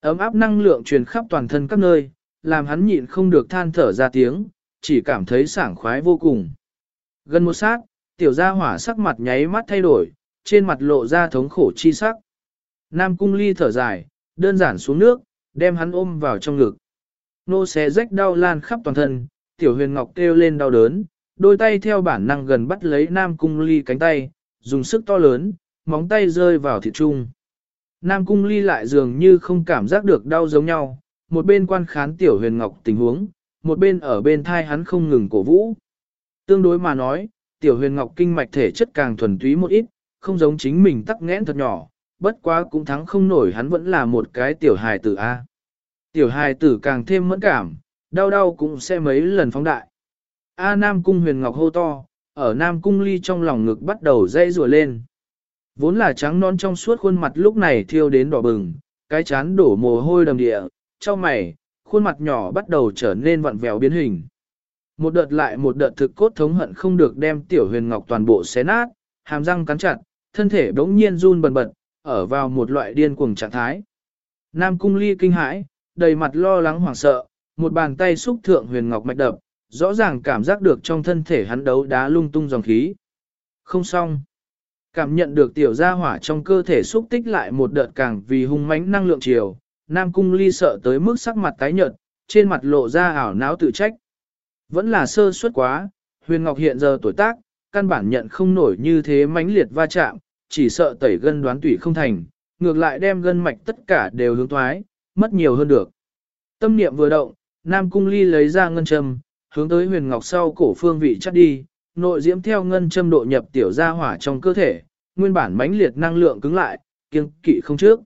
Ấm áp năng lượng truyền khắp toàn thân các nơi, làm hắn nhịn không được than thở ra tiếng, chỉ cảm thấy sảng khoái vô cùng. Gần một sát, tiểu gia hỏa sắc mặt nháy mắt thay đổi, trên mặt lộ ra thống khổ chi sắc. Nam cung ly thở dài, đơn giản xuống nước, đem hắn ôm vào trong ngực. Nô xé rách đau lan khắp toàn thân, tiểu huyền ngọc kêu lên đau đớn, đôi tay theo bản năng gần bắt lấy Nam cung ly cánh tay, dùng sức to lớn, móng tay rơi vào thịt trung. Nam cung ly lại dường như không cảm giác được đau giống nhau, một bên quan khán tiểu huyền ngọc tình huống, một bên ở bên thai hắn không ngừng cổ vũ. Tương đối mà nói, tiểu huyền ngọc kinh mạch thể chất càng thuần túy một ít, không giống chính mình tắc nghẽn thật nhỏ, bất quá cũng thắng không nổi hắn vẫn là một cái tiểu hài tử A. Tiểu hài tử càng thêm mẫn cảm, đau đau cũng sẽ mấy lần phóng đại. A Nam Cung huyền ngọc hô to, ở Nam Cung ly trong lòng ngực bắt đầu dây rùa lên. Vốn là trắng non trong suốt khuôn mặt lúc này thiêu đến đỏ bừng, cái chán đổ mồ hôi đầm địa, cho mày, khuôn mặt nhỏ bắt đầu trở nên vặn vẹo biến hình. Một đợt lại một đợt thực cốt thống hận không được đem tiểu huyền ngọc toàn bộ xé nát, hàm răng cắn chặt, thân thể bỗng nhiên run bần bật, ở vào một loại điên cuồng trạng thái. Nam cung ly kinh hãi, đầy mặt lo lắng hoảng sợ, một bàn tay xúc thượng huyền ngọc mạch đập, rõ ràng cảm giác được trong thân thể hắn đấu đá lung tung dòng khí. Không xong. Cảm nhận được tiểu gia hỏa trong cơ thể xúc tích lại một đợt càng vì hung mãnh năng lượng chiều, Nam Cung Ly sợ tới mức sắc mặt tái nhợt, trên mặt lộ ra ảo não tự trách. Vẫn là sơ suất quá, Huyền Ngọc hiện giờ tuổi tác, căn bản nhận không nổi như thế mãnh liệt va chạm, chỉ sợ tẩy gân đoán tủy không thành, ngược lại đem gân mạch tất cả đều hướng thoái, mất nhiều hơn được. Tâm niệm vừa động, Nam Cung Ly lấy ra ngân châm, hướng tới Huyền Ngọc sau cổ phương vị chắt đi, nội diễm theo ngân châm độ nhập tiểu gia hỏa trong cơ thể, nguyên bản mãnh liệt năng lượng cứng lại, kiêng kỵ không trước.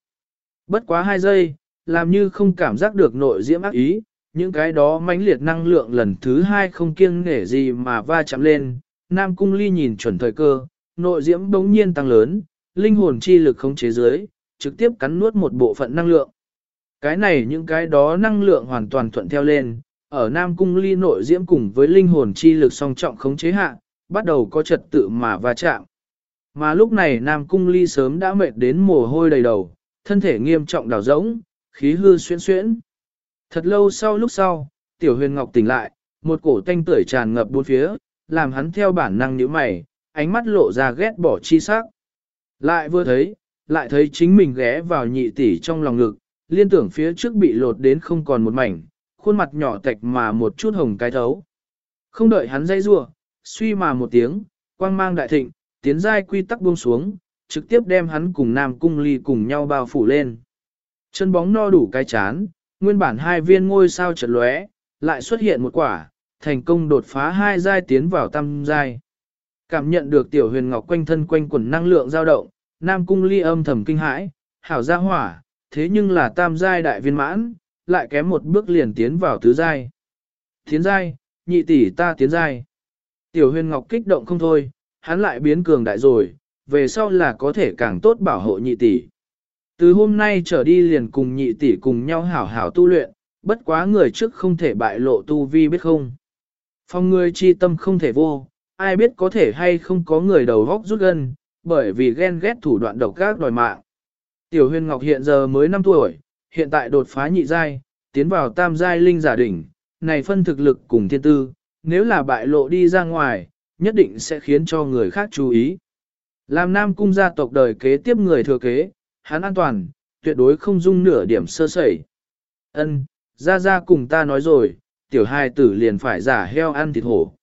Bất quá hai giây, làm như không cảm giác được nội diễm ác ý, những cái đó mãnh liệt năng lượng lần thứ hai không kiêng nể gì mà va chạm lên, Nam Cung Ly nhìn chuẩn thời cơ, nội diễm bỗng nhiên tăng lớn, linh hồn chi lực không chế giới, trực tiếp cắn nuốt một bộ phận năng lượng. Cái này những cái đó năng lượng hoàn toàn thuận theo lên, ở Nam Cung Ly nội diễm cùng với linh hồn chi lực song trọng khống chế hạ, bắt đầu có trật tự mà va chạm. Mà lúc này Nam Cung Ly sớm đã mệt đến mồ hôi đầy đầu, thân thể nghiêm trọng đào rỗng, khí hư xuyên xuyễn. Thật lâu sau lúc sau, Tiểu Huyền Ngọc tỉnh lại, một cổ tanh tưởi tràn ngập bốn phía, làm hắn theo bản năng nhíu mày, ánh mắt lộ ra ghét bỏ chi sắc. Lại vừa thấy, lại thấy chính mình ghé vào nhị tỷ trong lòng ngực, liên tưởng phía trước bị lột đến không còn một mảnh, khuôn mặt nhỏ tạch mà một chút hồng cái thấu. Không đợi hắn dây rua, suy mà một tiếng, quang mang đại thịnh, tiến giai quy tắc buông xuống, trực tiếp đem hắn cùng Nam Cung Ly cùng nhau bao phủ lên. Chân bóng no đủ cái chán, nguyên bản hai viên ngôi sao chợt lóe, lại xuất hiện một quả, thành công đột phá hai giai tiến vào tam giai. Cảm nhận được tiểu huyền ngọc quanh thân quanh quần năng lượng dao động, Nam Cung Ly âm thầm kinh hãi, hảo gia hỏa, thế nhưng là tam giai đại viên mãn, lại kém một bước liền tiến vào tứ giai. Tiến giai, nhị tỷ ta tiến giai. Tiểu huyền ngọc kích động không thôi, hắn lại biến cường đại rồi, về sau là có thể càng tốt bảo hộ nhị tỷ. Từ hôm nay trở đi liền cùng nhị tỷ cùng nhau hảo hảo tu luyện, bất quá người trước không thể bại lộ tu vi biết không. Phong người chi tâm không thể vô, ai biết có thể hay không có người đầu góc rút gân, bởi vì ghen ghét thủ đoạn độc các đòi mạng. Tiểu huyền ngọc hiện giờ mới 5 tuổi, hiện tại đột phá nhị giai, tiến vào tam giai linh giả đỉnh, này phân thực lực cùng thiên tư, nếu là bại lộ đi ra ngoài, nhất định sẽ khiến cho người khác chú ý. Làm nam cung gia tộc đời kế tiếp người thừa kế, hắn an toàn, tuyệt đối không dung nửa điểm sơ sẩy. Ân, ra ra cùng ta nói rồi, tiểu hai tử liền phải giả heo ăn thịt hổ.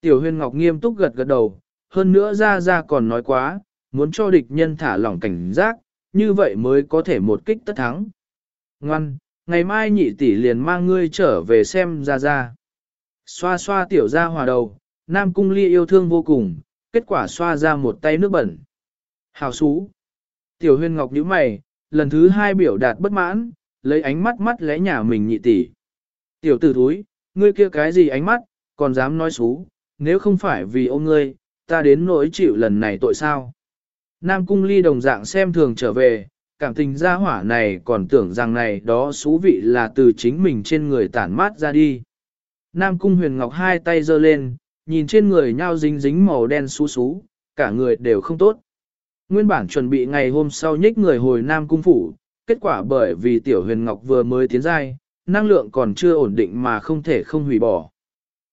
Tiểu huyên ngọc nghiêm túc gật gật đầu, hơn nữa ra ra còn nói quá, muốn cho địch nhân thả lỏng cảnh giác, như vậy mới có thể một kích tất thắng. Ngoan, ngày mai nhị tỷ liền mang ngươi trở về xem ra ra. Xoa xoa tiểu ra hòa đầu, Nam Cung Ly yêu thương vô cùng, kết quả xoa ra một tay nước bẩn. Hào xú. Tiểu Huyên ngọc nhíu mày, lần thứ hai biểu đạt bất mãn, lấy ánh mắt mắt lẽ nhà mình nhị tỷ. Tiểu tử thúi, ngươi kia cái gì ánh mắt, còn dám nói xú, nếu không phải vì ôm ngươi, ta đến nỗi chịu lần này tội sao. Nam cung ly đồng dạng xem thường trở về, cảm tình gia hỏa này còn tưởng rằng này đó xú vị là từ chính mình trên người tản mát ra đi. Nam cung huyền ngọc hai tay giơ lên, nhìn trên người nhau dính dính màu đen xú xú, cả người đều không tốt. Nguyên bản chuẩn bị ngày hôm sau nhích người hồi Nam Cung Phủ, kết quả bởi vì tiểu huyền ngọc vừa mới tiến giai, năng lượng còn chưa ổn định mà không thể không hủy bỏ.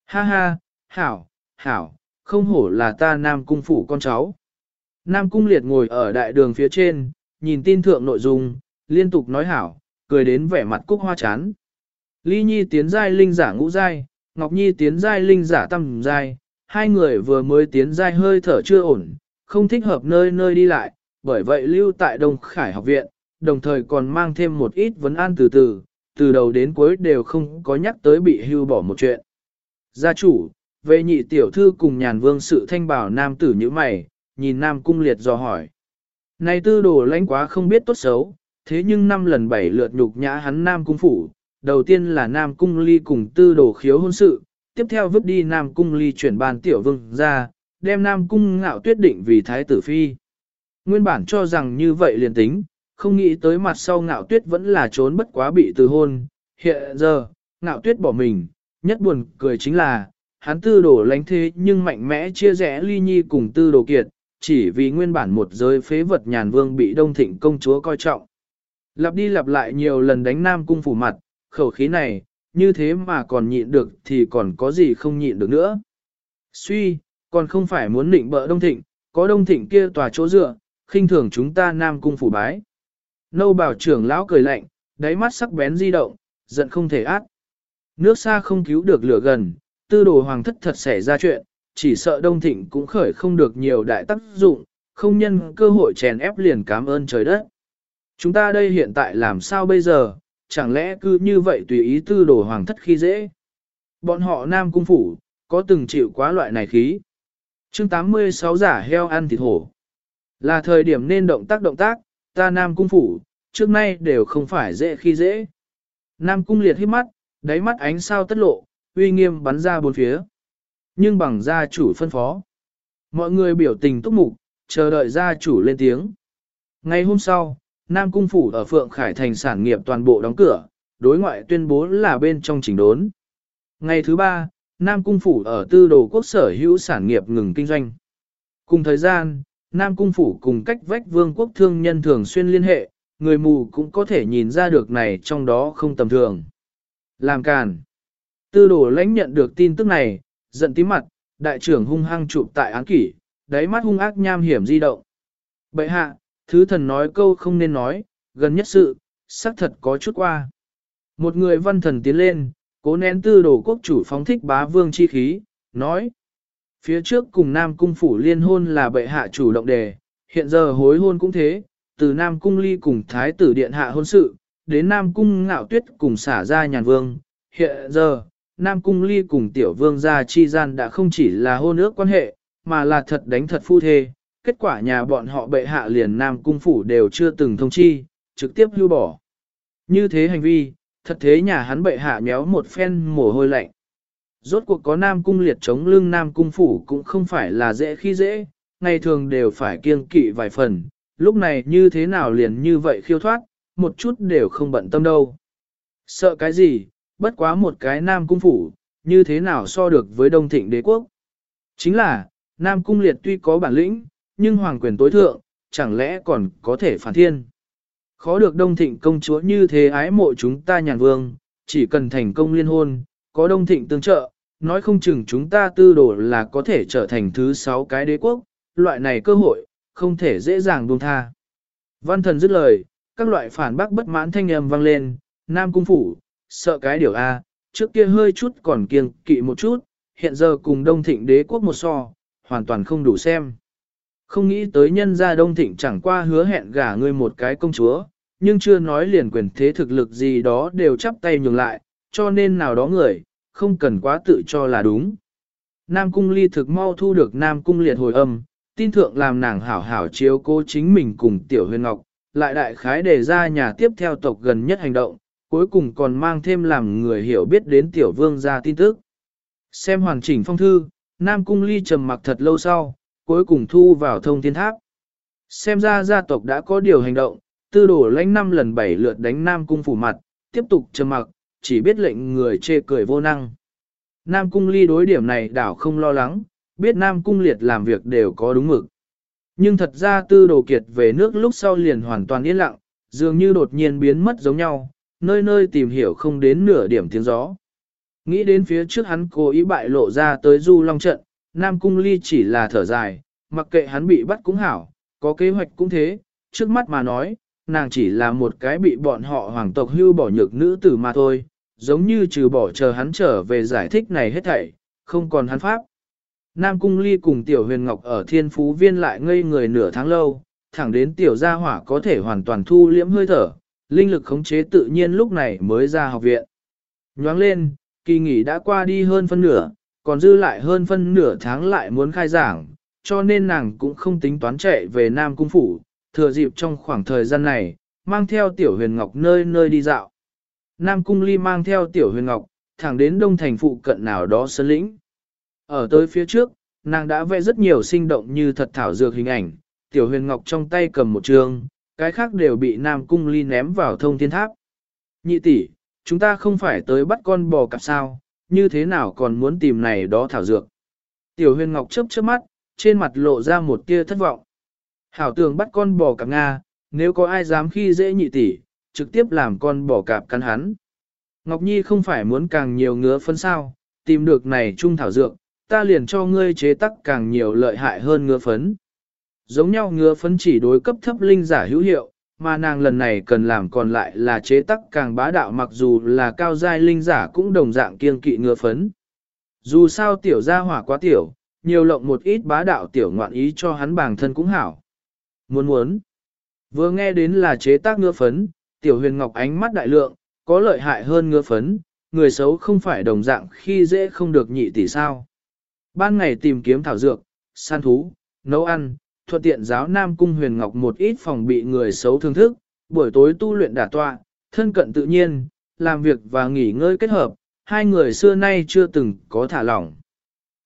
Ha ha, hảo, hảo, không hổ là ta Nam Cung phủ con cháu. Nam Cung liệt ngồi ở đại đường phía trên, nhìn tin thượng nội dung, liên tục nói hảo, cười đến vẻ mặt cúc hoa chán. Ly Nhi tiến giai linh giả ngũ giai, Ngọc Nhi tiến giai linh giả tam giai, hai người vừa mới tiến giai hơi thở chưa ổn, không thích hợp nơi nơi đi lại, bởi vậy lưu tại Đông Khải học viện, đồng thời còn mang thêm một ít vấn an từ từ, từ đầu đến cuối đều không có nhắc tới bị hưu bỏ một chuyện. Gia chủ, về nhị tiểu thư cùng nhàn vương sự thanh bảo nam tử như mày, nhìn nam cung liệt dò hỏi. Này tư đồ lãnh quá không biết tốt xấu, thế nhưng năm lần bảy lượt nhục nhã hắn nam cung phủ, đầu tiên là nam cung ly cùng tư đồ khiếu hôn sự, tiếp theo vứt đi nam cung ly chuyển bàn tiểu vương ra, đem nam cung ngạo tuyết định vì thái tử phi. Nguyên bản cho rằng như vậy liền tính, không nghĩ tới mặt sau ngạo tuyết vẫn là trốn bất quá bị từ hôn. Hiện giờ, ngạo tuyết bỏ mình, nhất buồn cười chính là, hắn tư đồ lánh thế nhưng mạnh mẽ chia rẽ ly nhi cùng tư đồ kiệt, chỉ vì nguyên bản một giới phế vật nhàn vương bị đông thịnh công chúa coi trọng. Lặp đi lặp lại nhiều lần đánh nam cung phủ mặt, khẩu khí này, như thế mà còn nhịn được thì còn có gì không nhịn được nữa. Suy, còn không phải muốn định bỡ đông thịnh, có đông thịnh kia tòa chỗ dựa, khinh thường chúng ta nam cung phủ bái. Nâu bảo trưởng lão cười lạnh, đáy mắt sắc bén di động, giận không thể át. Nước xa không cứu được lửa gần, tư đồ hoàng thất thật xảy ra chuyện, chỉ sợ đông thịnh cũng khởi không được nhiều đại tác dụng, không nhân cơ hội chèn ép liền cảm ơn trời đất. Chúng ta đây hiện tại làm sao bây giờ, chẳng lẽ cứ như vậy tùy ý tư đồ hoàng thất khi dễ. Bọn họ nam cung phủ, có từng chịu quá loại này khí. chương 86 giả heo ăn thịt hổ. Là thời điểm nên động tác động tác, ta nam cung phủ, trước nay đều không phải dễ khi dễ. Nam cung liệt hít mắt, đáy mắt ánh sao tất lộ, uy nghiêm bắn ra bốn phía. Nhưng bằng gia chủ phân phó. Mọi người biểu tình túc mục, chờ đợi gia chủ lên tiếng. Ngày hôm sau, Nam Cung Phủ ở Phượng Khải Thành sản nghiệp toàn bộ đóng cửa, đối ngoại tuyên bố là bên trong chỉnh đốn. Ngày thứ ba, Nam Cung Phủ ở tư đồ quốc sở hữu sản nghiệp ngừng kinh doanh. Cùng thời gian, Nam Cung Phủ cùng cách vách vương quốc thương nhân thường xuyên liên hệ, người mù cũng có thể nhìn ra được này trong đó không tầm thường. Làm càn. Tư đồ lãnh nhận được tin tức này, giận tím mặt, đại trưởng hung hăng chụp tại án kỷ, đáy mắt hung ác nham hiểm di động. bệ hạ, thứ thần nói câu không nên nói, gần nhất sự, xác thật có chút qua. Một người văn thần tiến lên, cố nén tư đồ quốc chủ phóng thích bá vương chi khí, nói. Phía trước cùng Nam Cung Phủ liên hôn là bệ hạ chủ động đề, hiện giờ hối hôn cũng thế, từ Nam Cung Ly cùng Thái tử Điện hạ hôn sự, đến Nam Cung Ngạo Tuyết cùng xả ra nhàn vương. Hiện giờ, Nam Cung Ly cùng Tiểu Vương gia chi gian đã không chỉ là hôn ước quan hệ, mà là thật đánh thật phu thê. Kết quả nhà bọn họ bệ hạ liền Nam Cung Phủ đều chưa từng thông chi, trực tiếp lưu bỏ. Như thế hành vi, thật thế nhà hắn bệ hạ nhéo một phen mồ hôi lạnh. Rốt cuộc có Nam Cung liệt chống lưng Nam Cung Phủ cũng không phải là dễ khi dễ, ngày thường đều phải kiêng kỵ vài phần, lúc này như thế nào liền như vậy khiêu thoát, một chút đều không bận tâm đâu. Sợ cái gì, bất quá một cái Nam Cung Phủ, như thế nào so được với Đông Thịnh đế quốc. Chính là, Nam Cung liệt tuy có bản lĩnh, nhưng hoàng quyền tối thượng, chẳng lẽ còn có thể phản thiên. Khó được Đông Thịnh công chúa như thế ái mộ chúng ta nhàn vương, chỉ cần thành công liên hôn, có Đông Thịnh tương trợ, nói không chừng chúng ta tư đồ là có thể trở thành thứ sáu cái đế quốc, loại này cơ hội, không thể dễ dàng buông tha. Văn thần dứt lời, các loại phản bác bất mãn thanh âm vang lên, Nam Cung Phủ, sợ cái điều A, trước kia hơi chút còn kiêng kỵ một chút, hiện giờ cùng Đông Thịnh đế quốc một so, hoàn toàn không đủ xem. Không nghĩ tới nhân gia Đông Thịnh chẳng qua hứa hẹn gả ngươi một cái công chúa, nhưng chưa nói liền quyền thế thực lực gì đó đều chắp tay nhường lại, cho nên nào đó người, không cần quá tự cho là đúng. Nam Cung ly thực mau thu được Nam Cung liệt hồi âm, tin thượng làm nàng hảo hảo chiếu cố chính mình cùng Tiểu Huyền Ngọc, lại đại khái đề ra nhà tiếp theo tộc gần nhất hành động, cuối cùng còn mang thêm làm người hiểu biết đến Tiểu Vương ra tin tức. Xem hoàn chỉnh phong thư, Nam Cung ly trầm mặc thật lâu sau, cuối cùng thu vào thông thiên tháp. Xem ra gia tộc đã có điều hành động, tư đổ lãnh năm lần bảy lượt đánh Nam Cung phủ mặt, tiếp tục trầm mặc, chỉ biết lệnh người chê cười vô năng. Nam Cung ly đối điểm này đảo không lo lắng, biết Nam Cung liệt làm việc đều có đúng mực. Nhưng thật ra tư đồ kiệt về nước lúc sau liền hoàn toàn yên lặng, dường như đột nhiên biến mất giống nhau, nơi nơi tìm hiểu không đến nửa điểm tiếng gió. Nghĩ đến phía trước hắn cố ý bại lộ ra tới du long trận, Nam Cung Ly chỉ là thở dài, mặc kệ hắn bị bắt cũng hảo, có kế hoạch cũng thế, trước mắt mà nói, nàng chỉ là một cái bị bọn họ hoàng tộc hưu bỏ nhược nữ tử mà thôi, giống như trừ bỏ chờ hắn trở về giải thích này hết thảy, không còn hắn pháp. Nam Cung Ly cùng Tiểu Huyền Ngọc ở Thiên Phú Viên lại ngây người nửa tháng lâu, thẳng đến Tiểu Gia Hỏa có thể hoàn toàn thu liễm hơi thở, linh lực khống chế tự nhiên lúc này mới ra học viện. Nhoáng lên, kỳ nghỉ đã qua đi hơn phân nửa, còn dư lại hơn phân nửa tháng lại muốn khai giảng, cho nên nàng cũng không tính toán chạy về Nam Cung Phủ, thừa dịp trong khoảng thời gian này, mang theo Tiểu Huyền Ngọc nơi nơi đi dạo. Nam Cung Ly mang theo Tiểu Huyền Ngọc, thẳng đến Đông Thành phụ cận nào đó sơn lĩnh. Ở tới phía trước, nàng đã vẽ rất nhiều sinh động như thật thảo dược hình ảnh, Tiểu Huyền Ngọc trong tay cầm một trường, cái khác đều bị Nam Cung Ly ném vào thông thiên tháp. Nhị tỷ, chúng ta không phải tới bắt con bò cặp sao, như thế nào còn muốn tìm này đó thảo dược. Tiểu Huyền Ngọc chớp chớp mắt, trên mặt lộ ra một tia thất vọng. Hảo tường bắt con bò cặp Nga, nếu có ai dám khi dễ nhị tỷ, trực tiếp làm con bò cạp cắn hắn. Ngọc Nhi không phải muốn càng nhiều ngứa phân sao, tìm được này trung thảo dược, ta liền cho ngươi chế tắc càng nhiều lợi hại hơn ngứa phấn. Giống nhau ngứa phấn chỉ đối cấp thấp linh giả hữu hiệu, mà nàng lần này cần làm còn lại là chế tắc càng bá đạo mặc dù là cao giai linh giả cũng đồng dạng kiên kỵ ngứa phấn. Dù sao tiểu gia hỏa quá tiểu, nhiều lộng một ít bá đạo tiểu ngoạn ý cho hắn bản thân cũng hảo. Muốn muốn. Vừa nghe đến là chế tác ngứa phấn, tiểu huyền ngọc ánh mắt đại lượng, có lợi hại hơn ngứa phấn, người xấu không phải đồng dạng khi dễ không được nhị tỷ sao. Ban ngày tìm kiếm thảo dược, săn thú, nấu ăn, thuận tiện giáo Nam Cung huyền ngọc một ít phòng bị người xấu thương thức, buổi tối tu luyện đả tọa, thân cận tự nhiên, làm việc và nghỉ ngơi kết hợp, hai người xưa nay chưa từng có thả lỏng.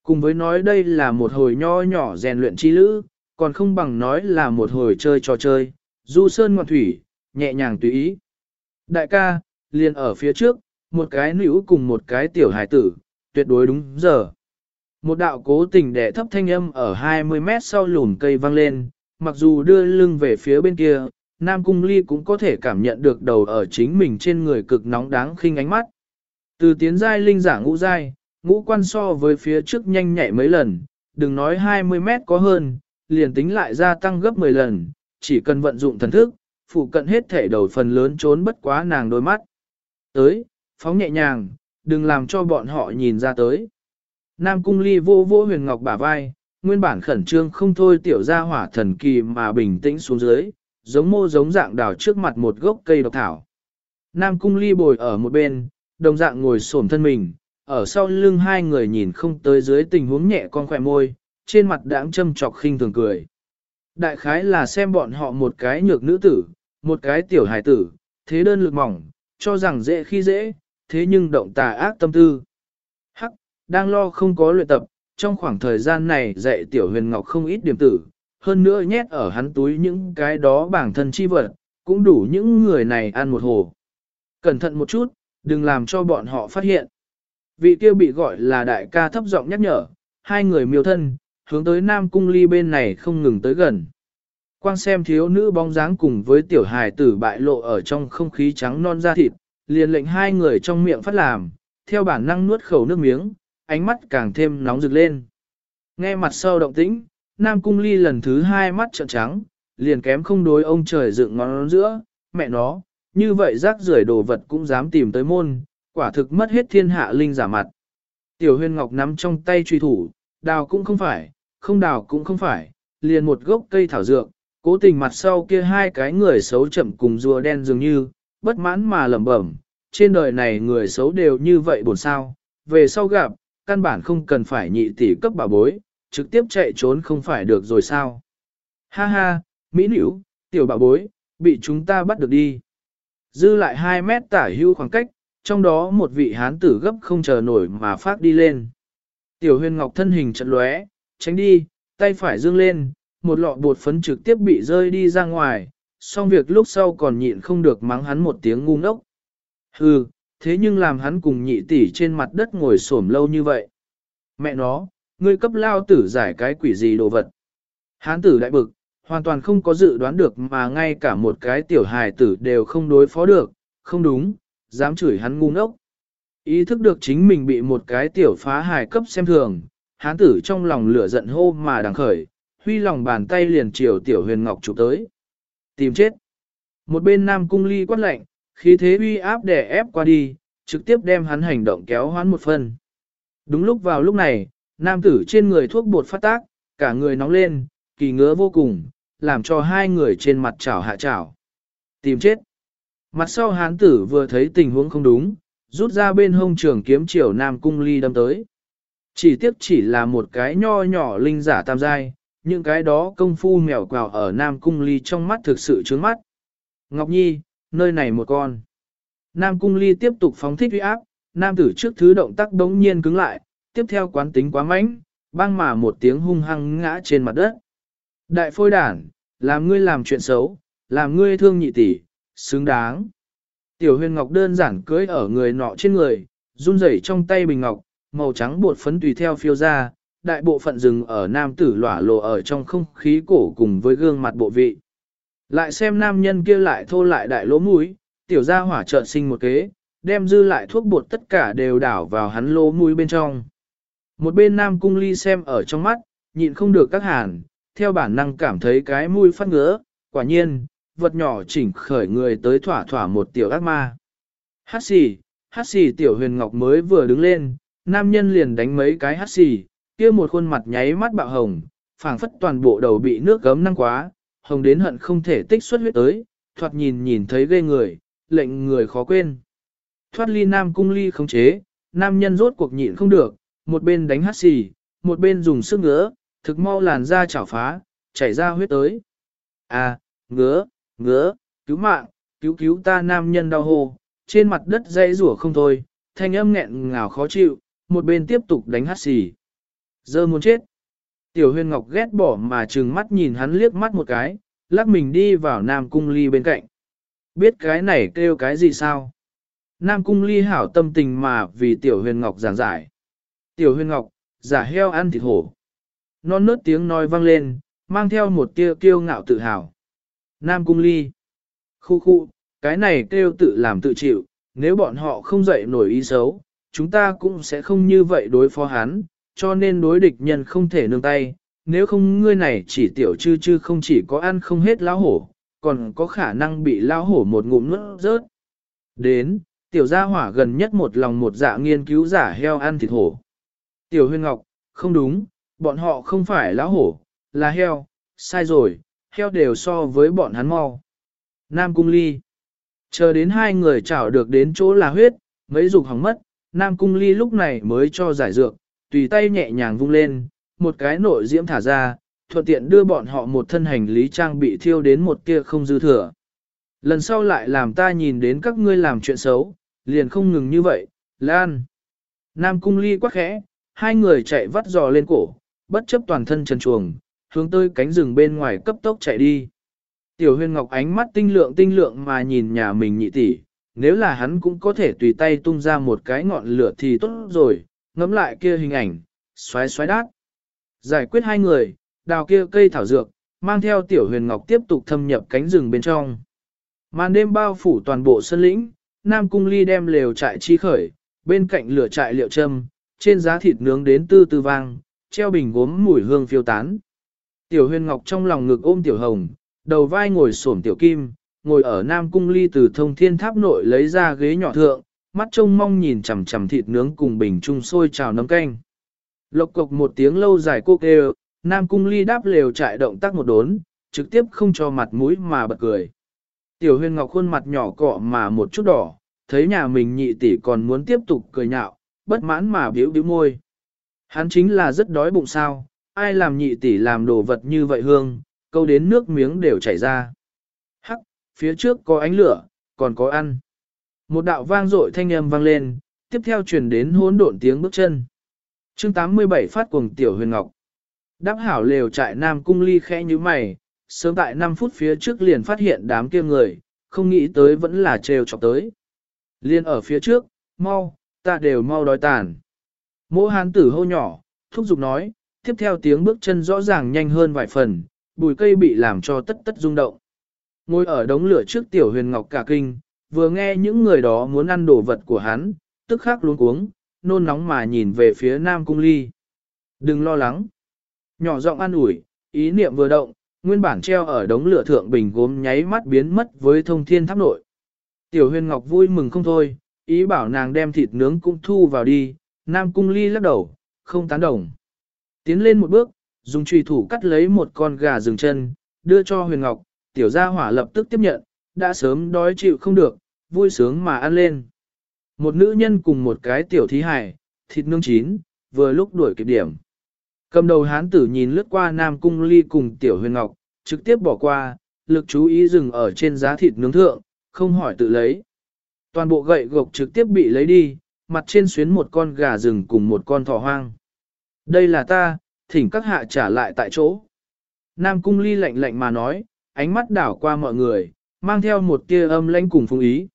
Cùng với nói đây là một hồi nho nhỏ rèn luyện chi lữ, còn không bằng nói là một hồi chơi trò chơi, du sơn ngoạn thủy, nhẹ nhàng tùy ý. Đại ca, liền ở phía trước, một cái nữ cùng một cái tiểu hải tử, tuyệt đối đúng giờ. Một đạo cố tình đẻ thấp thanh âm ở 20 mét sau lùn cây vang lên, mặc dù đưa lưng về phía bên kia, Nam Cung Ly cũng có thể cảm nhận được đầu ở chính mình trên người cực nóng đáng khinh ánh mắt. Từ tiến giai linh giả ngũ giai, ngũ quan so với phía trước nhanh nhạy mấy lần, đừng nói 20 mét có hơn, liền tính lại gia tăng gấp 10 lần, chỉ cần vận dụng thần thức, phụ cận hết thể đầu phần lớn trốn bất quá nàng đôi mắt. Tới, phóng nhẹ nhàng, đừng làm cho bọn họ nhìn ra tới. Nam cung ly vô vô huyền ngọc bả vai, nguyên bản khẩn trương không thôi tiểu ra hỏa thần kỳ mà bình tĩnh xuống dưới, giống mô giống dạng đào trước mặt một gốc cây độc thảo. Nam cung ly bồi ở một bên, đồng dạng ngồi xổm thân mình, ở sau lưng hai người nhìn không tới dưới tình huống nhẹ con khỏe môi, trên mặt đãng châm trọc khinh thường cười. Đại khái là xem bọn họ một cái nhược nữ tử, một cái tiểu hài tử, thế đơn lực mỏng, cho rằng dễ khi dễ, thế nhưng động tà ác tâm tư. Đang lo không có luyện tập, trong khoảng thời gian này dạy tiểu huyền ngọc không ít điểm tử, hơn nữa nhét ở hắn túi những cái đó bản thân chi vật, cũng đủ những người này ăn một hồ. Cẩn thận một chút, đừng làm cho bọn họ phát hiện. Vị kia bị gọi là đại ca thấp giọng nhắc nhở, hai người miêu thân, hướng tới Nam Cung Ly bên này không ngừng tới gần. Quang xem thiếu nữ bóng dáng cùng với tiểu hài tử bại lộ ở trong không khí trắng non da thịt, liền lệnh hai người trong miệng phát làm, theo bản năng nuốt khẩu nước miếng, ánh mắt càng thêm nóng rực lên. Nghe mặt sau động tĩnh, Nam Cung Ly lần thứ hai mắt trợn trắng, liền kém không đối ông trời dựng ngón giữa, mẹ nó, như vậy rác rưởi đồ vật cũng dám tìm tới môn, quả thực mất hết thiên hạ linh giả mặt. Tiểu huyên ngọc nắm trong tay truy thủ, đào cũng không phải, không đào cũng không phải, liền một gốc cây thảo dược, cố tình mặt sau kia hai cái người xấu chậm cùng rùa đen dường như, bất mãn mà lẩm bẩm, trên đời này người xấu đều như vậy buồn sao, về sau gặp, căn bản không cần phải nhị tỷ cấp bà bối, trực tiếp chạy trốn không phải được rồi sao. Ha ha, mỹ nữ, tiểu bà bối, bị chúng ta bắt được đi. Dư lại 2 mét tả hưu khoảng cách, trong đó một vị hán tử gấp không chờ nổi mà phát đi lên. Tiểu huyền ngọc thân hình trận lóe, tránh đi, tay phải dương lên, một lọ bột phấn trực tiếp bị rơi đi ra ngoài, xong việc lúc sau còn nhịn không được mắng hắn một tiếng ngu ngốc. Hừ, thế nhưng làm hắn cùng nhị tỷ trên mặt đất ngồi xổm lâu như vậy. Mẹ nó, ngươi cấp lao tử giải cái quỷ gì đồ vật. Hán tử đại bực, hoàn toàn không có dự đoán được mà ngay cả một cái tiểu hài tử đều không đối phó được, không đúng, dám chửi hắn ngu ngốc. Ý thức được chính mình bị một cái tiểu phá hài cấp xem thường, hán tử trong lòng lửa giận hô mà đằng khởi, huy lòng bàn tay liền chiều tiểu huyền ngọc chụp tới. Tìm chết. Một bên nam cung ly quát lạnh, khí thế uy áp đè ép qua đi, trực tiếp đem hắn hành động kéo hoán một phần. Đúng lúc vào lúc này, nam tử trên người thuốc bột phát tác, cả người nóng lên, kỳ ngứa vô cùng, làm cho hai người trên mặt chảo hạ chảo. Tìm chết. Mặt sau hán tử vừa thấy tình huống không đúng, rút ra bên hông trường kiếm chiều nam cung ly đâm tới. Chỉ tiếc chỉ là một cái nho nhỏ linh giả tam giai, những cái đó công phu mèo quào ở nam cung ly trong mắt thực sự trướng mắt. Ngọc Nhi, nơi này một con. Nam cung ly tiếp tục phóng thích uy áp, nam tử trước thứ động tác đống nhiên cứng lại, tiếp theo quán tính quá mạnh, băng mà một tiếng hung hăng ngã trên mặt đất. Đại phôi đản, làm ngươi làm chuyện xấu, làm ngươi thương nhị tỷ, xứng đáng. Tiểu huyền ngọc đơn giản cưới ở người nọ trên người, run rẩy trong tay bình ngọc, màu trắng bột phấn tùy theo phiêu ra, đại bộ phận rừng ở nam tử lỏa lộ ở trong không khí cổ cùng với gương mặt bộ vị. Lại xem nam nhân kia lại thô lại đại lỗ mũi, tiểu gia hỏa trợn sinh một kế, đem dư lại thuốc bột tất cả đều đảo vào hắn lỗ mũi bên trong. Một bên nam cung ly xem ở trong mắt, nhịn không được các hàn, theo bản năng cảm thấy cái mũi phát ngứa, quả nhiên, vật nhỏ chỉnh khởi người tới thỏa thỏa một tiểu ác ma. Hát xì, hát xì tiểu huyền ngọc mới vừa đứng lên, nam nhân liền đánh mấy cái hát xì, kia một khuôn mặt nháy mắt bạo hồng, phảng phất toàn bộ đầu bị nước gấm năng quá, hồng đến hận không thể tích xuất huyết tới, thoạt nhìn nhìn thấy ghê người, lệnh người khó quên. Thoát ly nam cung ly không chế, nam nhân rốt cuộc nhịn không được, một bên đánh hát xì, một bên dùng sức ngứa, thực mau làn da chảo phá, chảy ra huyết tới. À, ngứa, ngứa, cứu mạng, cứu cứu ta nam nhân đau hô, trên mặt đất dây rủa không thôi, thanh âm nghẹn ngào khó chịu, một bên tiếp tục đánh hát xì. Giờ muốn chết. Tiểu huyền ngọc ghét bỏ mà trừng mắt nhìn hắn liếc mắt một cái, lắc mình đi vào Nam Cung Ly bên cạnh. Biết cái này kêu cái gì sao? Nam Cung Ly hảo tâm tình mà vì Tiểu huyền ngọc giảng giải. Tiểu huyền ngọc, giả heo ăn thịt hổ. Non nớt tiếng nói vang lên, mang theo một tia kiêu ngạo tự hào. Nam Cung Ly. Khu khu, cái này kêu tự làm tự chịu, nếu bọn họ không dậy nổi ý xấu, chúng ta cũng sẽ không như vậy đối phó hắn, cho nên đối địch nhân không thể nương tay, nếu không ngươi này chỉ tiểu chư chư không chỉ có ăn không hết lão hổ, còn có khả năng bị lão hổ một ngụm nuốt rớt. Đến, tiểu gia hỏa gần nhất một lòng một dạ nghiên cứu giả heo ăn thịt hổ. Tiểu huyên ngọc, không đúng, bọn họ không phải lão hổ, là heo, sai rồi, heo đều so với bọn hắn mau. Nam cung ly. Chờ đến hai người chảo được đến chỗ là huyết, mấy dục hỏng mất, Nam cung ly lúc này mới cho giải dược, tùy tay nhẹ nhàng vung lên, một cái nội diễm thả ra, thuận tiện đưa bọn họ một thân hành lý trang bị thiêu đến một kia không dư thừa. Lần sau lại làm ta nhìn đến các ngươi làm chuyện xấu, liền không ngừng như vậy, Lan. Nam cung ly quá khẽ, hai người chạy vắt giò lên cổ, bất chấp toàn thân trần chuồng, hướng tới cánh rừng bên ngoài cấp tốc chạy đi. Tiểu huyền ngọc ánh mắt tinh lượng tinh lượng mà nhìn nhà mình nhị tỷ, nếu là hắn cũng có thể tùy tay tung ra một cái ngọn lửa thì tốt rồi, ngắm lại kia hình ảnh, xoáy xoáy đát. Giải quyết hai người, đào kia cây thảo dược, mang theo tiểu huyền ngọc tiếp tục thâm nhập cánh rừng bên trong. Màn đêm bao phủ toàn bộ sân lĩnh, Nam Cung Ly đem lều trại chi khởi, bên cạnh lửa trại liệu châm, trên giá thịt nướng đến tư tư vang, treo bình gốm mùi hương phiêu tán. Tiểu huyền ngọc trong lòng ngực ôm tiểu hồng, đầu vai ngồi xổm tiểu kim, ngồi ở Nam Cung Ly từ thông thiên tháp nội lấy ra ghế nhỏ thượng, mắt trông mong nhìn chằm chằm thịt nướng cùng bình chung sôi trào nấm canh. Lộc cục một tiếng lâu dài cô kêu, Nam Cung Ly đáp lều trại động tác một đốn, trực tiếp không cho mặt mũi mà bật cười. Tiểu huyền ngọc khuôn mặt nhỏ cọ mà một chút đỏ, thấy nhà mình nhị tỷ còn muốn tiếp tục cười nhạo, bất mãn mà biểu biểu môi. Hắn chính là rất đói bụng sao, ai làm nhị tỷ làm đồ vật như vậy hương, câu đến nước miếng đều chảy ra. Hắc, phía trước có ánh lửa, còn có ăn. Một đạo vang dội thanh âm vang lên, tiếp theo truyền đến hỗn độn tiếng bước chân. Chương 87 phát cuồng tiểu huyền ngọc. Đáp hảo lều trại Nam Cung Ly khẽ như mày, sớm tại 5 phút phía trước liền phát hiện đám kia người, không nghĩ tới vẫn là trêu chọc tới. Liên ở phía trước, mau, ta đều mau đói tàn. Mỗ hán tử hô nhỏ, thúc giục nói, tiếp theo tiếng bước chân rõ ràng nhanh hơn vài phần, bùi cây bị làm cho tất tất rung động. Ngồi ở đống lửa trước tiểu huyền ngọc cả kinh, vừa nghe những người đó muốn ăn đồ vật của hắn, tức khắc luống cuống, nôn nóng mà nhìn về phía Nam Cung Ly. Đừng lo lắng. Nhỏ giọng an ủi, ý niệm vừa động, nguyên bản treo ở đống lửa thượng bình gốm nháy mắt biến mất với thông thiên tháp nội. Tiểu huyền ngọc vui mừng không thôi, ý bảo nàng đem thịt nướng cũng thu vào đi, Nam Cung Ly lắc đầu, không tán đồng. Tiến lên một bước, dùng trùy thủ cắt lấy một con gà rừng chân, đưa cho huyền ngọc, tiểu gia hỏa lập tức tiếp nhận, đã sớm đói chịu không được, vui sướng mà ăn lên. Một nữ nhân cùng một cái tiểu thí hài, thịt nướng chín, vừa lúc đuổi kịp điểm. Cầm đầu hán tử nhìn lướt qua Nam Cung Ly cùng tiểu huyền ngọc, trực tiếp bỏ qua, lực chú ý dừng ở trên giá thịt nướng thượng, không hỏi tự lấy. Toàn bộ gậy gộc trực tiếp bị lấy đi, mặt trên xuyến một con gà rừng cùng một con thỏ hoang. Đây là ta, thỉnh các hạ trả lại tại chỗ. Nam Cung Ly lạnh lạnh mà nói, ánh mắt đảo qua mọi người, mang theo một tia âm lãnh cùng phung ý.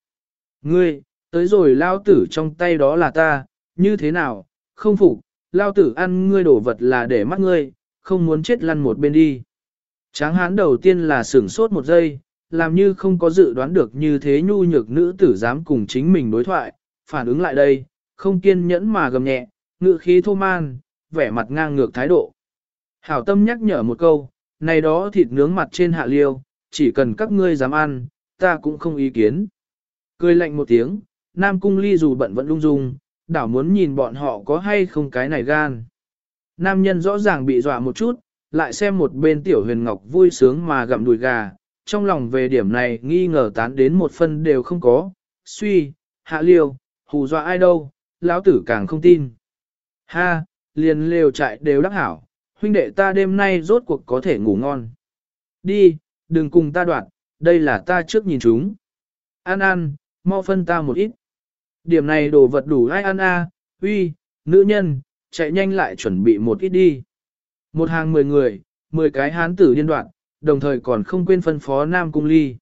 Ngươi, tới rồi lao tử trong tay đó là ta, như thế nào, không phục, lao tử ăn ngươi đổ vật là để mắt ngươi, không muốn chết lăn một bên đi. Tráng hán đầu tiên là sửng sốt một giây, làm như không có dự đoán được như thế nhu nhược nữ tử dám cùng chính mình đối thoại, phản ứng lại đây, không kiên nhẫn mà gầm nhẹ, ngự khí thô man, vẻ mặt ngang ngược thái độ. Hảo tâm nhắc nhở một câu, này đó thịt nướng mặt trên hạ liêu, chỉ cần các ngươi dám ăn, ta cũng không ý kiến. Cười lạnh một tiếng, Nam Cung Ly dù bận vẫn lung dung, đảo muốn nhìn bọn họ có hay không cái này gan. Nam nhân rõ ràng bị dọa một chút, lại xem một bên tiểu huyền ngọc vui sướng mà gặm đùi gà, trong lòng về điểm này nghi ngờ tán đến một phân đều không có, suy, hạ liêu, hù dọa ai đâu, lão tử càng không tin. Ha, liền lều trại đều đắc hảo, huynh đệ ta đêm nay rốt cuộc có thể ngủ ngon. Đi, đừng cùng ta đoạn, đây là ta trước nhìn chúng. an an mau phân ta một ít. Điểm này đồ vật đủ ai ăn a, à, uy, nữ nhân, chạy nhanh lại chuẩn bị một ít đi. Một hàng mười người, mười cái hán tử điên đoạn, đồng thời còn không quên phân phó Nam Cung Ly.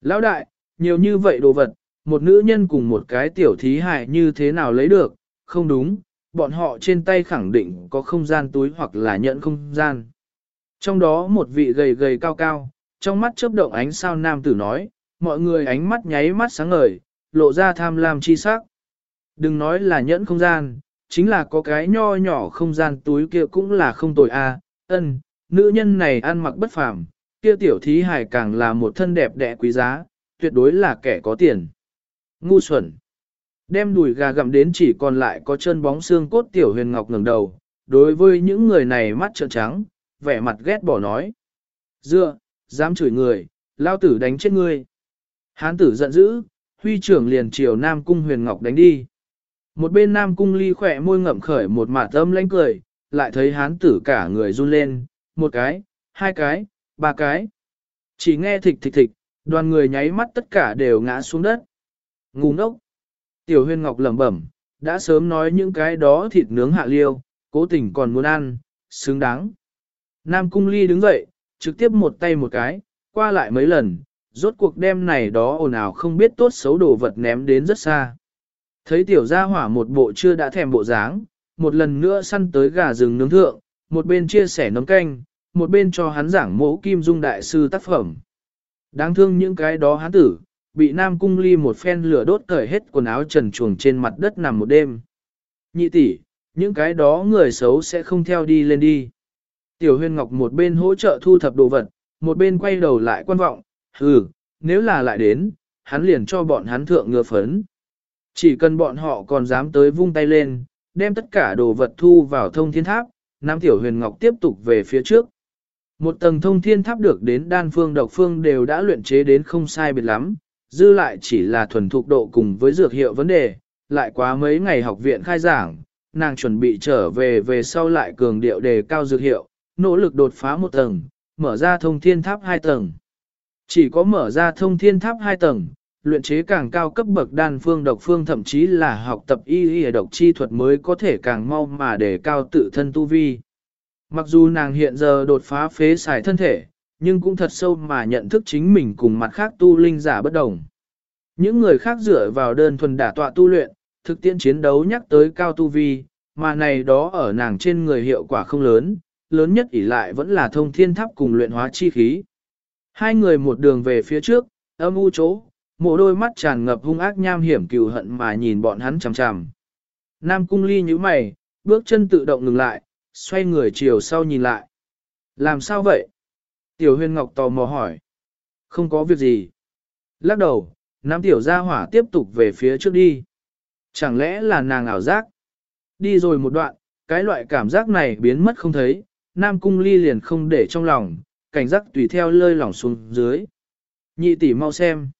Lão đại, nhiều như vậy đồ vật, một nữ nhân cùng một cái tiểu thí hại như thế nào lấy được, không đúng, bọn họ trên tay khẳng định có không gian túi hoặc là nhận không gian. Trong đó một vị gầy gầy cao cao, trong mắt chớp động ánh sao nam tử nói, mọi người ánh mắt nháy mắt sáng ngời, lộ ra tham lam chi sắc. Đừng nói là nhẫn không gian, chính là có cái nho nhỏ không gian túi kia cũng là không tồi a. À, ân, nữ nhân này ăn mặc bất phàm, kia tiểu thí hải càng là một thân đẹp đẽ quý giá, tuyệt đối là kẻ có tiền. Ngu xuẩn. Đem đùi gà gặm đến chỉ còn lại có chân bóng xương cốt tiểu huyền ngọc ngẩng đầu, đối với những người này mắt trợn trắng, vẻ mặt ghét bỏ nói. Dựa, dám chửi người, lao tử đánh chết ngươi. Hán tử giận dữ, huy trưởng liền chiều Nam Cung huyền ngọc đánh đi. Một bên Nam Cung ly khỏe môi ngậm khởi một mả âm lánh cười, lại thấy hán tử cả người run lên, một cái, hai cái, ba cái. Chỉ nghe thịch thịch thịch, đoàn người nháy mắt tất cả đều ngã xuống đất. Ngu ngốc. Tiểu Huyền ngọc lẩm bẩm, đã sớm nói những cái đó thịt nướng hạ liêu, cố tình còn muốn ăn, xứng đáng. Nam cung ly đứng dậy, trực tiếp một tay một cái, qua lại mấy lần, rốt cuộc đêm này đó ồn ào không biết tốt xấu đồ vật ném đến rất xa. Thấy tiểu gia hỏa một bộ chưa đã thèm bộ dáng, một lần nữa săn tới gà rừng nướng thượng, một bên chia sẻ nấm canh, một bên cho hắn giảng mẫu kim dung đại sư tác phẩm. Đáng thương những cái đó hắn tử, bị Nam Cung Ly một phen lửa đốt cởi hết quần áo trần chuồng trên mặt đất nằm một đêm. Nhị tỷ, những cái đó người xấu sẽ không theo đi lên đi. Tiểu Huyên Ngọc một bên hỗ trợ thu thập đồ vật, một bên quay đầu lại quan vọng, hừ, nếu là lại đến, hắn liền cho bọn hắn thượng ngựa phấn. Chỉ cần bọn họ còn dám tới vung tay lên, đem tất cả đồ vật thu vào thông thiên tháp, Nam Tiểu Huyền Ngọc tiếp tục về phía trước. Một tầng thông thiên tháp được đến đan phương độc phương đều đã luyện chế đến không sai biệt lắm, dư lại chỉ là thuần thục độ cùng với dược hiệu vấn đề, lại quá mấy ngày học viện khai giảng, nàng chuẩn bị trở về về sau lại cường điệu đề cao dược hiệu, nỗ lực đột phá một tầng, mở ra thông thiên tháp hai tầng. Chỉ có mở ra thông thiên tháp hai tầng, luyện chế càng cao cấp bậc đan phương độc phương thậm chí là học tập y y độc chi thuật mới có thể càng mau mà để cao tự thân tu vi. Mặc dù nàng hiện giờ đột phá phế xài thân thể, nhưng cũng thật sâu mà nhận thức chính mình cùng mặt khác tu linh giả bất đồng. Những người khác dựa vào đơn thuần đả tọa tu luyện, thực tiễn chiến đấu nhắc tới cao tu vi, mà này đó ở nàng trên người hiệu quả không lớn, lớn nhất ỷ lại vẫn là thông thiên tháp cùng luyện hóa chi khí. Hai người một đường về phía trước, âm u chỗ, mộ đôi mắt tràn ngập hung ác nham hiểm cừu hận mà nhìn bọn hắn chằm chằm. Nam cung ly như mày, bước chân tự động ngừng lại, xoay người chiều sau nhìn lại. Làm sao vậy? Tiểu huyền ngọc tò mò hỏi. Không có việc gì. Lắc đầu, nam tiểu gia hỏa tiếp tục về phía trước đi. Chẳng lẽ là nàng ảo giác? Đi rồi một đoạn, cái loại cảm giác này biến mất không thấy, nam cung ly liền không để trong lòng, cảnh giác tùy theo lơi lỏng xuống dưới. Nhị tỷ mau xem.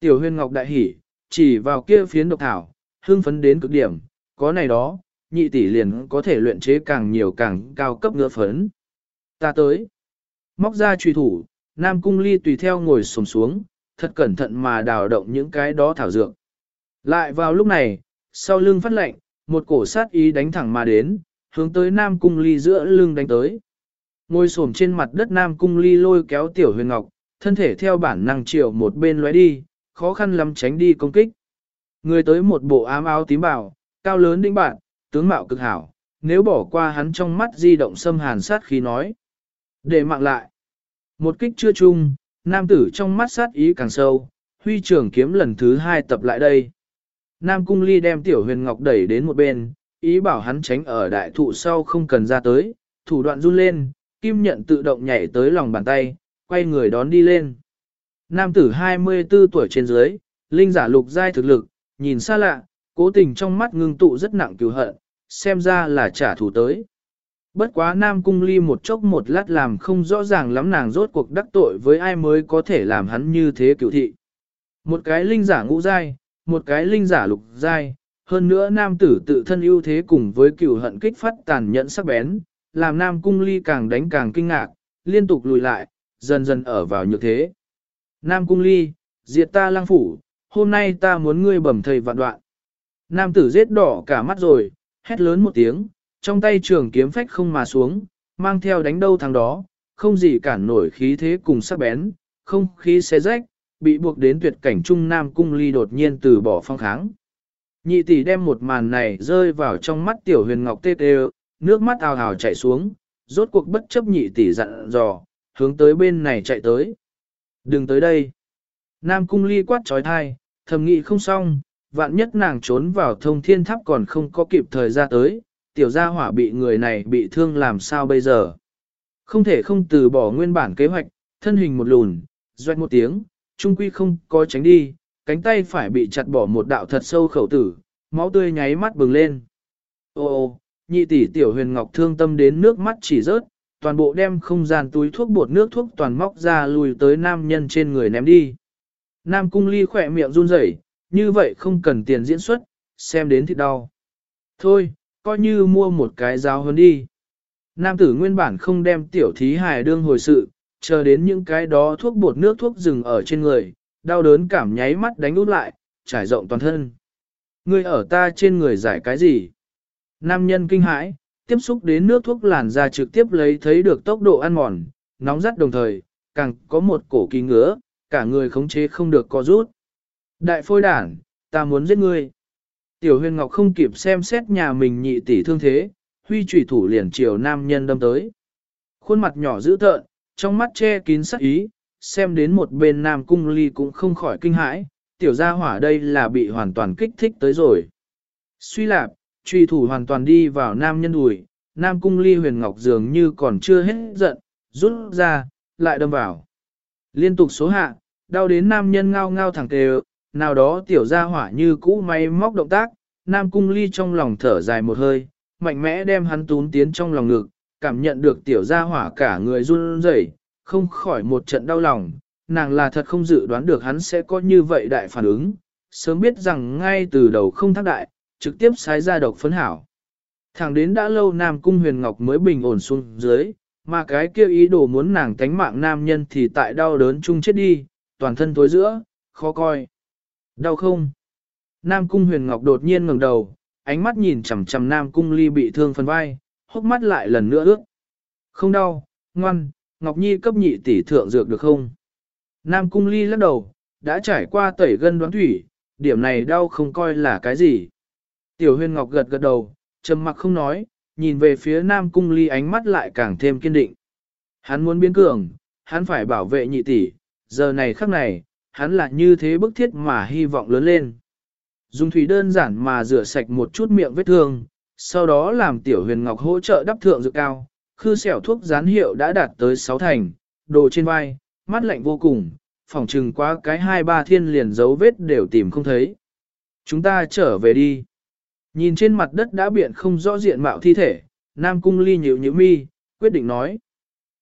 Tiểu huyên ngọc đại hỉ, chỉ vào kia phiến độc thảo, hưng phấn đến cực điểm, có này đó, nhị tỷ liền có thể luyện chế càng nhiều càng cao cấp ngựa phấn. Ta tới. Móc ra truy thủ, Nam Cung Ly tùy theo ngồi sồm xuống, thật cẩn thận mà đào động những cái đó thảo dược. Lại vào lúc này, sau lưng phát lệnh, một cổ sát ý đánh thẳng mà đến, hướng tới Nam Cung Ly giữa lưng đánh tới. Ngồi xổm trên mặt đất Nam Cung Ly lôi kéo Tiểu Huyền Ngọc, thân thể theo bản năng chiều một bên lóe đi, khó khăn lắm tránh đi công kích. Người tới một bộ ám áo tím bảo, cao lớn đĩnh bạn, tướng mạo cực hảo, nếu bỏ qua hắn trong mắt di động xâm hàn sát khí nói. Để mạng lại. Một kích chưa chung, nam tử trong mắt sát ý càng sâu, huy trưởng kiếm lần thứ hai tập lại đây. Nam cung ly đem tiểu huyền ngọc đẩy đến một bên, ý bảo hắn tránh ở đại thụ sau không cần ra tới, thủ đoạn run lên, kim nhận tự động nhảy tới lòng bàn tay, quay người đón đi lên. Nam tử 24 tuổi trên dưới, linh giả lục giai thực lực, nhìn xa lạ, cố tình trong mắt ngưng tụ rất nặng cứu hận, xem ra là trả thù tới. Bất quá Nam Cung Ly một chốc một lát làm không rõ ràng lắm nàng rốt cuộc đắc tội với ai mới có thể làm hắn như thế cựu thị. Một cái linh giả ngũ giai, một cái linh giả lục giai, hơn nữa nam tử tự thân ưu thế cùng với cựu hận kích phát tàn nhẫn sắc bén, làm Nam Cung Ly càng đánh càng kinh ngạc, liên tục lùi lại, dần dần ở vào như thế. Nam Cung Ly, diệt ta lang phủ, hôm nay ta muốn ngươi bẩm thầy vạn đoạn. Nam tử giết đỏ cả mắt rồi, hét lớn một tiếng, trong tay trường kiếm phách không mà xuống, mang theo đánh đâu thằng đó, không gì cản nổi khí thế cùng sắc bén, không khí xé rách, bị buộc đến tuyệt cảnh trung Nam Cung Ly đột nhiên từ bỏ phong kháng. Nhị tỷ đem một màn này rơi vào trong mắt tiểu huyền ngọc tê tê, nước mắt ào ào chảy xuống, rốt cuộc bất chấp nhị tỷ dặn dò, hướng tới bên này chạy tới. Đừng tới đây. Nam cung ly quát trói thai, thầm nghị không xong, vạn nhất nàng trốn vào thông thiên tháp còn không có kịp thời ra tới, tiểu gia hỏa bị người này bị thương làm sao bây giờ. Không thể không từ bỏ nguyên bản kế hoạch, thân hình một lùn, doanh một tiếng, trung quy không có tránh đi, cánh tay phải bị chặt bỏ một đạo thật sâu khẩu tử, máu tươi nháy mắt bừng lên. Ô ô, nhị tỷ tiểu huyền ngọc thương tâm đến nước mắt chỉ rớt, toàn bộ đem không gian túi thuốc bột nước thuốc toàn móc ra lùi tới nam nhân trên người ném đi. Nam cung ly khỏe miệng run rẩy, như vậy không cần tiền diễn xuất, xem đến thì đau. Thôi, coi như mua một cái giáo hơn đi. Nam tử nguyên bản không đem tiểu thí hài đương hồi sự, chờ đến những cái đó thuốc bột nước thuốc rừng ở trên người, đau đớn cảm nháy mắt đánh út lại, trải rộng toàn thân. Ngươi ở ta trên người giải cái gì? Nam nhân kinh hãi, tiếp xúc đến nước thuốc làn da trực tiếp lấy thấy được tốc độ ăn mòn, nóng rắt đồng thời, càng có một cổ kỳ ngứa, cả người khống chế không được co rút. Đại phôi đản, ta muốn giết ngươi. Tiểu huyền ngọc không kịp xem xét nhà mình nhị tỷ thương thế, huy trùy thủ liền chiều nam nhân đâm tới. Khuôn mặt nhỏ dữ tợn, trong mắt che kín sắc ý, xem đến một bên nam cung ly cũng không khỏi kinh hãi, tiểu gia hỏa đây là bị hoàn toàn kích thích tới rồi. Suy lạp, truy thủ hoàn toàn đi vào nam nhân đùi, nam cung ly huyền ngọc dường như còn chưa hết giận, rút ra, lại đâm vào. Liên tục số hạ, đau đến nam nhân ngao ngao thẳng tề, nào đó tiểu gia hỏa như cũ may móc động tác, nam cung ly trong lòng thở dài một hơi, mạnh mẽ đem hắn tún tiến trong lòng ngực, cảm nhận được tiểu gia hỏa cả người run rẩy, không khỏi một trận đau lòng, nàng là thật không dự đoán được hắn sẽ có như vậy đại phản ứng, sớm biết rằng ngay từ đầu không thác đại, trực tiếp sái ra độc phấn hảo. Thẳng đến đã lâu Nam Cung Huyền Ngọc mới bình ổn xuống dưới, mà cái kia ý đồ muốn nàng tánh mạng nam nhân thì tại đau đớn chung chết đi, toàn thân tối giữa, khó coi. Đau không? Nam Cung Huyền Ngọc đột nhiên ngẩng đầu, ánh mắt nhìn chằm chằm Nam Cung Ly bị thương phần vai, hốc mắt lại lần nữa ướt. Không đau, ngoan, Ngọc Nhi cấp nhị tỷ thượng dược được không? Nam Cung Ly lắc đầu, đã trải qua tẩy gân đoán thủy, điểm này đau không coi là cái gì. Tiểu huyền ngọc gật gật đầu, trầm mặc không nói, nhìn về phía Nam Cung Ly ánh mắt lại càng thêm kiên định. Hắn muốn biến cường, hắn phải bảo vệ nhị tỷ, giờ này khắc này, hắn là như thế bức thiết mà hy vọng lớn lên. Dùng thủy đơn giản mà rửa sạch một chút miệng vết thương, sau đó làm tiểu huyền ngọc hỗ trợ đắp thượng dược cao, khư xẻo thuốc gián hiệu đã đạt tới 6 thành, đồ trên vai, mắt lạnh vô cùng, phòng trừng quá cái hai ba thiên liền dấu vết đều tìm không thấy. Chúng ta trở về đi. Nhìn trên mặt đất đã biện không rõ diện mạo thi thể, Nam Cung Ly nhíu nhíu mi, quyết định nói.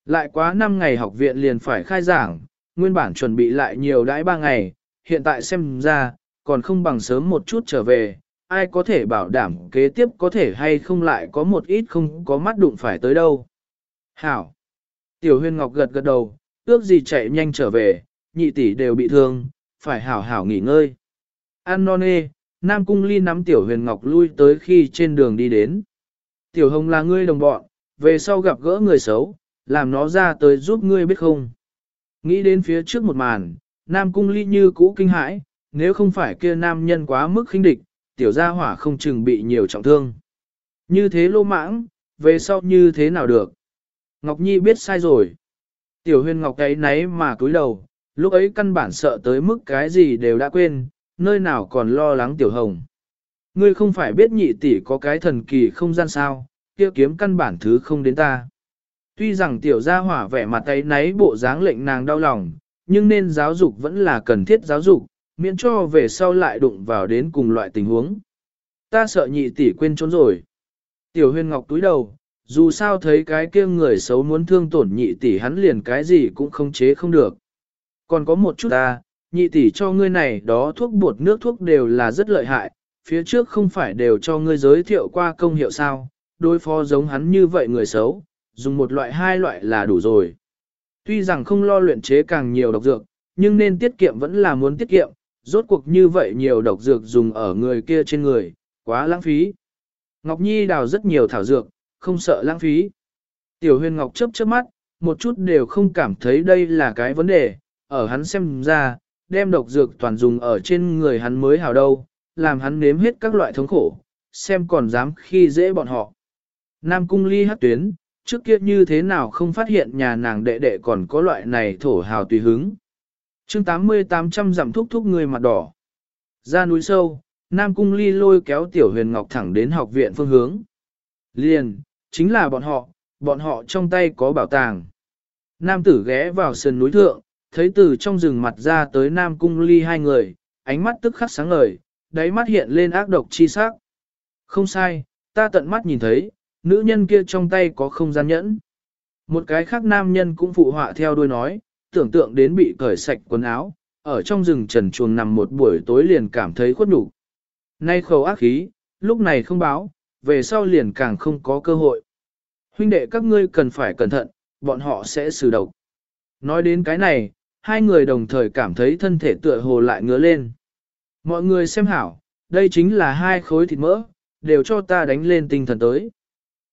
Lại quá 5 ngày học viện liền phải khai giảng, nguyên bản chuẩn bị lại nhiều đãi 3 ngày, hiện tại xem ra, còn không bằng sớm một chút trở về, ai có thể bảo đảm kế tiếp có thể hay không lại có một ít không có mắt đụng phải tới đâu. Hảo! Tiểu huyên ngọc gật gật đầu, ước gì chạy nhanh trở về, nhị tỷ đều bị thương, phải hảo hảo nghỉ ngơi. An non nê, Nam Cung Ly nắm Tiểu Huyền Ngọc lui tới khi trên đường đi đến. Tiểu Hồng là ngươi đồng bọn, về sau gặp gỡ người xấu, làm nó ra tới giúp ngươi biết không. Nghĩ đến phía trước một màn, Nam Cung Ly như cũ kinh hãi, nếu không phải kia nam nhân quá mức khinh địch, tiểu gia hỏa không chừng bị nhiều trọng thương. Như thế lô mãng, về sau như thế nào được. Ngọc Nhi biết sai rồi. Tiểu huyền Ngọc ấy nấy mà cúi đầu, lúc ấy căn bản sợ tới mức cái gì đều đã quên, nơi nào còn lo lắng tiểu hồng. Ngươi không phải biết nhị tỷ có cái thần kỳ không gian sao, kia kiếm căn bản thứ không đến ta. Tuy rằng tiểu gia hỏa vẻ mặt tay náy bộ dáng lệnh nàng đau lòng, nhưng nên giáo dục vẫn là cần thiết giáo dục, miễn cho về sau lại đụng vào đến cùng loại tình huống. Ta sợ nhị tỷ quên trốn rồi. Tiểu huyền ngọc túi đầu, dù sao thấy cái kia người xấu muốn thương tổn nhị tỷ hắn liền cái gì cũng không chế không được. Còn có một chút ta, nhị tỷ cho ngươi này đó thuốc bột nước thuốc đều là rất lợi hại, phía trước không phải đều cho ngươi giới thiệu qua công hiệu sao, đối phó giống hắn như vậy người xấu, dùng một loại hai loại là đủ rồi. Tuy rằng không lo luyện chế càng nhiều độc dược, nhưng nên tiết kiệm vẫn là muốn tiết kiệm, rốt cuộc như vậy nhiều độc dược dùng ở người kia trên người, quá lãng phí. Ngọc Nhi đào rất nhiều thảo dược, không sợ lãng phí. Tiểu huyền Ngọc chớp chớp mắt, một chút đều không cảm thấy đây là cái vấn đề, ở hắn xem ra, đem độc dược toàn dùng ở trên người hắn mới hào đâu, làm hắn nếm hết các loại thống khổ, xem còn dám khi dễ bọn họ. Nam cung ly hát tuyến, trước kia như thế nào không phát hiện nhà nàng đệ đệ còn có loại này thổ hào tùy hứng. chương 80-800 giảm thúc thúc người mặt đỏ. Ra núi sâu, Nam cung ly lôi kéo tiểu huyền ngọc thẳng đến học viện phương hướng. Liền, chính là bọn họ, bọn họ trong tay có bảo tàng. Nam tử ghé vào sườn núi thượng, thấy từ trong rừng mặt ra tới Nam Cung Ly hai người, ánh mắt tức khắc sáng ngời, đáy mắt hiện lên ác độc chi sắc. Không sai, ta tận mắt nhìn thấy, nữ nhân kia trong tay có không gian nhẫn. Một cái khác nam nhân cũng phụ họa theo đuôi nói, tưởng tượng đến bị cởi sạch quần áo, ở trong rừng trần chuồng nằm một buổi tối liền cảm thấy khuất nhục. Nay khẩu ác khí, lúc này không báo, về sau liền càng không có cơ hội. Huynh đệ các ngươi cần phải cẩn thận, bọn họ sẽ xử độc. Nói đến cái này, hai người đồng thời cảm thấy thân thể tựa hồ lại ngứa lên. Mọi người xem hảo, đây chính là hai khối thịt mỡ, đều cho ta đánh lên tinh thần tới.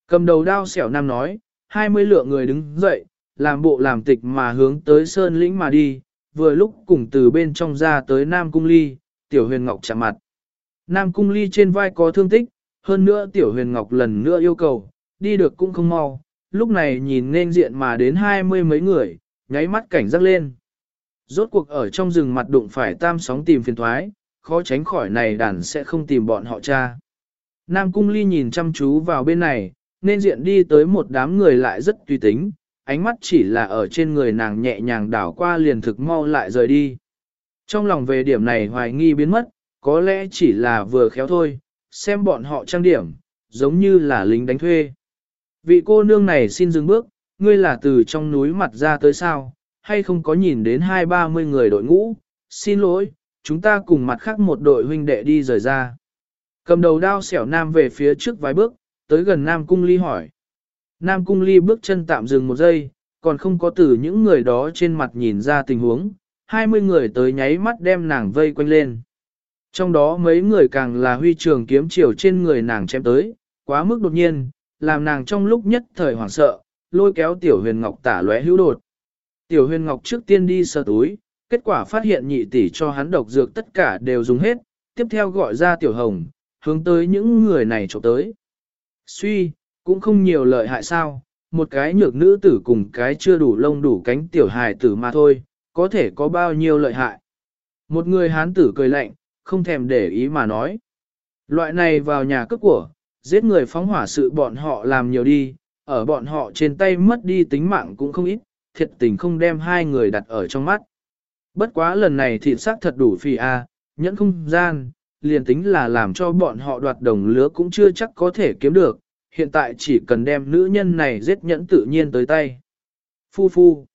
Cầm đầu đao xẻo nam nói, hai mươi lượng người đứng dậy, làm bộ làm tịch mà hướng tới sơn lĩnh mà đi, vừa lúc cùng từ bên trong ra tới Nam Cung Ly, Tiểu Huyền Ngọc chạm mặt. Nam Cung Ly trên vai có thương tích, hơn nữa Tiểu Huyền Ngọc lần nữa yêu cầu, đi được cũng không mau, lúc này nhìn nên diện mà đến hai mươi mấy người, nháy mắt cảnh giác lên. Rốt cuộc ở trong rừng mặt đụng phải tam sóng tìm phiền thoái, khó tránh khỏi này đàn sẽ không tìm bọn họ cha. Nam Cung Ly nhìn chăm chú vào bên này, nên diện đi tới một đám người lại rất tùy tính, ánh mắt chỉ là ở trên người nàng nhẹ nhàng đảo qua liền thực mau lại rời đi. Trong lòng về điểm này hoài nghi biến mất, có lẽ chỉ là vừa khéo thôi, xem bọn họ trang điểm, giống như là lính đánh thuê. Vị cô nương này xin dừng bước, ngươi là từ trong núi mặt ra tới sao, hay không có nhìn đến hai ba mươi người đội ngũ, xin lỗi, chúng ta cùng mặt khác một đội huynh đệ đi rời ra. Cầm đầu đao xẻo nam về phía trước vài bước, tới gần Nam Cung Ly hỏi. Nam Cung Ly bước chân tạm dừng một giây, còn không có từ những người đó trên mặt nhìn ra tình huống, hai mươi người tới nháy mắt đem nàng vây quanh lên. Trong đó mấy người càng là huy trường kiếm chiều trên người nàng chém tới, quá mức đột nhiên, làm nàng trong lúc nhất thời hoảng sợ, lôi kéo tiểu huyền ngọc tả lóe hữu đột. Tiểu huyền ngọc trước tiên đi sờ túi, kết quả phát hiện nhị tỷ cho hắn độc dược tất cả đều dùng hết, tiếp theo gọi ra tiểu hồng, hướng tới những người này trộm tới. Suy, cũng không nhiều lợi hại sao, một cái nhược nữ tử cùng cái chưa đủ lông đủ cánh tiểu hài tử mà thôi, có thể có bao nhiêu lợi hại. Một người hán tử cười lạnh, không thèm để ý mà nói. Loại này vào nhà cướp của, giết người phóng hỏa sự bọn họ làm nhiều đi, ở bọn họ trên tay mất đi tính mạng cũng không ít, thiệt tình không đem hai người đặt ở trong mắt. Bất quá lần này thịt xác thật đủ phì a, nhẫn không gian, liền tính là làm cho bọn họ đoạt đồng lứa cũng chưa chắc có thể kiếm được, hiện tại chỉ cần đem nữ nhân này giết nhẫn tự nhiên tới tay. Phu phu.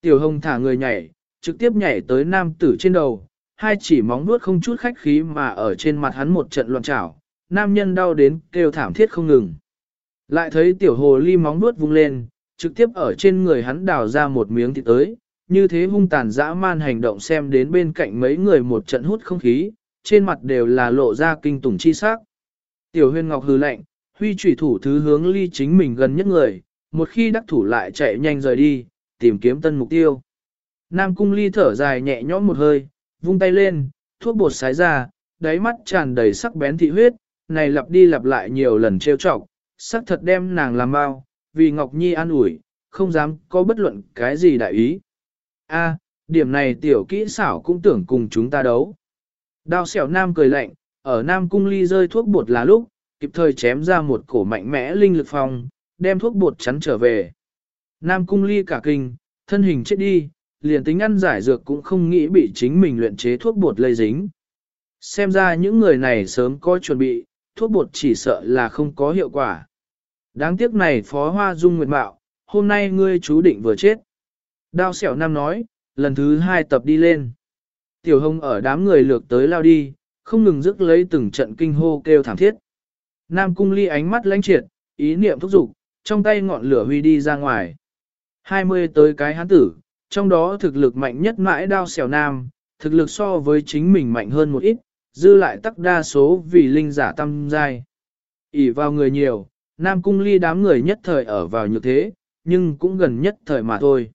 Tiểu hồng thả người nhảy, trực tiếp nhảy tới nam tử trên đầu, hai chỉ móng nuốt không chút khách khí mà ở trên mặt hắn một trận loạn trảo, nam nhân đau đến kêu thảm thiết không ngừng. Lại thấy tiểu hồ ly móng nuốt vung lên, trực tiếp ở trên người hắn đào ra một miếng thịt tới, như thế hung tàn dã man hành động xem đến bên cạnh mấy người một trận hút không khí, trên mặt đều là lộ ra kinh tủng chi sắc. Tiểu huyên ngọc hư lạnh, huy trùy thủ thứ hướng ly chính mình gần nhất người, một khi đắc thủ lại chạy nhanh rời đi, tìm kiếm tân mục tiêu. Nam cung ly thở dài nhẹ nhõm một hơi, vung tay lên, thuốc bột sái ra, đáy mắt tràn đầy sắc bén thị huyết, này lặp đi lặp lại nhiều lần trêu chọc, sắc thật đem nàng làm bao, vì Ngọc Nhi an ủi, không dám có bất luận cái gì đại ý. A, điểm này tiểu kỹ xảo cũng tưởng cùng chúng ta đấu. Đao xẻo nam cười lạnh, ở nam cung ly rơi thuốc bột là lúc, kịp thời chém ra một cổ mạnh mẽ linh lực phong, đem thuốc bột chắn trở về. Nam cung ly cả kinh, thân hình chết đi, liền tính ăn giải dược cũng không nghĩ bị chính mình luyện chế thuốc bột lây dính. Xem ra những người này sớm có chuẩn bị, thuốc bột chỉ sợ là không có hiệu quả. Đáng tiếc này phó hoa dung nguyệt mạo, hôm nay ngươi chú định vừa chết. Đao xẻo nam nói, lần thứ hai tập đi lên. Tiểu hồng ở đám người lược tới lao đi, không ngừng rước lấy từng trận kinh hô kêu thảm thiết. Nam cung ly ánh mắt lãnh triệt, ý niệm thúc giục, trong tay ngọn lửa huy đi ra ngoài. 20 tới cái hán tử, trong đó thực lực mạnh nhất mãi đao xẻo nam, thực lực so với chính mình mạnh hơn một ít, dư lại tắc đa số vì linh giả tâm giai. ỉ vào người nhiều, Nam Cung Ly đám người nhất thời ở vào như thế, nhưng cũng gần nhất thời mà thôi.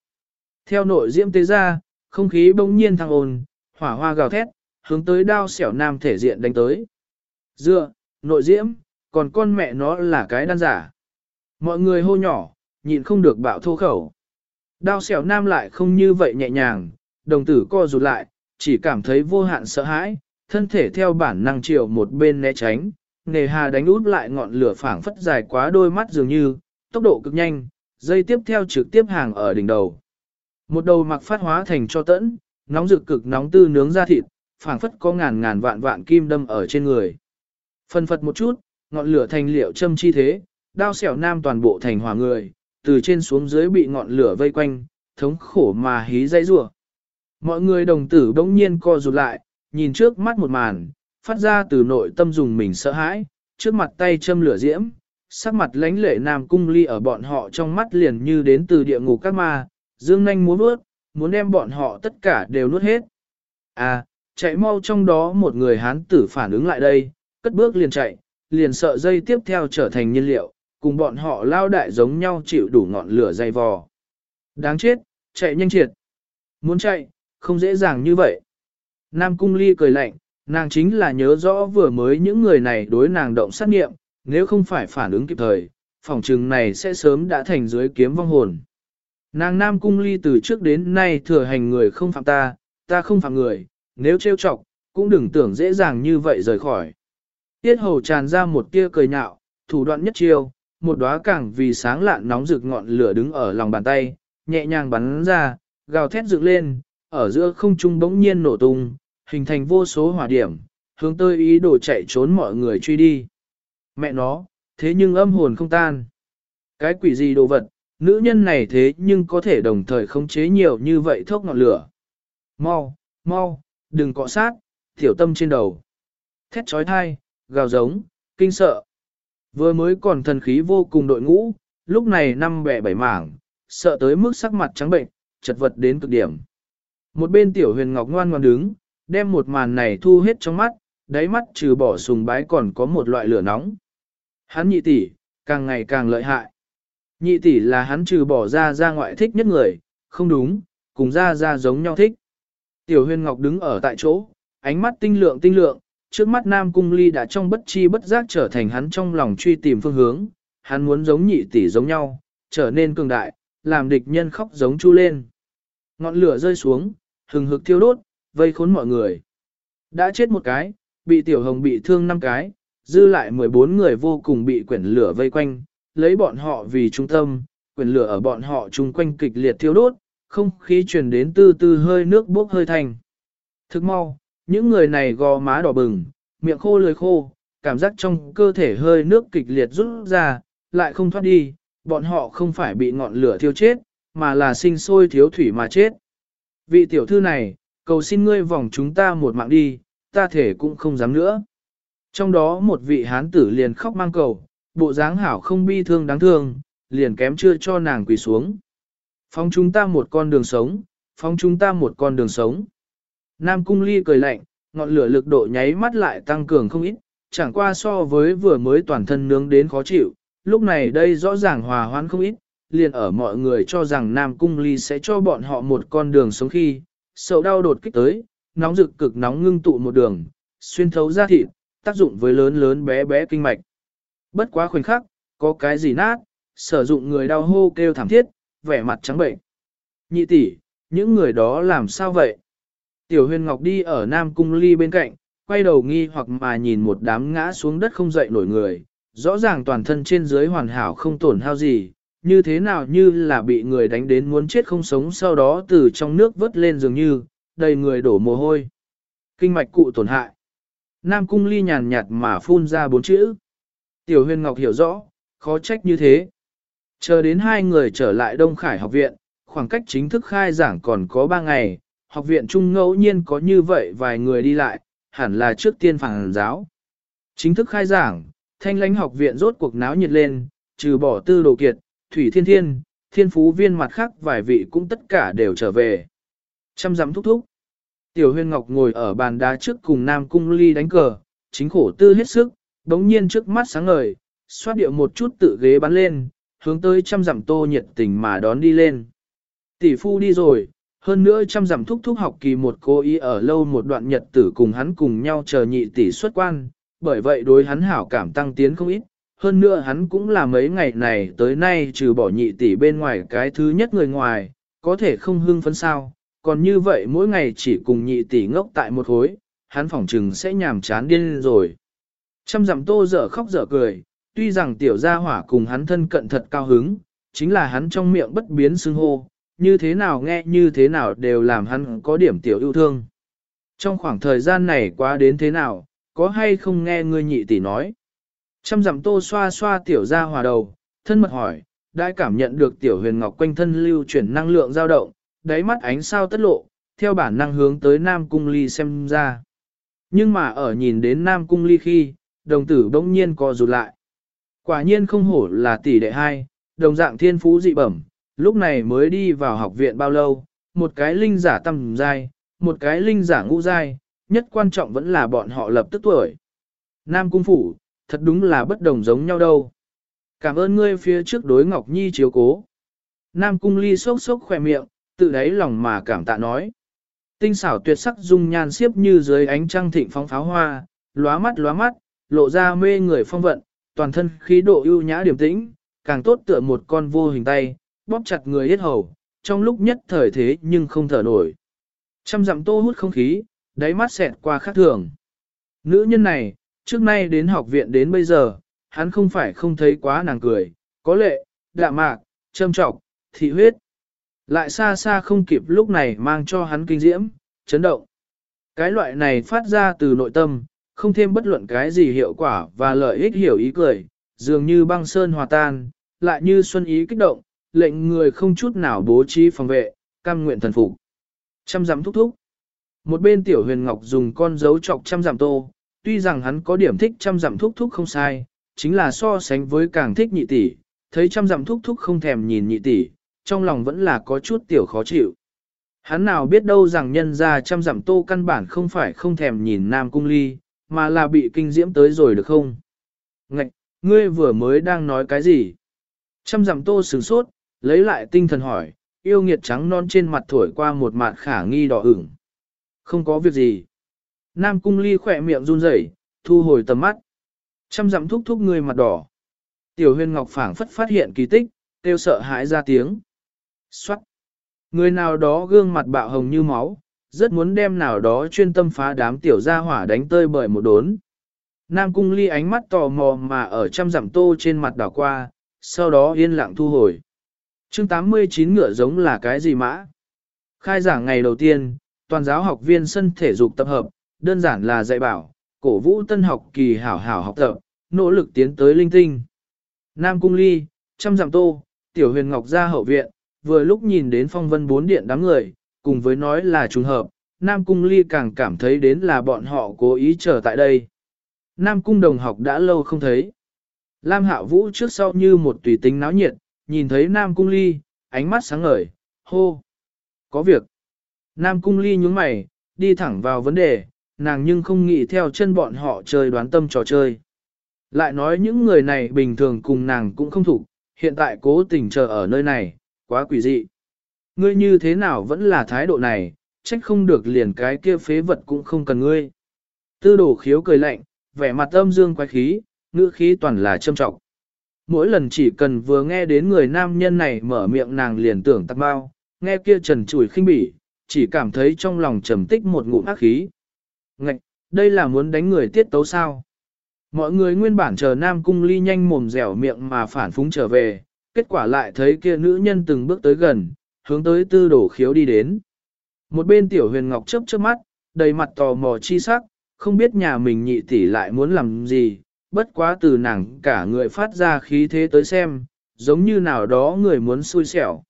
Theo nội diễm tế ra, không khí bỗng nhiên thăng ồn, hỏa hoa gào thét, hướng tới đao xẻo nam thể diện đánh tới. Dựa, nội diễm, còn con mẹ nó là cái đan giả. Mọi người hô nhỏ, nhịn không được bạo thô khẩu. Đao xẻo nam lại không như vậy nhẹ nhàng, đồng tử co rụt lại, chỉ cảm thấy vô hạn sợ hãi, thân thể theo bản năng chiều một bên né tránh, nề hà đánh út lại ngọn lửa phảng phất dài quá đôi mắt dường như, tốc độ cực nhanh, dây tiếp theo trực tiếp hàng ở đỉnh đầu. Một đầu mặc phát hóa thành cho tẫn, nóng rực cực nóng tư nướng ra thịt, phảng phất có ngàn ngàn vạn vạn kim đâm ở trên người. Phân phật một chút, ngọn lửa thành liệu châm chi thế, đao xẻo nam toàn bộ thành hỏa người, từ trên xuống dưới bị ngọn lửa vây quanh, thống khổ mà hí dây rủa. Mọi người đồng tử bỗng nhiên co rụt lại, nhìn trước mắt một màn, phát ra từ nội tâm dùng mình sợ hãi, trước mặt tay châm lửa diễm, sắc mặt lánh lệ nam cung ly ở bọn họ trong mắt liền như đến từ địa ngục các ma, dương nanh muốn nuốt, muốn đem bọn họ tất cả đều nuốt hết. À, chạy mau trong đó một người hán tử phản ứng lại đây, cất bước liền chạy, liền sợ dây tiếp theo trở thành nhiên liệu, cùng bọn họ lao đại giống nhau chịu đủ ngọn lửa dày vò. Đáng chết, chạy nhanh triệt. Muốn chạy, không dễ dàng như vậy. Nam Cung Ly cười lạnh, nàng chính là nhớ rõ vừa mới những người này đối nàng động sát nghiệm, nếu không phải phản ứng kịp thời, phòng trừng này sẽ sớm đã thành dưới kiếm vong hồn. Nàng Nam Cung Ly từ trước đến nay thừa hành người không phạm ta, ta không phạm người, nếu trêu chọc, cũng đừng tưởng dễ dàng như vậy rời khỏi. Tiết hầu tràn ra một tia cười nhạo, thủ đoạn nhất chiêu, một đóa càng vì sáng lạn nóng rực ngọn lửa đứng ở lòng bàn tay, nhẹ nhàng bắn ra, gào thét dựng lên, ở giữa không trung bỗng nhiên nổ tung, hình thành vô số hỏa điểm, hướng tới ý đồ chạy trốn mọi người truy đi. Mẹ nó, thế nhưng âm hồn không tan. Cái quỷ gì đồ vật, nữ nhân này thế nhưng có thể đồng thời khống chế nhiều như vậy thốc ngọn lửa. Mau, mau, đừng cọ sát, tiểu tâm trên đầu. Thét trói thai, gào giống, kinh sợ. Vừa mới còn thần khí vô cùng đội ngũ, lúc này năm bẻ bảy mảng, sợ tới mức sắc mặt trắng bệnh, chật vật đến cực điểm. Một bên tiểu huyền ngọc ngoan ngoan đứng, đem một màn này thu hết trong mắt, đáy mắt trừ bỏ sùng bái còn có một loại lửa nóng. Hắn nhị tỷ, càng ngày càng lợi hại. Nhị tỷ là hắn trừ bỏ ra ra ngoại thích nhất người, không đúng, cùng ra ra giống nhau thích. Tiểu huyền ngọc đứng ở tại chỗ, ánh mắt tinh lượng tinh lượng, trước mắt Nam Cung Ly đã trong bất chi bất giác trở thành hắn trong lòng truy tìm phương hướng, hắn muốn giống nhị tỷ giống nhau, trở nên cường đại, làm địch nhân khóc giống chu lên. Ngọn lửa rơi xuống, hừng hực thiêu đốt, vây khốn mọi người. Đã chết một cái, bị tiểu hồng bị thương năm cái, dư lại 14 người vô cùng bị quyển lửa vây quanh, lấy bọn họ vì trung tâm, quyển lửa ở bọn họ chung quanh kịch liệt thiêu đốt, không khí truyền đến từ từ hơi nước bốc hơi thành. Thức mau, những người này gò má đỏ bừng, miệng khô lưỡi khô, cảm giác trong cơ thể hơi nước kịch liệt rút ra, lại không thoát đi, bọn họ không phải bị ngọn lửa thiêu chết, mà là sinh sôi thiếu thủy mà chết. Vị tiểu thư này, cầu xin ngươi vòng chúng ta một mạng đi, ta thể cũng không dám nữa. Trong đó một vị hán tử liền khóc mang cầu, bộ dáng hảo không bi thương đáng thương, liền kém chưa cho nàng quỳ xuống. Phóng chúng ta một con đường sống, phóng chúng ta một con đường sống. Nam cung ly cười lạnh, ngọn lửa lực độ nháy mắt lại tăng cường không ít, chẳng qua so với vừa mới toàn thân nướng đến khó chịu, lúc này đây rõ ràng hòa hoãn không ít, liền ở mọi người cho rằng Nam cung ly sẽ cho bọn họ một con đường sống khi, sầu đau đột kích tới, nóng rực cực nóng ngưng tụ một đường, xuyên thấu ra thịt, tác dụng với lớn lớn bé bé kinh mạch. Bất quá khoảnh khắc, có cái gì nát, sử dụng người đau hô kêu thảm thiết, vẻ mặt trắng bệnh. Nhị tỷ, những người đó làm sao vậy? Tiểu huyền ngọc đi ở Nam Cung Ly bên cạnh, quay đầu nghi hoặc mà nhìn một đám ngã xuống đất không dậy nổi người, rõ ràng toàn thân trên dưới hoàn hảo không tổn hao gì, như thế nào như là bị người đánh đến muốn chết không sống sau đó từ trong nước vớt lên dường như, đầy người đổ mồ hôi. Kinh mạch cụ tổn hại. Nam Cung Ly nhàn nhạt mà phun ra bốn chữ. Tiểu huyền ngọc hiểu rõ, khó trách như thế. Chờ đến hai người trở lại Đông Khải học viện, khoảng cách chính thức khai giảng còn có ba ngày, học viện trung ngẫu nhiên có như vậy vài người đi lại, hẳn là trước tiên phản giáo. Chính thức khai giảng, thanh lãnh học viện rốt cuộc náo nhiệt lên, trừ bỏ tư đồ kiệt, thủy thiên thiên, thiên phú viên mặt khác vài vị cũng tất cả đều trở về. Chăm dặm thúc thúc. Tiểu Huyên ngọc ngồi ở bàn đá trước cùng Nam Cung Ly đánh cờ, chính khổ tư hết sức, đống nhiên trước mắt sáng ngời, xoát điệu một chút tự ghế bắn lên, hướng tới trăm dặm tô nhiệt tình mà đón đi lên. Tỷ phu đi rồi, hơn nữa trăm dặm thúc thúc học kỳ một cô ý ở lâu một đoạn nhật tử cùng hắn cùng nhau chờ nhị tỷ xuất quan, bởi vậy đối hắn hảo cảm tăng tiến không ít. Hơn nữa hắn cũng là mấy ngày này tới nay trừ bỏ nhị tỷ bên ngoài cái thứ nhất người ngoài, có thể không hưng phấn sao, còn như vậy mỗi ngày chỉ cùng nhị tỷ ngốc tại một hối, hắn phỏng trừng sẽ nhàm chán điên rồi. Trăm dặm tô dở khóc dở cười, tuy rằng tiểu gia hỏa cùng hắn thân cận thật cao hứng, chính là hắn trong miệng bất biến xưng hô, như thế nào nghe như thế nào đều làm hắn có điểm tiểu yêu thương. Trong khoảng thời gian này quá đến thế nào, có hay không nghe ngươi nhị tỷ nói. Trăm dặm tô xoa xoa tiểu gia hòa đầu, thân mật hỏi, đã cảm nhận được tiểu huyền ngọc quanh thân lưu chuyển năng lượng dao động, đáy mắt ánh sao tất lộ, theo bản năng hướng tới Nam Cung Ly xem ra. Nhưng mà ở nhìn đến Nam Cung Ly khi, đồng tử bỗng nhiên co rụt lại. Quả nhiên không hổ là tỷ đệ hai, đồng dạng thiên phú dị bẩm, lúc này mới đi vào học viện bao lâu, một cái linh giả tầm giai, một cái linh giả ngũ giai, nhất quan trọng vẫn là bọn họ lập tức tuổi. Nam Cung Phủ, thật đúng là bất đồng giống nhau đâu. Cảm ơn ngươi phía trước đối Ngọc Nhi chiếu cố. Nam Cung Ly sốc sốc khỏe miệng, tự đáy lòng mà cảm tạ nói. Tinh xảo tuyệt sắc dung nhan xiếp như dưới ánh trăng thịnh phóng pháo hoa, lóa mắt lóa mắt, lộ ra mê người phong vận, toàn thân khí độ ưu nhã điềm tĩnh, càng tốt tựa một con vô hình tay, bóp chặt người hết hầu, trong lúc nhất thời thế nhưng không thở nổi. Trăm dặm tô hút không khí, đáy mắt xẹt qua khác thường. Nữ nhân này, trước nay đến học viện đến bây giờ, hắn không phải không thấy quá nàng cười, có lệ, đạ mạc, châm trọc, thị huyết. Lại xa xa không kịp lúc này mang cho hắn kinh diễm, chấn động. Cái loại này phát ra từ nội tâm, không thêm bất luận cái gì hiệu quả và lợi ích hiểu ý cười, dường như băng sơn hòa tan, lại như xuân ý kích động, lệnh người không chút nào bố trí phòng vệ, cam nguyện thần phục. Trăm dặm thúc thúc. Một bên tiểu huyền ngọc dùng con dấu chọc trăm dặm tô, tuy rằng hắn có điểm thích trăm dặm thúc thúc không sai, chính là so sánh với càng thích nhị tỷ, thấy trăm dặm thúc thúc không thèm nhìn nhị tỷ, trong lòng vẫn là có chút tiểu khó chịu. Hắn nào biết đâu rằng nhân ra trăm dặm tô căn bản không phải không thèm nhìn nam cung ly, mà là bị kinh diễm tới rồi được không? Ngạch, ngươi vừa mới đang nói cái gì? Trăm dặm tô sửng sốt, lấy lại tinh thần hỏi, yêu nghiệt trắng non trên mặt thổi qua một mặt khả nghi đỏ ửng. Không có việc gì. Nam cung ly khỏe miệng run rẩy, thu hồi tầm mắt. Trăm dặm thúc thúc người mặt đỏ. Tiểu huyền ngọc phảng phất phát hiện kỳ tích, kêu sợ hãi ra tiếng. Xoát! Người nào đó gương mặt bạo hồng như máu, rất muốn đem nào đó chuyên tâm phá đám tiểu gia hỏa đánh tơi bởi một đốn. Nam cung ly ánh mắt tò mò mà ở trăm dặm tô trên mặt đảo qua, sau đó yên lặng thu hồi. chương 89 ngựa giống là cái gì mã? Khai giảng ngày đầu tiên, toàn giáo học viên sân thể dục tập hợp, đơn giản là dạy bảo, cổ vũ tân học kỳ hảo hảo học tập, nỗ lực tiến tới linh tinh. Nam cung ly, trăm dặm tô, tiểu huyền ngọc ra hậu viện, vừa lúc nhìn đến phong vân bốn điện đám người, cùng với nói là trùng hợp, Nam cung ly càng cảm thấy đến là bọn họ cố ý chờ tại đây. Nam cung đồng học đã lâu không thấy. Lam hạ vũ trước sau như một tùy tính náo nhiệt, nhìn thấy Nam cung ly, ánh mắt sáng ngời, hô. Có việc. Nam cung ly nhúng mày, đi thẳng vào vấn đề, nàng nhưng không nghĩ theo chân bọn họ chơi đoán tâm trò chơi. Lại nói những người này bình thường cùng nàng cũng không thủ, hiện tại cố tình chờ ở nơi này, quá quỷ dị. Ngươi như thế nào vẫn là thái độ này, trách không được liền cái kia phế vật cũng không cần ngươi. Tư đồ khiếu cười lạnh, vẻ mặt âm dương quái khí, ngữ khí toàn là châm trọng. Mỗi lần chỉ cần vừa nghe đến người nam nhân này mở miệng nàng liền tưởng tắc bao, nghe kia trần chùi khinh bỉ, chỉ cảm thấy trong lòng trầm tích một ngụm ác khí. Ngạch, đây là muốn đánh người tiết tấu sao? Mọi người nguyên bản chờ Nam Cung Ly nhanh mồm dẻo miệng mà phản phúng trở về, kết quả lại thấy kia nữ nhân từng bước tới gần, hướng tới tư đổ khiếu đi đến. Một bên tiểu huyền ngọc chớp chớp mắt, đầy mặt tò mò chi sắc, không biết nhà mình nhị tỷ lại muốn làm gì, bất quá từ nàng cả người phát ra khí thế tới xem, giống như nào đó người muốn xui xẻo.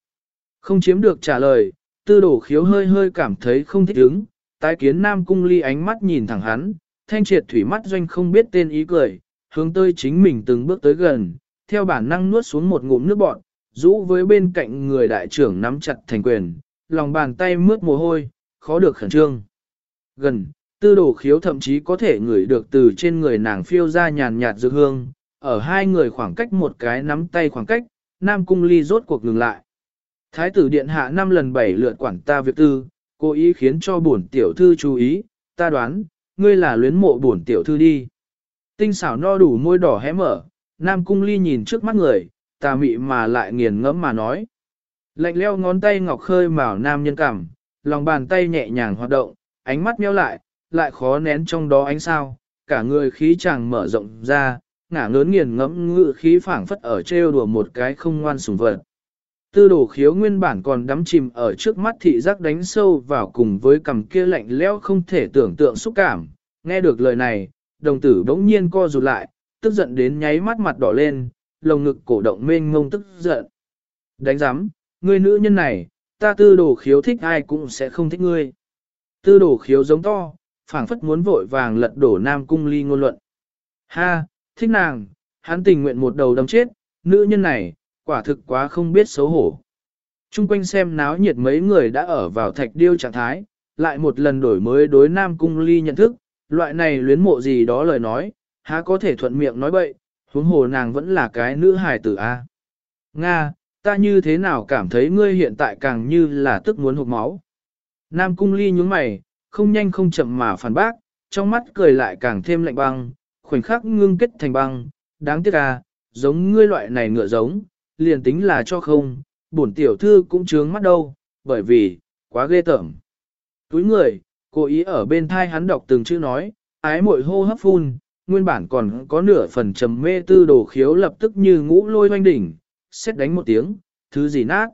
Không chiếm được trả lời, tư đổ khiếu hơi hơi cảm thấy không thích ứng, tái kiến nam cung ly ánh mắt nhìn thẳng hắn, thanh triệt thủy mắt doanh không biết tên ý cười, hướng tới chính mình từng bước tới gần, theo bản năng nuốt xuống một ngụm nước bọt, rũ với bên cạnh người đại trưởng nắm chặt thành quyền, lòng bàn tay mướt mồ hôi, khó được khẩn trương. Gần, tư đồ khiếu thậm chí có thể ngửi được từ trên người nàng phiêu ra nhàn nhạt dược hương, ở hai người khoảng cách một cái nắm tay khoảng cách, Nam Cung Ly rốt cuộc ngừng lại. Thái tử điện hạ năm lần bảy lượt quản ta việc tư, cố ý khiến cho bổn tiểu thư chú ý, ta đoán, ngươi là luyến mộ bổn tiểu thư đi. Tinh xảo no đủ môi đỏ hé mở, Nam Cung Ly nhìn trước mắt người, tà mị mà lại nghiền ngẫm mà nói. Lạnh leo ngón tay ngọc khơi mào nam nhân cảm, lòng bàn tay nhẹ nhàng hoạt động, ánh mắt meo lại, lại khó nén trong đó ánh sao, cả người khí chàng mở rộng ra, ngả ngớn nghiền ngẫm ngự khí phảng phất ở trêu đùa một cái không ngoan sủng vật. Tư đồ khiếu nguyên bản còn đắm chìm ở trước mắt thị giác đánh sâu vào cùng với cằm kia lạnh lẽo không thể tưởng tượng xúc cảm. Nghe được lời này, đồng tử bỗng nhiên co rụt lại, tức giận đến nháy mắt mặt đỏ lên, lồng ngực cổ động mênh ngông tức giận. Đánh giám, người nữ nhân này, ta tư đồ khiếu thích ai cũng sẽ không thích ngươi. Tư đồ khiếu giống to, phảng phất muốn vội vàng lật đổ nam cung ly ngôn luận. Ha, thích nàng, hắn tình nguyện một đầu đâm chết, nữ nhân này, quả thực quá không biết xấu hổ. Trung quanh xem náo nhiệt mấy người đã ở vào thạch điêu trạng thái, lại một lần đổi mới đối nam cung ly nhận thức, loại này luyến mộ gì đó lời nói, há có thể thuận miệng nói bậy, huống hồ nàng vẫn là cái nữ hài tử A. Nga, ta như thế nào cảm thấy ngươi hiện tại càng như là tức muốn hụt máu. Nam cung ly nhướng mày, không nhanh không chậm mà phản bác, trong mắt cười lại càng thêm lạnh băng, khoảnh khắc ngưng kết thành băng, đáng tiếc à, giống ngươi loại này ngựa giống, liền tính là cho không, bổn tiểu thư cũng trướng mắt đâu, bởi vì, quá ghê tởm. Túi người, cố ý ở bên thai hắn đọc từng chữ nói, ái mội hô hấp phun, nguyên bản còn có nửa phần trầm mê tư đồ khiếu lập tức như ngũ lôi hoanh đỉnh, xét đánh một tiếng, thứ gì nát.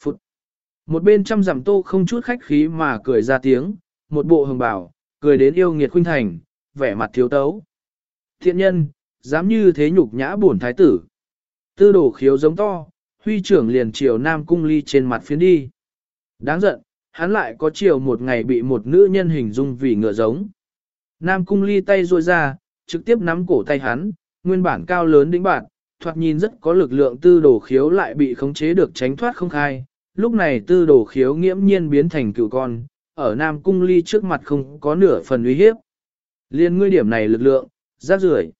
Phụt. Một bên trăm giảm tô không chút khách khí mà cười ra tiếng, một bộ hồng bảo, cười đến yêu nghiệt khuynh thành, vẻ mặt thiếu tấu. Thiện nhân, dám như thế nhục nhã bổn thái tử. Tư đồ khiếu giống to, huy trưởng liền chiều nam cung ly trên mặt phiến đi. Đáng giận, hắn lại có chiều một ngày bị một nữ nhân hình dung vì ngựa giống. Nam cung ly tay ruôi ra, trực tiếp nắm cổ tay hắn, nguyên bản cao lớn đĩnh bản, thoạt nhìn rất có lực lượng tư đồ khiếu lại bị khống chế được tránh thoát không khai. Lúc này tư đồ khiếu nghiễm nhiên biến thành cựu con, ở Nam Cung Ly trước mặt không có nửa phần uy hiếp. Liên ngươi điểm này lực lượng, giáp rưởi.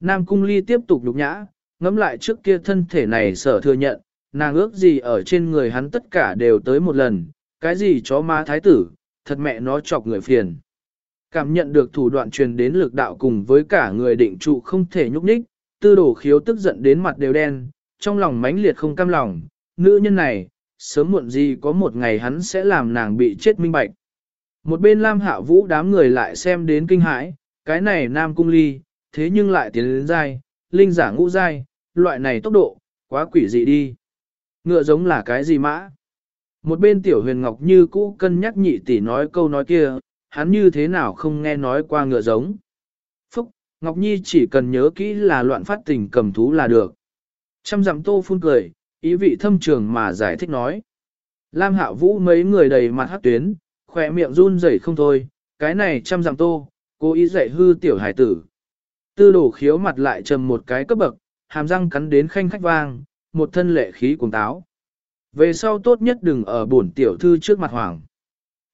Nam Cung Ly tiếp tục lục nhã, ngẫm lại trước kia thân thể này sở thừa nhận, nàng ước gì ở trên người hắn tất cả đều tới một lần, cái gì chó ma thái tử, thật mẹ nó chọc người phiền. Cảm nhận được thủ đoạn truyền đến lực đạo cùng với cả người định trụ không thể nhúc nhích, tư đổ khiếu tức giận đến mặt đều đen, trong lòng mãnh liệt không cam lòng, nữ nhân này, sớm muộn gì có một ngày hắn sẽ làm nàng bị chết minh bạch. Một bên Lam Hạ Vũ đám người lại xem đến kinh hãi, cái này Nam Cung Ly, thế nhưng lại tiến đến dai, linh giả ngũ dai, loại này tốc độ, quá quỷ dị đi. Ngựa giống là cái gì mã? Một bên tiểu huyền ngọc như cũ cân nhắc nhị tỷ nói câu nói kia, hắn như thế nào không nghe nói qua ngựa giống. Phúc, Ngọc Nhi chỉ cần nhớ kỹ là loạn phát tình cầm thú là được. Trăm dặm tô phun cười, ý vị thâm trường mà giải thích nói. Lam hạ vũ mấy người đầy mặt hát tuyến, khỏe miệng run rẩy không thôi, cái này trăm dặm tô, cố ý dạy hư tiểu hải tử. Tư đổ khiếu mặt lại trầm một cái cấp bậc, hàm răng cắn đến khanh khách vang, một thân lệ khí cuồng táo. Về sau tốt nhất đừng ở bổn tiểu thư trước mặt hoàng.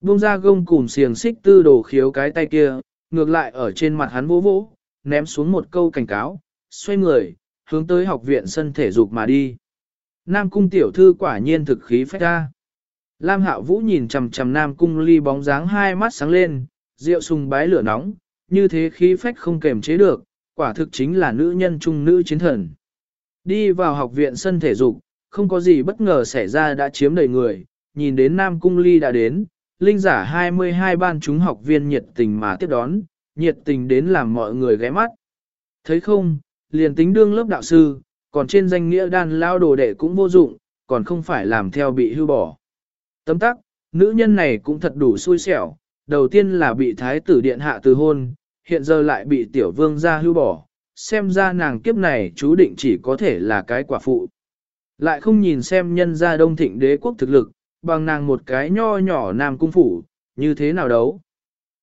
Buông ra gông cùng xiềng xích tư đồ khiếu cái tay kia, ngược lại ở trên mặt hắn vỗ vỗ, ném xuống một câu cảnh cáo, xoay người, hướng tới học viện sân thể dục mà đi. Nam cung tiểu thư quả nhiên thực khí phách ra. Lam hạo vũ nhìn chầm chầm Nam cung ly bóng dáng hai mắt sáng lên, rượu sùng bái lửa nóng, như thế khí phách không kềm chế được, quả thực chính là nữ nhân trung nữ chiến thần. Đi vào học viện sân thể dục, không có gì bất ngờ xảy ra đã chiếm đầy người, nhìn đến Nam Cung Ly đã đến, linh giả 22 ban chúng học viên nhiệt tình mà tiếp đón, nhiệt tình đến làm mọi người ghé mắt. Thấy không, liền tính đương lớp đạo sư, còn trên danh nghĩa đan lao đồ đệ cũng vô dụng, còn không phải làm theo bị hư bỏ. Tấm tắc, nữ nhân này cũng thật đủ xui xẻo, đầu tiên là bị thái tử điện hạ từ hôn, hiện giờ lại bị tiểu vương gia hưu bỏ, xem ra nàng kiếp này chú định chỉ có thể là cái quả phụ. Lại không nhìn xem nhân gia đông thịnh đế quốc thực lực, bằng nàng một cái nho nhỏ nam cung phủ, như thế nào đấu.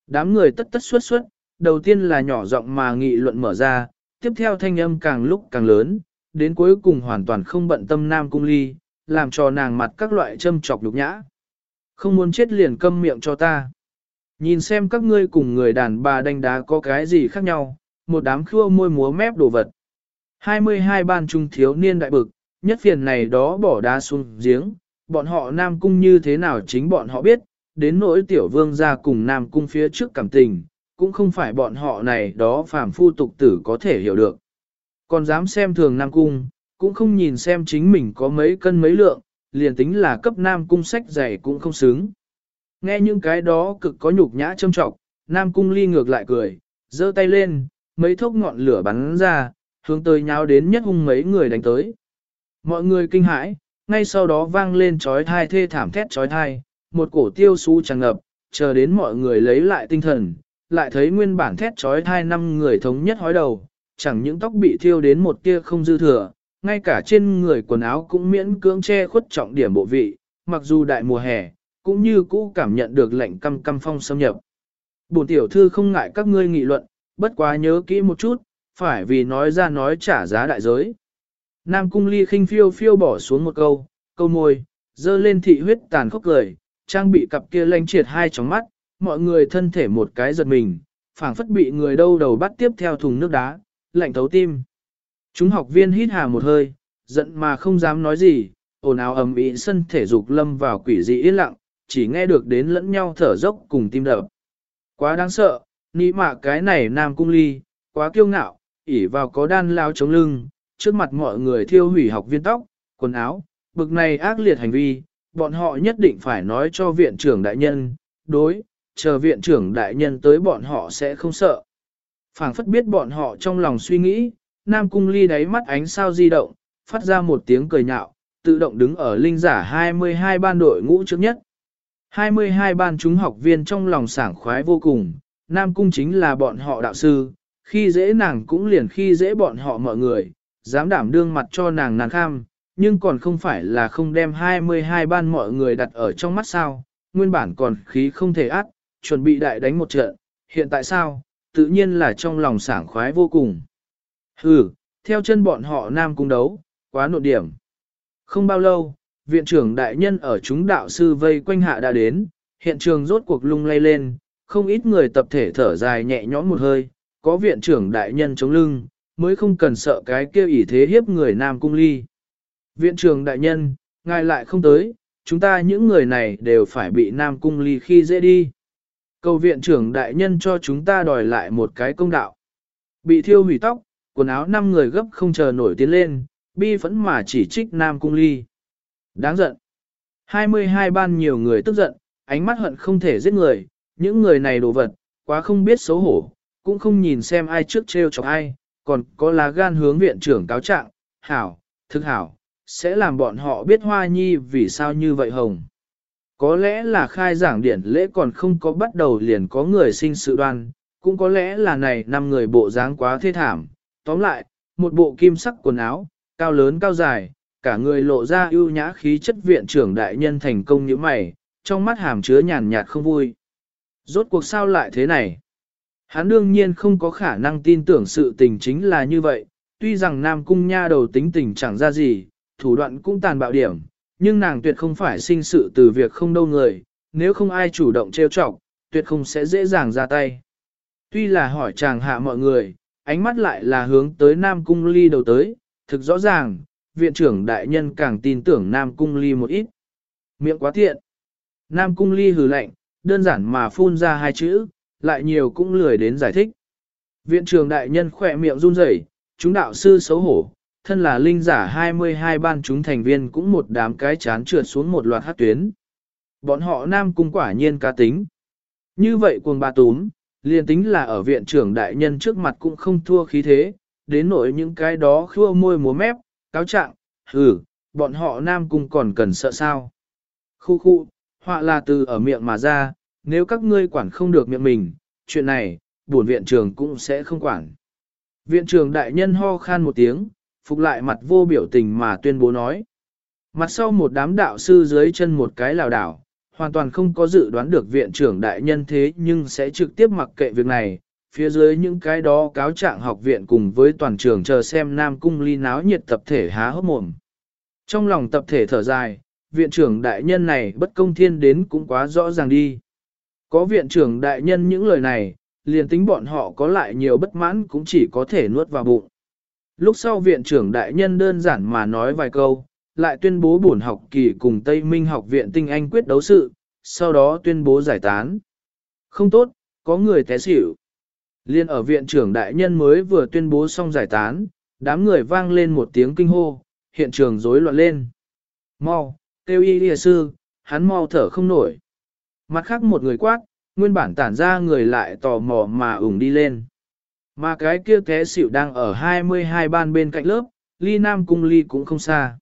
Đám người tất tất xuất xuất, đầu tiên là nhỏ giọng mà nghị luận mở ra, tiếp theo thanh âm càng lúc càng lớn, đến cuối cùng hoàn toàn không bận tâm nam cung ly, làm cho nàng mặt các loại châm chọc nhục nhã. Không muốn chết liền câm miệng cho ta. Nhìn xem các ngươi cùng người đàn bà đánh đá có cái gì khác nhau, một đám khua môi múa mép đồ vật. 22 ban trung thiếu niên đại bực, nhất phiền này đó bỏ đá xuống giếng, bọn họ Nam Cung như thế nào chính bọn họ biết, đến nỗi tiểu vương ra cùng Nam Cung phía trước cảm tình, cũng không phải bọn họ này đó phàm phu tục tử có thể hiểu được. Còn dám xem thường Nam Cung, cũng không nhìn xem chính mình có mấy cân mấy lượng, liền tính là cấp Nam Cung sách dày cũng không xứng. Nghe những cái đó cực có nhục nhã châm trọng, Nam Cung ly ngược lại cười, giơ tay lên, mấy thốc ngọn lửa bắn ra, hướng tới nháo đến nhất hung mấy người đánh tới. Mọi người kinh hãi, ngay sau đó vang lên chói thai thê thảm thét chói thai, một cổ tiêu su tràn ngập, chờ đến mọi người lấy lại tinh thần, lại thấy nguyên bản thét chói thai năm người thống nhất hói đầu, chẳng những tóc bị thiêu đến một tia không dư thừa, ngay cả trên người quần áo cũng miễn cưỡng che khuất trọng điểm bộ vị, mặc dù đại mùa hè, cũng như cũ cảm nhận được lệnh căm căm phong xâm nhập. Bổn tiểu thư không ngại các ngươi nghị luận, bất quá nhớ kỹ một chút, phải vì nói ra nói trả giá đại giới. Nam cung ly khinh phiêu phiêu bỏ xuống một câu, câu môi, dơ lên thị huyết tàn khốc cười, trang bị cặp kia lanh triệt hai tróng mắt, mọi người thân thể một cái giật mình, phảng phất bị người đâu đầu bắt tiếp theo thùng nước đá, lạnh thấu tim. Chúng học viên hít hà một hơi, giận mà không dám nói gì, ồn ào ầm ĩ sân thể dục lâm vào quỷ dị yên lặng, chỉ nghe được đến lẫn nhau thở dốc cùng tim đập. Quá đáng sợ, Nị mạ cái này nam cung ly, quá kiêu ngạo, ỉ vào có đan lao chống lưng, trước mặt mọi người thiêu hủy học viên tóc, quần áo, bực này ác liệt hành vi, bọn họ nhất định phải nói cho viện trưởng đại nhân, đối, chờ viện trưởng đại nhân tới bọn họ sẽ không sợ. phảng phất biết bọn họ trong lòng suy nghĩ, Nam Cung Ly đáy mắt ánh sao di động, phát ra một tiếng cười nhạo, tự động đứng ở linh giả 22 ban đội ngũ trước nhất. 22 ban chúng học viên trong lòng sảng khoái vô cùng, Nam Cung chính là bọn họ đạo sư, khi dễ nàng cũng liền khi dễ bọn họ mọi người, dám đảm đương mặt cho nàng nàng kham, nhưng còn không phải là không đem 22 ban mọi người đặt ở trong mắt sao, nguyên bản còn khí không thể át, chuẩn bị đại đánh một trận, hiện tại sao, tự nhiên là trong lòng sảng khoái vô cùng. Hừ, theo chân bọn họ Nam Cung đấu, quá nộn điểm. Không bao lâu, viện trưởng đại nhân ở chúng đạo sư vây quanh hạ đã đến, hiện trường rốt cuộc lung lay lên, không ít người tập thể thở dài nhẹ nhõm một hơi, có viện trưởng đại nhân chống lưng, mới không cần sợ cái kêu ỷ thế hiếp người Nam Cung Ly. Viện trưởng đại nhân, ngài lại không tới, chúng ta những người này đều phải bị Nam Cung Ly khi dễ đi. Cầu viện trưởng đại nhân cho chúng ta đòi lại một cái công đạo. Bị thiêu hủy tóc, quần áo năm người gấp không chờ nổi tiến lên, bi phẫn mà chỉ trích Nam Cung Ly. Đáng giận. 22 ban nhiều người tức giận, ánh mắt hận không thể giết người, những người này đồ vật, quá không biết xấu hổ, cũng không nhìn xem ai trước treo chọc ai, còn có lá gan hướng viện trưởng cáo trạng, hảo, thực hảo, sẽ làm bọn họ biết hoa nhi vì sao như vậy hồng. Có lẽ là khai giảng điển lễ còn không có bắt đầu liền có người sinh sự đoan, cũng có lẽ là này năm người bộ dáng quá thê thảm. Tóm lại, một bộ kim sắc quần áo, cao lớn cao dài, cả người lộ ra ưu nhã khí chất viện trưởng đại nhân thành công như mày, trong mắt hàm chứa nhàn nhạt không vui. Rốt cuộc sao lại thế này? Hắn đương nhiên không có khả năng tin tưởng sự tình chính là như vậy, tuy rằng Nam Cung Nha đầu tính tình chẳng ra gì, thủ đoạn cũng tàn bạo điểm, nhưng nàng tuyệt không phải sinh sự từ việc không đâu người, nếu không ai chủ động trêu chọc, tuyệt không sẽ dễ dàng ra tay. Tuy là hỏi chàng hạ mọi người, ánh mắt lại là hướng tới Nam Cung Ly đầu tới, thực rõ ràng, viện trưởng đại nhân càng tin tưởng Nam Cung Ly một ít. Miệng quá thiện. Nam Cung Ly hừ lạnh, đơn giản mà phun ra hai chữ, lại nhiều cũng lười đến giải thích. Viện trưởng đại nhân khỏe miệng run rẩy, chúng đạo sư xấu hổ, thân là linh giả 22 ban chúng thành viên cũng một đám cái chán trượt xuống một loạt hát tuyến. Bọn họ nam cung quả nhiên cá tính. Như vậy cuồng ba túm, liền tính là ở viện trưởng đại nhân trước mặt cũng không thua khí thế, đến nỗi những cái đó khua môi múa mép, cáo trạng, hừ, bọn họ nam cung còn cần sợ sao. Khu khu, họa là từ ở miệng mà ra, nếu các ngươi quản không được miệng mình, chuyện này, buồn viện trường cũng sẽ không quản. Viện trường đại nhân ho khan một tiếng, phục lại mặt vô biểu tình mà tuyên bố nói. Mặt sau một đám đạo sư dưới chân một cái lào đảo, hoàn toàn không có dự đoán được viện trưởng đại nhân thế nhưng sẽ trực tiếp mặc kệ việc này, phía dưới những cái đó cáo trạng học viện cùng với toàn trường chờ xem Nam Cung ly náo nhiệt tập thể há hốc mồm. Trong lòng tập thể thở dài, viện trưởng đại nhân này bất công thiên đến cũng quá rõ ràng đi. Có viện trưởng đại nhân những lời này, liền tính bọn họ có lại nhiều bất mãn cũng chỉ có thể nuốt vào bụng. Lúc sau viện trưởng đại nhân đơn giản mà nói vài câu, lại tuyên bố bổn học kỳ cùng Tây Minh học viện tinh anh quyết đấu sự, sau đó tuyên bố giải tán. Không tốt, có người té xỉu. Liên ở viện trưởng đại nhân mới vừa tuyên bố xong giải tán, đám người vang lên một tiếng kinh hô, hiện trường rối loạn lên. Mau, kêu y lìa sư, hắn mau thở không nổi. Mặt khác một người quát, nguyên bản tản ra người lại tò mò mà ủng đi lên. Mà cái kia té xỉu đang ở 22 ban bên cạnh lớp, ly nam cung ly cũng không xa.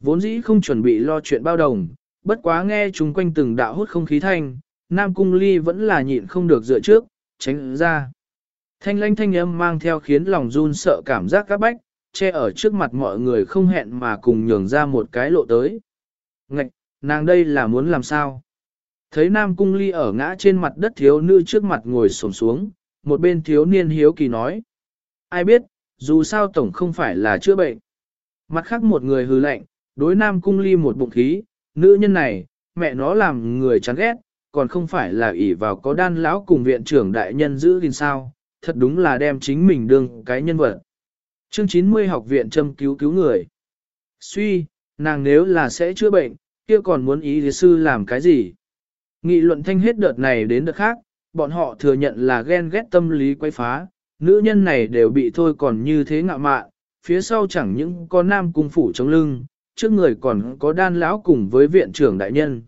Vốn dĩ không chuẩn bị lo chuyện bao đồng, bất quá nghe chúng quanh từng đạo hút không khí thanh, nam cung ly vẫn là nhịn không được dựa trước, tránh ra. Thanh lanh thanh âm mang theo khiến lòng run sợ cảm giác các bách, che ở trước mặt mọi người không hẹn mà cùng nhường ra một cái lộ tới. Ngạch, nàng đây là muốn làm sao? Thấy Nam Cung Ly ở ngã trên mặt đất thiếu nữ trước mặt ngồi xổm xuống, một bên thiếu niên hiếu kỳ nói. Ai biết, dù sao tổng không phải là chữa bệnh. Mặt khác một người hư lạnh, đối Nam Cung Ly một bụng khí, nữ nhân này, mẹ nó làm người chán ghét, còn không phải là ỷ vào có đan lão cùng viện trưởng đại nhân giữ gìn sao, thật đúng là đem chính mình đương cái nhân vật. Chương 90 học viện châm cứu cứu người. Suy, nàng nếu là sẽ chữa bệnh, kia còn muốn ý lý sư làm cái gì? Nghị luận thanh hết đợt này đến đợt khác, bọn họ thừa nhận là ghen ghét tâm lý quay phá, nữ nhân này đều bị thôi còn như thế ngạ mạn, phía sau chẳng những có nam cung phủ chống lưng, trước người còn có đan lão cùng với viện trưởng đại nhân.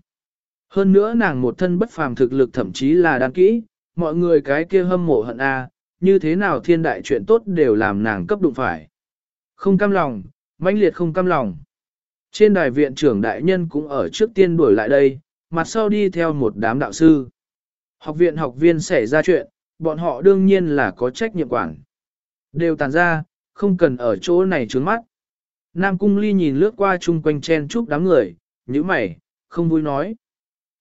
Hơn nữa nàng một thân bất phàm thực lực thậm chí là đan kỹ, mọi người cái kia hâm mộ hận a, như thế nào thiên đại chuyện tốt đều làm nàng cấp đụng phải. Không cam lòng, mãnh liệt không cam lòng. Trên đài viện trưởng đại nhân cũng ở trước tiên đuổi lại đây, mặt sau đi theo một đám đạo sư. Học viện học viên xảy ra chuyện, bọn họ đương nhiên là có trách nhiệm quản. Đều tàn ra, không cần ở chỗ này trướng mắt. Nam Cung Ly nhìn lướt qua chung quanh chen chúc đám người, như mày, không vui nói.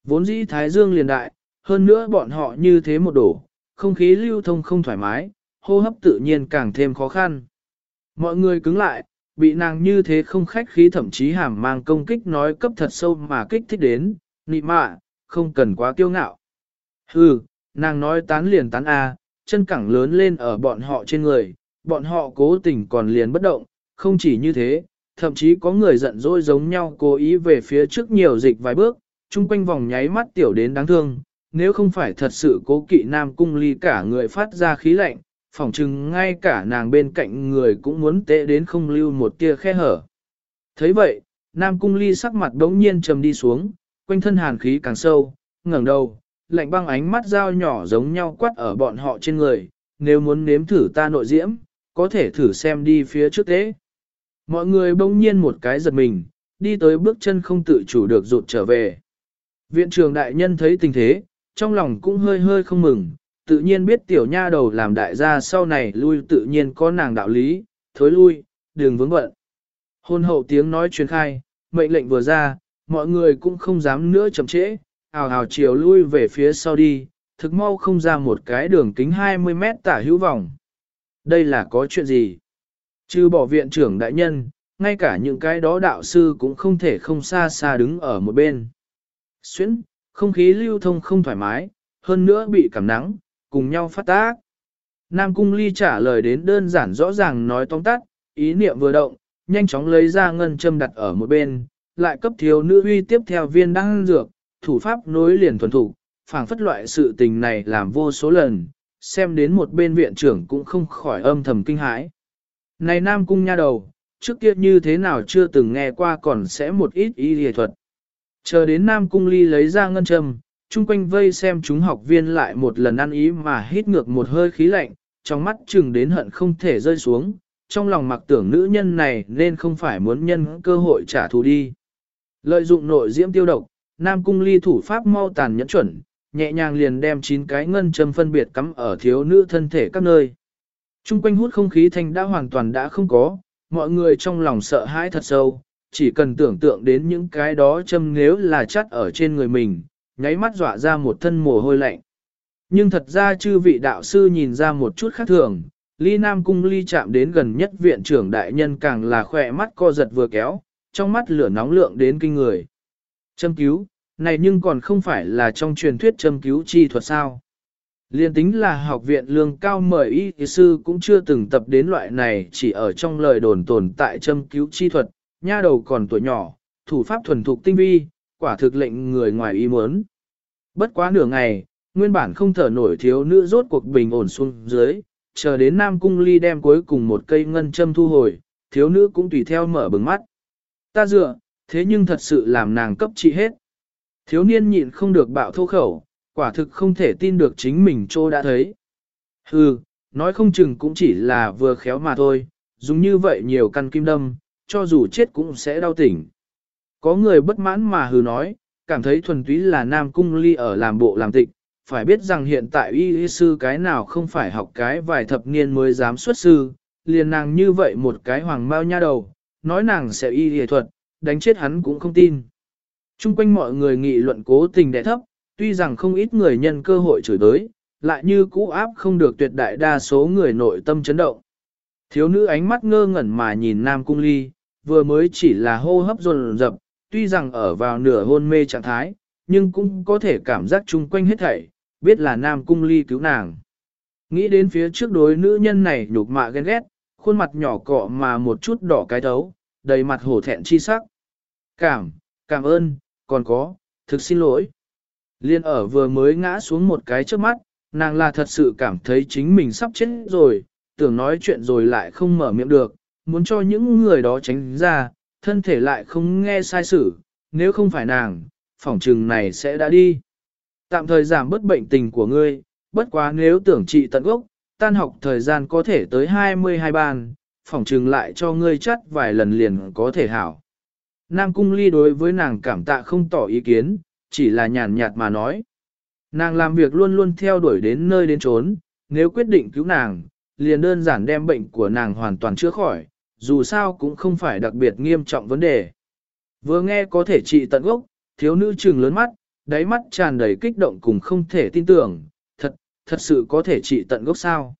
Vốn dĩ Thái Dương liền đại, hơn nữa bọn họ như thế một đổ, không khí lưu thông không thoải mái, hô hấp tự nhiên càng thêm khó khăn. Mọi người cứng lại, bị nàng như thế không khách khí thậm chí hàm mang công kích nói cấp thật sâu mà kích thích đến, nị mạ, không cần quá kiêu ngạo. Hừ, nàng nói tán liền tán A, chân cẳng lớn lên ở bọn họ trên người, bọn họ cố tình còn liền bất động, không chỉ như thế, thậm chí có người giận dỗi giống nhau cố ý về phía trước nhiều dịch vài bước, chung quanh vòng nháy mắt tiểu đến đáng thương, nếu không phải thật sự cố kỵ nam cung ly cả người phát ra khí lạnh, phỏng chừng ngay cả nàng bên cạnh người cũng muốn tệ đến không lưu một tia khe hở. thấy vậy, Nam Cung Ly sắc mặt đống nhiên trầm đi xuống, quanh thân hàn khí càng sâu, ngẩng đầu, lạnh băng ánh mắt dao nhỏ giống nhau quắt ở bọn họ trên người, nếu muốn nếm thử ta nội diễm, có thể thử xem đi phía trước thế. Mọi người bỗng nhiên một cái giật mình, đi tới bước chân không tự chủ được rụt trở về. Viện trường đại nhân thấy tình thế, trong lòng cũng hơi hơi không mừng, tự nhiên biết tiểu nha đầu làm đại gia sau này lui tự nhiên có nàng đạo lý, thối lui, đừng vướng bận. Hôn hậu tiếng nói truyền khai, mệnh lệnh vừa ra, mọi người cũng không dám nữa chậm trễ, ào ào chiều lui về phía sau đi, thực mau không ra một cái đường kính 20 mét tả hữu vòng. Đây là có chuyện gì? Trừ bỏ viện trưởng đại nhân, ngay cả những cái đó đạo sư cũng không thể không xa xa đứng ở một bên. Xuyến, không khí lưu thông không thoải mái, hơn nữa bị cảm nắng, cùng nhau phát tác. Nam Cung Ly trả lời đến đơn giản rõ ràng nói tóm tắt, ý niệm vừa động, nhanh chóng lấy ra ngân châm đặt ở một bên, lại cấp thiếu nữ uy tiếp theo viên đăng dược, thủ pháp nối liền thuần thủ, phảng phất loại sự tình này làm vô số lần, xem đến một bên viện trưởng cũng không khỏi âm thầm kinh hãi. Này Nam Cung nha đầu, trước kia như thế nào chưa từng nghe qua còn sẽ một ít ý y thuật. Chờ đến Nam Cung Ly lấy ra ngân châm, chung quanh vây xem chúng học viên lại một lần ăn ý mà hít ngược một hơi khí lạnh, trong mắt chừng đến hận không thể rơi xuống, trong lòng mặc tưởng nữ nhân này nên không phải muốn nhân cơ hội trả thù đi. Lợi dụng nội diễm tiêu độc, Nam Cung Ly thủ pháp mau tàn nhẫn chuẩn, nhẹ nhàng liền đem chín cái ngân châm phân biệt cắm ở thiếu nữ thân thể các nơi. Trung quanh hút không khí thanh đã hoàn toàn đã không có, mọi người trong lòng sợ hãi thật sâu, chỉ cần tưởng tượng đến những cái đó châm nếu là chắt ở trên người mình, nháy mắt dọa ra một thân mồ hôi lạnh. Nhưng thật ra chư vị đạo sư nhìn ra một chút khác thường, ly nam cung ly chạm đến gần nhất viện trưởng đại nhân càng là khỏe mắt co giật vừa kéo, trong mắt lửa nóng lượng đến kinh người. Châm cứu, này nhưng còn không phải là trong truyền thuyết châm cứu chi thuật sao. Liên tính là học viện lương cao mời y sư cũng chưa từng tập đến loại này chỉ ở trong lời đồn tồn tại châm cứu chi thuật, nha đầu còn tuổi nhỏ, thủ pháp thuần thục tinh vi, quả thực lệnh người ngoài ý muốn. Bất quá nửa ngày, nguyên bản không thở nổi thiếu nữ rốt cuộc bình ổn xuống dưới, chờ đến Nam Cung Ly đem cuối cùng một cây ngân châm thu hồi, thiếu nữ cũng tùy theo mở bừng mắt. Ta dựa, thế nhưng thật sự làm nàng cấp trị hết. Thiếu niên nhịn không được bạo thô khẩu, quả thực không thể tin được chính mình trô đã thấy. Hừ, nói không chừng cũng chỉ là vừa khéo mà thôi, dùng như vậy nhiều căn kim đâm, cho dù chết cũng sẽ đau tỉnh. Có người bất mãn mà hừ nói, cảm thấy thuần túy là nam cung ly ở làm bộ làm tịch, phải biết rằng hiện tại y y sư cái nào không phải học cái vài thập niên mới dám xuất sư, liền nàng như vậy một cái hoàng mao nha đầu, nói nàng sẽ y y thuật, đánh chết hắn cũng không tin. Trung quanh mọi người nghị luận cố tình đẻ thấp, tuy rằng không ít người nhân cơ hội chửi tới, lại như cũ áp không được tuyệt đại đa số người nội tâm chấn động. Thiếu nữ ánh mắt ngơ ngẩn mà nhìn Nam Cung Ly, vừa mới chỉ là hô hấp dồn dập, tuy rằng ở vào nửa hôn mê trạng thái, nhưng cũng có thể cảm giác chung quanh hết thảy, biết là Nam Cung Ly cứu nàng. Nghĩ đến phía trước đối nữ nhân này nhục mạ ghen ghét, khuôn mặt nhỏ cọ mà một chút đỏ cái thấu, đầy mặt hổ thẹn chi sắc. Cảm, cảm ơn, còn có, thực xin lỗi. Liên ở vừa mới ngã xuống một cái trước mắt, nàng là thật sự cảm thấy chính mình sắp chết rồi, tưởng nói chuyện rồi lại không mở miệng được, muốn cho những người đó tránh ra, thân thể lại không nghe sai sử, nếu không phải nàng, phỏng trừng này sẽ đã đi. Tạm thời giảm bớt bệnh tình của ngươi, bất quá nếu tưởng trị tận gốc, tan học thời gian có thể tới 22 ban, phỏng trừng lại cho ngươi chắt vài lần liền có thể hảo. Nam Cung Ly đối với nàng cảm tạ không tỏ ý kiến, chỉ là nhàn nhạt mà nói. Nàng làm việc luôn luôn theo đuổi đến nơi đến trốn, nếu quyết định cứu nàng, liền đơn giản đem bệnh của nàng hoàn toàn chữa khỏi, dù sao cũng không phải đặc biệt nghiêm trọng vấn đề. Vừa nghe có thể trị tận gốc, thiếu nữ trừng lớn mắt, đáy mắt tràn đầy kích động cùng không thể tin tưởng, thật, thật sự có thể trị tận gốc sao.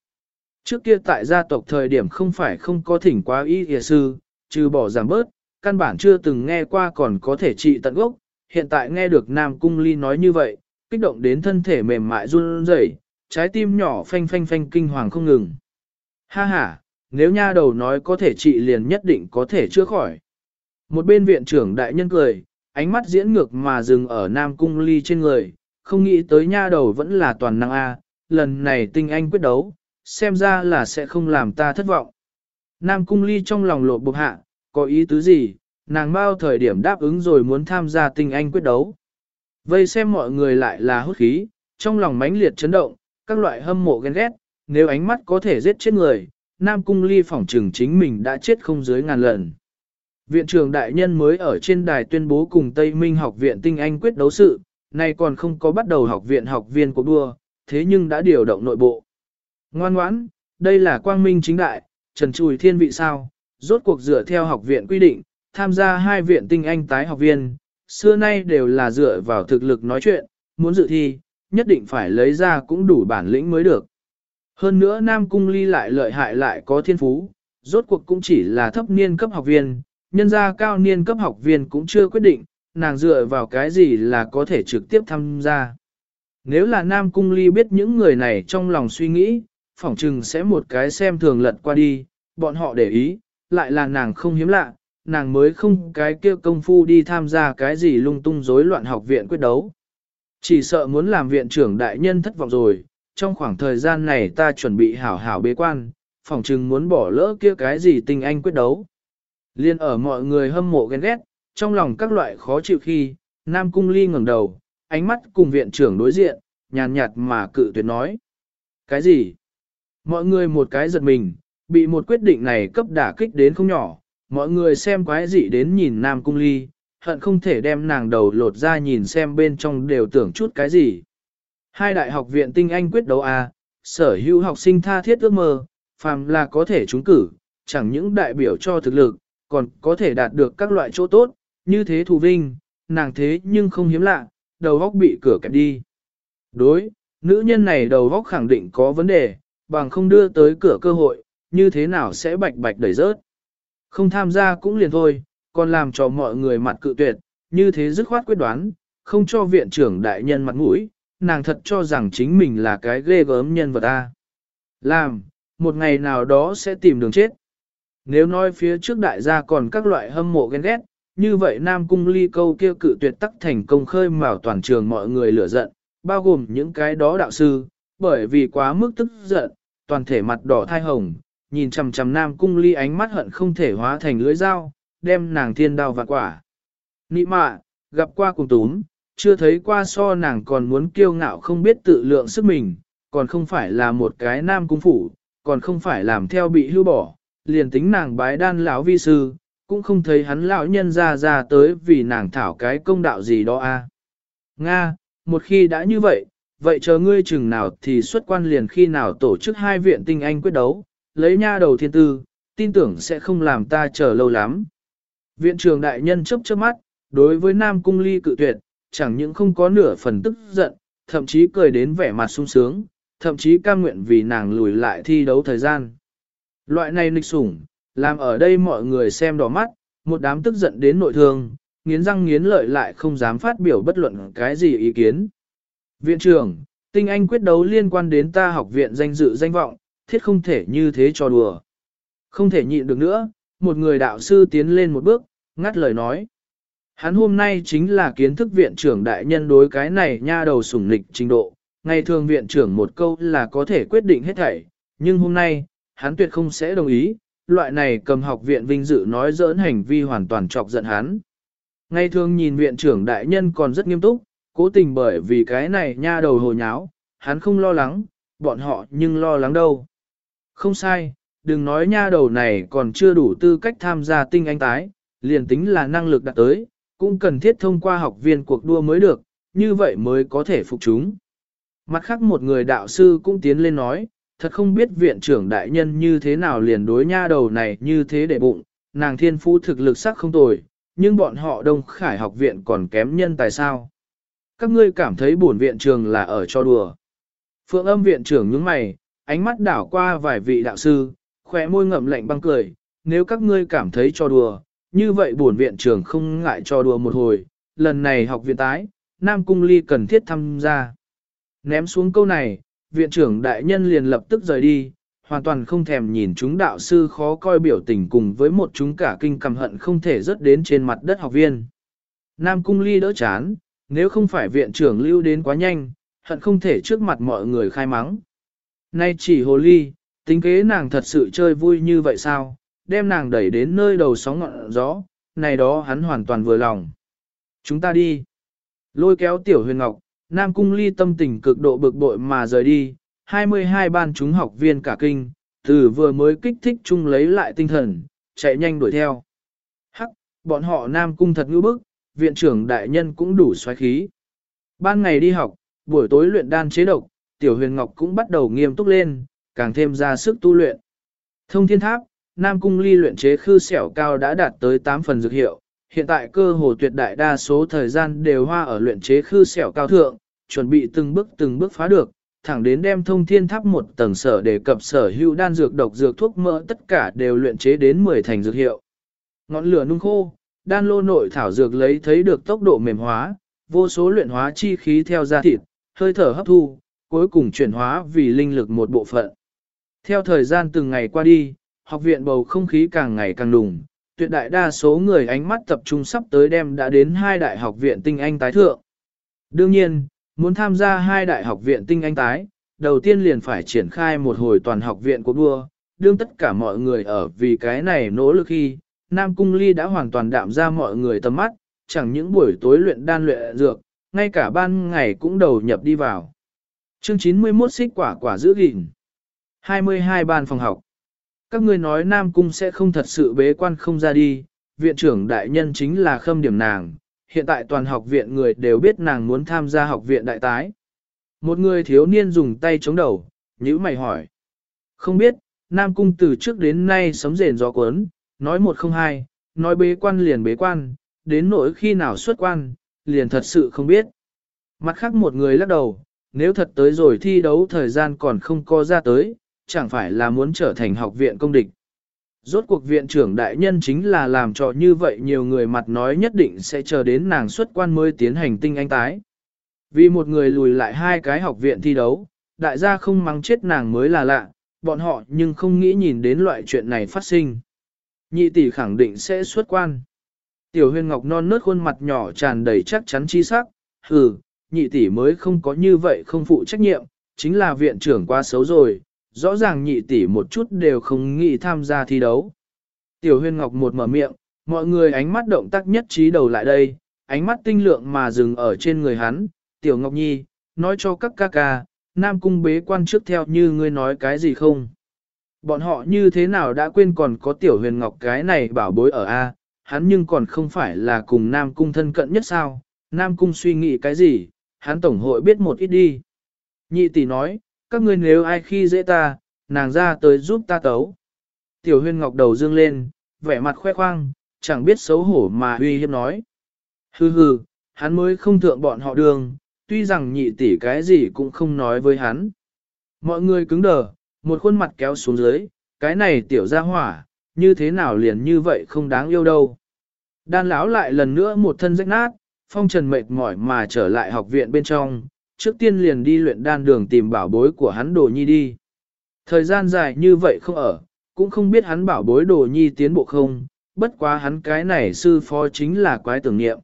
Trước kia tại gia tộc thời điểm không phải không có thỉnh quá y y sư, trừ bỏ giảm bớt, căn bản chưa từng nghe qua còn có thể trị tận gốc, hiện tại nghe được Nam Cung Ly nói như vậy, kích động đến thân thể mềm mại run rẩy, trái tim nhỏ phanh phanh phanh kinh hoàng không ngừng. Ha ha, nếu nha đầu nói có thể trị liền nhất định có thể chữa khỏi. Một bên viện trưởng đại nhân cười, ánh mắt diễn ngược mà dừng ở Nam Cung Ly trên người, không nghĩ tới nha đầu vẫn là toàn năng A, lần này tinh anh quyết đấu, xem ra là sẽ không làm ta thất vọng. Nam Cung Ly trong lòng lộ bộc hạ, có ý tứ gì, nàng bao thời điểm đáp ứng rồi muốn tham gia tinh anh quyết đấu. Vây xem mọi người lại là hút khí, trong lòng mãnh liệt chấn động, các loại hâm mộ ghen ghét, nếu ánh mắt có thể giết chết người, Nam Cung Ly phỏng trừng chính mình đã chết không dưới ngàn lần. Viện trưởng đại nhân mới ở trên đài tuyên bố cùng Tây Minh học viện tinh anh quyết đấu sự, nay còn không có bắt đầu học viện học viên cuộc đua, thế nhưng đã điều động nội bộ. Ngoan ngoãn, đây là quang minh chính đại, trần trùi thiên vị sao, rốt cuộc dựa theo học viện quy định, tham gia hai viện tinh anh tái học viên, xưa nay đều là dựa vào thực lực nói chuyện, muốn dự thi, nhất định phải lấy ra cũng đủ bản lĩnh mới được. Hơn nữa Nam Cung Ly lại lợi hại lại có thiên phú, rốt cuộc cũng chỉ là thấp niên cấp học viên, nhân gia cao niên cấp học viên cũng chưa quyết định, nàng dựa vào cái gì là có thể trực tiếp tham gia. Nếu là Nam Cung Ly biết những người này trong lòng suy nghĩ, phỏng chừng sẽ một cái xem thường lật qua đi, bọn họ để ý, lại là nàng không hiếm lạ, nàng mới không cái kia công phu đi tham gia cái gì lung tung rối loạn học viện quyết đấu. Chỉ sợ muốn làm viện trưởng đại nhân thất vọng rồi, trong khoảng thời gian này ta chuẩn bị hảo hảo bế quan, phỏng chừng muốn bỏ lỡ kia cái gì tình anh quyết đấu. Liên ở mọi người hâm mộ ghen ghét, trong lòng các loại khó chịu khi, Nam Cung Ly ngẩng đầu, ánh mắt cùng viện trưởng đối diện, nhàn nhạt mà cự tuyệt nói. Cái gì? Mọi người một cái giật mình, bị một quyết định này cấp đả kích đến không nhỏ, mọi người xem quái dị đến nhìn Nam Cung Ly, hận không thể đem nàng đầu lột ra nhìn xem bên trong đều tưởng chút cái gì. Hai đại học viện tinh anh quyết đấu A, sở hữu học sinh tha thiết ước mơ, phàm là có thể trúng cử, chẳng những đại biểu cho thực lực, còn có thể đạt được các loại chỗ tốt, như thế thù vinh, nàng thế nhưng không hiếm lạ, đầu góc bị cửa kẹp đi. Đối, nữ nhân này đầu góc khẳng định có vấn đề, bằng không đưa tới cửa cơ hội, như thế nào sẽ bạch bạch đẩy rớt. Không tham gia cũng liền thôi, còn làm cho mọi người mặt cự tuyệt, như thế dứt khoát quyết đoán, không cho viện trưởng đại nhân mặt mũi, nàng thật cho rằng chính mình là cái ghê gớm nhân vật ta. Làm, một ngày nào đó sẽ tìm đường chết. Nếu nói phía trước đại gia còn các loại hâm mộ ghen ghét, như vậy Nam Cung Ly câu kia cự tuyệt tắc thành công khơi mào toàn trường mọi người lửa giận, bao gồm những cái đó đạo sư, bởi vì quá mức tức giận, toàn thể mặt đỏ thai hồng, nhìn chằm chằm Nam Cung Ly ánh mắt hận không thể hóa thành lưỡi dao, đem nàng thiên đao vạn quả. Nị mạ, gặp qua cùng túm, chưa thấy qua so nàng còn muốn kiêu ngạo không biết tự lượng sức mình, còn không phải là một cái nam cung phủ, còn không phải làm theo bị hưu bỏ, liền tính nàng bái đan lão vi sư, cũng không thấy hắn lão nhân ra ra tới vì nàng thảo cái công đạo gì đó a. Nga, một khi đã như vậy, vậy chờ ngươi chừng nào thì xuất quan liền khi nào tổ chức hai viện tinh anh quyết đấu, lấy nha đầu thiên tư, tin tưởng sẽ không làm ta chờ lâu lắm. Viện trường đại nhân chấp chớp mắt, đối với Nam Cung Ly cự tuyệt, chẳng những không có nửa phần tức giận, thậm chí cười đến vẻ mặt sung sướng, thậm chí cam nguyện vì nàng lùi lại thi đấu thời gian. Loại này nịch sủng, làm ở đây mọi người xem đỏ mắt, một đám tức giận đến nội thương, nghiến răng nghiến lợi lại không dám phát biểu bất luận cái gì ý kiến. Viện trưởng, tinh anh quyết đấu liên quan đến ta học viện danh dự danh vọng, thiết không thể như thế cho đùa. Không thể nhịn được nữa, một người đạo sư tiến lên một bước, ngắt lời nói. Hắn hôm nay chính là kiến thức viện trưởng đại nhân đối cái này nha đầu sủng nịch trình độ, ngày thường viện trưởng một câu là có thể quyết định hết thảy, nhưng hôm nay, hắn tuyệt không sẽ đồng ý, loại này cầm học viện vinh dự nói dỡn hành vi hoàn toàn chọc giận hắn. Ngày thường nhìn viện trưởng đại nhân còn rất nghiêm túc, cố tình bởi vì cái này nha đầu hồ nháo, hắn không lo lắng, bọn họ nhưng lo lắng đâu. Không sai, đừng nói nha đầu này còn chưa đủ tư cách tham gia tinh anh tái, liền tính là năng lực đạt tới, cũng cần thiết thông qua học viên cuộc đua mới được, như vậy mới có thể phục chúng. Mặt khác một người đạo sư cũng tiến lên nói, thật không biết viện trưởng đại nhân như thế nào liền đối nha đầu này như thế để bụng, nàng thiên phú thực lực sắc không tồi, nhưng bọn họ đông khải học viện còn kém nhân tài sao. Các ngươi cảm thấy bổn viện trường là ở cho đùa. Phượng âm viện trưởng nhướng mày, ánh mắt đảo qua vài vị đạo sư, khỏe môi ngậm lạnh băng cười, nếu các ngươi cảm thấy cho đùa, như vậy buồn viện trưởng không ngại cho đùa một hồi, lần này học viện tái, Nam Cung Ly cần thiết tham gia. Ném xuống câu này, viện trưởng đại nhân liền lập tức rời đi, hoàn toàn không thèm nhìn chúng đạo sư khó coi biểu tình cùng với một chúng cả kinh cầm hận không thể rớt đến trên mặt đất học viên. Nam Cung Ly đỡ chán, nếu không phải viện trưởng lưu đến quá nhanh, hận không thể trước mặt mọi người khai mắng. Nay chỉ hồ ly, tính kế nàng thật sự chơi vui như vậy sao, đem nàng đẩy đến nơi đầu sóng ngọn gió, này đó hắn hoàn toàn vừa lòng. Chúng ta đi. Lôi kéo tiểu huyền ngọc, Nam Cung ly tâm tình cực độ bực bội mà rời đi, 22 ban chúng học viên cả kinh, từ vừa mới kích thích chung lấy lại tinh thần, chạy nhanh đuổi theo. Hắc, bọn họ Nam Cung thật ngữ bức, viện trưởng đại nhân cũng đủ xoáy khí. Ban ngày đi học, buổi tối luyện đan chế độc, tiểu huyền ngọc cũng bắt đầu nghiêm túc lên, càng thêm ra sức tu luyện. Thông thiên tháp, Nam Cung ly luyện chế khư xẻo cao đã đạt tới 8 phần dược hiệu, hiện tại cơ hồ tuyệt đại đa số thời gian đều hoa ở luyện chế khư xẻo cao thượng, chuẩn bị từng bước từng bước phá được, thẳng đến đem thông thiên tháp một tầng sở để cập sở hữu đan dược độc dược thuốc mỡ tất cả đều luyện chế đến 10 thành dược hiệu. Ngọn lửa nung khô, đan lô nội thảo dược lấy thấy được tốc độ mềm hóa, vô số luyện hóa chi khí theo da thịt, hơi thở hấp thu, cuối cùng chuyển hóa vì linh lực một bộ phận. Theo thời gian từng ngày qua đi, học viện bầu không khí càng ngày càng đùng, tuyệt đại đa số người ánh mắt tập trung sắp tới đem đã đến hai đại học viện tinh anh tái thượng. Đương nhiên, muốn tham gia hai đại học viện tinh anh tái, đầu tiên liền phải triển khai một hồi toàn học viện của đua, đương tất cả mọi người ở vì cái này nỗ lực khi, Nam Cung Ly đã hoàn toàn đạm ra mọi người tầm mắt, chẳng những buổi tối luyện đan luyện dược, ngay cả ban ngày cũng đầu nhập đi vào. Chương 91 xích quả quả giữ gìn. 22 ban phòng học. Các ngươi nói Nam Cung sẽ không thật sự bế quan không ra đi, viện trưởng đại nhân chính là khâm điểm nàng, hiện tại toàn học viện người đều biết nàng muốn tham gia học viện đại tái. Một người thiếu niên dùng tay chống đầu, nhữ mày hỏi. Không biết, Nam Cung từ trước đến nay sấm rền gió cuốn, nói một không hai, nói bế quan liền bế quan, đến nỗi khi nào xuất quan, liền thật sự không biết. Mặt khác một người lắc đầu, nếu thật tới rồi thi đấu thời gian còn không có ra tới, chẳng phải là muốn trở thành học viện công địch. Rốt cuộc viện trưởng đại nhân chính là làm cho như vậy nhiều người mặt nói nhất định sẽ chờ đến nàng xuất quan mới tiến hành tinh anh tái. Vì một người lùi lại hai cái học viện thi đấu, đại gia không mắng chết nàng mới là lạ, bọn họ nhưng không nghĩ nhìn đến loại chuyện này phát sinh. Nhị tỷ khẳng định sẽ xuất quan. Tiểu huyền ngọc non nớt khuôn mặt nhỏ tràn đầy chắc chắn chi sắc, hừ, nhị tỷ mới không có như vậy không phụ trách nhiệm, chính là viện trưởng quá xấu rồi, rõ ràng nhị tỷ một chút đều không nghĩ tham gia thi đấu. Tiểu huyền ngọc một mở miệng, mọi người ánh mắt động tác nhất trí đầu lại đây, ánh mắt tinh lượng mà dừng ở trên người hắn, tiểu ngọc nhi, nói cho các ca ca, nam cung bế quan trước theo như ngươi nói cái gì không. Bọn họ như thế nào đã quên còn có tiểu huyền ngọc cái này bảo bối ở A, hắn nhưng còn không phải là cùng nam cung thân cận nhất sao, nam cung suy nghĩ cái gì, hắn tổng hội biết một ít đi. Nhị tỷ nói, các ngươi nếu ai khi dễ ta, nàng ra tới giúp ta tấu. Tiểu huyên ngọc đầu dương lên, vẻ mặt khoe khoang, chẳng biết xấu hổ mà uy hiếp nói. Hừ hừ, hắn mới không thượng bọn họ đường, tuy rằng nhị tỷ cái gì cũng không nói với hắn. Mọi người cứng đờ, một khuôn mặt kéo xuống dưới, cái này tiểu ra hỏa, như thế nào liền như vậy không đáng yêu đâu. Đan lão lại lần nữa một thân rách nát, phong trần mệt mỏi mà trở lại học viện bên trong, trước tiên liền đi luyện đan đường tìm bảo bối của hắn đồ nhi đi. Thời gian dài như vậy không ở, cũng không biết hắn bảo bối đồ nhi tiến bộ không, bất quá hắn cái này sư phó chính là quái tưởng niệm.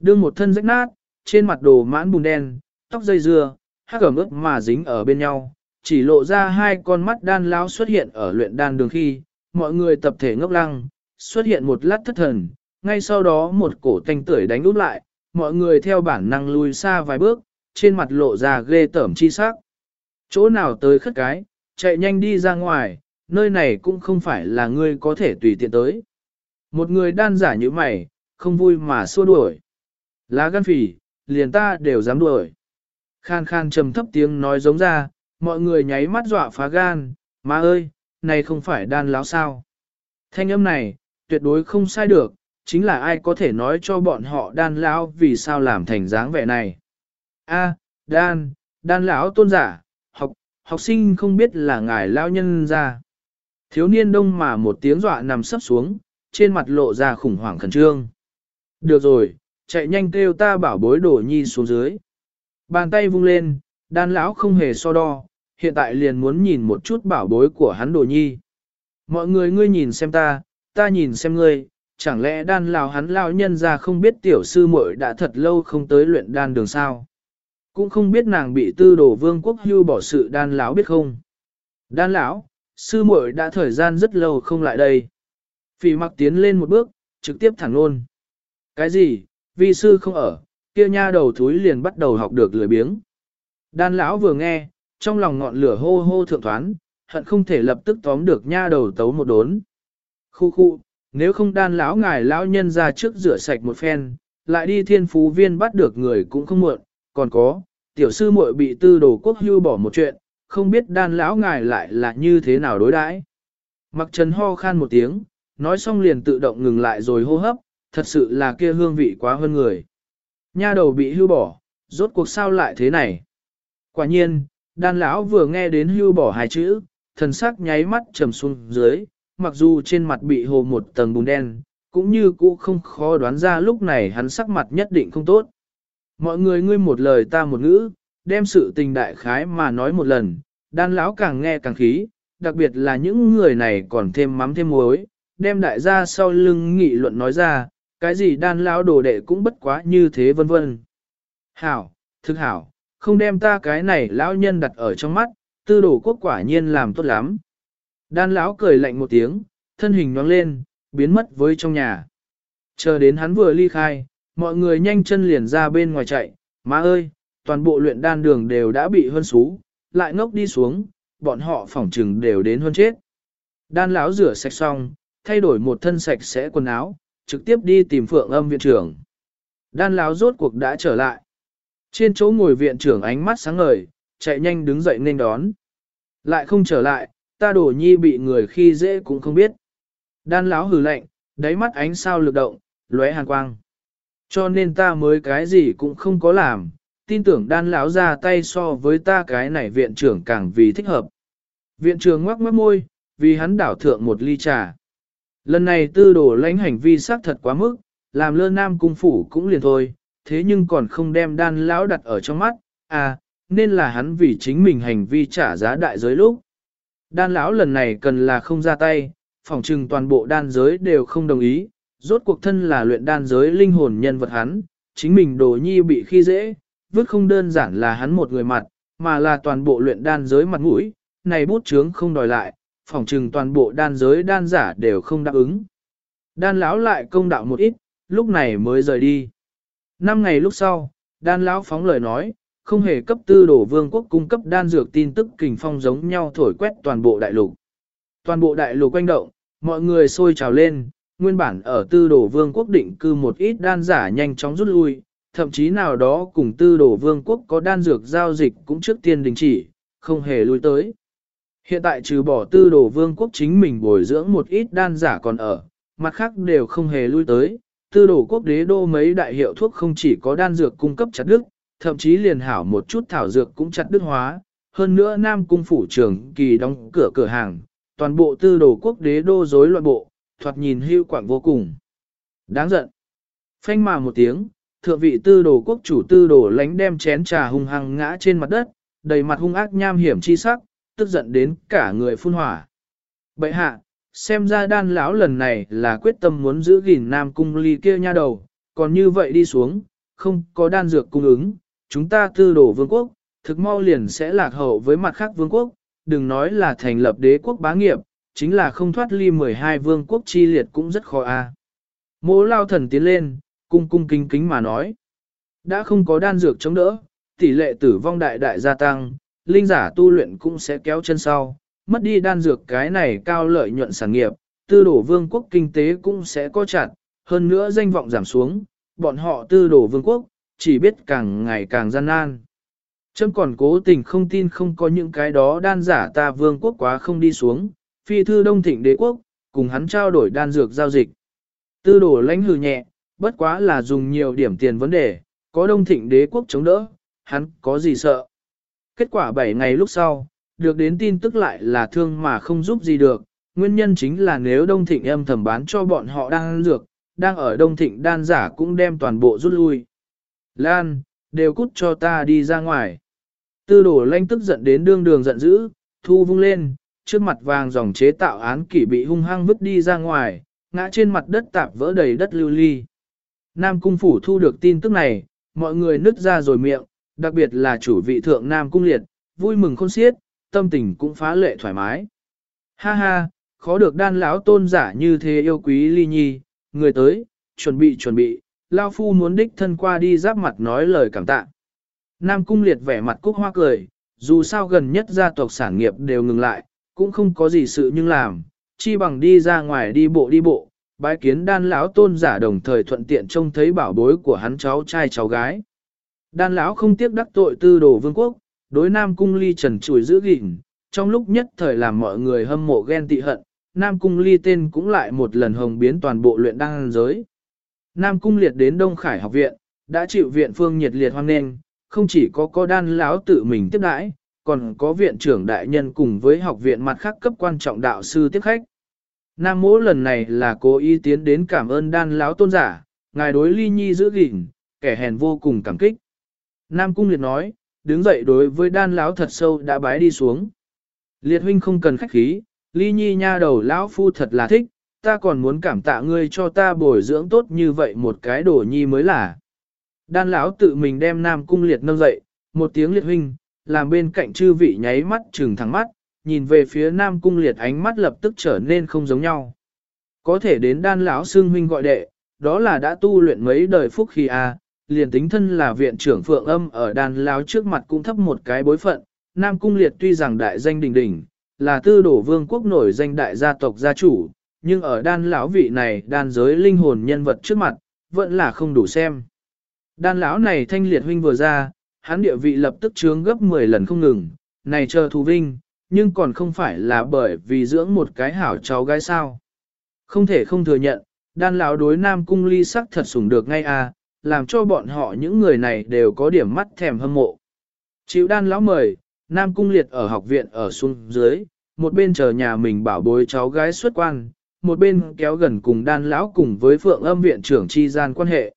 Đương một thân rách nát, trên mặt đồ mãn bùn đen, tóc dây dưa, hắc ẩm ướt mà dính ở bên nhau, chỉ lộ ra hai con mắt đan lao xuất hiện ở luyện đan đường khi, mọi người tập thể ngốc lăng, xuất hiện một lát thất thần, ngay sau đó một cổ tanh tưởi đánh úp lại, mọi người theo bản năng lùi xa vài bước, trên mặt lộ ra ghê tởm chi sắc. Chỗ nào tới khất cái, chạy nhanh đi ra ngoài, nơi này cũng không phải là ngươi có thể tùy tiện tới. Một người đan giả như mày, không vui mà xua đuổi. Lá gan phỉ, liền ta đều dám đuổi. Khan khan trầm thấp tiếng nói giống ra, mọi người nháy mắt dọa phá gan, má ơi, này không phải đan láo sao. Thanh âm này, tuyệt đối không sai được, chính là ai có thể nói cho bọn họ đan lão vì sao làm thành dáng vẻ này. A, đan, đan lão tôn giả, học, học sinh không biết là ngài lão nhân ra. Thiếu niên đông mà một tiếng dọa nằm sấp xuống, trên mặt lộ ra khủng hoảng khẩn trương. Được rồi, chạy nhanh kêu ta bảo bối đổ nhi xuống dưới. Bàn tay vung lên, đan lão không hề so đo, hiện tại liền muốn nhìn một chút bảo bối của hắn đồ nhi. Mọi người ngươi nhìn xem ta, ta nhìn xem ngươi, chẳng lẽ đan lão hắn lão nhân ra không biết tiểu sư muội đã thật lâu không tới luyện đan đường sao? Cũng không biết nàng bị tư đồ vương quốc hưu bỏ sự đan lão biết không? Đan lão, sư muội đã thời gian rất lâu không lại đây. Phỉ mặc tiến lên một bước, trực tiếp thẳng luôn. Cái gì, vi sư không ở, kia nha đầu thúi liền bắt đầu học được lười biếng. Đan lão vừa nghe, trong lòng ngọn lửa hô hô thượng thoán, hận không thể lập tức tóm được nha đầu tấu một đốn. Khu khu, nếu không đan lão ngài lão nhân ra trước rửa sạch một phen, lại đi thiên phú viên bắt được người cũng không muộn, còn có, tiểu sư muội bị tư đồ quốc hưu bỏ một chuyện, không biết đan lão ngài lại là như thế nào đối đãi. Mặc trần ho khan một tiếng, nói xong liền tự động ngừng lại rồi hô hấp, thật sự là kia hương vị quá hơn người. Nha đầu bị hưu bỏ, rốt cuộc sao lại thế này? Quả nhiên, đan lão vừa nghe đến hưu bỏ hai chữ, thần sắc nháy mắt trầm xuống dưới, mặc dù trên mặt bị hồ một tầng bùn đen, cũng như cũ không khó đoán ra lúc này hắn sắc mặt nhất định không tốt. Mọi người ngươi một lời ta một ngữ, đem sự tình đại khái mà nói một lần, đan lão càng nghe càng khí, đặc biệt là những người này còn thêm mắm thêm muối, đem đại gia sau lưng nghị luận nói ra, cái gì đan lão đồ đệ cũng bất quá như thế vân vân. Hảo, thực hảo, không đem ta cái này lão nhân đặt ở trong mắt, tư đồ quốc quả nhiên làm tốt lắm. Đan lão cười lạnh một tiếng, thân hình nhoáng lên, biến mất với trong nhà. Chờ đến hắn vừa ly khai, mọi người nhanh chân liền ra bên ngoài chạy, má ơi, toàn bộ luyện đan đường đều đã bị hơn xú, lại ngốc đi xuống, bọn họ phỏng trừng đều đến hơn chết. Đan lão rửa sạch xong, thay đổi một thân sạch sẽ quần áo, trực tiếp đi tìm phượng âm viện trưởng. Đan lão rốt cuộc đã trở lại. Trên chỗ ngồi viện trưởng ánh mắt sáng ngời, chạy nhanh đứng dậy nên đón. Lại không trở lại, ta đổ nhi bị người khi dễ cũng không biết. Đan lão hừ lạnh, đáy mắt ánh sao lực động, lóe hàn quang. Cho nên ta mới cái gì cũng không có làm, tin tưởng đan lão ra tay so với ta cái này viện trưởng càng vì thích hợp. Viện trưởng ngoắc mất môi, vì hắn đảo thượng một ly trà. Lần này tư đồ lãnh hành vi xác thật quá mức, làm lơ nam cung phủ cũng liền thôi, thế nhưng còn không đem đan lão đặt ở trong mắt, à, nên là hắn vì chính mình hành vi trả giá đại giới lúc. Đan lão lần này cần là không ra tay, phỏng trừng toàn bộ đan giới đều không đồng ý, rốt cuộc thân là luyện đan giới linh hồn nhân vật hắn, chính mình đồ nhi bị khi dễ, vứt không đơn giản là hắn một người mặt, mà là toàn bộ luyện đan giới mặt mũi, này bút chướng không đòi lại, phỏng trừng toàn bộ đan giới đan giả đều không đáp ứng. Đan lão lại công đạo một ít, lúc này mới rời đi. Năm ngày lúc sau, đan lão phóng lời nói, không hề cấp tư đổ vương quốc cung cấp đan dược tin tức kình phong giống nhau thổi quét toàn bộ đại lục. Toàn bộ đại lục quanh động, mọi người sôi trào lên, nguyên bản ở tư đồ vương quốc định cư một ít đan giả nhanh chóng rút lui, thậm chí nào đó cùng tư đồ vương quốc có đan dược giao dịch cũng trước tiên đình chỉ, không hề lui tới. Hiện tại trừ bỏ tư đồ vương quốc chính mình bồi dưỡng một ít đan giả còn ở, mặt khác đều không hề lui tới. Tư đồ quốc đế đô mấy đại hiệu thuốc không chỉ có đan dược cung cấp chặt đức, thậm chí liền hảo một chút thảo dược cũng chặt đức hóa. Hơn nữa Nam Cung phủ trưởng kỳ đóng cửa cửa hàng, toàn bộ tư đồ quốc đế đô rối loạn bộ, thoạt nhìn hưu quảng vô cùng. Đáng giận. Phanh mà một tiếng, thượng vị tư đồ quốc chủ tư đồ lánh đem chén trà hung hăng ngã trên mặt đất, đầy mặt hung ác nham hiểm chi sắc, tức giận đến cả người phun hỏa. Bậy hạ, xem ra đan lão lần này là quyết tâm muốn giữ gìn nam cung ly kia nha đầu, còn như vậy đi xuống, không có đan dược cung ứng, chúng ta tư đồ vương quốc, thực mau liền sẽ lạc hậu với mặt khác vương quốc, đừng nói là thành lập đế quốc bá nghiệp, chính là không thoát ly 12 vương quốc chi liệt cũng rất khó a. À. Mỗ lao thần tiến lên, cung cung kính kính mà nói. Đã không có đan dược chống đỡ, tỷ lệ tử vong đại đại gia tăng, linh giả tu luyện cũng sẽ kéo chân sau, mất đi đan dược cái này cao lợi nhuận sản nghiệp, tư đổ vương quốc kinh tế cũng sẽ có chặt, hơn nữa danh vọng giảm xuống, bọn họ tư đổ vương quốc, chỉ biết càng ngày càng gian nan. Chấm còn cố tình không tin không có những cái đó đan giả ta vương quốc quá không đi xuống, phi thư đông thịnh đế quốc, cùng hắn trao đổi đan dược giao dịch. Tư đổ lãnh hừ nhẹ, bất quá là dùng nhiều điểm tiền vấn đề, có đông thịnh đế quốc chống đỡ, hắn có gì sợ. Kết quả 7 ngày lúc sau, được đến tin tức lại là thương mà không giúp gì được, nguyên nhân chính là nếu đông thịnh em thầm bán cho bọn họ đan dược, đang ở đông thịnh đan giả cũng đem toàn bộ rút lui. Lan, đều cút cho ta đi ra ngoài. Tư đổ lanh tức giận đến đương đường giận dữ, thu vung lên, trước mặt vàng dòng chế tạo án kỷ bị hung hăng vứt đi ra ngoài, ngã trên mặt đất tạp vỡ đầy đất lưu ly. Nam cung phủ thu được tin tức này, mọi người nứt ra rồi miệng, đặc biệt là chủ vị thượng Nam cung liệt, vui mừng khôn xiết, tâm tình cũng phá lệ thoải mái. Ha ha, khó được đan lão tôn giả như thế yêu quý ly nhi, người tới, chuẩn bị chuẩn bị, lao phu muốn đích thân qua đi giáp mặt nói lời cảm tạ. Nam cung liệt vẻ mặt cúc hoa cười, dù sao gần nhất gia tộc sản nghiệp đều ngừng lại, cũng không có gì sự nhưng làm, chi bằng đi ra ngoài đi bộ đi bộ, bái kiến đan lão tôn giả đồng thời thuận tiện trông thấy bảo bối của hắn cháu trai cháu gái. Đan lão không tiếc đắc tội tư đồ vương quốc, đối Nam cung ly trần chùi giữ gìn, trong lúc nhất thời làm mọi người hâm mộ ghen tị hận, Nam cung ly tên cũng lại một lần hồng biến toàn bộ luyện đan giới. Nam cung liệt đến Đông Khải học viện, đã chịu viện phương nhiệt liệt hoan nghênh, không chỉ có có đan lão tự mình tiếp đãi, còn có viện trưởng đại nhân cùng với học viện mặt khác cấp quan trọng đạo sư tiếp khách. Nam mỗ lần này là cố ý tiến đến cảm ơn đan lão tôn giả, ngài đối ly nhi giữ gìn, kẻ hèn vô cùng cảm kích. Nam cung liệt nói, đứng dậy đối với đan lão thật sâu đã bái đi xuống. Liệt huynh không cần khách khí, ly nhi nha đầu lão phu thật là thích, ta còn muốn cảm tạ ngươi cho ta bồi dưỡng tốt như vậy một cái đồ nhi mới là. Đan lão tự mình đem Nam cung liệt nâng dậy, một tiếng liệt huynh, làm bên cạnh chư vị nháy mắt trừng thẳng mắt, nhìn về phía Nam cung liệt ánh mắt lập tức trở nên không giống nhau. Có thể đến đan lão xương huynh gọi đệ, đó là đã tu luyện mấy đời phúc khi a, à, liền tính thân là viện trưởng phượng âm ở đan lão trước mặt cũng thấp một cái bối phận. Nam cung liệt tuy rằng đại danh đỉnh đỉnh, là tư đổ vương quốc nổi danh đại gia tộc gia chủ, nhưng ở đan lão vị này đan giới linh hồn nhân vật trước mặt, vẫn là không đủ xem. Đan lão này thanh liệt huynh vừa ra, hắn địa vị lập tức trướng gấp 10 lần không ngừng, này chờ thù vinh, nhưng còn không phải là bởi vì dưỡng một cái hảo cháu gái sao. Không thể không thừa nhận, đan lão đối nam cung ly sắc thật sủng được ngay à, làm cho bọn họ những người này đều có điểm mắt thèm hâm mộ. Chịu đan lão mời, nam cung liệt ở học viện ở xuống dưới, một bên chờ nhà mình bảo bối cháu gái xuất quan, một bên kéo gần cùng đan lão cùng với phượng âm viện trưởng chi gian quan hệ.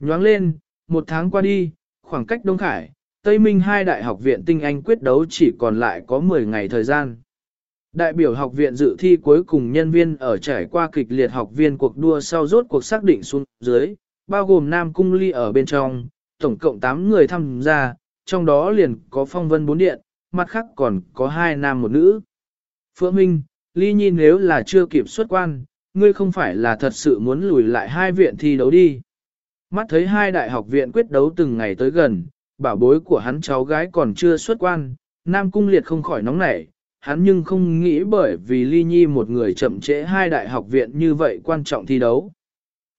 Nhoáng lên, một tháng qua đi, khoảng cách Đông Khải, Tây Minh hai đại học viện tinh anh quyết đấu chỉ còn lại có 10 ngày thời gian. Đại biểu học viện dự thi cuối cùng nhân viên ở trải qua kịch liệt học viên cuộc đua sau rốt cuộc xác định xuống dưới, bao gồm Nam Cung Ly ở bên trong, tổng cộng 8 người tham gia, trong đó liền có phong vân bốn điện, mặt khác còn có hai nam một nữ. Phượng Minh, Ly nhìn nếu là chưa kịp xuất quan, ngươi không phải là thật sự muốn lùi lại hai viện thi đấu đi. Mắt thấy hai đại học viện quyết đấu từng ngày tới gần, bảo bối của hắn cháu gái còn chưa xuất quan, Nam Cung Liệt không khỏi nóng nảy, hắn nhưng không nghĩ bởi vì Ly Nhi một người chậm trễ hai đại học viện như vậy quan trọng thi đấu.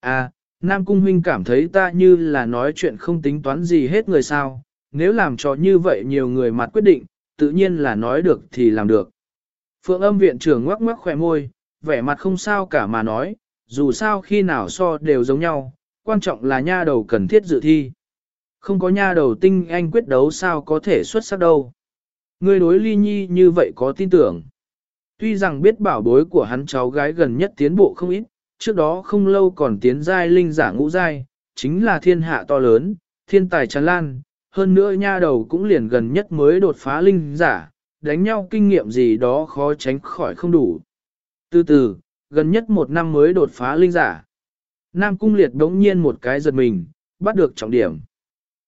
À, Nam Cung Huynh cảm thấy ta như là nói chuyện không tính toán gì hết người sao, nếu làm cho như vậy nhiều người mặt quyết định, tự nhiên là nói được thì làm được. Phượng âm viện trưởng ngoắc ngoắc khỏe môi, vẻ mặt không sao cả mà nói, dù sao khi nào so đều giống nhau, quan trọng là nha đầu cần thiết dự thi. Không có nha đầu tinh anh quyết đấu sao có thể xuất sắc đâu. Người đối ly nhi như vậy có tin tưởng. Tuy rằng biết bảo bối của hắn cháu gái gần nhất tiến bộ không ít, trước đó không lâu còn tiến giai linh giả ngũ giai, chính là thiên hạ to lớn, thiên tài tràn lan, hơn nữa nha đầu cũng liền gần nhất mới đột phá linh giả, đánh nhau kinh nghiệm gì đó khó tránh khỏi không đủ. Từ từ, gần nhất một năm mới đột phá linh giả. Nam Cung Liệt đống nhiên một cái giật mình, bắt được trọng điểm.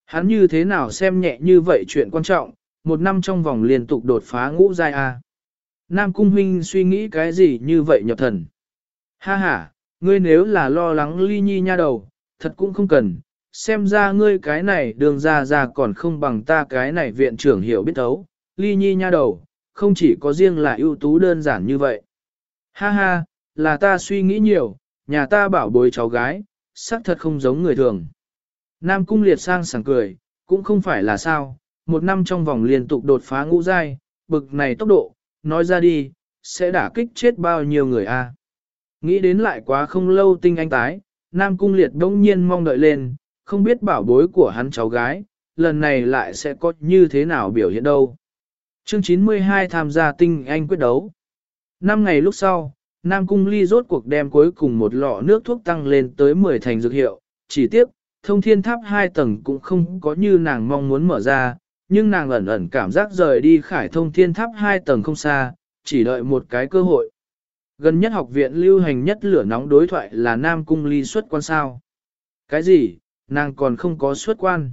Hắn như thế nào xem nhẹ như vậy chuyện quan trọng, một năm trong vòng liên tục đột phá ngũ giai A. Nam Cung Huynh suy nghĩ cái gì như vậy nhập thần. Ha ha, ngươi nếu là lo lắng ly nhi nha đầu, thật cũng không cần, xem ra ngươi cái này đường ra ra còn không bằng ta cái này viện trưởng hiểu biết thấu, ly nhi nha đầu, không chỉ có riêng là ưu tú đơn giản như vậy. Ha ha, là ta suy nghĩ nhiều, nhà ta bảo bối cháu gái, xác thật không giống người thường. Nam cung liệt sang sảng cười, cũng không phải là sao, một năm trong vòng liên tục đột phá ngũ giai, bực này tốc độ, nói ra đi, sẽ đả kích chết bao nhiêu người a. Nghĩ đến lại quá không lâu tinh anh tái, Nam cung liệt đông nhiên mong đợi lên, không biết bảo bối của hắn cháu gái, lần này lại sẽ có như thế nào biểu hiện đâu. Chương 92 tham gia tinh anh quyết đấu. Năm ngày lúc sau, Nam Cung Ly rốt cuộc đem cuối cùng một lọ nước thuốc tăng lên tới 10 thành dược hiệu, chỉ tiếc, thông thiên tháp hai tầng cũng không có như nàng mong muốn mở ra, nhưng nàng ẩn ẩn cảm giác rời đi khải thông thiên tháp hai tầng không xa, chỉ đợi một cái cơ hội. Gần nhất học viện lưu hành nhất lửa nóng đối thoại là Nam Cung Ly xuất quan sao. Cái gì, nàng còn không có xuất quan.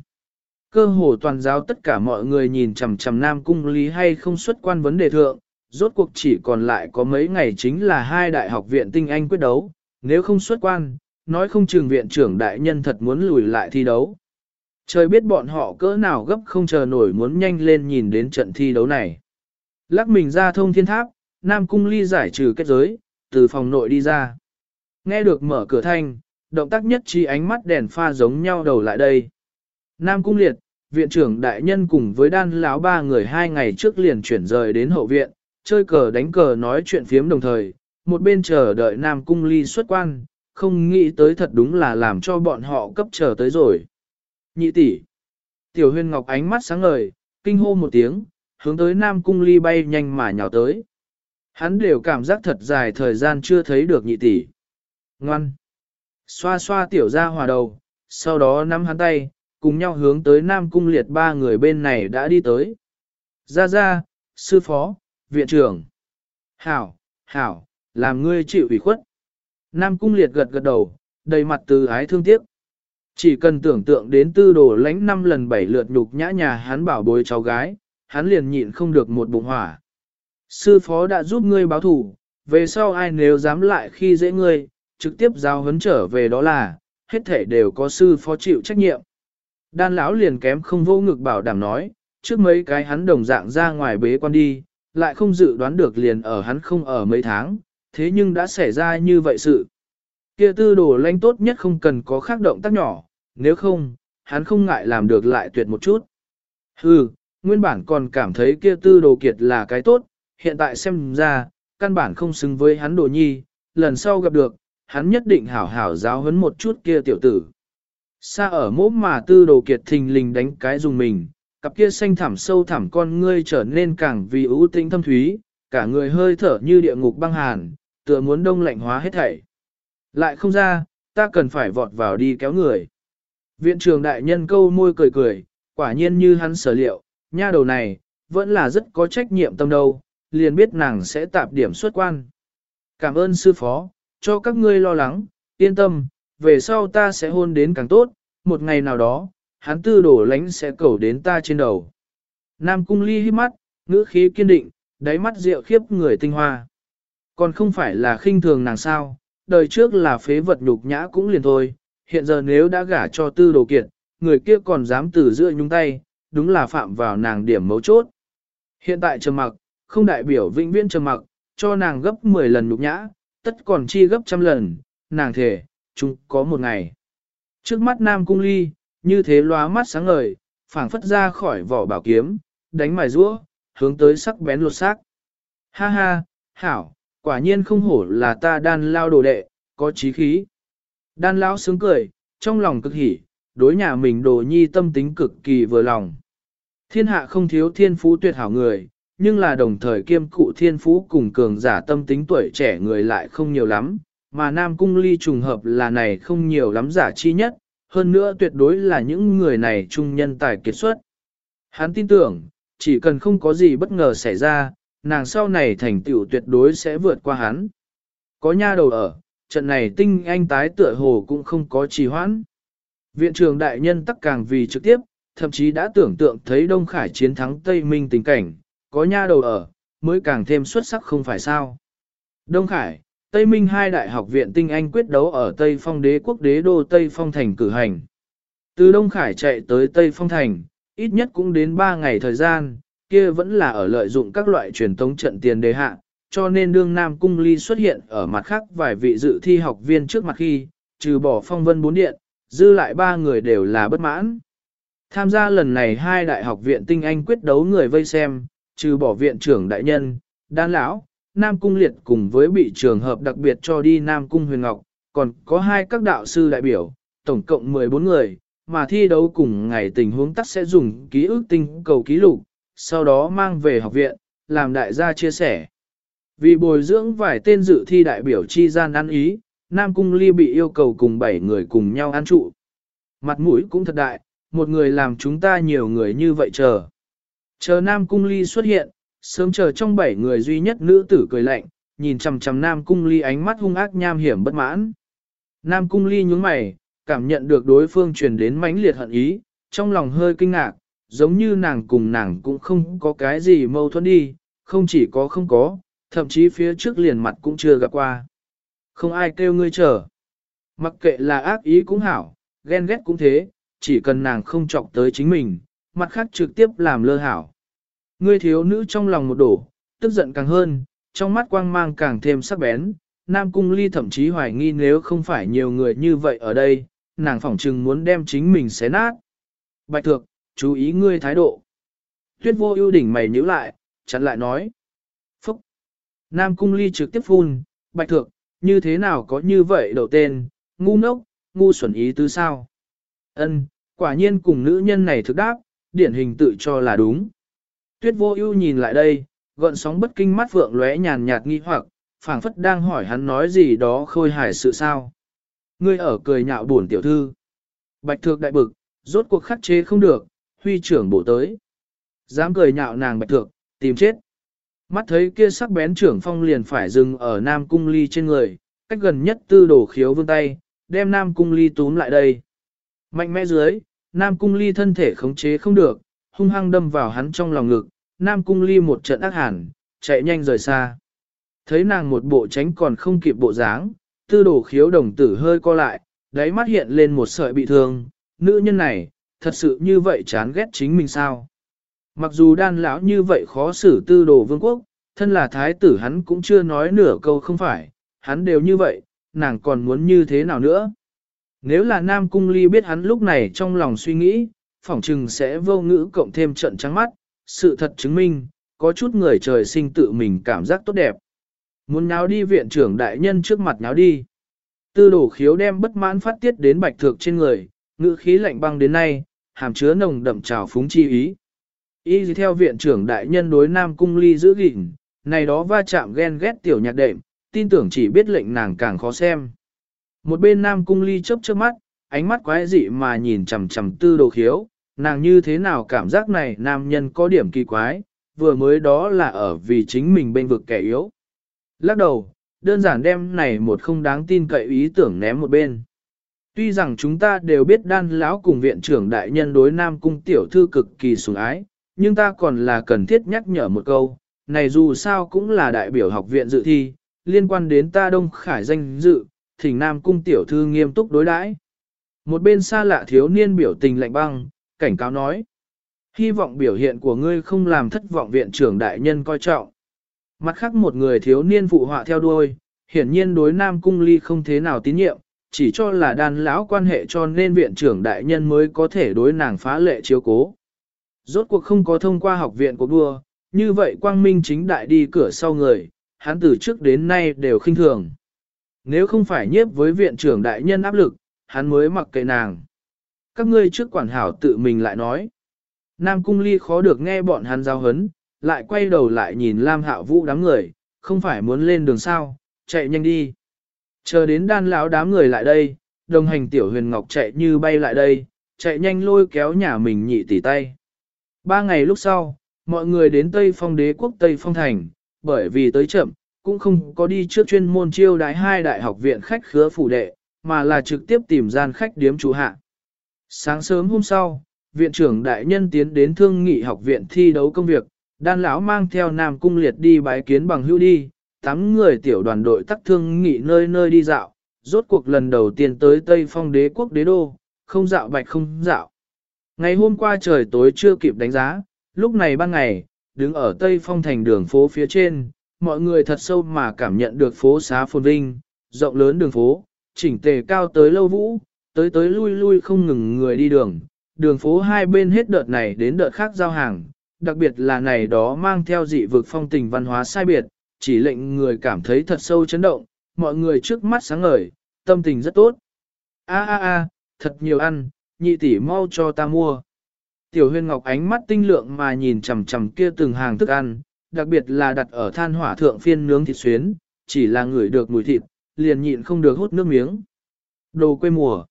Cơ hồ toàn giáo tất cả mọi người nhìn chằm chằm Nam Cung Ly hay không xuất quan vấn đề thượng, rốt cuộc chỉ còn lại có mấy ngày chính là hai đại học viện tinh anh quyết đấu, nếu không xuất quan, nói không trường viện trưởng đại nhân thật muốn lùi lại thi đấu. Trời biết bọn họ cỡ nào gấp không chờ nổi muốn nhanh lên nhìn đến trận thi đấu này. Lắc mình ra thông thiên tháp, Nam Cung Ly giải trừ kết giới, từ phòng nội đi ra. Nghe được mở cửa thanh, động tác nhất trí ánh mắt đèn pha giống nhau đầu lại đây. Nam Cung Liệt, viện trưởng đại nhân cùng với đan lão ba người hai ngày trước liền chuyển rời đến hậu viện, chơi cờ đánh cờ nói chuyện phiếm đồng thời, một bên chờ đợi Nam Cung Ly xuất quan, không nghĩ tới thật đúng là làm cho bọn họ cấp chờ tới rồi. Nhị tỷ, Tiểu huyên ngọc ánh mắt sáng ngời, kinh hô một tiếng, hướng tới Nam Cung Ly bay nhanh mà nhào tới. Hắn đều cảm giác thật dài thời gian chưa thấy được nhị tỷ. Ngoan. Xoa xoa tiểu ra hòa đầu, sau đó nắm hắn tay, cùng nhau hướng tới Nam Cung liệt ba người bên này đã đi tới. Ra ra, sư phó, viện trưởng. Hảo, hảo, làm ngươi chịu ủy khuất. Nam Cung liệt gật gật đầu, đầy mặt từ ái thương tiếc. Chỉ cần tưởng tượng đến tư đồ lãnh năm lần bảy lượt nhục nhã nhà hắn bảo bối cháu gái, hắn liền nhịn không được một bụng hỏa. Sư phó đã giúp ngươi báo thủ, về sau ai nếu dám lại khi dễ ngươi, trực tiếp giao hấn trở về đó là, hết thể đều có sư phó chịu trách nhiệm. Đan lão liền kém không vô ngực bảo đảm nói, trước mấy cái hắn đồng dạng ra ngoài bế quan đi, lại không dự đoán được liền ở hắn không ở mấy tháng, thế nhưng đã xảy ra như vậy sự. Kia tư đồ lãnh tốt nhất không cần có khác động tác nhỏ, nếu không, hắn không ngại làm được lại tuyệt một chút. Hừ, nguyên bản còn cảm thấy kia tư đồ kiệt là cái tốt, hiện tại xem ra, căn bản không xứng với hắn đồ nhi, lần sau gặp được, hắn nhất định hảo hảo giáo huấn một chút kia tiểu tử. Xa ở mốm mà tư đồ kiệt thình lình đánh cái dùng mình, cặp kia xanh thẳm sâu thẳm con ngươi trở nên càng vì ưu tinh thâm thúy, cả người hơi thở như địa ngục băng hàn, tựa muốn đông lạnh hóa hết thảy. Lại không ra, ta cần phải vọt vào đi kéo người. Viện trường đại nhân câu môi cười cười, quả nhiên như hắn sở liệu, nha đầu này, vẫn là rất có trách nhiệm tâm đâu, liền biết nàng sẽ tạp điểm xuất quan. Cảm ơn sư phó, cho các ngươi lo lắng, yên tâm, về sau ta sẽ hôn đến càng tốt, một ngày nào đó, hắn tư đổ lánh sẽ cầu đến ta trên đầu. Nam cung ly hít mắt, ngữ khí kiên định, đáy mắt rượu khiếp người tinh hoa. Còn không phải là khinh thường nàng sao, đời trước là phế vật nhục nhã cũng liền thôi, hiện giờ nếu đã gả cho tư đồ kiệt, người kia còn dám từ giữa nhung tay, đúng là phạm vào nàng điểm mấu chốt. Hiện tại trầm mặc, không đại biểu vĩnh viễn trầm mặc, cho nàng gấp 10 lần nhục nhã, tất còn chi gấp trăm lần, nàng thể, chúng có một ngày. Trước mắt Nam Cung Ly, như thế lóa mắt sáng ngời, phảng phất ra khỏi vỏ bảo kiếm, đánh mài rũa, hướng tới sắc bén lột xác. Ha ha, hảo, quả nhiên không hổ là ta đan lao đồ đệ, có trí khí. Đan lão sướng cười, trong lòng cực hỉ, đối nhà mình đồ nhi tâm tính cực kỳ vừa lòng. Thiên hạ không thiếu thiên phú tuyệt hảo người, nhưng là đồng thời kiêm cụ thiên phú cùng cường giả tâm tính tuổi trẻ người lại không nhiều lắm, mà Nam Cung Ly trùng hợp là này không nhiều lắm giả chi nhất, hơn nữa tuyệt đối là những người này trung nhân tài kiệt xuất. Hắn tin tưởng, chỉ cần không có gì bất ngờ xảy ra, nàng sau này thành tựu tuyệt đối sẽ vượt qua hắn. Có nha đầu ở, trận này tinh anh tái tựa hồ cũng không có trì hoãn. Viện trường đại nhân tắc càng vì trực tiếp, thậm chí đã tưởng tượng thấy Đông Khải chiến thắng Tây Minh tình cảnh, có nha đầu ở, mới càng thêm xuất sắc không phải sao. Đông Khải, Tây Minh hai đại học viện tinh anh quyết đấu ở Tây Phong đế quốc đế đô Tây Phong Thành cử hành. Từ Đông Khải chạy tới Tây Phong Thành, ít nhất cũng đến 3 ngày thời gian, kia vẫn là ở lợi dụng các loại truyền thống trận tiền đề hạ, cho nên đương Nam Cung Ly xuất hiện ở mặt khác vài vị dự thi học viên trước mặt khi, trừ bỏ phong vân bốn điện, dư lại ba người đều là bất mãn. Tham gia lần này hai đại học viện tinh anh quyết đấu người vây xem, trừ bỏ viện trưởng đại nhân, đan lão, Nam Cung Liệt cùng với bị trường hợp đặc biệt cho đi Nam Cung Huyền Ngọc, còn có hai các đạo sư đại biểu, tổng cộng 14 người, mà thi đấu cùng ngày tình huống tắt sẽ dùng ký ức tinh cầu ký lục, sau đó mang về học viện, làm đại gia chia sẻ. Vì bồi dưỡng vài tên dự thi đại biểu chi gian ăn ý, Nam Cung Ly bị yêu cầu cùng 7 người cùng nhau ăn trụ. Mặt mũi cũng thật đại, một người làm chúng ta nhiều người như vậy chờ. Chờ Nam Cung Ly xuất hiện, sớm chờ trong bảy người duy nhất nữ tử cười lạnh, nhìn chằm chằm Nam Cung Ly ánh mắt hung ác nham hiểm bất mãn. Nam Cung Ly nhướng mày, cảm nhận được đối phương truyền đến mãnh liệt hận ý, trong lòng hơi kinh ngạc, giống như nàng cùng nàng cũng không có cái gì mâu thuẫn đi, Không chỉ có không có, thậm chí phía trước liền mặt cũng chưa gặp qua. Không ai kêu ngươi chờ. Mặc kệ là ác ý cũng hảo, ghen ghét cũng thế, chỉ cần nàng không chọc tới chính mình, mặt khác trực tiếp làm lơ hảo. Ngươi thiếu nữ trong lòng một đổ, tức giận càng hơn, trong mắt quang mang càng thêm sắc bén, Nam Cung Ly thậm chí hoài nghi nếu không phải nhiều người như vậy ở đây, nàng phỏng chừng muốn đem chính mình xé nát. Bạch Thược, chú ý ngươi thái độ. Tuyết vô ưu đỉnh mày nhíu lại, chặn lại nói. Phúc! Nam Cung Ly trực tiếp phun, Bạch Thược, như thế nào có như vậy đầu tên, ngu ngốc, ngu xuẩn ý tứ sao? Ân, quả nhiên cùng nữ nhân này thực đáp, điển hình tự cho là đúng. Tuyết vô ưu nhìn lại đây, gợn sóng bất kinh mắt vượng lóe nhàn nhạt nghi hoặc, phảng phất đang hỏi hắn nói gì đó khôi hài sự sao. Ngươi ở cười nhạo buồn tiểu thư. Bạch thược đại bực, rốt cuộc khắc chế không được, huy trưởng bổ tới. Dám cười nhạo nàng bạch thược, tìm chết. Mắt thấy kia sắc bén trưởng phong liền phải dừng ở Nam Cung Ly trên người, cách gần nhất tư đổ khiếu vương tay, đem Nam Cung Ly túm lại đây. Mạnh mẽ dưới, Nam Cung Ly thân thể khống chế không được, hung hăng đâm vào hắn trong lòng ngực, Nam Cung Ly một trận ác hẳn, chạy nhanh rời xa. Thấy nàng một bộ tránh còn không kịp bộ dáng, tư Đồ khiếu đồng tử hơi co lại, đáy mắt hiện lên một sợi bị thương, nữ nhân này, thật sự như vậy chán ghét chính mình sao. Mặc dù đan lão như vậy khó xử tư đồ vương quốc, thân là thái tử hắn cũng chưa nói nửa câu không phải, hắn đều như vậy, nàng còn muốn như thế nào nữa. Nếu là Nam Cung Ly biết hắn lúc này trong lòng suy nghĩ, phỏng chừng sẽ vô ngữ cộng thêm trận trắng mắt, sự thật chứng minh, có chút người trời sinh tự mình cảm giác tốt đẹp. Muốn náo đi viện trưởng đại nhân trước mặt náo đi. Tư đổ khiếu đem bất mãn phát tiết đến bạch thược trên người, ngữ khí lạnh băng đến nay, hàm chứa nồng đậm trào phúng chi ý. Y theo viện trưởng đại nhân đối Nam Cung Ly giữ gìn, này đó va chạm ghen ghét tiểu nhạc đệm, tin tưởng chỉ biết lệnh nàng càng khó xem. Một bên Nam Cung Ly chớp chớp mắt, ánh mắt quái dị mà nhìn chằm chằm tư đồ khiếu, nàng như thế nào cảm giác này nam nhân có điểm kỳ quái, vừa mới đó là ở vì chính mình bên vực kẻ yếu. Lắc đầu, đơn giản đem này một không đáng tin cậy ý tưởng ném một bên. Tuy rằng chúng ta đều biết đan lão cùng viện trưởng đại nhân đối nam cung tiểu thư cực kỳ sủng ái, nhưng ta còn là cần thiết nhắc nhở một câu, này dù sao cũng là đại biểu học viện dự thi, liên quan đến ta Đông Khải danh dự, thỉnh Nam Cung tiểu thư nghiêm túc đối đãi. Một bên xa lạ thiếu niên biểu tình lạnh băng, cảnh cáo nói. Hy vọng biểu hiện của ngươi không làm thất vọng viện trưởng đại nhân coi trọng. Mặt khác một người thiếu niên phụ họa theo đuôi, hiển nhiên đối Nam Cung Ly không thế nào tín nhiệm, chỉ cho là đàn lão quan hệ cho nên viện trưởng đại nhân mới có thể đối nàng phá lệ chiếu cố. Rốt cuộc không có thông qua học viện của đua, như vậy quang minh chính đại đi cửa sau người, hắn từ trước đến nay đều khinh thường. Nếu không phải nhiếp với viện trưởng đại nhân áp lực, hắn mới mặc kệ nàng. Các ngươi trước quản hảo tự mình lại nói. Nam cung ly khó được nghe bọn hắn giao hấn, lại quay đầu lại nhìn Lam Hạo Vũ đám người, không phải muốn lên đường sao, chạy nhanh đi. Chờ đến đan lão đám người lại đây, đồng hành tiểu huyền ngọc chạy như bay lại đây, chạy nhanh lôi kéo nhà mình nhị tỉ tay. Ba ngày lúc sau, mọi người đến Tây Phong đế quốc Tây Phong Thành, bởi vì tới chậm, cũng không có đi trước chuyên môn chiêu đái hai đại học viện khách khứa phủ đệ, mà là trực tiếp tìm gian khách điếm chủ hạ. Sáng sớm hôm sau, viện trưởng đại nhân tiến đến thương nghị học viện thi đấu công việc, đan lão mang theo nam cung liệt đi bái kiến bằng hữu đi, tám người tiểu đoàn đội tắc thương nghị nơi nơi đi dạo, rốt cuộc lần đầu tiên tới Tây Phong đế quốc đế đô, không dạo bạch không dạo. Ngày hôm qua trời tối chưa kịp đánh giá, lúc này ban ngày, đứng ở Tây Phong thành đường phố phía trên, mọi người thật sâu mà cảm nhận được phố xá phồn vinh, rộng lớn đường phố, chỉnh tề cao tới lâu vũ, tới tới lui lui không ngừng người đi đường, đường phố hai bên hết đợt này đến đợt khác giao hàng, đặc biệt là này đó mang theo dị vực phong tình văn hóa sai biệt, chỉ lệnh người cảm thấy thật sâu chấn động, mọi người trước mắt sáng ngời, tâm tình rất tốt. A a a, thật nhiều ăn, nhị tỷ mau cho ta mua. Tiểu huyền ngọc ánh mắt tinh lượng mà nhìn chằm chằm kia từng hàng thức ăn, đặc biệt là đặt ở than hỏa thượng phiên nướng thịt xuyến, chỉ là ngửi được mùi thịt, liền nhịn không được hút nước miếng. Đồ quê mùa.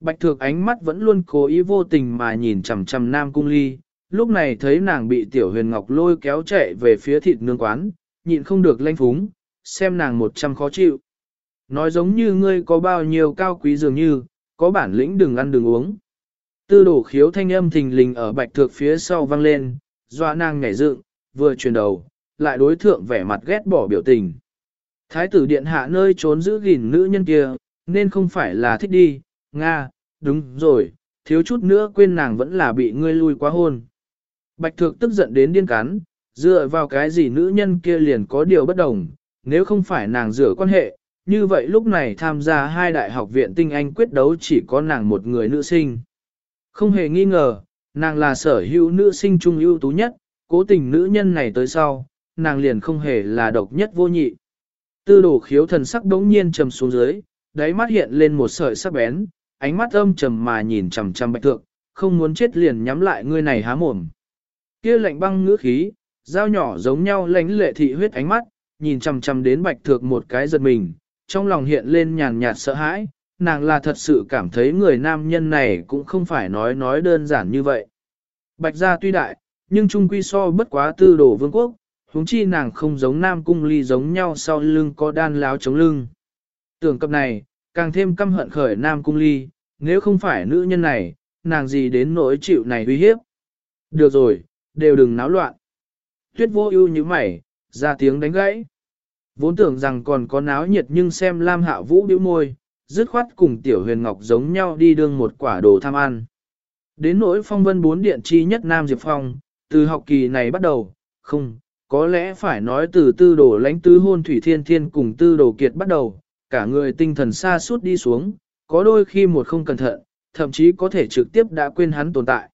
Bạch thược ánh mắt vẫn luôn cố ý vô tình mà nhìn chằm chằm nam cung ly, lúc này thấy nàng bị tiểu huyền ngọc lôi kéo chạy về phía thịt nướng quán, nhịn không được lanh phúng, xem nàng một trăm khó chịu. Nói giống như ngươi có bao nhiêu cao quý dường như, có bản lĩnh đừng ăn đừng uống. Tư đổ khiếu thanh âm thình lình ở bạch thược phía sau vang lên, doa nàng nhảy dựng, vừa chuyển đầu, lại đối thượng vẻ mặt ghét bỏ biểu tình. Thái tử điện hạ nơi trốn giữ gìn nữ nhân kia, nên không phải là thích đi, Nga, đúng rồi, thiếu chút nữa quên nàng vẫn là bị ngươi lui quá hôn. Bạch thược tức giận đến điên cắn, dựa vào cái gì nữ nhân kia liền có điều bất đồng, nếu không phải nàng rửa quan hệ, như vậy lúc này tham gia hai đại học viện tinh anh quyết đấu chỉ có nàng một người nữ sinh. Không hề nghi ngờ, nàng là sở hữu nữ sinh trung ưu tú nhất, cố tình nữ nhân này tới sau, nàng liền không hề là độc nhất vô nhị. Tư đồ khiếu thần sắc đống nhiên trầm xuống dưới, đáy mắt hiện lên một sợi sắc bén, ánh mắt âm trầm mà nhìn chằm chằm bạch thượng, không muốn chết liền nhắm lại ngươi này há mồm. Kia lạnh băng ngữ khí, dao nhỏ giống nhau lánh lệ thị huyết ánh mắt, nhìn chằm chằm đến bạch thượng một cái giật mình, trong lòng hiện lên nhàn nhạt sợ hãi, nàng là thật sự cảm thấy người nam nhân này cũng không phải nói nói đơn giản như vậy. Bạch gia tuy đại, nhưng trung quy so bất quá tư đồ vương quốc, huống chi nàng không giống nam cung ly giống nhau sau lưng có đan láo chống lưng. Tưởng cập này, càng thêm căm hận khởi nam cung ly, nếu không phải nữ nhân này, nàng gì đến nỗi chịu này uy hiếp. Được rồi, đều đừng náo loạn. Tuyết vô ưu như mày, ra tiếng đánh gãy. Vốn tưởng rằng còn có náo nhiệt nhưng xem Lam Hạ Vũ bĩu môi, dứt khoát cùng Tiểu Huyền Ngọc giống nhau đi đương một quả đồ tham ăn. Đến nỗi phong vân bốn điện chi nhất Nam Diệp Phong, từ học kỳ này bắt đầu, không, có lẽ phải nói từ tư đồ lãnh tứ hôn Thủy Thiên Thiên cùng tư đồ kiệt bắt đầu, cả người tinh thần xa suốt đi xuống, có đôi khi một không cẩn thận, thậm chí có thể trực tiếp đã quên hắn tồn tại.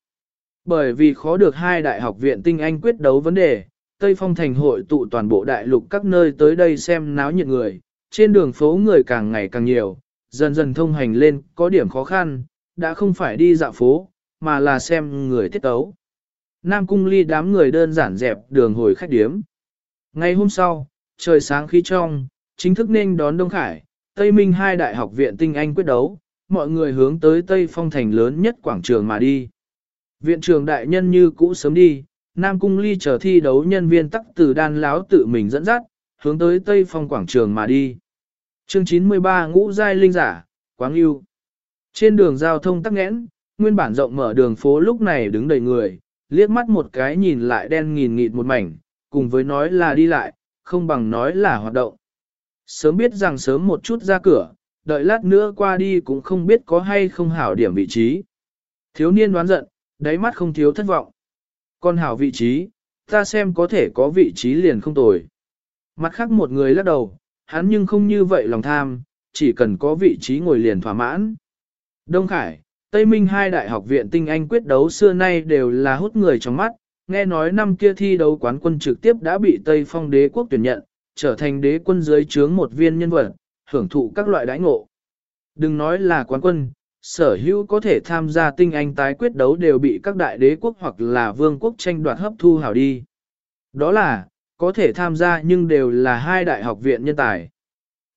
Bởi vì khó được hai đại học viện tinh anh quyết đấu vấn đề, Tây Phong thành hội tụ toàn bộ đại lục các nơi tới đây xem náo nhiệt người, trên đường phố người càng ngày càng nhiều, dần dần thông hành lên có điểm khó khăn, đã không phải đi dạo phố, mà là xem người tiết tấu. Nam Cung Ly đám người đơn giản dẹp đường hồi khách điếm. Ngày hôm sau, trời sáng khí trong, chính thức nên đón Đông Khải, Tây Minh hai đại học viện tinh anh quyết đấu, mọi người hướng tới Tây Phong thành lớn nhất quảng trường mà đi. Viện trường đại nhân như cũ sớm đi, Nam Cung Ly chờ thi đấu nhân viên tắc từ đan láo tự mình dẫn dắt, hướng tới Tây Phong quảng trường mà đi. Chương 93 Ngũ Giai Linh Giả, Quáng Yêu Trên đường giao thông tắc nghẽn, nguyên bản rộng mở đường phố lúc này đứng đầy người, liếc mắt một cái nhìn lại đen nghìn nghịt một mảnh, cùng với nói là đi lại, không bằng nói là hoạt động. Sớm biết rằng sớm một chút ra cửa, đợi lát nữa qua đi cũng không biết có hay không hảo điểm vị trí. Thiếu niên đoán giận, đáy mắt không thiếu thất vọng. Con hảo vị trí, ta xem có thể có vị trí liền không tồi. Mặt khác một người lắc đầu, hắn nhưng không như vậy lòng tham, chỉ cần có vị trí ngồi liền thỏa mãn. Đông Khải, Tây Minh hai đại học viện tinh anh quyết đấu xưa nay đều là hút người trong mắt, nghe nói năm kia thi đấu quán quân trực tiếp đã bị Tây Phong đế quốc tuyển nhận, trở thành đế quân dưới trướng một viên nhân vật, hưởng thụ các loại đãi ngộ. Đừng nói là quán quân, sở hữu có thể tham gia tinh anh tái quyết đấu đều bị các đại đế quốc hoặc là vương quốc tranh đoạt hấp thu hảo đi. Đó là, có thể tham gia nhưng đều là hai đại học viện nhân tài.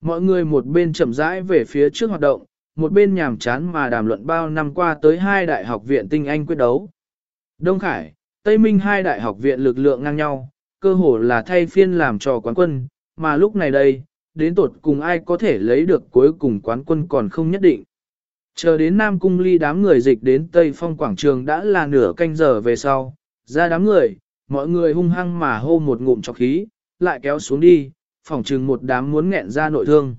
Mọi người một bên chậm rãi về phía trước hoạt động, một bên nhàm chán mà đàm luận bao năm qua tới hai đại học viện tinh anh quyết đấu. Đông Khải, Tây Minh hai đại học viện lực lượng ngang nhau, cơ hồ là thay phiên làm trò quán quân, mà lúc này đây, đến tột cùng ai có thể lấy được cuối cùng quán quân còn không nhất định. Chờ đến Nam Cung ly đám người dịch đến Tây Phong Quảng Trường đã là nửa canh giờ về sau, ra đám người, mọi người hung hăng mà hô một ngụm chọc khí, lại kéo xuống đi, phỏng trừng một đám muốn nghẹn ra nội thương.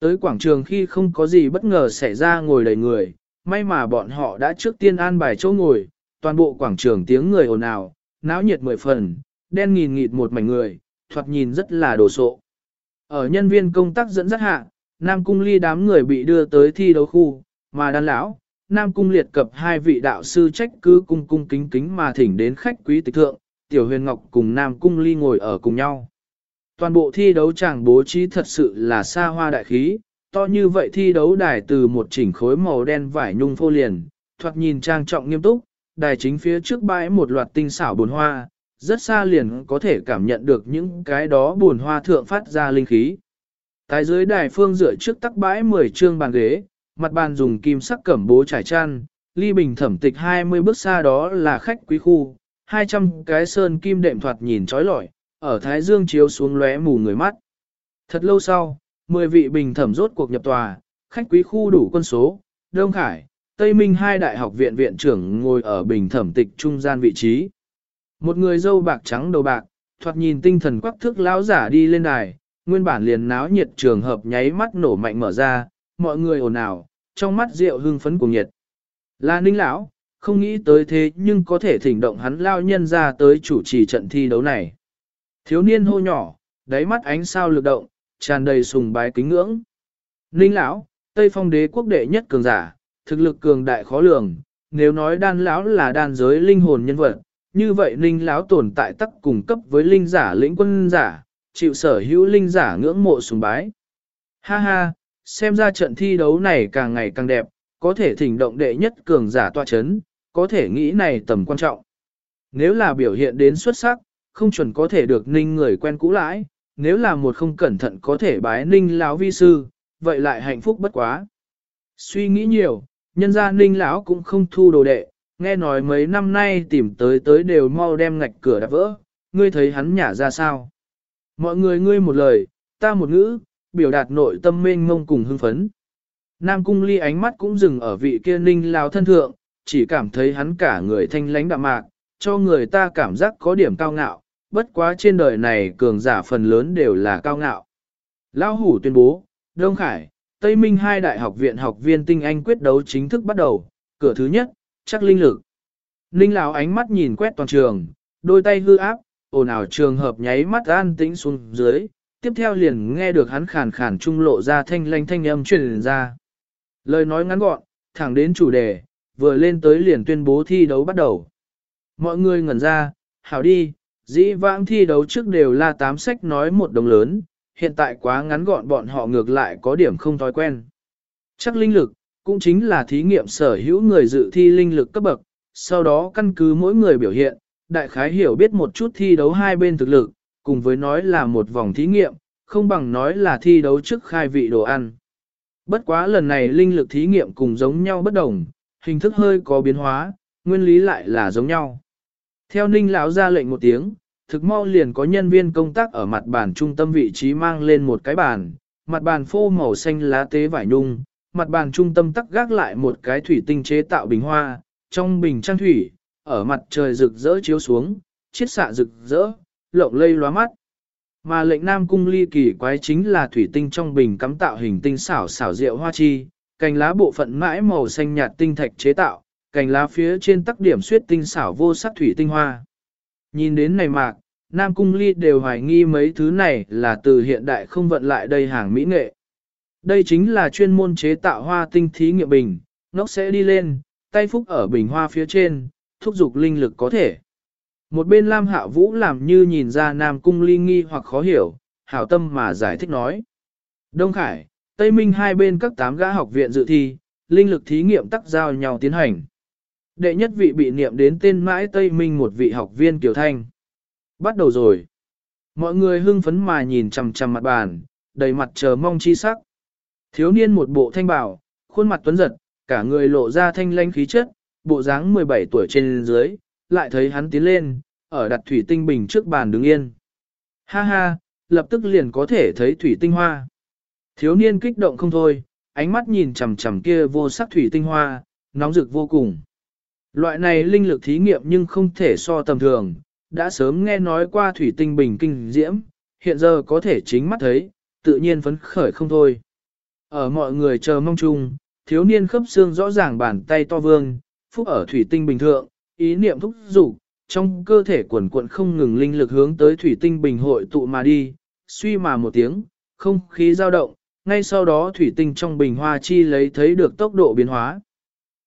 Tới quảng trường khi không có gì bất ngờ xảy ra ngồi đầy người, may mà bọn họ đã trước tiên an bài chỗ ngồi, toàn bộ quảng trường tiếng người ồn ào, náo nhiệt mười phần, đen nghìn nghịt một mảnh người, thoạt nhìn rất là đồ sộ. Ở nhân viên công tác dẫn dắt hạ, Nam Cung ly đám người bị đưa tới thi đấu khu, mà đan lão, Nam Cung liệt cập hai vị đạo sư trách cứ cung cung kính kính mà thỉnh đến khách quý tịch thượng, Tiểu Huyền Ngọc cùng Nam Cung ly ngồi ở cùng nhau. Toàn bộ thi đấu chàng bố trí thật sự là xa hoa đại khí, to như vậy thi đấu đài từ một chỉnh khối màu đen vải nhung phô liền, thoạt nhìn trang trọng nghiêm túc, đài chính phía trước bãi một loạt tinh xảo bồn hoa, rất xa liền có thể cảm nhận được những cái đó buồn hoa thượng phát ra linh khí. Tại dưới đài phương dựa trước tắc bãi 10 trương bàn ghế, mặt bàn dùng kim sắc cẩm bố trải chăn, ly bình thẩm tịch 20 bước xa đó là khách quý khu, 200 cái sơn kim đệm thoạt nhìn trói lọi, ở Thái Dương chiếu xuống lóe mù người mắt. Thật lâu sau, 10 vị bình thẩm rốt cuộc nhập tòa, khách quý khu đủ quân số, Đông Khải, Tây Minh hai đại học viện viện trưởng ngồi ở bình thẩm tịch trung gian vị trí. Một người dâu bạc trắng đầu bạc, thoạt nhìn tinh thần quắc thước lão giả đi lên đài, nguyên bản liền náo nhiệt trường hợp nháy mắt nổ mạnh mở ra, mọi người ồn ào, trong mắt rượu hưng phấn cùng nhiệt. Là ninh lão, không nghĩ tới thế nhưng có thể thỉnh động hắn lao nhân ra tới chủ trì trận thi đấu này. Thiếu niên hô nhỏ, đáy mắt ánh sao lực động, tràn đầy sùng bái kính ngưỡng. Ninh lão, Tây Phong đế quốc đệ nhất cường giả, thực lực cường đại khó lường, nếu nói đan lão là đan giới linh hồn nhân vật, như vậy linh lão tồn tại tắc cùng cấp với linh giả lĩnh quân giả, chịu sở hữu linh giả ngưỡng mộ sùng bái. Ha ha, xem ra trận thi đấu này càng ngày càng đẹp, có thể thỉnh động đệ nhất cường giả tọa chấn, có thể nghĩ này tầm quan trọng. Nếu là biểu hiện đến xuất sắc, không chuẩn có thể được ninh người quen cũ lãi, nếu là một không cẩn thận có thể bái ninh lão vi sư, vậy lại hạnh phúc bất quá. Suy nghĩ nhiều, nhân gia ninh lão cũng không thu đồ đệ, nghe nói mấy năm nay tìm tới tới đều mau đem ngạch cửa đã vỡ, ngươi thấy hắn nhả ra sao. Mọi người ngươi một lời, ta một ngữ, biểu đạt nội tâm mênh ngông cùng hưng phấn. Nam cung ly ánh mắt cũng dừng ở vị kia ninh lão thân thượng, chỉ cảm thấy hắn cả người thanh lãnh đạm mạc, cho người ta cảm giác có điểm cao ngạo, bất quá trên đời này cường giả phần lớn đều là cao ngạo. Lão Hủ tuyên bố, Đông Khải, Tây Minh hai đại học viện học viên tinh anh quyết đấu chính thức bắt đầu, cửa thứ nhất, chắc linh lực. Ninh lão ánh mắt nhìn quét toàn trường, đôi tay hư áp, ồn ào trường hợp nháy mắt an tĩnh xuống dưới, tiếp theo liền nghe được hắn khàn khàn trung lộ ra thanh lanh thanh âm truyền ra. Lời nói ngắn gọn, thẳng đến chủ đề, vừa lên tới liền tuyên bố thi đấu bắt đầu. Mọi người ngẩn ra, hảo đi, dĩ vãng thi đấu trước đều là tám sách nói một đồng lớn, hiện tại quá ngắn gọn bọn họ ngược lại có điểm không thói quen. Chắc linh lực, cũng chính là thí nghiệm sở hữu người dự thi linh lực cấp bậc, sau đó căn cứ mỗi người biểu hiện, đại khái hiểu biết một chút thi đấu hai bên thực lực, cùng với nói là một vòng thí nghiệm, không bằng nói là thi đấu trước khai vị đồ ăn. Bất quá lần này linh lực thí nghiệm cùng giống nhau bất đồng, hình thức hơi có biến hóa, nguyên lý lại là giống nhau. Theo ninh lão ra lệnh một tiếng, thực mau liền có nhân viên công tác ở mặt bàn trung tâm vị trí mang lên một cái bàn, mặt bàn phô màu xanh lá tế vải nhung, mặt bàn trung tâm tắc gác lại một cái thủy tinh chế tạo bình hoa, trong bình trang thủy, ở mặt trời rực rỡ chiếu xuống, chiết xạ rực rỡ, lộng lây lóa mắt. Mà lệnh nam cung ly kỳ quái chính là thủy tinh trong bình cắm tạo hình tinh xảo xảo rượu hoa chi, cành lá bộ phận mãi màu xanh nhạt tinh thạch chế tạo, cành lá phía trên tắc điểm suyết tinh xảo vô sắc thủy tinh hoa. Nhìn đến này mạc, Nam Cung Ly đều hoài nghi mấy thứ này là từ hiện đại không vận lại đây hàng mỹ nghệ. Đây chính là chuyên môn chế tạo hoa tinh thí nghiệm bình, nó sẽ đi lên, tay phúc ở bình hoa phía trên, thúc giục linh lực có thể. Một bên Lam Hạ Vũ làm như nhìn ra Nam Cung Ly nghi hoặc khó hiểu, hảo tâm mà giải thích nói. Đông Khải, Tây Minh hai bên các tám gã học viện dự thi, linh lực thí nghiệm tắc giao nhau tiến hành. Đệ nhất vị bị niệm đến tên mãi Tây Minh một vị học viên Kiều Thanh. Bắt đầu rồi. Mọi người hưng phấn mà nhìn chằm chằm mặt bàn, đầy mặt chờ mong chi sắc. Thiếu niên một bộ thanh bảo, khuôn mặt tuấn giật, cả người lộ ra thanh lanh khí chất, bộ dáng 17 tuổi trên dưới, lại thấy hắn tiến lên, ở đặt thủy tinh bình trước bàn đứng yên. Ha ha, lập tức liền có thể thấy thủy tinh hoa. Thiếu niên kích động không thôi, ánh mắt nhìn chằm chằm kia vô sắc thủy tinh hoa, nóng rực vô cùng. Loại này linh lực thí nghiệm nhưng không thể so tầm thường, đã sớm nghe nói qua thủy tinh bình kinh diễm, hiện giờ có thể chính mắt thấy, tự nhiên phấn khởi không thôi. Ở mọi người chờ mong chung, thiếu niên khớp xương rõ ràng bàn tay to vương, phúc ở thủy tinh bình thượng, ý niệm thúc dục trong cơ thể quần cuộn không ngừng linh lực hướng tới thủy tinh bình hội tụ mà đi, suy mà một tiếng, không khí dao động, ngay sau đó thủy tinh trong bình hoa chi lấy thấy được tốc độ biến hóa.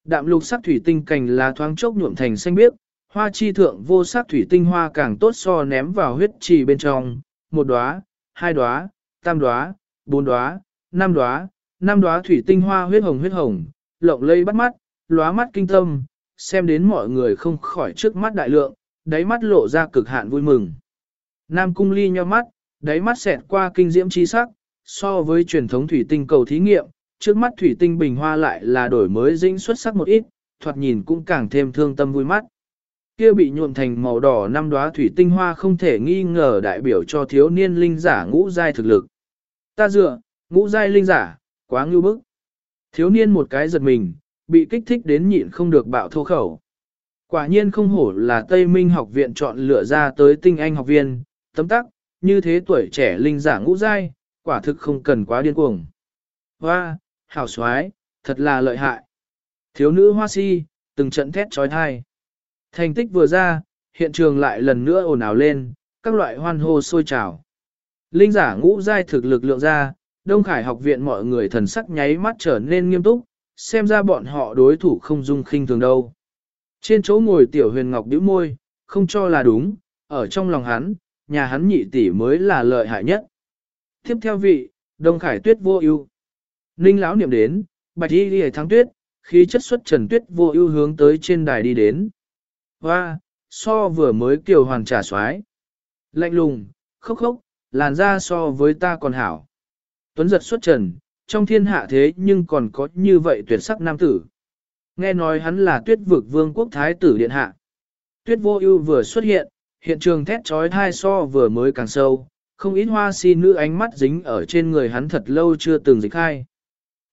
Đạm lục sắc thủy tinh cành lá thoáng chốc nhuộm thành xanh biếc, hoa chi thượng vô sắc thủy tinh hoa càng tốt so ném vào huyết trì bên trong, một đóa, hai đóa, tam đóa, bốn đóa, năm đóa, năm đóa thủy tinh hoa huyết hồng huyết hồng, lộng lây bắt mắt, lóa mắt kinh tâm, xem đến mọi người không khỏi trước mắt đại lượng, đáy mắt lộ ra cực hạn vui mừng. Nam cung ly nheo mắt, đáy mắt xẹt qua kinh diễm chi sắc, so với truyền thống thủy tinh cầu thí nghiệm, trước mắt thủy tinh bình hoa lại là đổi mới dĩnh xuất sắc một ít, thoạt nhìn cũng càng thêm thương tâm vui mắt. Kia bị nhuộm thành màu đỏ năm đóa thủy tinh hoa không thể nghi ngờ đại biểu cho thiếu niên linh giả ngũ giai thực lực. Ta dựa, ngũ giai linh giả, quá ngưu bức. Thiếu niên một cái giật mình, bị kích thích đến nhịn không được bạo thô khẩu. Quả nhiên không hổ là Tây Minh học viện chọn lựa ra tới tinh anh học viên, tấm tắc, như thế tuổi trẻ linh giả ngũ giai, quả thực không cần quá điên cuồng. Hoa, hảo xoái, thật là lợi hại. Thiếu nữ hoa si, từng trận thét trói thai. Thành tích vừa ra, hiện trường lại lần nữa ồn ào lên, các loại hoan hô sôi trào. Linh giả ngũ giai thực lực lượng ra, Đông Khải học viện mọi người thần sắc nháy mắt trở nên nghiêm túc, xem ra bọn họ đối thủ không dung khinh thường đâu. Trên chỗ ngồi tiểu huyền ngọc bĩu môi, không cho là đúng, ở trong lòng hắn, nhà hắn nhị tỷ mới là lợi hại nhất. Tiếp theo vị, Đông Khải tuyết vô ưu. Ninh lão niệm đến, bạch y đi thắng tuyết, khí chất xuất trần tuyết vô ưu hướng tới trên đài đi đến. Và, so vừa mới kiều hoàn trả xoái. Lạnh lùng, khốc khốc, làn da so với ta còn hảo. Tuấn giật xuất trần, trong thiên hạ thế nhưng còn có như vậy tuyệt sắc nam tử. Nghe nói hắn là tuyết vực vương quốc thái tử điện hạ. Tuyết vô ưu vừa xuất hiện, hiện trường thét trói thai so vừa mới càng sâu, không ít hoa si nữ ánh mắt dính ở trên người hắn thật lâu chưa từng dịch khai.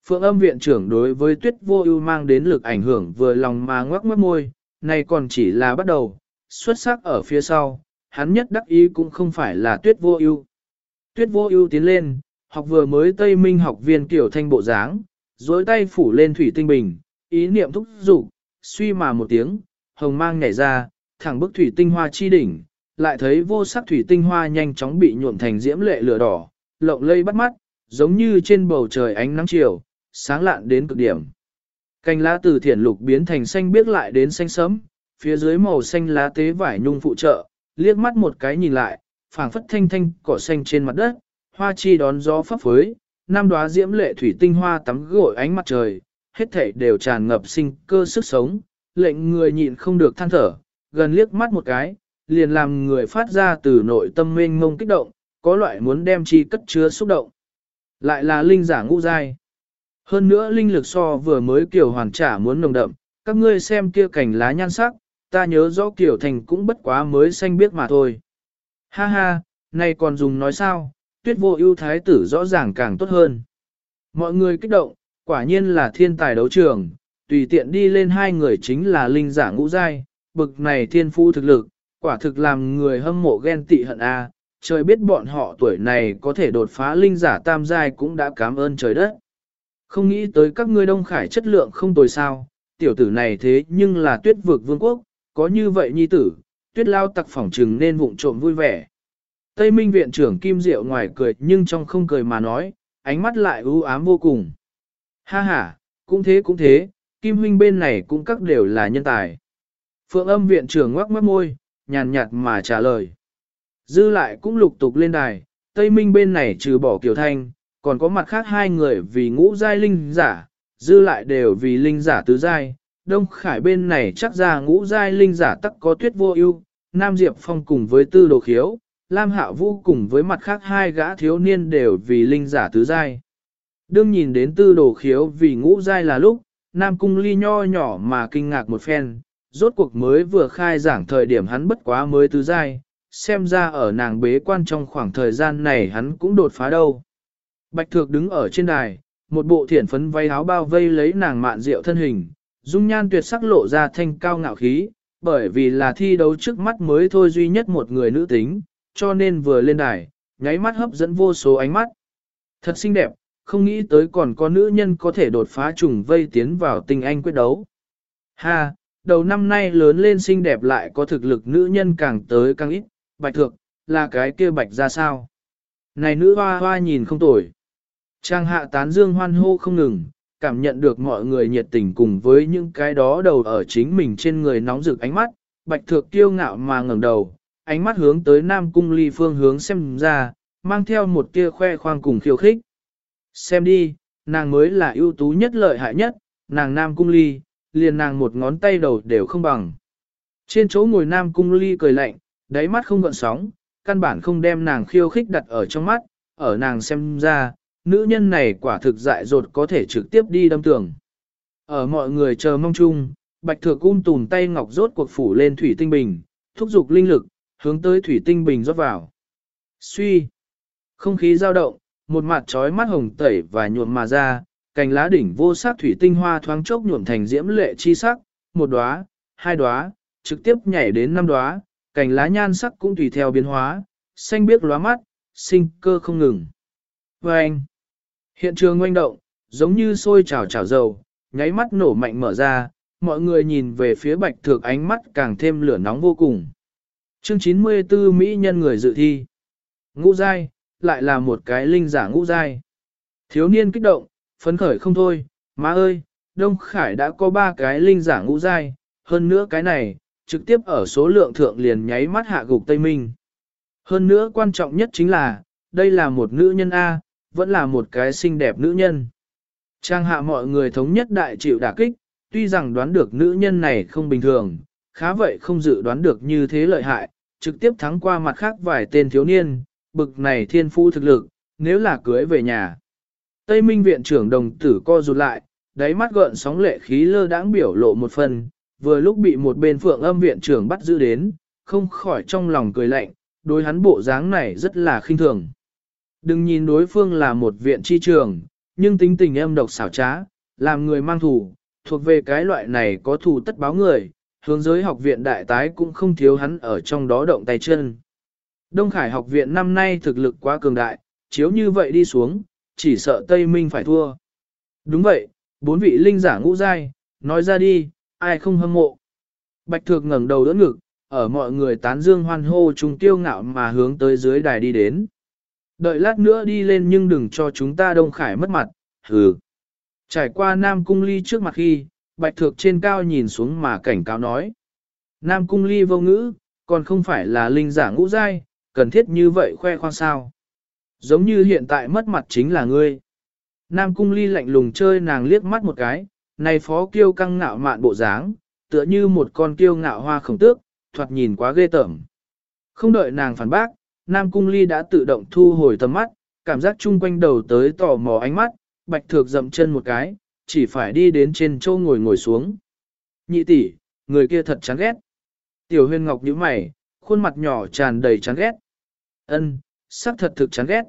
Phượng âm viện trưởng đối với tuyết vô ưu mang đến lực ảnh hưởng vừa lòng mà ngoắc mất môi, này còn chỉ là bắt đầu, xuất sắc ở phía sau, hắn nhất đắc ý cũng không phải là tuyết vô ưu. Tuyết vô ưu tiến lên, học vừa mới Tây Minh học viên kiểu thanh bộ dáng, dối tay phủ lên thủy tinh bình, ý niệm thúc dục suy mà một tiếng, hồng mang nhảy ra, thẳng bức thủy tinh hoa chi đỉnh, lại thấy vô sắc thủy tinh hoa nhanh chóng bị nhuộm thành diễm lệ lửa đỏ, lộng lây bắt mắt, giống như trên bầu trời ánh nắng chiều, sáng lạn đến cực điểm. Cành lá từ thiển lục biến thành xanh biếc lại đến xanh sẫm, phía dưới màu xanh lá tế vải nhung phụ trợ, liếc mắt một cái nhìn lại, phảng phất thanh thanh cỏ xanh trên mặt đất, hoa chi đón gió phấp phới, năm đóa diễm lệ thủy tinh hoa tắm gội ánh mặt trời, hết thảy đều tràn ngập sinh cơ sức sống, lệnh người nhịn không được than thở, gần liếc mắt một cái, liền làm người phát ra từ nội tâm mênh ngông kích động, có loại muốn đem chi cất chứa xúc động. Lại là linh giả ngũ giai. Hơn nữa linh lực so vừa mới kiểu hoàn trả muốn nồng đậm, các ngươi xem kia cảnh lá nhan sắc, ta nhớ rõ kiểu thành cũng bất quá mới xanh biết mà thôi. Ha ha, này còn dùng nói sao, tuyết vô ưu thái tử rõ ràng càng tốt hơn. Mọi người kích động, quả nhiên là thiên tài đấu trường, tùy tiện đi lên hai người chính là linh giả ngũ giai, bực này thiên phu thực lực, quả thực làm người hâm mộ ghen tị hận a. À. trời biết bọn họ tuổi này có thể đột phá linh giả tam giai cũng đã cảm ơn trời đất. Không nghĩ tới các ngươi đông khải chất lượng không tồi sao, tiểu tử này thế nhưng là tuyết vực vương quốc, có như vậy nhi tử, tuyết lao tặc phỏng trừng nên vụng trộm vui vẻ. Tây Minh viện trưởng Kim Diệu ngoài cười nhưng trong không cười mà nói, ánh mắt lại u ám vô cùng. Ha ha, cũng thế cũng thế, Kim huynh bên này cũng các đều là nhân tài. Phượng âm viện trưởng ngoắc mắt môi, nhàn nhạt mà trả lời. Dư lại cũng lục tục lên đài, Tây Minh bên này trừ bỏ Kiều Thanh, còn có mặt khác hai người vì ngũ giai linh giả, dư lại đều vì linh giả tứ giai. Đông Khải bên này chắc ra ngũ giai linh giả tắc có tuyết vô ưu, Nam Diệp Phong cùng với tư đồ khiếu, Lam Hạ Vũ cùng với mặt khác hai gã thiếu niên đều vì linh giả tứ giai. Đương nhìn đến tư đồ khiếu vì ngũ giai là lúc, Nam Cung Ly nho nhỏ mà kinh ngạc một phen, rốt cuộc mới vừa khai giảng thời điểm hắn bất quá mới tứ giai, xem ra ở nàng bế quan trong khoảng thời gian này hắn cũng đột phá đâu. Bạch Thược đứng ở trên đài, một bộ thiển phấn váy áo bao vây lấy nàng mạn rượu thân hình, dung nhan tuyệt sắc lộ ra thanh cao ngạo khí, bởi vì là thi đấu trước mắt mới thôi duy nhất một người nữ tính, cho nên vừa lên đài, nháy mắt hấp dẫn vô số ánh mắt. Thật xinh đẹp, không nghĩ tới còn có nữ nhân có thể đột phá trùng vây tiến vào tình anh quyết đấu. Ha, đầu năm nay lớn lên xinh đẹp lại có thực lực nữ nhân càng tới càng ít, bạch thượng, là cái kia bạch ra sao? Này nữ hoa hoa nhìn không tồi. Trang hạ tán dương hoan hô không ngừng, cảm nhận được mọi người nhiệt tình cùng với những cái đó đầu ở chính mình trên người nóng rực ánh mắt, bạch thượng kiêu ngạo mà ngẩng đầu, ánh mắt hướng tới Nam Cung Ly phương hướng xem ra, mang theo một tia khoe khoang cùng khiêu khích. Xem đi, nàng mới là ưu tú nhất lợi hại nhất, nàng Nam Cung Ly, liền nàng một ngón tay đầu đều không bằng. Trên chỗ ngồi Nam Cung Ly cười lạnh, đáy mắt không gợn sóng, căn bản không đem nàng khiêu khích đặt ở trong mắt, ở nàng xem ra, nữ nhân này quả thực dại dột có thể trực tiếp đi đâm tường. Ở mọi người chờ mong chung, Bạch Thừa Cung tùn tay ngọc rốt cuộc phủ lên thủy tinh bình, thúc giục linh lực, hướng tới thủy tinh bình rót vào. Suy, không khí dao động, một mặt trói mắt hồng tẩy và nhuộm mà ra, cành lá đỉnh vô sắc thủy tinh hoa thoáng chốc nhuộm thành diễm lệ chi sắc, một đóa, hai đóa, trực tiếp nhảy đến năm đóa, cành lá nhan sắc cũng tùy theo biến hóa, xanh biếc lóa mắt, sinh cơ không ngừng. Và anh, hiện trường oanh động, giống như sôi trào trào dầu, nháy mắt nổ mạnh mở ra, mọi người nhìn về phía bạch thược ánh mắt càng thêm lửa nóng vô cùng. Chương 94 Mỹ nhân người dự thi. Ngũ giai, lại là một cái linh giả ngũ giai. Thiếu niên kích động, phấn khởi không thôi, má ơi, Đông Khải đã có ba cái linh giả ngũ giai, hơn nữa cái này, trực tiếp ở số lượng thượng liền nháy mắt hạ gục Tây Minh. Hơn nữa quan trọng nhất chính là, đây là một nữ nhân A, vẫn là một cái xinh đẹp nữ nhân. Trang hạ mọi người thống nhất đại chịu đả kích, tuy rằng đoán được nữ nhân này không bình thường, khá vậy không dự đoán được như thế lợi hại, trực tiếp thắng qua mặt khác vài tên thiếu niên, bực này thiên phu thực lực, nếu là cưới về nhà. Tây Minh viện trưởng đồng tử co rụt lại, đáy mắt gợn sóng lệ khí lơ đãng biểu lộ một phần, vừa lúc bị một bên phượng âm viện trưởng bắt giữ đến, không khỏi trong lòng cười lạnh, đối hắn bộ dáng này rất là khinh thường. Đừng nhìn đối phương là một viện chi trường, nhưng tính tình âm độc xảo trá, làm người mang thù, thuộc về cái loại này có thù tất báo người, hướng giới học viện đại tái cũng không thiếu hắn ở trong đó động tay chân. Đông Khải học viện năm nay thực lực quá cường đại, chiếu như vậy đi xuống, chỉ sợ Tây Minh phải thua. Đúng vậy, bốn vị linh giả ngũ giai, nói ra đi, ai không hâm mộ. Bạch Thược ngẩng đầu đỡ ngực, ở mọi người tán dương hoan hô chung tiêu ngạo mà hướng tới dưới đài đi đến. Đợi lát nữa đi lên nhưng đừng cho chúng ta Đông Khải mất mặt, hừ. Trải qua Nam Cung Ly trước mặt khi, Bạch Thược trên cao nhìn xuống mà cảnh cáo nói. Nam Cung Ly vô ngữ, còn không phải là linh giả ngũ giai, cần thiết như vậy khoe khoang sao. Giống như hiện tại mất mặt chính là ngươi. Nam Cung Ly lạnh lùng chơi nàng liếc mắt một cái, này phó kiêu căng ngạo mạn bộ dáng, tựa như một con kiêu ngạo hoa khổng tước, thoạt nhìn quá ghê tởm. Không đợi nàng phản bác, Nam Cung Ly đã tự động thu hồi tầm mắt, cảm giác chung quanh đầu tới tò mò ánh mắt, bạch thược dậm chân một cái, chỉ phải đi đến trên châu ngồi ngồi xuống. Nhị tỷ, người kia thật chán ghét. Tiểu huyền ngọc nhíu mày, khuôn mặt nhỏ tràn đầy chán ghét. Ân, sắc thật thực chán ghét.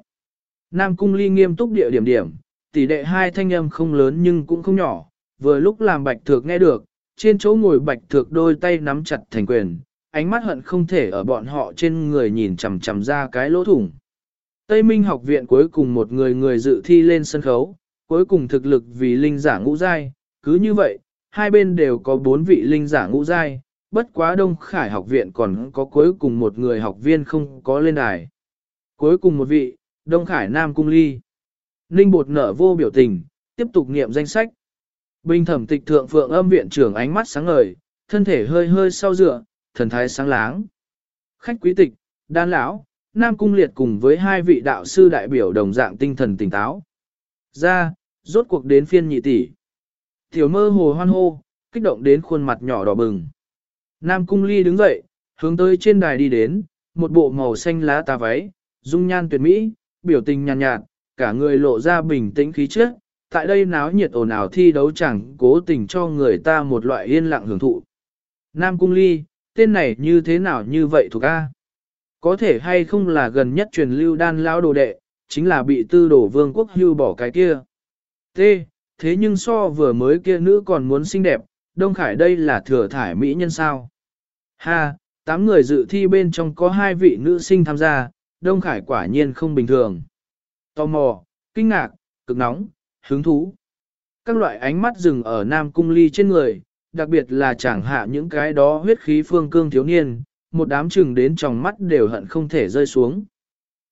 Nam Cung Ly nghiêm túc địa điểm điểm, tỷ đệ hai thanh âm không lớn nhưng cũng không nhỏ, vừa lúc làm bạch thược nghe được, trên chỗ ngồi bạch thược đôi tay nắm chặt thành quyền, ánh mắt hận không thể ở bọn họ trên người nhìn chằm chằm ra cái lỗ thủng. Tây Minh học viện cuối cùng một người người dự thi lên sân khấu, cuối cùng thực lực vì linh giả ngũ giai, cứ như vậy, hai bên đều có bốn vị linh giả ngũ giai, bất quá Đông Khải học viện còn có cuối cùng một người học viên không có lên đài. Cuối cùng một vị, Đông Khải Nam Cung Ly. Ninh Bột nở vô biểu tình, tiếp tục niệm danh sách. Bình thẩm tịch thượng phượng âm viện trưởng ánh mắt sáng ngời, thân thể hơi hơi sau dựa, thần thái sáng láng. Khách quý tịch, đan lão, Nam Cung Liệt cùng với hai vị đạo sư đại biểu đồng dạng tinh thần tỉnh táo. Ra, rốt cuộc đến phiên nhị tỷ. Tiểu mơ hồ hoan hô, kích động đến khuôn mặt nhỏ đỏ bừng. Nam Cung Ly đứng dậy, hướng tới trên đài đi đến, một bộ màu xanh lá tà váy, dung nhan tuyệt mỹ, biểu tình nhàn nhạt, nhạt, cả người lộ ra bình tĩnh khí chất. Tại đây náo nhiệt ồn ào thi đấu chẳng cố tình cho người ta một loại yên lặng hưởng thụ. Nam Cung Ly, tên này như thế nào như vậy thuộc A? Có thể hay không là gần nhất truyền lưu đan lão đồ đệ, chính là bị tư đổ vương quốc hưu bỏ cái kia. T. Thế nhưng so vừa mới kia nữ còn muốn xinh đẹp, Đông Khải đây là thừa thải mỹ nhân sao. Ha, tám người dự thi bên trong có hai vị nữ sinh tham gia, Đông Khải quả nhiên không bình thường. Tò mò, kinh ngạc, cực nóng, hứng thú. Các loại ánh mắt dừng ở Nam Cung Ly trên người, đặc biệt là chẳng hạ những cái đó huyết khí phương cương thiếu niên, một đám chừng đến tròng mắt đều hận không thể rơi xuống.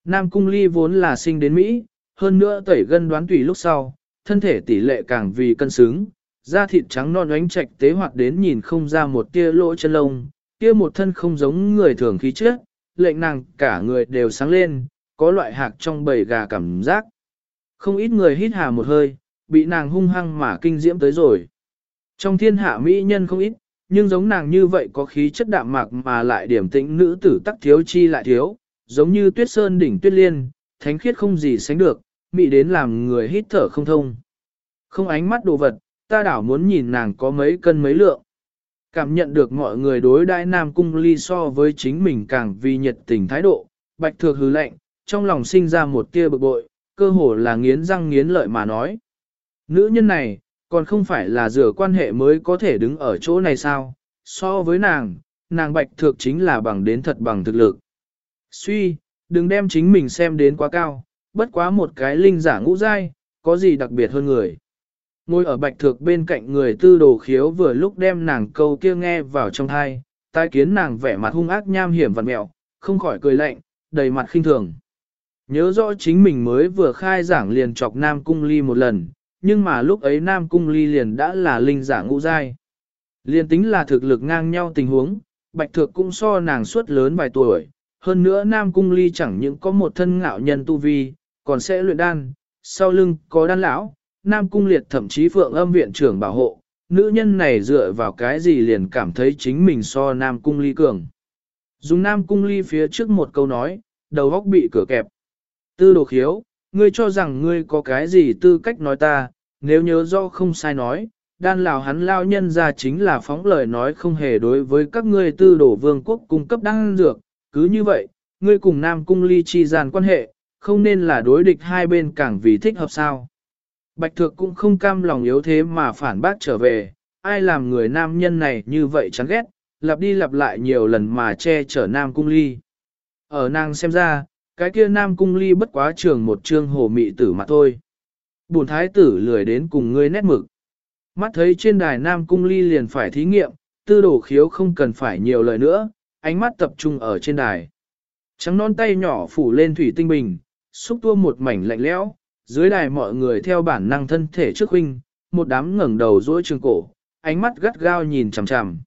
Nam Cung Ly vốn là sinh đến Mỹ, hơn nữa tẩy gân đoán tùy lúc sau, thân thể tỷ lệ càng vì cân xứng, da thịt trắng non ánh trạch tế hoạt đến nhìn không ra một tia lỗ chân lông, kia một thân không giống người thường khí chất, lệnh nàng cả người đều sáng lên, có loại hạc trong bầy gà cảm giác. Không ít người hít hà một hơi, bị nàng hung hăng mà kinh diễm tới rồi. Trong thiên hạ mỹ nhân không ít, nhưng giống nàng như vậy có khí chất đạm mạc mà lại điểm tĩnh nữ tử tắc thiếu chi lại thiếu, giống như tuyết sơn đỉnh tuyết liên, thánh khiết không gì sánh được, mị đến làm người hít thở không thông. Không ánh mắt đồ vật, ta đảo muốn nhìn nàng có mấy cân mấy lượng. Cảm nhận được mọi người đối đãi Nam Cung Ly so với chính mình càng vì nhiệt tình thái độ, bạch thược hứ lệnh, trong lòng sinh ra một tia bực bội, cơ hồ là nghiến răng nghiến lợi mà nói. Nữ nhân này, còn không phải là rửa quan hệ mới có thể đứng ở chỗ này sao, so với nàng, nàng bạch thược chính là bằng đến thật bằng thực lực. Suy, Đừng đem chính mình xem đến quá cao, bất quá một cái linh giả ngũ giai, có gì đặc biệt hơn người. Ngồi ở bạch thược bên cạnh người tư đồ khiếu vừa lúc đem nàng câu kia nghe vào trong thai, tai kiến nàng vẻ mặt hung ác nham hiểm vặn mẹo, không khỏi cười lạnh, đầy mặt khinh thường. Nhớ rõ chính mình mới vừa khai giảng liền chọc Nam Cung Ly một lần, nhưng mà lúc ấy Nam Cung Ly liền đã là linh giả ngũ giai. Liền tính là thực lực ngang nhau tình huống, Bạch Thược cũng so nàng suốt lớn vài tuổi, hơn nữa Nam Cung Ly chẳng những có một thân ngạo nhân tu vi, còn sẽ luyện đan, sau lưng có đan lão, Nam Cung Liệt thậm chí phượng âm viện trưởng bảo hộ, nữ nhân này dựa vào cái gì liền cảm thấy chính mình so Nam Cung Ly cường. Dùng Nam Cung Ly phía trước một câu nói, đầu góc bị cửa kẹp. Tư đồ khiếu, ngươi cho rằng ngươi có cái gì tư cách nói ta, nếu nhớ do không sai nói, đan lão hắn lao nhân ra chính là phóng lời nói không hề đối với các ngươi tư đồ vương quốc cung cấp đan dược, cứ như vậy, ngươi cùng Nam Cung Ly chi gian quan hệ, không nên là đối địch hai bên càng vì thích hợp sao. Bạch Thược cũng không cam lòng yếu thế mà phản bác trở về, ai làm người nam nhân này như vậy chán ghét, lặp đi lặp lại nhiều lần mà che chở Nam Cung Ly. Ở nàng xem ra, cái kia Nam Cung Ly bất quá trường một trương hồ mị tử mà thôi. Bùn thái tử lười đến cùng ngươi nét mực. Mắt thấy trên đài Nam Cung Ly liền phải thí nghiệm, tư đổ khiếu không cần phải nhiều lời nữa, ánh mắt tập trung ở trên đài. Trắng non tay nhỏ phủ lên thủy tinh bình, xúc tua một mảnh lạnh lẽo, dưới đài mọi người theo bản năng thân thể trước huynh, một đám ngẩng đầu dỗi trường cổ, ánh mắt gắt gao nhìn chằm chằm.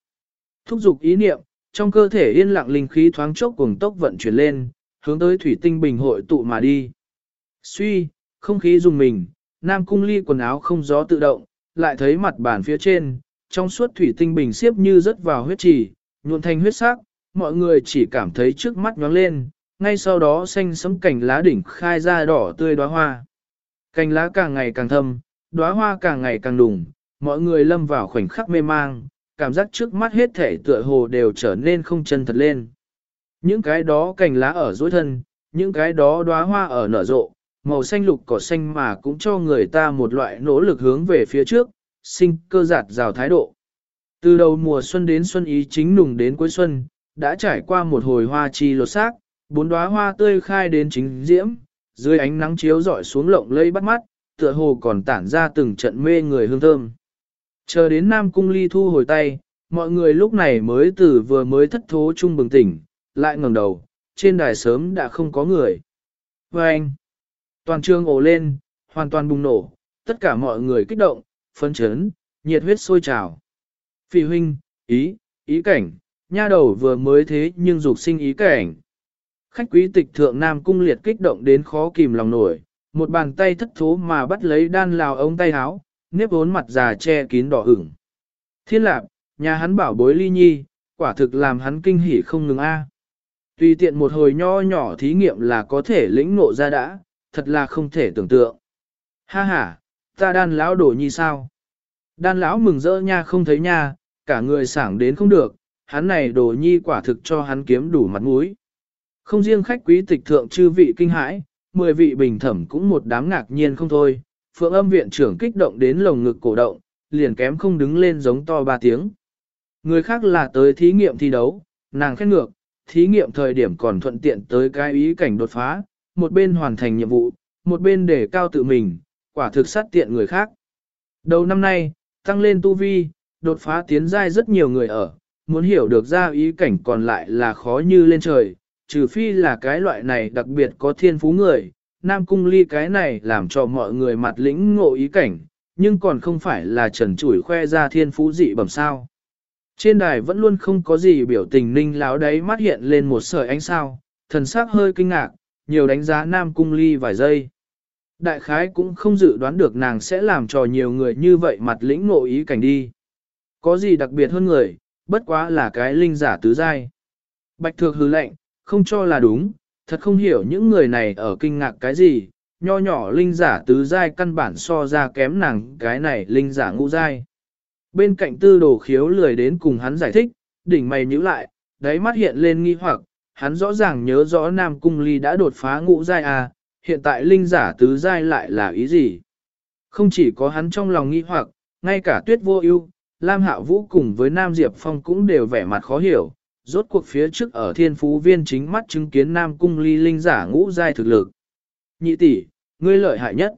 Thúc giục ý niệm, trong cơ thể yên lặng linh khí thoáng chốc cùng tốc vận chuyển lên, hướng tới thủy tinh bình hội tụ mà đi. Suy, không khí dùng mình, Nam Cung Ly quần áo không gió tự động, lại thấy mặt bàn phía trên, trong suốt thủy tinh bình xếp như rớt vào huyết trì, nhuộn thành huyết sắc, mọi người chỉ cảm thấy trước mắt nhóng lên, ngay sau đó xanh sấm cảnh lá đỉnh khai ra đỏ tươi đóa hoa. Cành lá càng ngày càng thâm, đóa hoa càng ngày càng đùng, mọi người lâm vào khoảnh khắc mê mang, cảm giác trước mắt hết thể tựa hồ đều trở nên không chân thật lên. Những cái đó cành lá ở dối thân, những cái đó đóa hoa ở nở rộ, màu xanh lục cỏ xanh mà cũng cho người ta một loại nỗ lực hướng về phía trước, sinh cơ giạt rào thái độ. Từ đầu mùa xuân đến xuân ý chính nùng đến cuối xuân, đã trải qua một hồi hoa chi lột xác, bốn đóa hoa tươi khai đến chính diễm, dưới ánh nắng chiếu rọi xuống lộng lây bắt mắt, tựa hồ còn tản ra từng trận mê người hương thơm. Chờ đến Nam Cung Ly thu hồi tay, mọi người lúc này mới từ vừa mới thất thố chung bừng tỉnh, lại ngẩng đầu, trên đài sớm đã không có người. Và anh, toàn trường ồ lên, hoàn toàn bùng nổ, tất cả mọi người kích động, phấn chấn, nhiệt huyết sôi trào. phi huynh, ý, ý cảnh, nha đầu vừa mới thế nhưng dục sinh ý cảnh. Khách quý tịch thượng Nam Cung liệt kích động đến khó kìm lòng nổi, một bàn tay thất thố mà bắt lấy đan lào ống tay áo, nếp vốn mặt già che kín đỏ ửng. Thiên lạp, nhà hắn bảo bối ly nhi, quả thực làm hắn kinh hỉ không ngừng a. Tùy tiện một hồi nho nhỏ thí nghiệm là có thể lĩnh ngộ ra đã, thật là không thể tưởng tượng. Ha ha, ta đan lão đổ nhi sao? Đan lão mừng rỡ nha không thấy nha, cả người sảng đến không được, hắn này đổ nhi quả thực cho hắn kiếm đủ mặt mũi. Không riêng khách quý tịch thượng chư vị kinh hãi, mười vị bình thẩm cũng một đám ngạc nhiên không thôi, phượng âm viện trưởng kích động đến lồng ngực cổ động, liền kém không đứng lên giống to ba tiếng. Người khác là tới thí nghiệm thi đấu, nàng khét ngược, thí nghiệm thời điểm còn thuận tiện tới cái ý cảnh đột phá, một bên hoàn thành nhiệm vụ, một bên để cao tự mình, quả thực sát tiện người khác. Đầu năm nay, tăng lên tu vi, đột phá tiến giai rất nhiều người ở, muốn hiểu được ra ý cảnh còn lại là khó như lên trời, trừ phi là cái loại này đặc biệt có thiên phú người, Nam Cung Ly cái này làm cho mọi người mặt lĩnh ngộ ý cảnh, nhưng còn không phải là trần chủi khoe ra thiên phú dị bẩm sao. Trên đài vẫn luôn không có gì biểu tình ninh láo đấy mắt hiện lên một sợi ánh sao, thần sắc hơi kinh ngạc, nhiều đánh giá Nam Cung Ly vài giây. Đại khái cũng không dự đoán được nàng sẽ làm cho nhiều người như vậy mặt lĩnh ngộ ý cảnh đi. Có gì đặc biệt hơn người, bất quá là cái linh giả tứ giai. Bạch thược hứ lệnh, không cho là đúng, thật không hiểu những người này ở kinh ngạc cái gì, nho nhỏ linh giả tứ giai căn bản so ra kém nàng cái này linh giả ngũ giai. Bên cạnh tư đồ khiếu lười đến cùng hắn giải thích, đỉnh mày nhíu lại, đáy mắt hiện lên nghi hoặc, hắn rõ ràng nhớ rõ Nam Cung Ly đã đột phá ngũ giai à, hiện tại linh giả tứ giai lại là ý gì? Không chỉ có hắn trong lòng nghi hoặc, ngay cả tuyết vô ưu, Lam Hạo Vũ cùng với Nam Diệp Phong cũng đều vẻ mặt khó hiểu, rốt cuộc phía trước ở thiên phú viên chính mắt chứng kiến Nam Cung ly linh giả ngũ giai thực lực. Nhị tỷ, ngươi lợi hại nhất.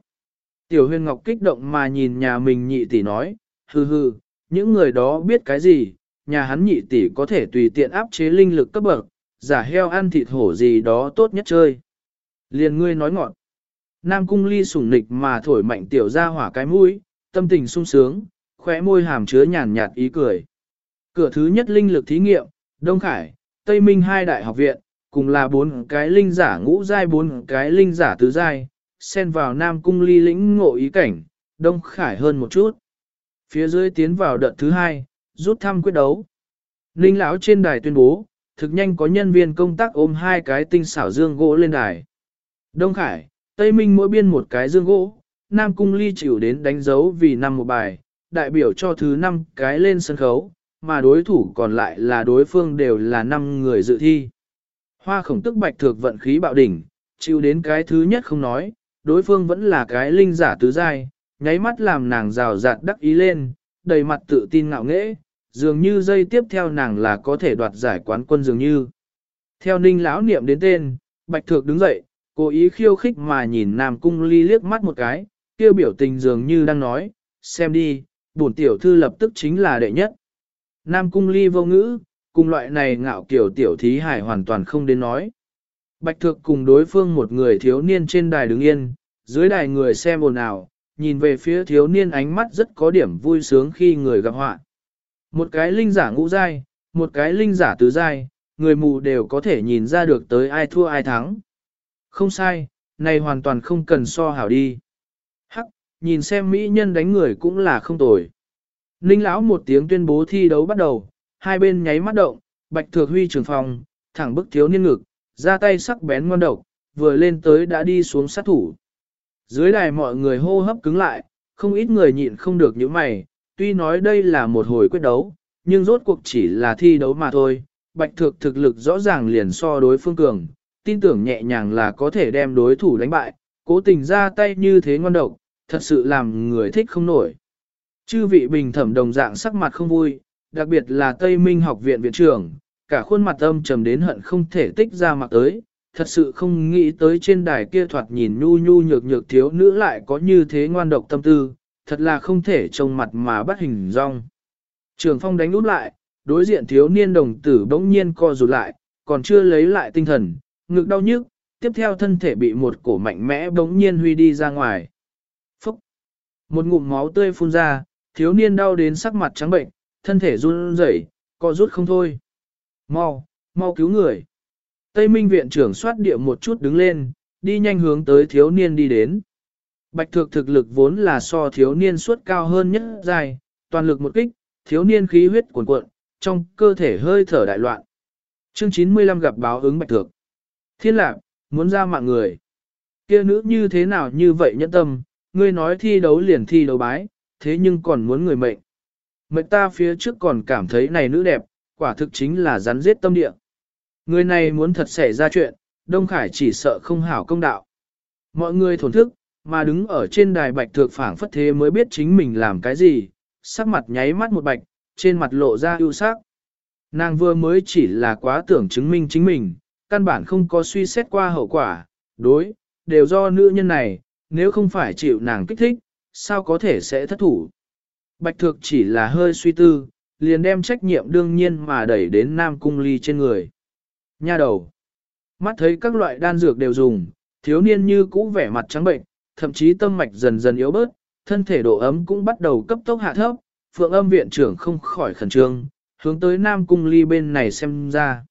Tiểu huyền ngọc kích động mà nhìn nhà mình nhị tỷ nói, hừ hừ, những người đó biết cái gì, nhà hắn nhị tỷ có thể tùy tiện áp chế linh lực cấp bậc, giả heo ăn thịt hổ gì đó tốt nhất chơi. Liền ngươi nói ngọn. Nam cung ly sủng nịch mà thổi mạnh tiểu ra hỏa cái mũi, tâm tình sung sướng, khóe môi hàm chứa nhàn nhạt ý cười. Cửa thứ nhất linh lực thí nghiệm, Đông Khải, Tây Minh hai đại học viện, cùng là bốn cái linh giả ngũ giai bốn cái linh giả tứ giai, xen vào Nam cung ly lĩnh ngộ ý cảnh, Đông Khải hơn một chút. Phía dưới tiến vào đợt thứ hai, rút thăm quyết đấu. Linh lão trên đài tuyên bố, thực nhanh có nhân viên công tác ôm hai cái tinh xảo dương gỗ lên đài. Đông Khải, Tây Minh mỗi biên một cái dương gỗ, Nam Cung Ly chịu đến đánh dấu vì năm một bài, đại biểu cho thứ năm cái lên sân khấu, mà đối thủ còn lại là đối phương đều là năm người dự thi. Hoa khổng tức bạch thược vận khí bạo đỉnh, chịu đến cái thứ nhất không nói, đối phương vẫn là cái linh giả tứ giai, nháy mắt làm nàng rào rạt đắc ý lên, đầy mặt tự tin ngạo nghễ, dường như dây tiếp theo nàng là có thể đoạt giải quán quân dường như. Theo ninh lão niệm đến tên, bạch thược đứng dậy, cố ý khiêu khích mà nhìn nam cung ly liếc mắt một cái, kêu biểu tình dường như đang nói, xem đi, bổn tiểu thư lập tức chính là đệ nhất. Nam cung ly vô ngữ, cùng loại này ngạo kiểu tiểu thí hải hoàn toàn không đến nói. Bạch thược cùng đối phương một người thiếu niên trên đài đứng yên, dưới đài người xem ồn ào, nhìn về phía thiếu niên ánh mắt rất có điểm vui sướng khi người gặp họa. Một cái linh giả ngũ giai, một cái linh giả tứ giai, người mù đều có thể nhìn ra được tới ai thua ai thắng. Không sai, này hoàn toàn không cần so hảo đi. Hắc, nhìn xem mỹ nhân đánh người cũng là không tồi. Ninh lão một tiếng tuyên bố thi đấu bắt đầu, hai bên nháy mắt động, bạch thược huy trường phòng, thẳng bức thiếu niên ngực, ra tay sắc bén ngon độc, vừa lên tới đã đi xuống sát thủ. Dưới đài mọi người hô hấp cứng lại, không ít người nhịn không được những mày, tuy nói đây là một hồi quyết đấu, nhưng rốt cuộc chỉ là thi đấu mà thôi. Bạch Thược thực lực rõ ràng liền so đối phương cường, tin tưởng nhẹ nhàng là có thể đem đối thủ đánh bại, cố tình ra tay như thế ngon độc, thật sự làm người thích không nổi. Chư vị bình thẩm đồng dạng sắc mặt không vui, đặc biệt là Tây Minh học viện viện trưởng, cả khuôn mặt âm trầm đến hận không thể tích ra mặt tới, thật sự không nghĩ tới trên đài kia thoạt nhìn nhu nhu nhược nhược thiếu nữ lại có như thế ngoan độc tâm tư, thật là không thể trông mặt mà bắt hình rong. Trường phong đánh út lại, đối diện thiếu niên đồng tử bỗng nhiên co rụt lại, còn chưa lấy lại tinh thần, ngực đau nhức, tiếp theo thân thể bị một cổ mạnh mẽ bỗng nhiên huy đi ra ngoài. Phúc! Một ngụm máu tươi phun ra, thiếu niên đau đến sắc mặt trắng bệnh, thân thể run rẩy, co rút không thôi. Mau, mau cứu người. Tây Minh viện trưởng soát địa một chút đứng lên, đi nhanh hướng tới thiếu niên đi đến. Bạch thực thực lực vốn là so thiếu niên suốt cao hơn nhất dài, toàn lực một kích, thiếu niên khí huyết cuồn cuộn, trong cơ thể hơi thở đại loạn. Chương 95 gặp báo ứng bạch thực. Thiên lạc, muốn ra mạng người. kia nữ như thế nào như vậy nhẫn tâm, ngươi nói thi đấu liền thi đấu bái, thế nhưng còn muốn người mệnh. Mệnh ta phía trước còn cảm thấy này nữ đẹp, quả thực chính là rắn giết tâm địa. Người này muốn thật xảy ra chuyện, Đông Khải chỉ sợ không hảo công đạo. Mọi người thổn thức, mà đứng ở trên đài bạch thược phảng phất thế mới biết chính mình làm cái gì, sắc mặt nháy mắt một bạch, trên mặt lộ ra ưu sắc. Nàng vừa mới chỉ là quá tưởng chứng minh chính mình, căn bản không có suy xét qua hậu quả, đối, đều do nữ nhân này, nếu không phải chịu nàng kích thích, sao có thể sẽ thất thủ. Bạch thược chỉ là hơi suy tư, liền đem trách nhiệm đương nhiên mà đẩy đến Nam Cung Ly trên người. Nha đầu. Mắt thấy các loại đan dược đều dùng, thiếu niên như cũ vẻ mặt trắng bệnh, thậm chí tâm mạch dần dần yếu bớt, thân thể độ ấm cũng bắt đầu cấp tốc hạ thấp, phượng âm viện trưởng không khỏi khẩn trương, hướng tới Nam Cung Ly bên này xem ra.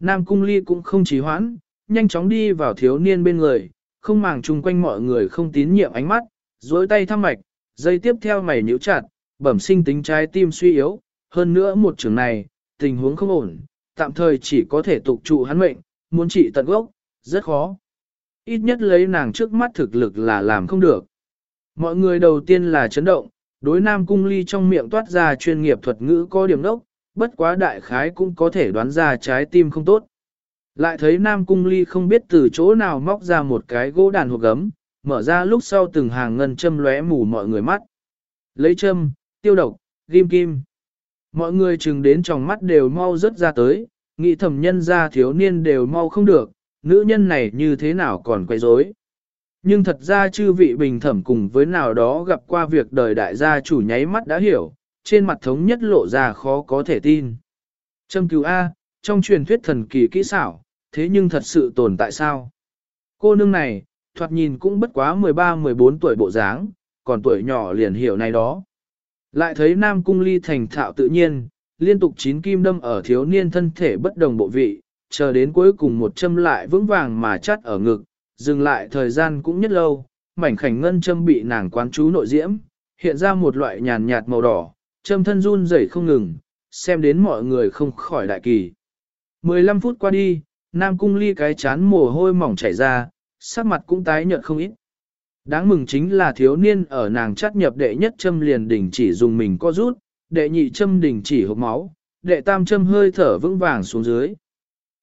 Nam Cung Ly cũng không trì hoãn, nhanh chóng đi vào thiếu niên bên người, không màng chung quanh mọi người không tín nhiệm ánh mắt, duỗi tay thăm mạch, dây tiếp theo mày nhíu chặt, bẩm sinh tính trái tim suy yếu, hơn nữa một trường này, tình huống không ổn, tạm thời chỉ có thể tục trụ hắn mệnh, muốn trị tận gốc, rất khó. Ít nhất lấy nàng trước mắt thực lực là làm không được. Mọi người đầu tiên là chấn động, đối nam cung ly trong miệng toát ra chuyên nghiệp thuật ngữ có điểm đốc, bất quá đại khái cũng có thể đoán ra trái tim không tốt. Lại thấy nam cung ly không biết từ chỗ nào móc ra một cái gỗ đàn hộp gấm, mở ra lúc sau từng hàng ngân châm lóe mù mọi người mắt. Lấy châm, tiêu độc, ghim kim. Mọi người chừng đến trong mắt đều mau rớt ra tới, nghĩ thẩm nhân ra thiếu niên đều mau không được, nữ nhân này như thế nào còn quay rối. Nhưng thật ra chư vị bình thẩm cùng với nào đó gặp qua việc đời đại gia chủ nháy mắt đã hiểu, trên mặt thống nhất lộ ra khó có thể tin. Châm cứu A, trong truyền thuyết thần kỳ kỹ xảo, thế nhưng thật sự tồn tại sao? Cô nương này, thoạt nhìn cũng bất quá 13-14 tuổi bộ dáng, còn tuổi nhỏ liền hiểu này đó. Lại thấy Nam Cung Ly thành thạo tự nhiên, liên tục chín kim đâm ở thiếu niên thân thể bất đồng bộ vị, chờ đến cuối cùng một châm lại vững vàng mà chắt ở ngực, dừng lại thời gian cũng nhất lâu, mảnh khảnh ngân châm bị nàng quán chú nội diễm, hiện ra một loại nhàn nhạt màu đỏ, châm thân run rẩy không ngừng, xem đến mọi người không khỏi đại kỳ. 15 phút qua đi, Nam Cung Ly cái chán mồ hôi mỏng chảy ra, sắc mặt cũng tái nhợt không ít. Đáng mừng chính là thiếu niên ở nàng chắt nhập đệ nhất châm liền đỉnh chỉ dùng mình co rút, đệ nhị châm đỉnh chỉ hộp máu, đệ tam châm hơi thở vững vàng xuống dưới.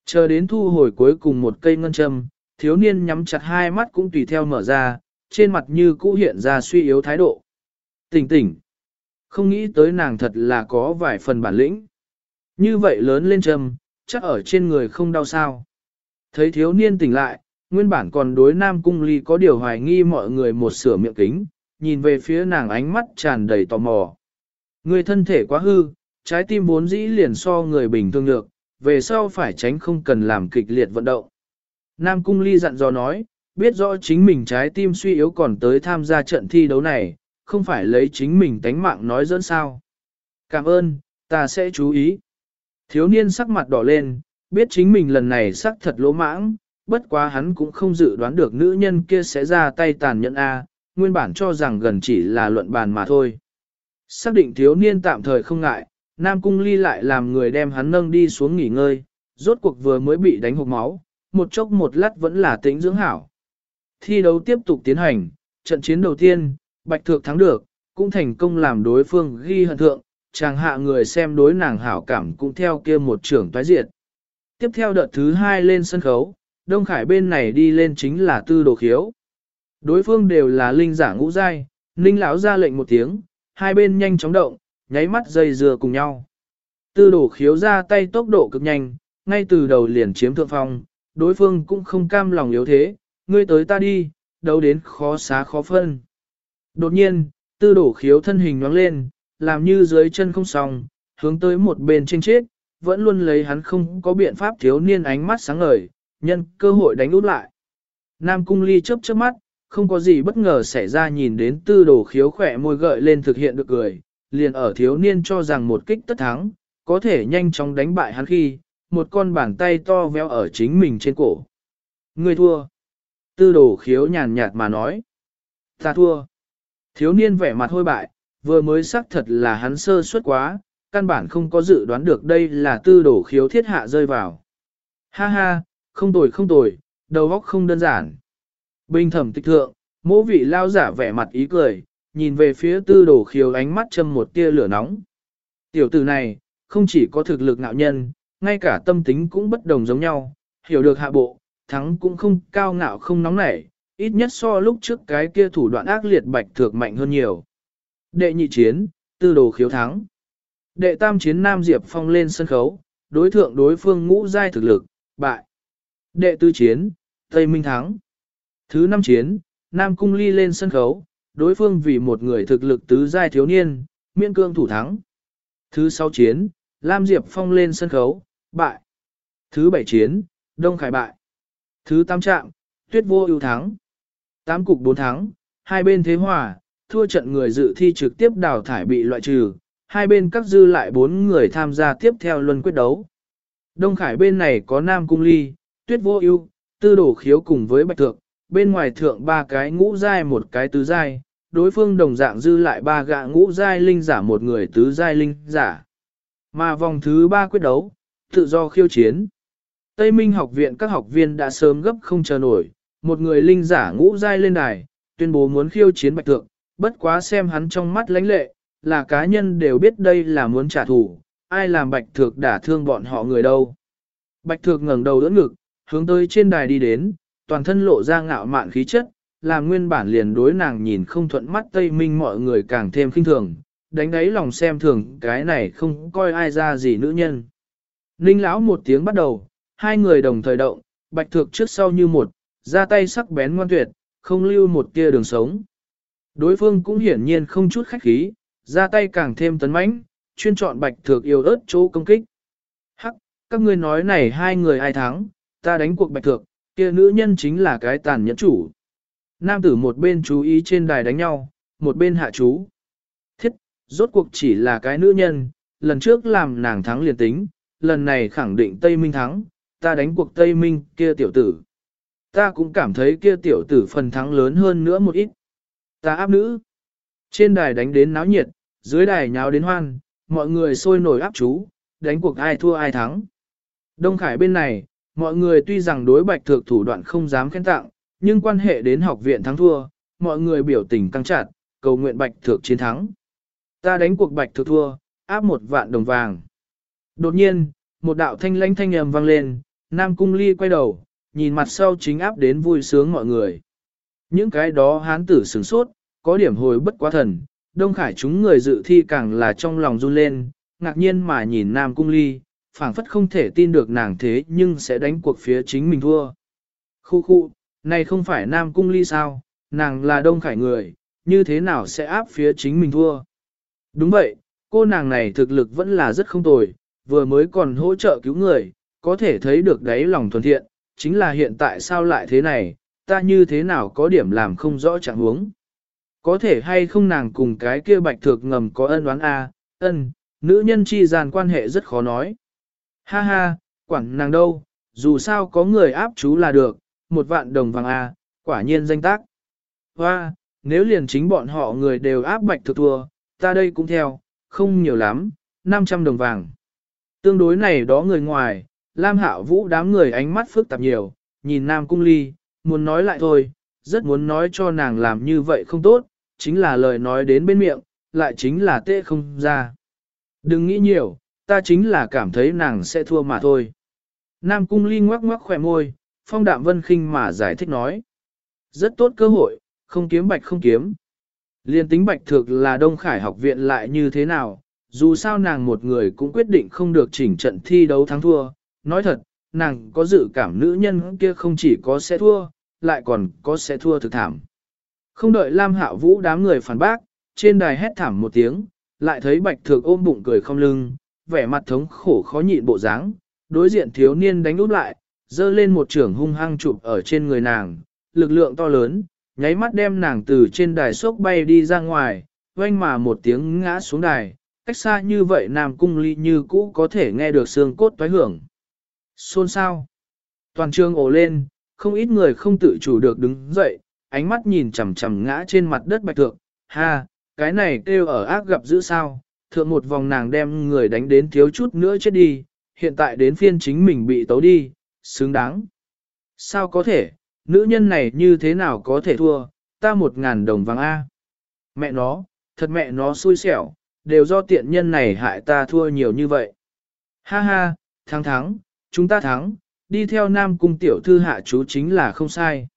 Chờ đến thu hồi cuối cùng một cây ngân châm, thiếu niên nhắm chặt hai mắt cũng tùy theo mở ra, trên mặt như cũ hiện ra suy yếu thái độ. Tỉnh tỉnh. Không nghĩ tới nàng thật là có vài phần bản lĩnh. Như vậy lớn lên châm, chắc ở trên người không đau sao. Thấy thiếu niên tỉnh lại, nguyên bản còn đối nam cung ly có điều hoài nghi mọi người một sửa miệng kính, nhìn về phía nàng ánh mắt tràn đầy tò mò. Người thân thể quá hư, trái tim vốn dĩ liền so người bình thường được, về sau phải tránh không cần làm kịch liệt vận động. Nam cung ly dặn dò nói, biết rõ chính mình trái tim suy yếu còn tới tham gia trận thi đấu này, không phải lấy chính mình tánh mạng nói dẫn sao. Cảm ơn, ta sẽ chú ý. Thiếu niên sắc mặt đỏ lên, biết chính mình lần này sắc thật lỗ mãng, bất quá hắn cũng không dự đoán được nữ nhân kia sẽ ra tay tàn nhẫn A, nguyên bản cho rằng gần chỉ là luận bàn mà thôi. Xác định thiếu niên tạm thời không ngại, Nam Cung Ly lại làm người đem hắn nâng đi xuống nghỉ ngơi, rốt cuộc vừa mới bị đánh hộp máu, một chốc một lát vẫn là tính dưỡng hảo. Thi đấu tiếp tục tiến hành, trận chiến đầu tiên, Bạch Thược thắng được, cũng thành công làm đối phương ghi hận thượng, chàng hạ người xem đối nàng hảo cảm cũng theo kia một trưởng toái diệt. Tiếp theo đợt thứ hai lên sân khấu, Đông Khải bên này đi lên chính là tư đồ khiếu. Đối phương đều là linh giả ngũ giai, Ninh lão ra lệnh một tiếng, hai bên nhanh chóng động, nháy mắt dây dừa cùng nhau. Tư đồ khiếu ra tay tốc độ cực nhanh, ngay từ đầu liền chiếm thượng phong, đối phương cũng không cam lòng yếu thế, ngươi tới ta đi, đấu đến khó xá khó phân. Đột nhiên, tư đổ khiếu thân hình nhoáng lên, làm như dưới chân không xong, hướng tới một bên trên chết, vẫn luôn lấy hắn không có biện pháp thiếu niên ánh mắt sáng ngời, nhân cơ hội đánh út lại. Nam cung ly chớp chớp mắt, không có gì bất ngờ xảy ra nhìn đến tư đồ khiếu khỏe môi gợi lên thực hiện được cười, liền ở thiếu niên cho rằng một kích tất thắng, có thể nhanh chóng đánh bại hắn khi, một con bàn tay to véo ở chính mình trên cổ. Người thua. Tư đồ khiếu nhàn nhạt mà nói. Ta thua. Thiếu niên vẻ mặt hôi bại, vừa mới xác thật là hắn sơ suất quá, căn bản không có dự đoán được đây là tư đồ khiếu thiết hạ rơi vào. Ha ha, không tồi không tồi, đầu óc không đơn giản. Bình thẩm tịch thượng, mỗ vị lao giả vẻ mặt ý cười, nhìn về phía tư đồ khiếu ánh mắt châm một tia lửa nóng. Tiểu tử này, không chỉ có thực lực ngạo nhân, ngay cả tâm tính cũng bất đồng giống nhau, hiểu được hạ bộ, thắng cũng không cao ngạo không nóng nảy, ít nhất so lúc trước cái kia thủ đoạn ác liệt bạch thược mạnh hơn nhiều. Đệ nhị chiến, tư đồ khiếu thắng. Đệ tam chiến Nam Diệp Phong lên sân khấu, đối thượng đối phương ngũ giai thực lực, bại. Đệ tứ chiến, Tây Minh thắng. Thứ năm chiến, Nam Cung Ly lên sân khấu, đối phương vì một người thực lực tứ giai thiếu niên, miễn cương thủ thắng. Thứ sáu chiến, Lam Diệp Phong lên sân khấu, bại. Thứ bảy chiến, Đông Khải bại. Thứ tám trạm, Tuyết Vô ưu thắng. Tám cục bốn thắng, hai bên thế hòa, thua trận người dự thi trực tiếp đào thải bị loại trừ, hai bên các dư lại bốn người tham gia tiếp theo luân quyết đấu. Đông Khải bên này có Nam Cung Ly, Tuyết Vô ưu, Tư Đổ Khiếu cùng với Bạch Thượng, bên ngoài thượng ba cái ngũ giai một cái tứ giai, đối phương đồng dạng dư lại ba gạ ngũ giai linh giả một người tứ giai linh giả. Mà vòng thứ ba quyết đấu, tự do khiêu chiến. Tây Minh học viện các học viên đã sớm gấp không chờ nổi, một người linh giả ngũ giai lên đài, tuyên bố muốn khiêu chiến bạch thượng, bất quá xem hắn trong mắt lãnh lệ, là cá nhân đều biết đây là muốn trả thù, ai làm bạch thượng đả thương bọn họ người đâu. Bạch thượng ngẩng đầu đỡ ngực, hướng tới trên đài đi đến, toàn thân lộ ra ngạo mạn khí chất, làm nguyên bản liền đối nàng nhìn không thuận mắt Tây Minh mọi người càng thêm khinh thường, đánh đáy lòng xem thường cái này không coi ai ra gì nữ nhân. Ninh lão một tiếng bắt đầu, hai người đồng thời động, bạch thược trước sau như một, ra tay sắc bén ngoan tuyệt, không lưu một tia đường sống. Đối phương cũng hiển nhiên không chút khách khí, ra tay càng thêm tấn mãnh, chuyên chọn bạch thược yêu ớt chỗ công kích. Hắc, các ngươi nói này hai người ai thắng, ta đánh cuộc bạch thượng, kia nữ nhân chính là cái tàn nhẫn chủ. Nam tử một bên chú ý trên đài đánh nhau, một bên hạ chú. Thiết, rốt cuộc chỉ là cái nữ nhân, lần trước làm nàng thắng liền tính, lần này khẳng định Tây Minh thắng, ta đánh cuộc Tây Minh kia tiểu tử. Ta cũng cảm thấy kia tiểu tử phần thắng lớn hơn nữa một ít. Ta áp nữ. Trên đài đánh đến náo nhiệt, dưới đài nháo đến hoan, mọi người sôi nổi áp chú, đánh cuộc ai thua ai thắng. Đông Khải bên này, mọi người tuy rằng đối bạch thược thủ đoạn không dám khen tặng, nhưng quan hệ đến học viện thắng thua, mọi người biểu tình căng chặt, cầu nguyện bạch thược chiến thắng. Ta đánh cuộc bạch thược thua, áp một vạn đồng vàng. Đột nhiên, một đạo thanh lãnh thanh âm vang lên, Nam Cung Ly quay đầu, nhìn mặt sau chính áp đến vui sướng mọi người. Những cái đó hán tử sửng sốt, có điểm hồi bất quá thần, Đông Khải chúng người dự thi càng là trong lòng run lên, ngạc nhiên mà nhìn Nam Cung Ly, phảng phất không thể tin được nàng thế nhưng sẽ đánh cuộc phía chính mình thua. Khu khu, này không phải Nam Cung Ly sao, nàng là Đông Khải người, như thế nào sẽ áp phía chính mình thua? Đúng vậy, cô nàng này thực lực vẫn là rất không tồi, vừa mới còn hỗ trợ cứu người, có thể thấy được đáy lòng thuần thiện, chính là hiện tại sao lại thế này, ta như thế nào có điểm làm không rõ trạng huống. Có thể hay không nàng cùng cái kia bạch thược ngầm có ân oán a ân, nữ nhân chi gian quan hệ rất khó nói. Ha ha, quản nàng đâu, dù sao có người áp chú là được, một vạn đồng vàng a quả nhiên danh tác. Hoa, nếu liền chính bọn họ người đều áp bạch thực thua, ta đây cũng theo, không nhiều lắm, 500 đồng vàng. Tương đối này đó người ngoài, Lam Hạo Vũ đám người ánh mắt phức tạp nhiều, nhìn Nam Cung Ly, muốn nói lại thôi, rất muốn nói cho nàng làm như vậy không tốt, chính là lời nói đến bên miệng, lại chính là tệ không ra. Đừng nghĩ nhiều, ta chính là cảm thấy nàng sẽ thua mà thôi. Nam Cung Ly ngoắc ngoắc khỏe môi, phong đạm vân khinh mà giải thích nói. Rất tốt cơ hội, không kiếm bạch không kiếm. Liên tính bạch thực là Đông Khải học viện lại như thế nào, dù sao nàng một người cũng quyết định không được chỉnh trận thi đấu thắng thua. Nói thật, nàng có dự cảm nữ nhân kia không chỉ có sẽ thua, lại còn có sẽ thua thực thảm. Không đợi Lam Hạo Vũ đám người phản bác, trên đài hét thảm một tiếng, lại thấy bạch thược ôm bụng cười không lưng, vẻ mặt thống khổ khó nhịn bộ dáng, đối diện thiếu niên đánh úp lại, dơ lên một trưởng hung hăng chụp ở trên người nàng, lực lượng to lớn, nháy mắt đem nàng từ trên đài sốc bay đi ra ngoài, oanh mà một tiếng ngã xuống đài, cách xa như vậy Nam Cung Ly như cũ có thể nghe được xương cốt toái hưởng. Xôn sao? Toàn trường ồ lên, không ít người không tự chủ được đứng dậy, ánh mắt nhìn chằm chằm ngã trên mặt đất bạch thượng, ha, cái này kêu ở ác gặp dữ sao, thượng một vòng nàng đem người đánh đến thiếu chút nữa chết đi, hiện tại đến phiên chính mình bị tấu đi, xứng đáng. Sao có thể, nữ nhân này như thế nào có thể thua, ta một ngàn đồng vàng A. Mẹ nó, thật mẹ nó xui xẻo, đều do tiện nhân này hại ta thua nhiều như vậy. Ha ha, thắng thắng, chúng ta thắng, đi theo nam cung tiểu thư hạ chú chính là không sai.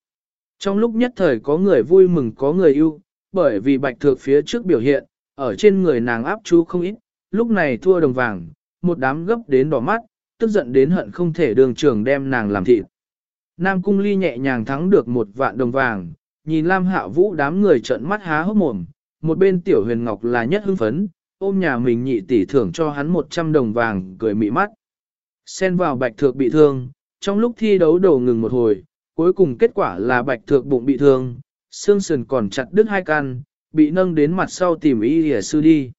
Trong lúc nhất thời có người vui mừng có người yêu, bởi vì bạch thược phía trước biểu hiện, ở trên người nàng áp chú không ít, lúc này thua đồng vàng, một đám gấp đến đỏ mắt, tức giận đến hận không thể đường trường đem nàng làm thịt. Nam Cung Ly nhẹ nhàng thắng được một vạn đồng vàng, nhìn Lam Hạ Vũ đám người trợn mắt há hốc mồm, một bên Tiểu Huyền Ngọc là nhất hưng phấn, ôm nhà mình nhị tỷ thưởng cho hắn 100 đồng vàng, cười mị mắt. Xen vào bạch thược bị thương, trong lúc thi đấu đầu ngừng một hồi, cuối cùng kết quả là bạch thược bụng bị thương, xương sườn còn chặt đứt hai căn, bị nâng đến mặt sau tìm y hỉa sư đi.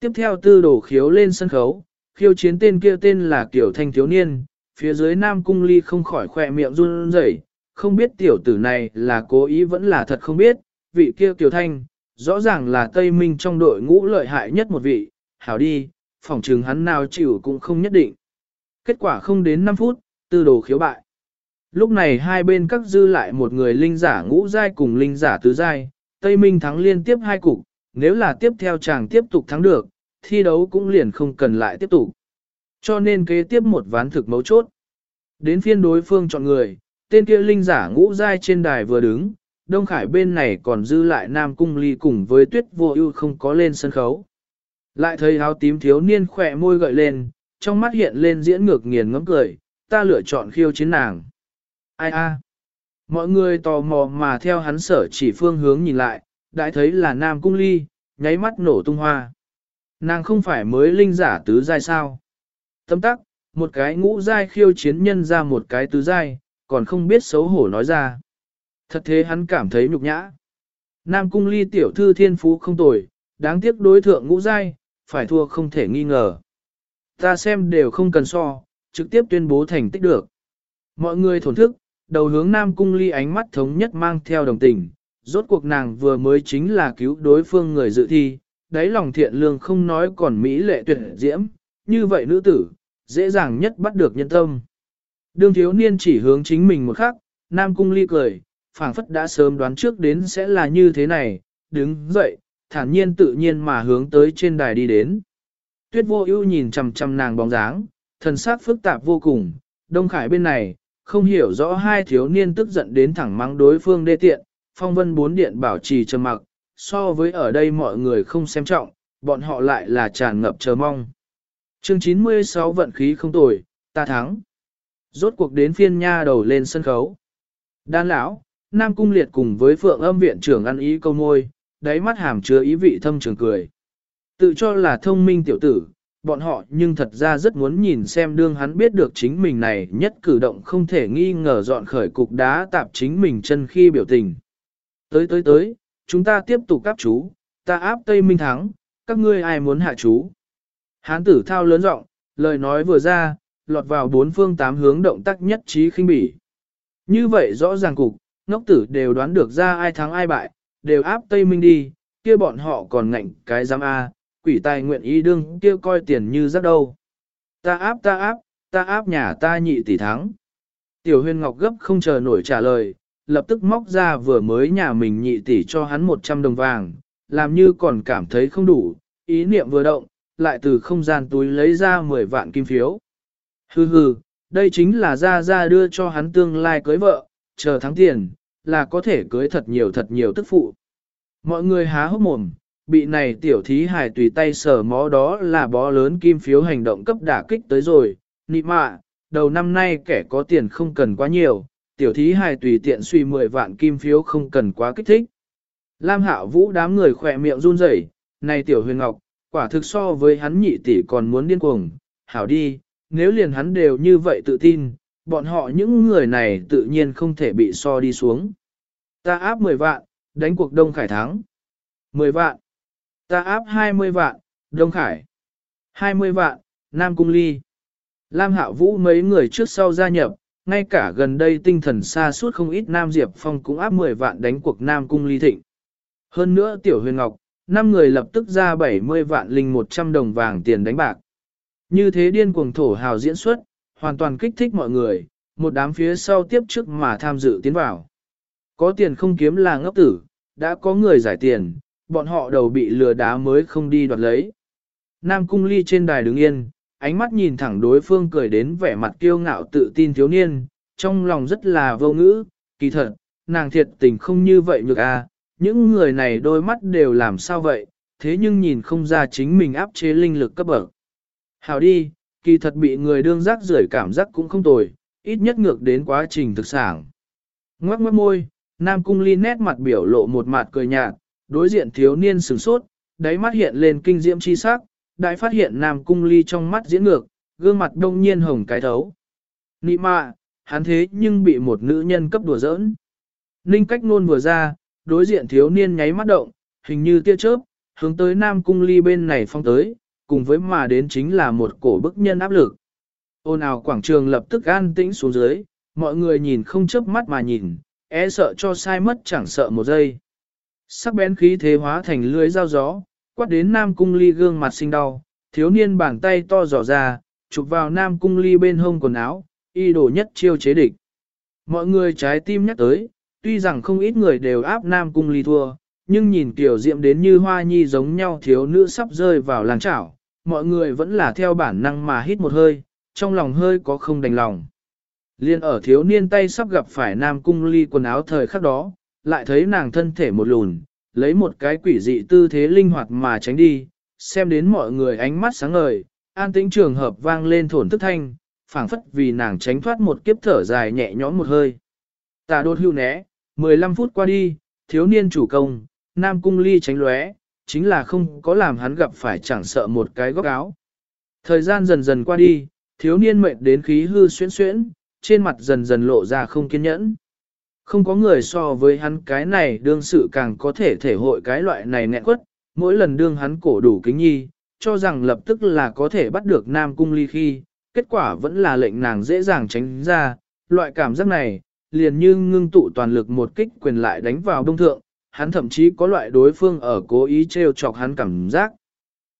Tiếp theo tư đổ khiếu lên sân khấu, khiêu chiến tên kia tên là Kiểu Thanh Thiếu Niên, phía dưới Nam Cung Ly không khỏi khỏe miệng run rẩy, không biết tiểu tử này là cố ý vẫn là thật không biết, vị kia Kiều Thanh, rõ ràng là Tây Minh trong đội ngũ lợi hại nhất một vị, hảo đi, phỏng chừng hắn nào chịu cũng không nhất định. Kết quả không đến 5 phút, tư đồ khiếu bại. Lúc này hai bên các dư lại một người linh giả ngũ giai cùng linh giả tứ giai, Tây Minh thắng liên tiếp hai cục, nếu là tiếp theo chàng tiếp tục thắng được, thi đấu cũng liền không cần lại tiếp tục. Cho nên kế tiếp một ván thực mấu chốt. Đến phiên đối phương chọn người, tên kia linh giả ngũ giai trên đài vừa đứng, Đông Khải bên này còn dư lại Nam Cung Ly cùng với Tuyết Vô Ưu không có lên sân khấu. Lại thấy áo tím thiếu niên khỏe môi gợi lên, trong mắt hiện lên diễn ngược nghiền ngẫm cười, ta lựa chọn khiêu chiến nàng. Ai a? Mọi người tò mò mà theo hắn sở chỉ phương hướng nhìn lại, đã thấy là Nam Cung Ly, nháy mắt nổ tung hoa. Nàng không phải mới linh giả tứ giai sao? Tâm tắc, một cái ngũ giai khiêu chiến nhân ra một cái tứ giai, còn không biết xấu hổ nói ra. Thật thế hắn cảm thấy nhục nhã. Nam Cung Ly tiểu thư thiên phú không tồi, đáng tiếc đối thượng ngũ giai, phải thua không thể nghi ngờ. Ta xem đều không cần so, trực tiếp tuyên bố thành tích được. Mọi người thổn thức, đầu hướng Nam Cung Ly ánh mắt thống nhất mang theo đồng tình, rốt cuộc nàng vừa mới chính là cứu đối phương người dự thi, đáy lòng thiện lương không nói còn mỹ lệ tuyệt diễm, như vậy nữ tử, dễ dàng nhất bắt được nhân tâm. Đương thiếu niên chỉ hướng chính mình một khắc, Nam Cung Ly cười, phảng phất đã sớm đoán trước đến sẽ là như thế này, đứng dậy, thản nhiên tự nhiên mà hướng tới trên đài đi đến. Tuyết vô ưu nhìn chằm chằm nàng bóng dáng, thần sắc phức tạp vô cùng, Đông Khải bên này, không hiểu rõ hai thiếu niên tức giận đến thẳng mắng đối phương đê tiện, phong vân bốn điện bảo trì trầm mặc, so với ở đây mọi người không xem trọng, bọn họ lại là tràn ngập chờ mong. Chương 96 vận khí không tồi, ta thắng. Rốt cuộc đến phiên nha đầu lên sân khấu. Đan lão, Nam Cung Liệt cùng với Phượng âm viện trưởng ăn ý câu môi, đáy mắt hàm chứa ý vị thâm trường cười. Tự cho là thông minh tiểu tử, bọn họ nhưng thật ra rất muốn nhìn xem đương hắn biết được chính mình này nhất cử động không thể nghi ngờ dọn khởi cục đá tạp chính mình chân khi biểu tình. Tới tới tới, chúng ta tiếp tục áp chú, ta áp Tây Minh thắng, các ngươi ai muốn hạ chú. Hán tử thao lớn giọng, lời nói vừa ra, lọt vào bốn phương tám hướng động tác nhất trí khinh bỉ. Như vậy rõ ràng cục, ngốc tử đều đoán được ra ai thắng ai bại, đều áp Tây Minh đi, kia bọn họ còn ngạnh cái giám A, quỷ tài nguyện ý đương kia coi tiền như rất đâu. Ta áp ta áp, ta áp nhà ta nhị tỷ thắng. Tiểu huyền ngọc gấp không chờ nổi trả lời, lập tức móc ra vừa mới nhà mình nhị tỷ cho hắn 100 đồng vàng, làm như còn cảm thấy không đủ, ý niệm vừa động, lại từ không gian túi lấy ra 10 vạn kim phiếu. Hừ hừ, đây chính là ra ra đưa cho hắn tương lai cưới vợ, chờ thắng tiền, là có thể cưới thật nhiều thật nhiều tức phụ. Mọi người há hốc mồm, bị này tiểu thí hài tùy tay sở mó đó là bó lớn kim phiếu hành động cấp đả kích tới rồi, nị mạ, đầu năm nay kẻ có tiền không cần quá nhiều, tiểu thí hài tùy tiện suy 10 vạn kim phiếu không cần quá kích thích. Lam hạo vũ đám người khỏe miệng run rẩy, này tiểu huyền ngọc, quả thực so với hắn nhị tỷ còn muốn điên cuồng, hảo đi, nếu liền hắn đều như vậy tự tin, bọn họ những người này tự nhiên không thể bị so đi xuống. Ta áp 10 vạn, đánh cuộc Đông Khải thắng. 10 vạn. Ta áp 20 vạn, Đông Khải. 20 vạn, Nam Cung Ly. Lam Hạo Vũ mấy người trước sau gia nhập, ngay cả gần đây tinh thần xa suốt không ít Nam Diệp Phong cũng áp 10 vạn đánh cuộc Nam Cung Ly Thịnh. Hơn nữa Tiểu Huyền Ngọc, năm người lập tức ra 70 vạn linh 100 đồng vàng tiền đánh bạc. Như thế điên cuồng thổ hào diễn xuất, hoàn toàn kích thích mọi người, một đám phía sau tiếp trước mà tham dự tiến vào. Có tiền không kiếm là ngốc tử, đã có người giải tiền, bọn họ đầu bị lừa đá mới không đi đoạt lấy. Nam cung ly trên đài đứng yên, ánh mắt nhìn thẳng đối phương cười đến vẻ mặt kiêu ngạo tự tin thiếu niên, trong lòng rất là vô ngữ, kỳ thật, nàng thiệt tình không như vậy nhược à, những người này đôi mắt đều làm sao vậy, thế nhưng nhìn không ra chính mình áp chế linh lực cấp bậc. Hào đi, kỳ thật bị người đương giác rưởi cảm giác cũng không tồi, ít nhất ngược đến quá trình thực sản. Ngoác mất môi, Nam Cung Ly nét mặt biểu lộ một mặt cười nhạt, đối diện thiếu niên sửng sốt, đáy mắt hiện lên kinh diễm chi sắc, đại phát hiện Nam Cung Ly trong mắt diễn ngược, gương mặt đông nhiên hồng cái thấu. Nị mạ, hắn thế nhưng bị một nữ nhân cấp đùa giỡn. Ninh cách nôn vừa ra, đối diện thiếu niên nháy mắt động, hình như tia chớp, hướng tới Nam Cung Ly bên này phong tới, cùng với mà đến chính là một cổ bức nhân áp lực. Ôn ào quảng trường lập tức an tĩnh xuống dưới, mọi người nhìn không chớp mắt mà nhìn, e sợ cho sai mất chẳng sợ một giây. Sắc bén khí thế hóa thành lưới dao gió, quát đến Nam Cung Ly gương mặt sinh đau, thiếu niên bàn tay to rõ ra, chụp vào Nam Cung Ly bên hông quần áo, y đổ nhất chiêu chế địch. Mọi người trái tim nhắc tới, tuy rằng không ít người đều áp Nam Cung Ly thua, nhưng nhìn kiểu diệm đến như hoa nhi giống nhau thiếu nữ sắp rơi vào làng chảo, mọi người vẫn là theo bản năng mà hít một hơi, trong lòng hơi có không đành lòng. Liên ở thiếu niên tay sắp gặp phải Nam Cung Ly quần áo thời khắc đó, lại thấy nàng thân thể một lùn, lấy một cái quỷ dị tư thế linh hoạt mà tránh đi, xem đến mọi người ánh mắt sáng ngời, an tĩnh trường hợp vang lên thổn thức thanh, phảng phất vì nàng tránh thoát một kiếp thở dài nhẹ nhõm một hơi. Tà đột hưu né, 15 phút qua đi, thiếu niên chủ công, nam cung ly tránh lóe, chính là không có làm hắn gặp phải chẳng sợ một cái góc áo. Thời gian dần dần qua đi, thiếu niên mệt đến khí hư xuyễn xuyễn, trên mặt dần dần lộ ra không kiên nhẫn. Không có người so với hắn cái này đương sự càng có thể thể hội cái loại này nghẹn quất, mỗi lần đương hắn cổ đủ kính nhi, cho rằng lập tức là có thể bắt được Nam Cung Ly khi, kết quả vẫn là lệnh nàng dễ dàng tránh ra, loại cảm giác này, liền như ngưng tụ toàn lực một kích quyền lại đánh vào đông thượng, hắn thậm chí có loại đối phương ở cố ý trêu chọc hắn cảm giác.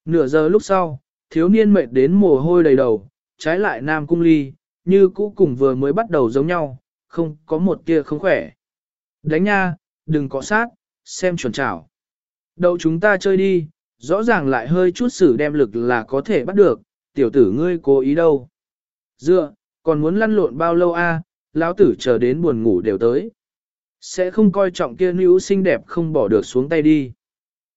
Nửa giờ lúc sau, thiếu niên mệt đến mồ hôi đầy đầu, trái lại Nam Cung Ly, như cũ cùng vừa mới bắt đầu giống nhau, không có một tia không khỏe. Đánh nha, đừng có sát, xem chuẩn chảo. Đậu chúng ta chơi đi, rõ ràng lại hơi chút sử đem lực là có thể bắt được, tiểu tử ngươi cố ý đâu. Dựa, còn muốn lăn lộn bao lâu a? lão tử chờ đến buồn ngủ đều tới. Sẽ không coi trọng kia nữ xinh đẹp không bỏ được xuống tay đi.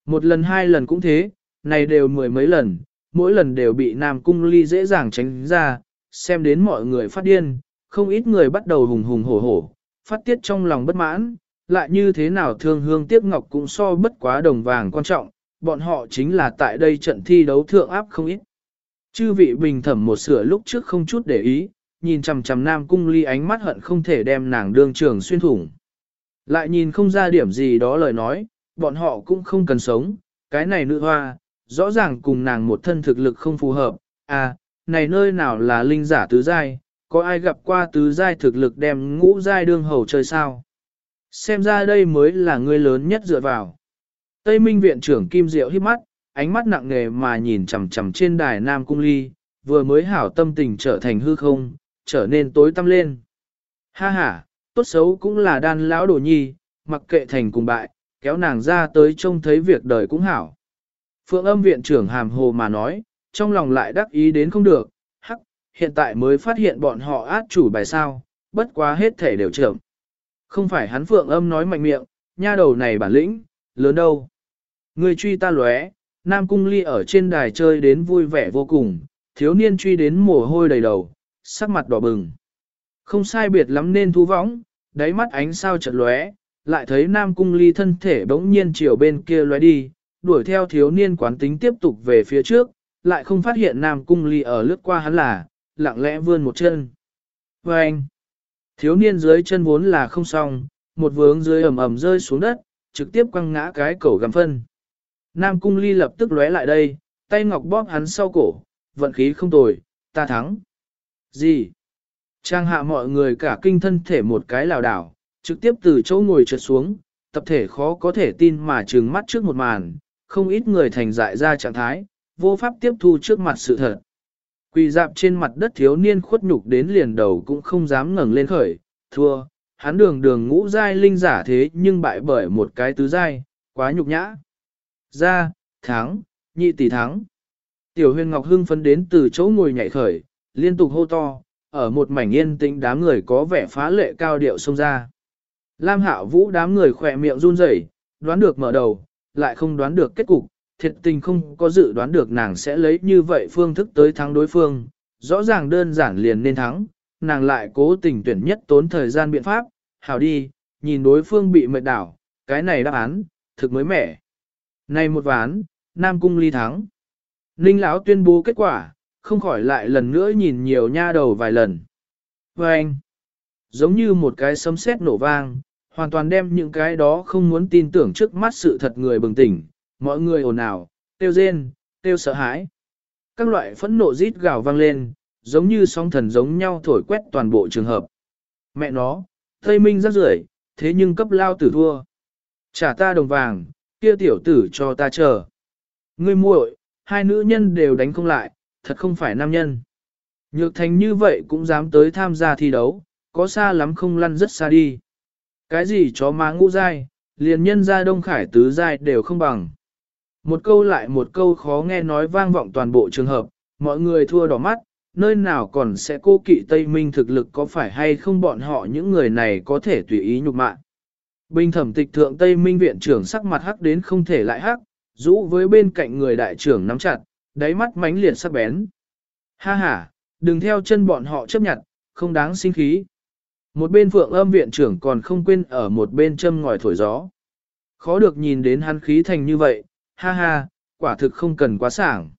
Một lần hai lần cũng thế, này đều mười mấy lần, mỗi lần đều bị Nam Cung Ly dễ dàng tránh ra, xem đến mọi người phát điên, không ít người bắt đầu hùng hùng hổ hổ, phát tiết trong lòng bất mãn, lại như thế nào thương hương tiếc ngọc cũng so bất quá đồng vàng quan trọng, bọn họ chính là tại đây trận thi đấu thượng áp không ít. Chư vị bình thẩm một sửa lúc trước không chút để ý, nhìn chằm chằm Nam Cung Ly ánh mắt hận không thể đem nàng đương trường xuyên thủng. Lại nhìn không ra điểm gì đó lời nói, bọn họ cũng không cần sống, cái này nữ hoa, rõ ràng cùng nàng một thân thực lực không phù hợp, à, này nơi nào là linh giả tứ giai, có ai gặp qua tứ giai thực lực đem ngũ giai đương hầu chơi sao? Xem ra đây mới là người lớn nhất dựa vào. Tây Minh viện trưởng Kim Diệu hít mắt, ánh mắt nặng nề mà nhìn chằm chằm trên đài Nam Cung Ly, vừa mới hảo tâm tình trở thành hư không, trở nên tối tăm lên. Ha ha, tốt xấu cũng là đan lão đồ nhi, mặc kệ thành cùng bại, kéo nàng ra tới trông thấy việc đời cũng hảo. Phượng âm viện trưởng hàm hồ mà nói, trong lòng lại đắc ý đến không được, hiện tại mới phát hiện bọn họ át chủ bài sao, bất quá hết thể đều trưởng. Không phải hắn phượng âm nói mạnh miệng, nha đầu này bản lĩnh, lớn đâu. Người truy ta lóe, Nam Cung Ly ở trên đài chơi đến vui vẻ vô cùng, thiếu niên truy đến mồ hôi đầy đầu, sắc mặt đỏ bừng. Không sai biệt lắm nên thu võng, đáy mắt ánh sao chợt lóe, lại thấy Nam Cung Ly thân thể bỗng nhiên chiều bên kia lóe đi, đuổi theo thiếu niên quán tính tiếp tục về phía trước, lại không phát hiện Nam Cung Ly ở lướt qua hắn là, lặng lẽ vươn một chân. Và anh, thiếu niên dưới chân vốn là không xong, một vướng dưới ẩm ẩm rơi xuống đất, trực tiếp quăng ngã cái cổ gầm phân. Nam Cung Ly lập tức lóe lại đây, tay ngọc bóp hắn sau cổ, vận khí không tồi, ta thắng. Gì? Trang hạ mọi người cả kinh thân thể một cái lào đảo, trực tiếp từ chỗ ngồi trượt xuống, tập thể khó có thể tin mà trừng mắt trước một màn, không ít người thành dại ra trạng thái, vô pháp tiếp thu trước mặt sự thật. Quỳ dạp trên mặt đất thiếu niên khuất nhục đến liền đầu cũng không dám ngẩng lên khởi, thua, hắn đường đường ngũ giai linh giả thế nhưng bại bởi một cái tứ giai, quá nhục nhã. Ra, thắng, nhị tỷ thắng. Tiểu huyền ngọc hưng phấn đến từ chỗ ngồi nhảy khởi, liên tục hô to, ở một mảnh yên tĩnh đám người có vẻ phá lệ cao điệu xông ra. Lam hạo vũ đám người khỏe miệng run rẩy, đoán được mở đầu, lại không đoán được kết cục, thiệt tình không có dự đoán được nàng sẽ lấy như vậy phương thức tới thắng đối phương, rõ ràng đơn giản liền nên thắng, nàng lại cố tình tuyển nhất tốn thời gian biện pháp, hảo đi, nhìn đối phương bị mệt đảo, cái này đáp án, thực mới mẻ. Này một ván, Nam Cung ly thắng. Ninh lão tuyên bố kết quả, không khỏi lại lần nữa nhìn nhiều nha đầu vài lần. Và anh, giống như một cái sấm sét nổ vang, hoàn toàn đem những cái đó không muốn tin tưởng trước mắt sự thật người bừng tỉnh, mọi người ồn ào, tiêu rên, tiêu sợ hãi. Các loại phẫn nộ rít gào vang lên, giống như sóng thần giống nhau thổi quét toàn bộ trường hợp. Mẹ nó, Tây Minh rất rưởi, thế nhưng cấp lao tử thua. Trả ta đồng vàng, kia tiểu tử cho ta chờ. Ngươi muội, hai nữ nhân đều đánh không lại, thật không phải nam nhân. Nhược thành như vậy cũng dám tới tham gia thi đấu, có xa lắm không lăn rất xa đi. Cái gì chó má ngũ dai, liền nhân ra đông khải tứ dai đều không bằng. Một câu lại một câu khó nghe nói vang vọng toàn bộ trường hợp, mọi người thua đỏ mắt, nơi nào còn sẽ cô kỵ Tây Minh thực lực có phải hay không bọn họ những người này có thể tùy ý nhục mạ. Bình thẩm tịch thượng Tây Minh viện trưởng sắc mặt hắc đến không thể lại hắc, rũ với bên cạnh người đại trưởng nắm chặt, đáy mắt mánh liệt sắc bén. Ha ha, đừng theo chân bọn họ chấp nhận, không đáng sinh khí. Một bên phượng âm viện trưởng còn không quên ở một bên châm ngòi thổi gió. Khó được nhìn đến hắn khí thành như vậy, ha ha, quả thực không cần quá sảng.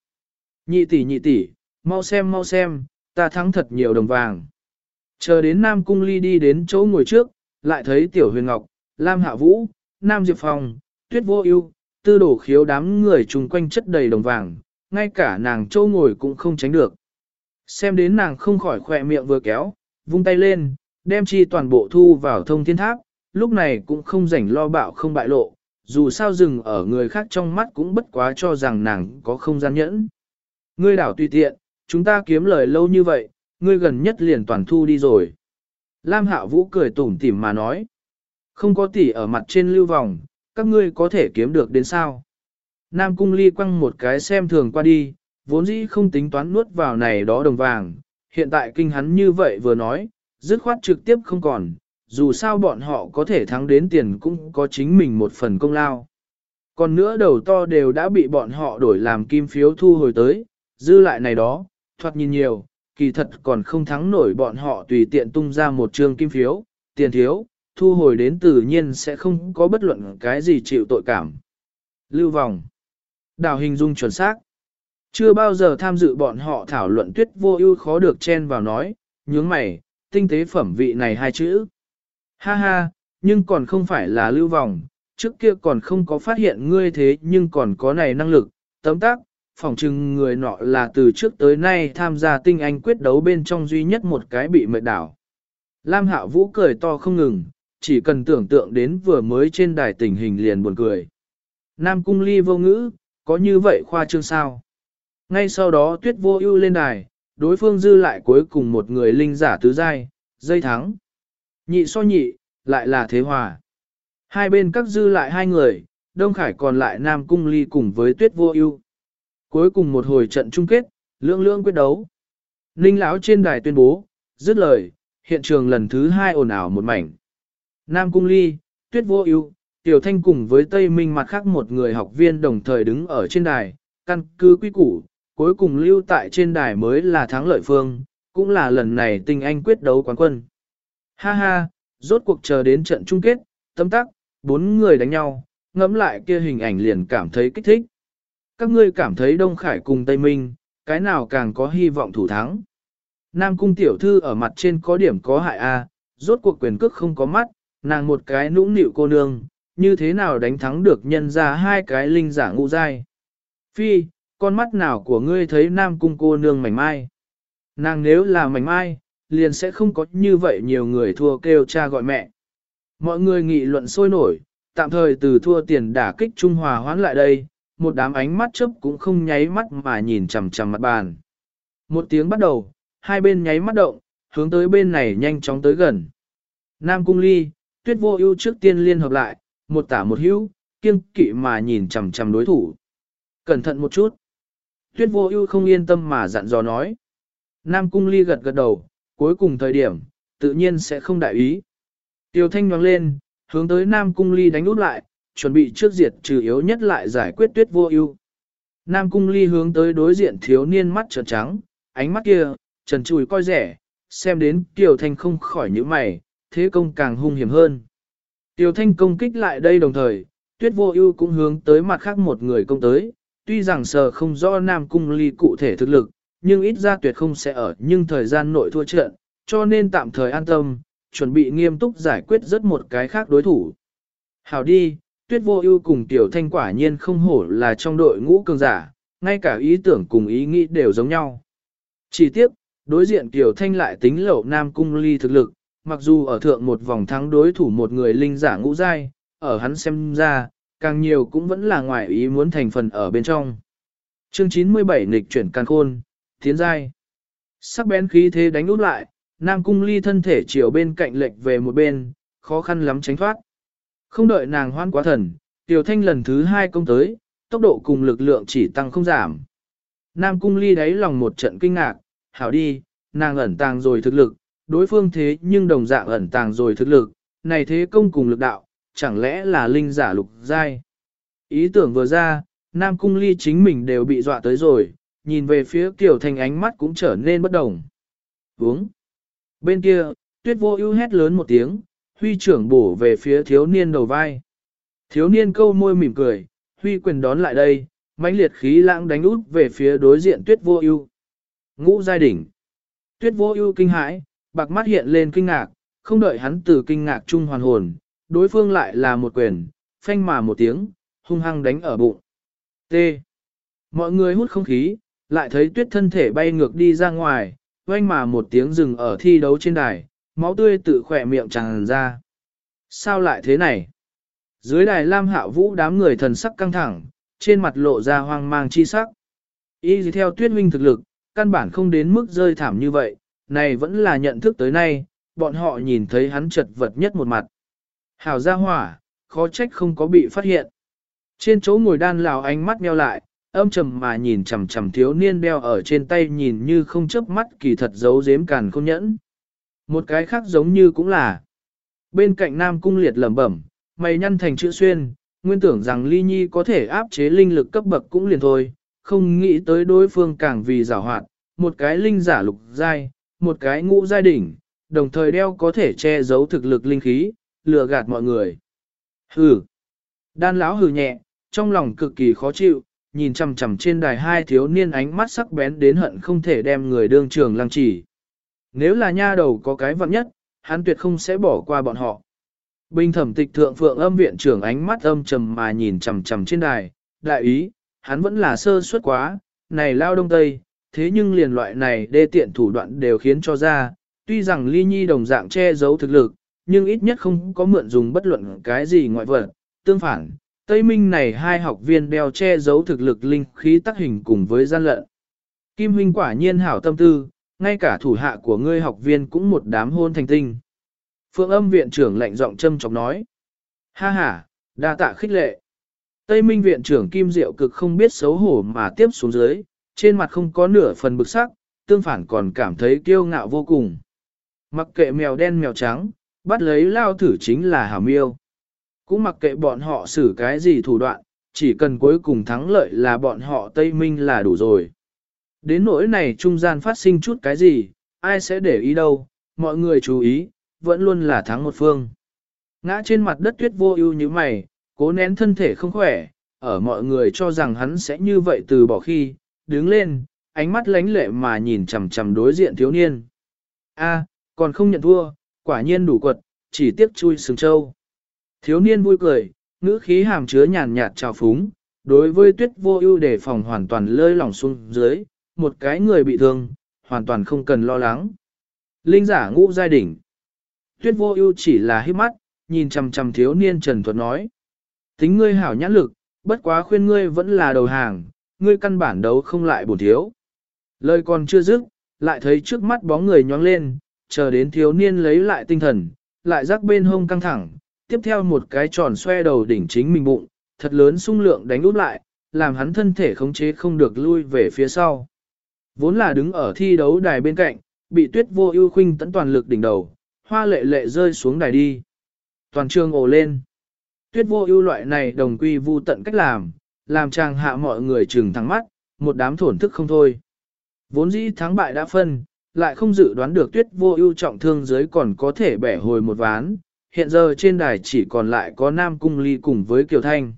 Nhị tỷ nhị tỷ, mau xem mau xem, ta thắng thật nhiều đồng vàng. Chờ đến Nam Cung Ly đi đến chỗ ngồi trước, lại thấy Tiểu Huyền Ngọc, Lam Hạ Vũ, Nam Diệp Phong, Tuyết Vô Ưu, tư đổ khiếu đám người chung quanh chất đầy đồng vàng, ngay cả nàng chỗ ngồi cũng không tránh được. Xem đến nàng không khỏi khỏe miệng vừa kéo, vung tay lên, đem chi toàn bộ thu vào thông thiên tháp, lúc này cũng không rảnh lo bạo không bại lộ, dù sao dừng ở người khác trong mắt cũng bất quá cho rằng nàng có không gian nhẫn. Ngươi đảo tùy tiện, chúng ta kiếm lời lâu như vậy, ngươi gần nhất liền toàn thu đi rồi. Lam Hạo Vũ cười tủm tỉm mà nói. Không có tỷ ở mặt trên lưu vòng, các ngươi có thể kiếm được đến sao? Nam Cung Ly quăng một cái xem thường qua đi, vốn dĩ không tính toán nuốt vào này đó đồng vàng, hiện tại kinh hắn như vậy vừa nói, dứt khoát trực tiếp không còn, dù sao bọn họ có thể thắng đến tiền cũng có chính mình một phần công lao. Còn nữa đầu to đều đã bị bọn họ đổi làm kim phiếu thu hồi tới, dư lại này đó, thoạt nhìn nhiều, kỳ thật còn không thắng nổi bọn họ tùy tiện tung ra một trương kim phiếu, tiền thiếu, thu hồi đến tự nhiên sẽ không có bất luận cái gì chịu tội cảm. Lưu vòng. Đào hình dung chuẩn xác. Chưa bao giờ tham dự bọn họ thảo luận tuyết vô ưu khó được chen vào nói, nhướng mày, tinh tế phẩm vị này hai chữ. Ha ha, nhưng còn không phải là lưu vòng, trước kia còn không có phát hiện ngươi thế nhưng còn có này năng lực, tấm tác, phỏng chừng người nọ là từ trước tới nay tham gia tinh anh quyết đấu bên trong duy nhất một cái bị mệt đảo. Lam Hạo Vũ cười to không ngừng, chỉ cần tưởng tượng đến vừa mới trên đài tình hình liền buồn cười. Nam Cung Ly vô ngữ, có như vậy khoa trương sao? Ngay sau đó tuyết vô ưu lên đài, đối phương dư lại cuối cùng một người linh giả tứ giai, dây thắng. Nhị so nhị, lại là thế hòa. Hai bên các dư lại hai người, Đông Khải còn lại Nam Cung Ly cùng với tuyết vô ưu. Cuối cùng một hồi trận chung kết, lưỡng lưỡng quyết đấu. Ninh lão trên đài tuyên bố, dứt lời, hiện trường lần thứ hai ồn ào một mảnh. Nam Cung Ly, Tuyết Vô Ưu, Tiểu Thanh cùng với Tây Minh mặt khác một người học viên đồng thời đứng ở trên đài, căn cứ quy củ, cuối cùng lưu tại trên đài mới là thắng lợi phương, cũng là lần này tinh anh quyết đấu quán quân. Ha ha, rốt cuộc chờ đến trận chung kết, tâm tắc, bốn người đánh nhau, ngẫm lại kia hình ảnh liền cảm thấy kích thích. Các ngươi cảm thấy Đông Khải cùng Tây Minh, cái nào càng có hy vọng thủ thắng. Nam cung tiểu thư ở mặt trên có điểm có hại a, rốt cuộc quyền cước không có mắt, nàng một cái nũng nịu cô nương, như thế nào đánh thắng được nhân ra hai cái linh giả ngụ dai. Phi, con mắt nào của ngươi thấy nam cung cô nương mảnh mai? Nàng nếu là mảnh mai, liền sẽ không có như vậy nhiều người thua kêu cha gọi mẹ. Mọi người nghị luận sôi nổi, tạm thời từ thua tiền đả kích Trung Hòa hoán lại đây, một đám ánh mắt chớp cũng không nháy mắt mà nhìn chằm chằm mặt bàn. Một tiếng bắt đầu, hai bên nháy mắt động, hướng tới bên này nhanh chóng tới gần. Nam Cung Ly, Tuyết Vô Ưu trước tiên liên hợp lại, một tả một hữu, kiêng kỵ mà nhìn chằm chằm đối thủ. Cẩn thận một chút. Tuyết Vô Ưu không yên tâm mà dặn dò nói. Nam Cung Ly gật gật đầu, cuối cùng thời điểm, tự nhiên sẽ không đại ý. Tiêu Thanh nhoáng lên, hướng tới Nam Cung Ly đánh út lại, chuẩn bị trước diệt trừ yếu nhất lại giải quyết Tuyết Vô Ưu. Nam Cung Ly hướng tới đối diện thiếu niên mắt trợn trắng, ánh mắt kia, trần trùi coi rẻ, xem đến Tiêu Thanh không khỏi những mày, thế công càng hung hiểm hơn. Tiêu Thanh công kích lại đây đồng thời, Tuyết Vô Ưu cũng hướng tới mặt khác một người công tới, tuy rằng sờ không rõ Nam Cung Ly cụ thể thực lực, nhưng ít ra tuyệt không sẽ ở nhưng thời gian nội thua trận, cho nên tạm thời an tâm, chuẩn bị nghiêm túc giải quyết rất một cái khác đối thủ. Hảo đi, Tuyết Vô Ưu cùng Tiểu Thanh quả nhiên không hổ là trong đội ngũ cường giả, ngay cả ý tưởng cùng ý nghĩ đều giống nhau. Chỉ tiếc, đối diện Tiểu Thanh lại tính lậu Nam Cung Ly thực lực, mặc dù ở thượng một vòng thắng đối thủ một người linh giả ngũ giai, ở hắn xem ra, càng nhiều cũng vẫn là ngoài ý muốn thành phần ở bên trong. Chương 97 nghịch chuyển can khôn, thiến giai. Sắc bén khí thế đánh út lại, Nam Cung Ly thân thể chiều bên cạnh lệch về một bên, khó khăn lắm tránh thoát. Không đợi nàng hoan quá thần, Tiểu Thanh lần thứ hai công tới, tốc độ cùng lực lượng chỉ tăng không giảm. Nam Cung Ly đáy lòng một trận kinh ngạc, hảo đi, nàng ẩn tàng rồi thực lực, đối phương thế nhưng đồng dạng ẩn tàng rồi thực lực, này thế công cùng lực đạo, chẳng lẽ là linh giả lục giai. Ý tưởng vừa ra, Nam Cung Ly chính mình đều bị dọa tới rồi, nhìn về phía Kiều Thanh ánh mắt cũng trở nên bất đồng. Uống. Bên kia, tuyết vô ưu hét lớn một tiếng, huy trưởng bổ về phía thiếu niên đầu vai. Thiếu niên câu môi mỉm cười, huy quyền đón lại đây, mãnh liệt khí lãng đánh út về phía đối diện tuyết vô ưu. Ngũ giai đỉnh. Tuyết vô ưu kinh hãi, bạc mắt hiện lên kinh ngạc, không đợi hắn từ kinh ngạc trung hoàn hồn, đối phương lại là một quyền, phanh mà một tiếng, hung hăng đánh ở bụng. T. Mọi người hút không khí, lại thấy tuyết thân thể bay ngược đi ra ngoài, oanh mà một tiếng rừng ở thi đấu trên đài, máu tươi tự khỏe miệng tràn ra. Sao lại thế này? Dưới đài Lam hạ Vũ đám người thần sắc căng thẳng, trên mặt lộ ra hoang mang chi sắc. Y theo tuyết huynh thực lực, căn bản không đến mức rơi thảm như vậy, này vẫn là nhận thức tới nay, bọn họ nhìn thấy hắn chật vật nhất một mặt. Hảo ra hỏa, khó trách không có bị phát hiện. Trên chỗ ngồi đan lào ánh mắt nheo lại, âm trầm mà nhìn chằm chằm thiếu niên đeo ở trên tay nhìn như không chớp mắt kỳ thật giấu giếm càn không nhẫn. Một cái khác giống như cũng là. Bên cạnh nam cung liệt lẩm bẩm, mày nhăn thành chữ xuyên, nguyên tưởng rằng ly nhi có thể áp chế linh lực cấp bậc cũng liền thôi, không nghĩ tới đối phương càng vì giảo hoạt, một cái linh giả lục giai, một cái ngũ giai đỉnh, đồng thời đeo có thể che giấu thực lực linh khí, lừa gạt mọi người. Hừ. Đan lão hừ nhẹ, trong lòng cực kỳ khó chịu, nhìn chằm chằm trên đài hai thiếu niên ánh mắt sắc bén đến hận không thể đem người đương trường lăng chỉ. Nếu là nha đầu có cái vận nhất, hắn tuyệt không sẽ bỏ qua bọn họ. Bình thẩm tịch thượng phượng âm viện trưởng ánh mắt âm trầm mà nhìn chằm chằm trên đài, đại ý, hắn vẫn là sơ suất quá, này lao đông tây, thế nhưng liền loại này đê tiện thủ đoạn đều khiến cho ra, tuy rằng ly nhi đồng dạng che giấu thực lực, nhưng ít nhất không có mượn dùng bất luận cái gì ngoại vật, tương phản, Tây Minh này hai học viên đeo che giấu thực lực linh khí tác hình cùng với gian lận. Kim huynh quả nhiên hảo tâm tư, ngay cả thủ hạ của ngươi học viên cũng một đám hôn thành tinh. Phượng âm viện trưởng lạnh giọng châm chọc nói. Ha ha, đa tạ khích lệ. Tây Minh viện trưởng Kim Diệu cực không biết xấu hổ mà tiếp xuống dưới, trên mặt không có nửa phần bực sắc, tương phản còn cảm thấy kiêu ngạo vô cùng. Mặc kệ mèo đen mèo trắng, bắt lấy lao thử chính là hảo miêu. Cũng mặc kệ bọn họ xử cái gì thủ đoạn, chỉ cần cuối cùng thắng lợi là bọn họ Tây Minh là đủ rồi. Đến nỗi này trung gian phát sinh chút cái gì, ai sẽ để ý đâu, mọi người chú ý, vẫn luôn là thắng một phương. Ngã trên mặt đất tuyết vô ưu như mày, cố nén thân thể không khỏe, ở mọi người cho rằng hắn sẽ như vậy từ bỏ khi, đứng lên, ánh mắt lánh lệ mà nhìn chằm chằm đối diện thiếu niên. A, còn không nhận thua, quả nhiên đủ quật, chỉ tiếc chui sừng châu. Thiếu niên vui cười, ngữ khí hàm chứa nhàn nhạt trào phúng, đối với tuyết vô ưu để phòng hoàn toàn lơi lỏng xuống dưới, một cái người bị thương, hoàn toàn không cần lo lắng. Linh giả ngũ giai đỉnh. Tuyết vô ưu chỉ là hít mắt, nhìn chằm chằm thiếu niên Trần Thuật nói. Tính ngươi hảo nhãn lực, bất quá khuyên ngươi vẫn là đầu hàng, ngươi căn bản đấu không lại bổn thiếu. Lời còn chưa dứt, lại thấy trước mắt bóng người nhóng lên, chờ đến thiếu niên lấy lại tinh thần, lại rắc bên hông căng thẳng, tiếp theo một cái tròn xoe đầu đỉnh chính mình bụng, thật lớn sung lượng đánh úp lại, làm hắn thân thể khống chế không được lui về phía sau. Vốn là đứng ở thi đấu đài bên cạnh, bị tuyết vô ưu khuynh tấn toàn lực đỉnh đầu, hoa lệ lệ rơi xuống đài đi. Toàn trường ồ lên. Tuyết vô ưu loại này đồng quy vu tận cách làm, làm chàng hạ mọi người trừng thẳng mắt, một đám thổn thức không thôi. Vốn dĩ thắng bại đã phân, lại không dự đoán được tuyết vô ưu trọng thương dưới còn có thể bẻ hồi một ván, hiện giờ trên đài chỉ còn lại có Nam Cung Ly cùng với Kiều Thanh.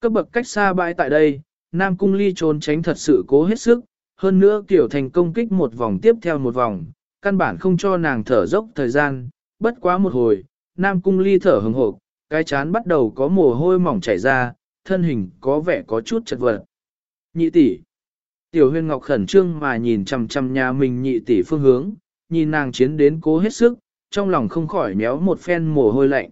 Cấp bậc cách xa bãi tại đây, Nam Cung Ly trốn tránh thật sự cố hết sức, hơn nữa Kiều Thanh công kích một vòng tiếp theo một vòng, căn bản không cho nàng thở dốc thời gian, bất quá một hồi, Nam Cung Ly thở hừng hộp, cái chán bắt đầu có mồ hôi mỏng chảy ra, thân hình có vẻ có chút chật vật. Nhị tỷ. Tiểu Huyên Ngọc khẩn trương mà nhìn chằm chằm nhà mình nhị tỷ phương hướng, nhìn nàng chiến đến cố hết sức, trong lòng không khỏi méo một phen mồ hôi lạnh.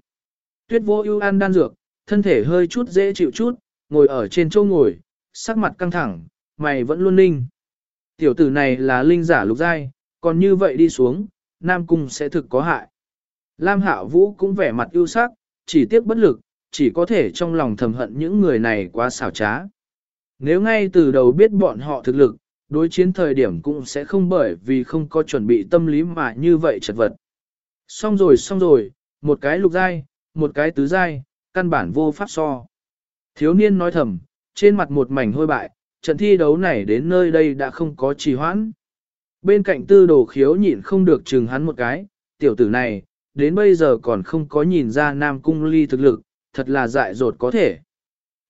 Tuyết vô ưu ăn đan dược, thân thể hơi chút dễ chịu chút, ngồi ở trên châu ngồi, sắc mặt căng thẳng, mày vẫn luôn ninh. Tiểu tử này là linh giả lục giai, còn như vậy đi xuống, Nam Cung sẽ thực có hại. Lam Hạo Vũ cũng vẻ mặt ưu sắc, chỉ tiếc bất lực, chỉ có thể trong lòng thầm hận những người này quá xảo trá. Nếu ngay từ đầu biết bọn họ thực lực, đối chiến thời điểm cũng sẽ không bởi vì không có chuẩn bị tâm lý mà như vậy chật vật. Xong rồi xong rồi, một cái lục giai, một cái tứ giai, căn bản vô pháp so. Thiếu niên nói thầm, trên mặt một mảnh hôi bại, trận thi đấu này đến nơi đây đã không có trì hoãn. Bên cạnh tư đồ khiếu nhịn không được chừng hắn một cái, tiểu tử này, đến bây giờ còn không có nhìn ra Nam Cung Ly thực lực, thật là dại dột có thể.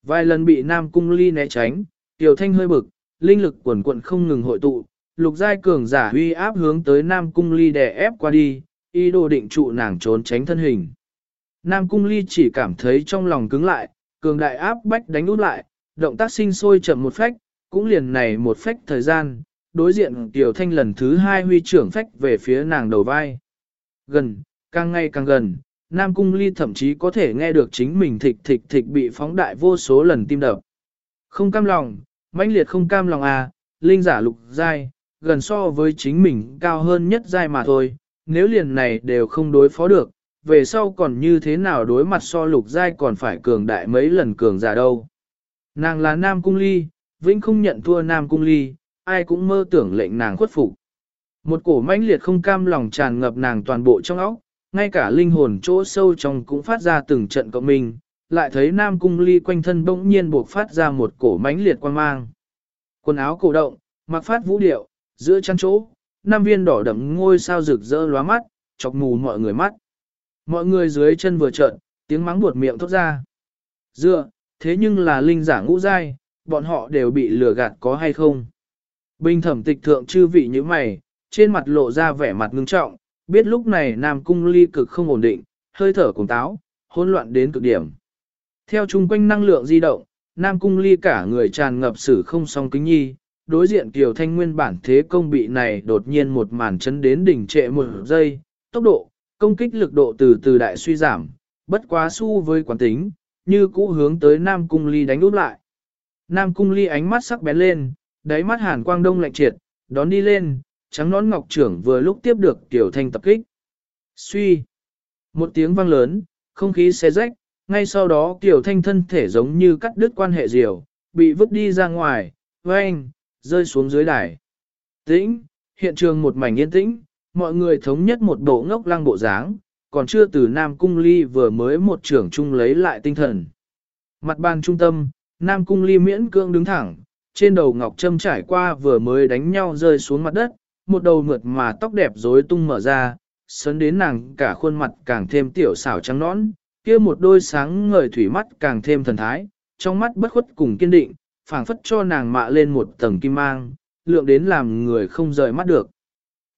Vài lần bị Nam Cung Ly né tránh, Tiểu Thanh hơi bực, linh lực quần quận không ngừng hội tụ, lục giai cường giả huy áp hướng tới Nam Cung Ly đè ép qua đi, ý đồ định trụ nàng trốn tránh thân hình. Nam Cung Ly chỉ cảm thấy trong lòng cứng lại, cường đại áp bách đánh út lại, động tác sinh sôi chậm một phách, cũng liền này một phách thời gian, đối diện Tiểu Thanh lần thứ hai huy trưởng phách về phía nàng đầu vai. Gần, càng ngày càng gần, Nam Cung Ly thậm chí có thể nghe được chính mình thịch thịch thịch bị phóng đại vô số lần tim đập. Không cam lòng, mãnh liệt không cam lòng à, linh giả lục giai, gần so với chính mình cao hơn nhất giai mà thôi, nếu liền này đều không đối phó được, về sau còn như thế nào đối mặt so lục giai còn phải cường đại mấy lần cường giả đâu. Nàng là Nam Cung Ly, vĩnh không nhận thua Nam Cung Ly, ai cũng mơ tưởng lệnh nàng khuất phục. Một cổ mãnh liệt không cam lòng tràn ngập nàng toàn bộ trong óc, ngay cả linh hồn chỗ sâu trong cũng phát ra từng trận cộng mình, lại thấy Nam Cung Ly quanh thân bỗng nhiên buộc phát ra một cổ mãnh liệt quan mang. Quần áo cổ động, mặc phát vũ điệu, giữa chăn chỗ, năm viên đỏ đậm ngôi sao rực rỡ lóa mắt, chọc mù mọi người mắt. Mọi người dưới chân vừa trợn, tiếng mắng buột miệng thốt ra. Dựa, thế nhưng là linh giả ngũ giai, bọn họ đều bị lừa gạt có hay không? Bình thẩm tịch thượng chư vị như mày, trên mặt lộ ra vẻ mặt ngưng trọng, biết lúc này Nam Cung ly cực không ổn định, hơi thở cùng táo, hỗn loạn đến cực điểm. Theo chung quanh năng lượng di động, Nam Cung ly cả người tràn ngập sử không song kính nhi, đối diện Kiều Thanh nguyên bản thế công bị này đột nhiên một màn chấn đến đỉnh trệ một giây, tốc độ, công kích lực độ từ từ đại suy giảm, bất quá su với quán tính, như cũ hướng tới Nam Cung ly đánh úp lại. Nam Cung ly ánh mắt sắc bén lên, đáy mắt hàn quang đông lạnh triệt, đón đi lên, trắng nón ngọc trưởng vừa lúc tiếp được Tiểu Thanh tập kích. Suy. Một tiếng vang lớn, không khí xé rách, ngay sau đó Tiểu Thanh thân thể giống như cắt đứt quan hệ diều, bị vứt đi ra ngoài, vang, rơi xuống dưới đài. Tĩnh, hiện trường một mảnh yên tĩnh, mọi người thống nhất một bộ ngốc lăng bộ dáng, còn chưa từ Nam Cung Ly vừa mới một trưởng chung lấy lại tinh thần. Mặt bàn trung tâm, Nam Cung Ly miễn cương đứng thẳng, trên đầu ngọc trâm trải qua vừa mới đánh nhau rơi xuống mặt đất, một đầu mượt mà tóc đẹp rối tung mở ra, sấn đến nàng cả khuôn mặt càng thêm tiểu xảo trắng nõn, kia một đôi sáng ngời thủy mắt càng thêm thần thái, trong mắt bất khuất cùng kiên định, phảng phất cho nàng mạ lên một tầng kim mang, lượng đến làm người không rời mắt được.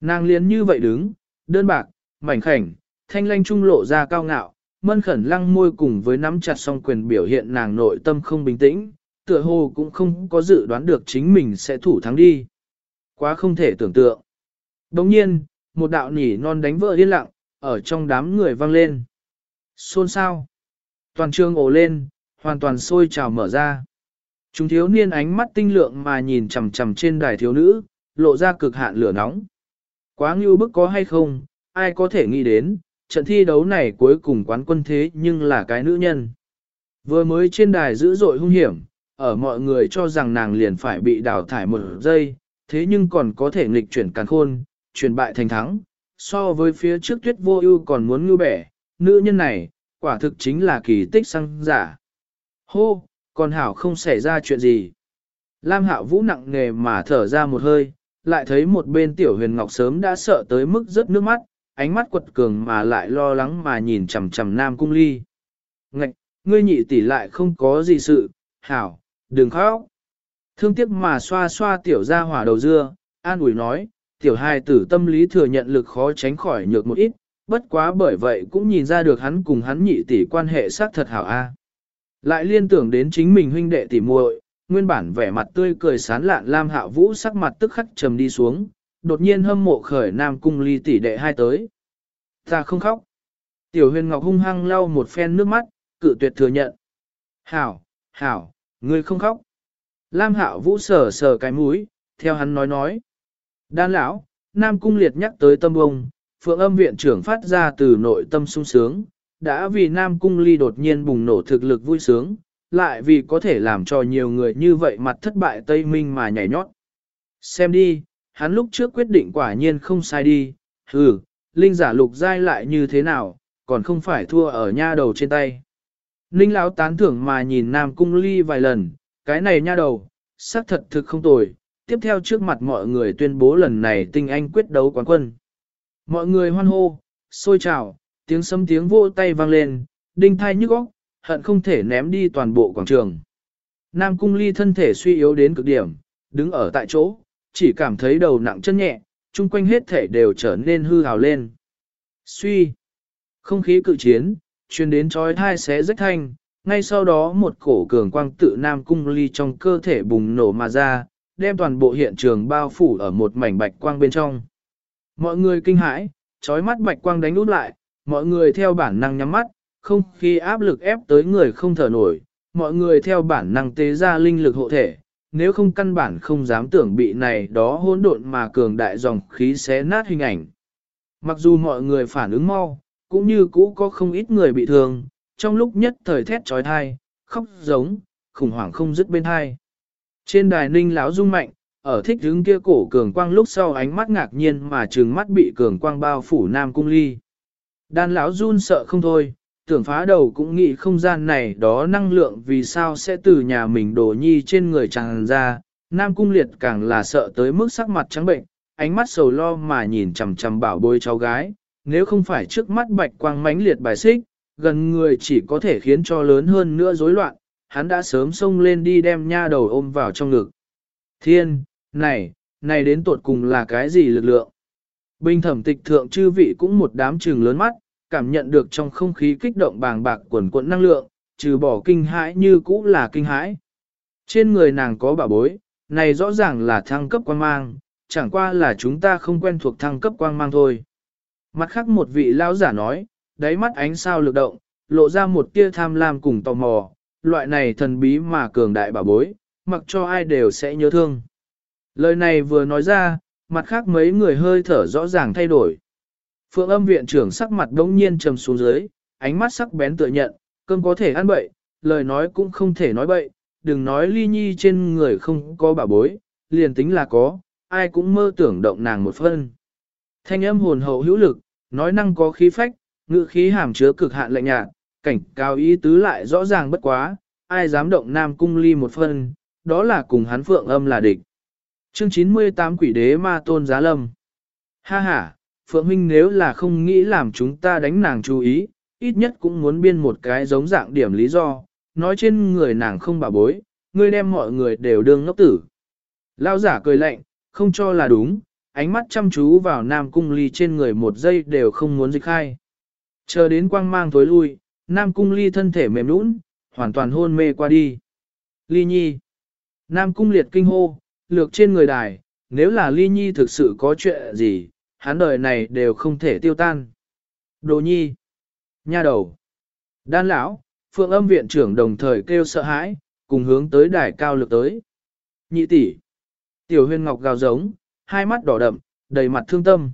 Nàng liền như vậy đứng, đơn bạc, mảnh khảnh, thanh lanh trung lộ ra cao ngạo, mân khẩn lăng môi cùng với nắm chặt song quyền biểu hiện nàng nội tâm không bình tĩnh, tựa hồ cũng không có dự đoán được chính mình sẽ thủ thắng đi. Quá không thể tưởng tượng. Đồng nhiên, một đạo nỉ non đánh vỡ yên lặng, ở trong đám người vang lên. Xôn sao? Toàn trường ồ lên, hoàn toàn sôi trào mở ra. Chúng thiếu niên ánh mắt tinh lượng mà nhìn chằm chằm trên đài thiếu nữ, lộ ra cực hạn lửa nóng. Quá ngưu bức có hay không, ai có thể nghĩ đến, trận thi đấu này cuối cùng quán quân thế nhưng là cái nữ nhân. Vừa mới trên đài dữ dội hung hiểm, ở mọi người cho rằng nàng liền phải bị đào thải một giây, thế nhưng còn có thể nghịch chuyển càn khôn, chuyển bại thành thắng. So với phía trước tuyết vô ưu còn muốn ngưu bẻ, nữ nhân này, quả thực chính là kỳ tích sang giả. Hô, còn hảo không xảy ra chuyện gì. Lam hạo vũ nặng nề mà thở ra một hơi, lại thấy một bên tiểu huyền ngọc sớm đã sợ tới mức rớt nước mắt, ánh mắt quật cường mà lại lo lắng mà nhìn chằm chằm nam cung ly. Ngạch, ngươi nhị tỷ lại không có gì sự, hảo, đừng khóc. Thương tiếc mà xoa xoa tiểu ra hỏa đầu dưa, an ủi nói, tiểu hài tử tâm lý thừa nhận lực khó tránh khỏi nhược một ít, bất quá bởi vậy cũng nhìn ra được hắn cùng hắn nhị tỷ quan hệ xác thật hảo a. Lại liên tưởng đến chính mình huynh đệ tỷ muội, nguyên bản vẻ mặt tươi cười sán lạn Lam hạ Vũ sắc mặt tức khắc trầm đi xuống, đột nhiên hâm mộ khởi Nam Cung Ly tỷ đệ hai tới. Ta không khóc. Tiểu huyền ngọc hung hăng lau một phen nước mắt, cự tuyệt thừa nhận. Hảo, hảo, ngươi không khóc. Lam Hạo Vũ sờ sờ cái mũi, theo hắn nói nói. Đan lão, Nam Cung liệt nhắc tới tâm bông, phượng âm viện trưởng phát ra từ nội tâm sung sướng, đã vì Nam Cung ly đột nhiên bùng nổ thực lực vui sướng, lại vì có thể làm cho nhiều người như vậy mặt thất bại Tây Minh mà nhảy nhót. Xem đi, hắn lúc trước quyết định quả nhiên không sai đi, hừ, linh giả lục giai lại như thế nào, còn không phải thua ở nha đầu trên tay. Ninh lão tán thưởng mà nhìn Nam Cung ly vài lần, cái này nha đầu, xác thật thực không tồi, tiếp theo trước mặt mọi người tuyên bố lần này tinh anh quyết đấu quán quân. Mọi người hoan hô, sôi trào, tiếng sấm tiếng vô tay vang lên, đinh thai nhức óc, hận không thể ném đi toàn bộ quảng trường. Nam cung ly thân thể suy yếu đến cực điểm, đứng ở tại chỗ, chỉ cảm thấy đầu nặng chân nhẹ, chung quanh hết thể đều trở nên hư hào lên. Suy, không khí cự chiến, truyền đến trói thai xé rách thanh, ngay sau đó một cổ cường quang tự Nam cung ly trong cơ thể bùng nổ mà ra, đem toàn bộ hiện trường bao phủ ở một mảnh bạch quang bên trong. Mọi người kinh hãi, trói mắt bạch quang đánh út lại, mọi người theo bản năng nhắm mắt, không khi áp lực ép tới người không thở nổi, mọi người theo bản năng tế ra linh lực hộ thể, nếu không căn bản không dám tưởng bị này đó hỗn độn mà cường đại dòng khí xé nát hình ảnh. Mặc dù mọi người phản ứng mau, cũng như cũ có không ít người bị thương, trong lúc nhất thời thét trói thai, khóc giống, khủng hoảng không dứt bên thai. Trên đài ninh lão rung mạnh, ở thích đứng kia cổ cường quang lúc sau ánh mắt ngạc nhiên mà trừng mắt bị cường quang bao phủ nam cung ly. Đan lão run sợ không thôi, tưởng phá đầu cũng nghĩ không gian này đó năng lượng vì sao sẽ từ nhà mình đổ nhi trên người tràn ra, nam cung liệt càng là sợ tới mức sắc mặt trắng bệnh, ánh mắt sầu lo mà nhìn chằm chằm bảo bối cháu gái, nếu không phải trước mắt bạch quang mãnh liệt bài xích, gần người chỉ có thể khiến cho lớn hơn nữa rối loạn, hắn đã sớm xông lên đi đem nha đầu ôm vào trong ngực. Thiên, này, này đến tột cùng là cái gì lực lượng? Bình thẩm tịch thượng chư vị cũng một đám trừng lớn mắt, cảm nhận được trong không khí kích động bàng bạc quần cuộn năng lượng, trừ bỏ kinh hãi như cũ là kinh hãi. Trên người nàng có bảo bối, này rõ ràng là thăng cấp quang mang, chẳng qua là chúng ta không quen thuộc thăng cấp quang mang thôi. Mặt khác một vị lão giả nói, đáy mắt ánh sao lực động, lộ ra một tia tham lam cùng tò mò, loại này thần bí mà cường đại bảo bối, mặc cho ai đều sẽ nhớ thương. Lời này vừa nói ra, mặt khác mấy người hơi thở rõ ràng thay đổi. Phượng âm viện trưởng sắc mặt đống nhiên trầm xuống dưới, ánh mắt sắc bén tựa nhận, cơm có thể ăn bậy, lời nói cũng không thể nói bậy, đừng nói ly nhi trên người không có bảo bối, liền tính là có, ai cũng mơ tưởng động nàng một phân. Thanh âm hồn hậu hữu lực, nói năng có khí phách, ngữ khí hàm chứa cực hạn lạnh nhạt, cảnh cao ý tứ lại rõ ràng bất quá, ai dám động nam cung ly một phân, đó là cùng hắn phượng âm là địch. Chương 98 Quỷ đế ma tôn giá lâm. Ha ha, Phượng Minh nếu là không nghĩ làm chúng ta đánh nàng chú ý, ít nhất cũng muốn biên một cái giống dạng điểm lý do, nói trên người nàng không bà bối, ngươi đem mọi người đều đương ngốc tử. Lao giả cười lạnh, không cho là đúng, ánh mắt chăm chú vào Nam Cung Ly trên người một giây đều không muốn dịch khai. Chờ đến quang mang tối lui, Nam Cung Ly thân thể mềm nũng, hoàn toàn hôn mê qua đi. Ly Nhi. Nam Cung liệt kinh hô, lược trên người đài, nếu là Ly Nhi thực sự có chuyện gì, hắn đời này đều không thể tiêu tan. Đồ Nhi. Nha đầu. Đan lão, Phượng Âm viện trưởng đồng thời kêu sợ hãi, cùng hướng tới đài cao lực tới. Nhị tỷ. Tiểu Huyên Ngọc gào giống, hai mắt đỏ đậm, đầy mặt thương tâm.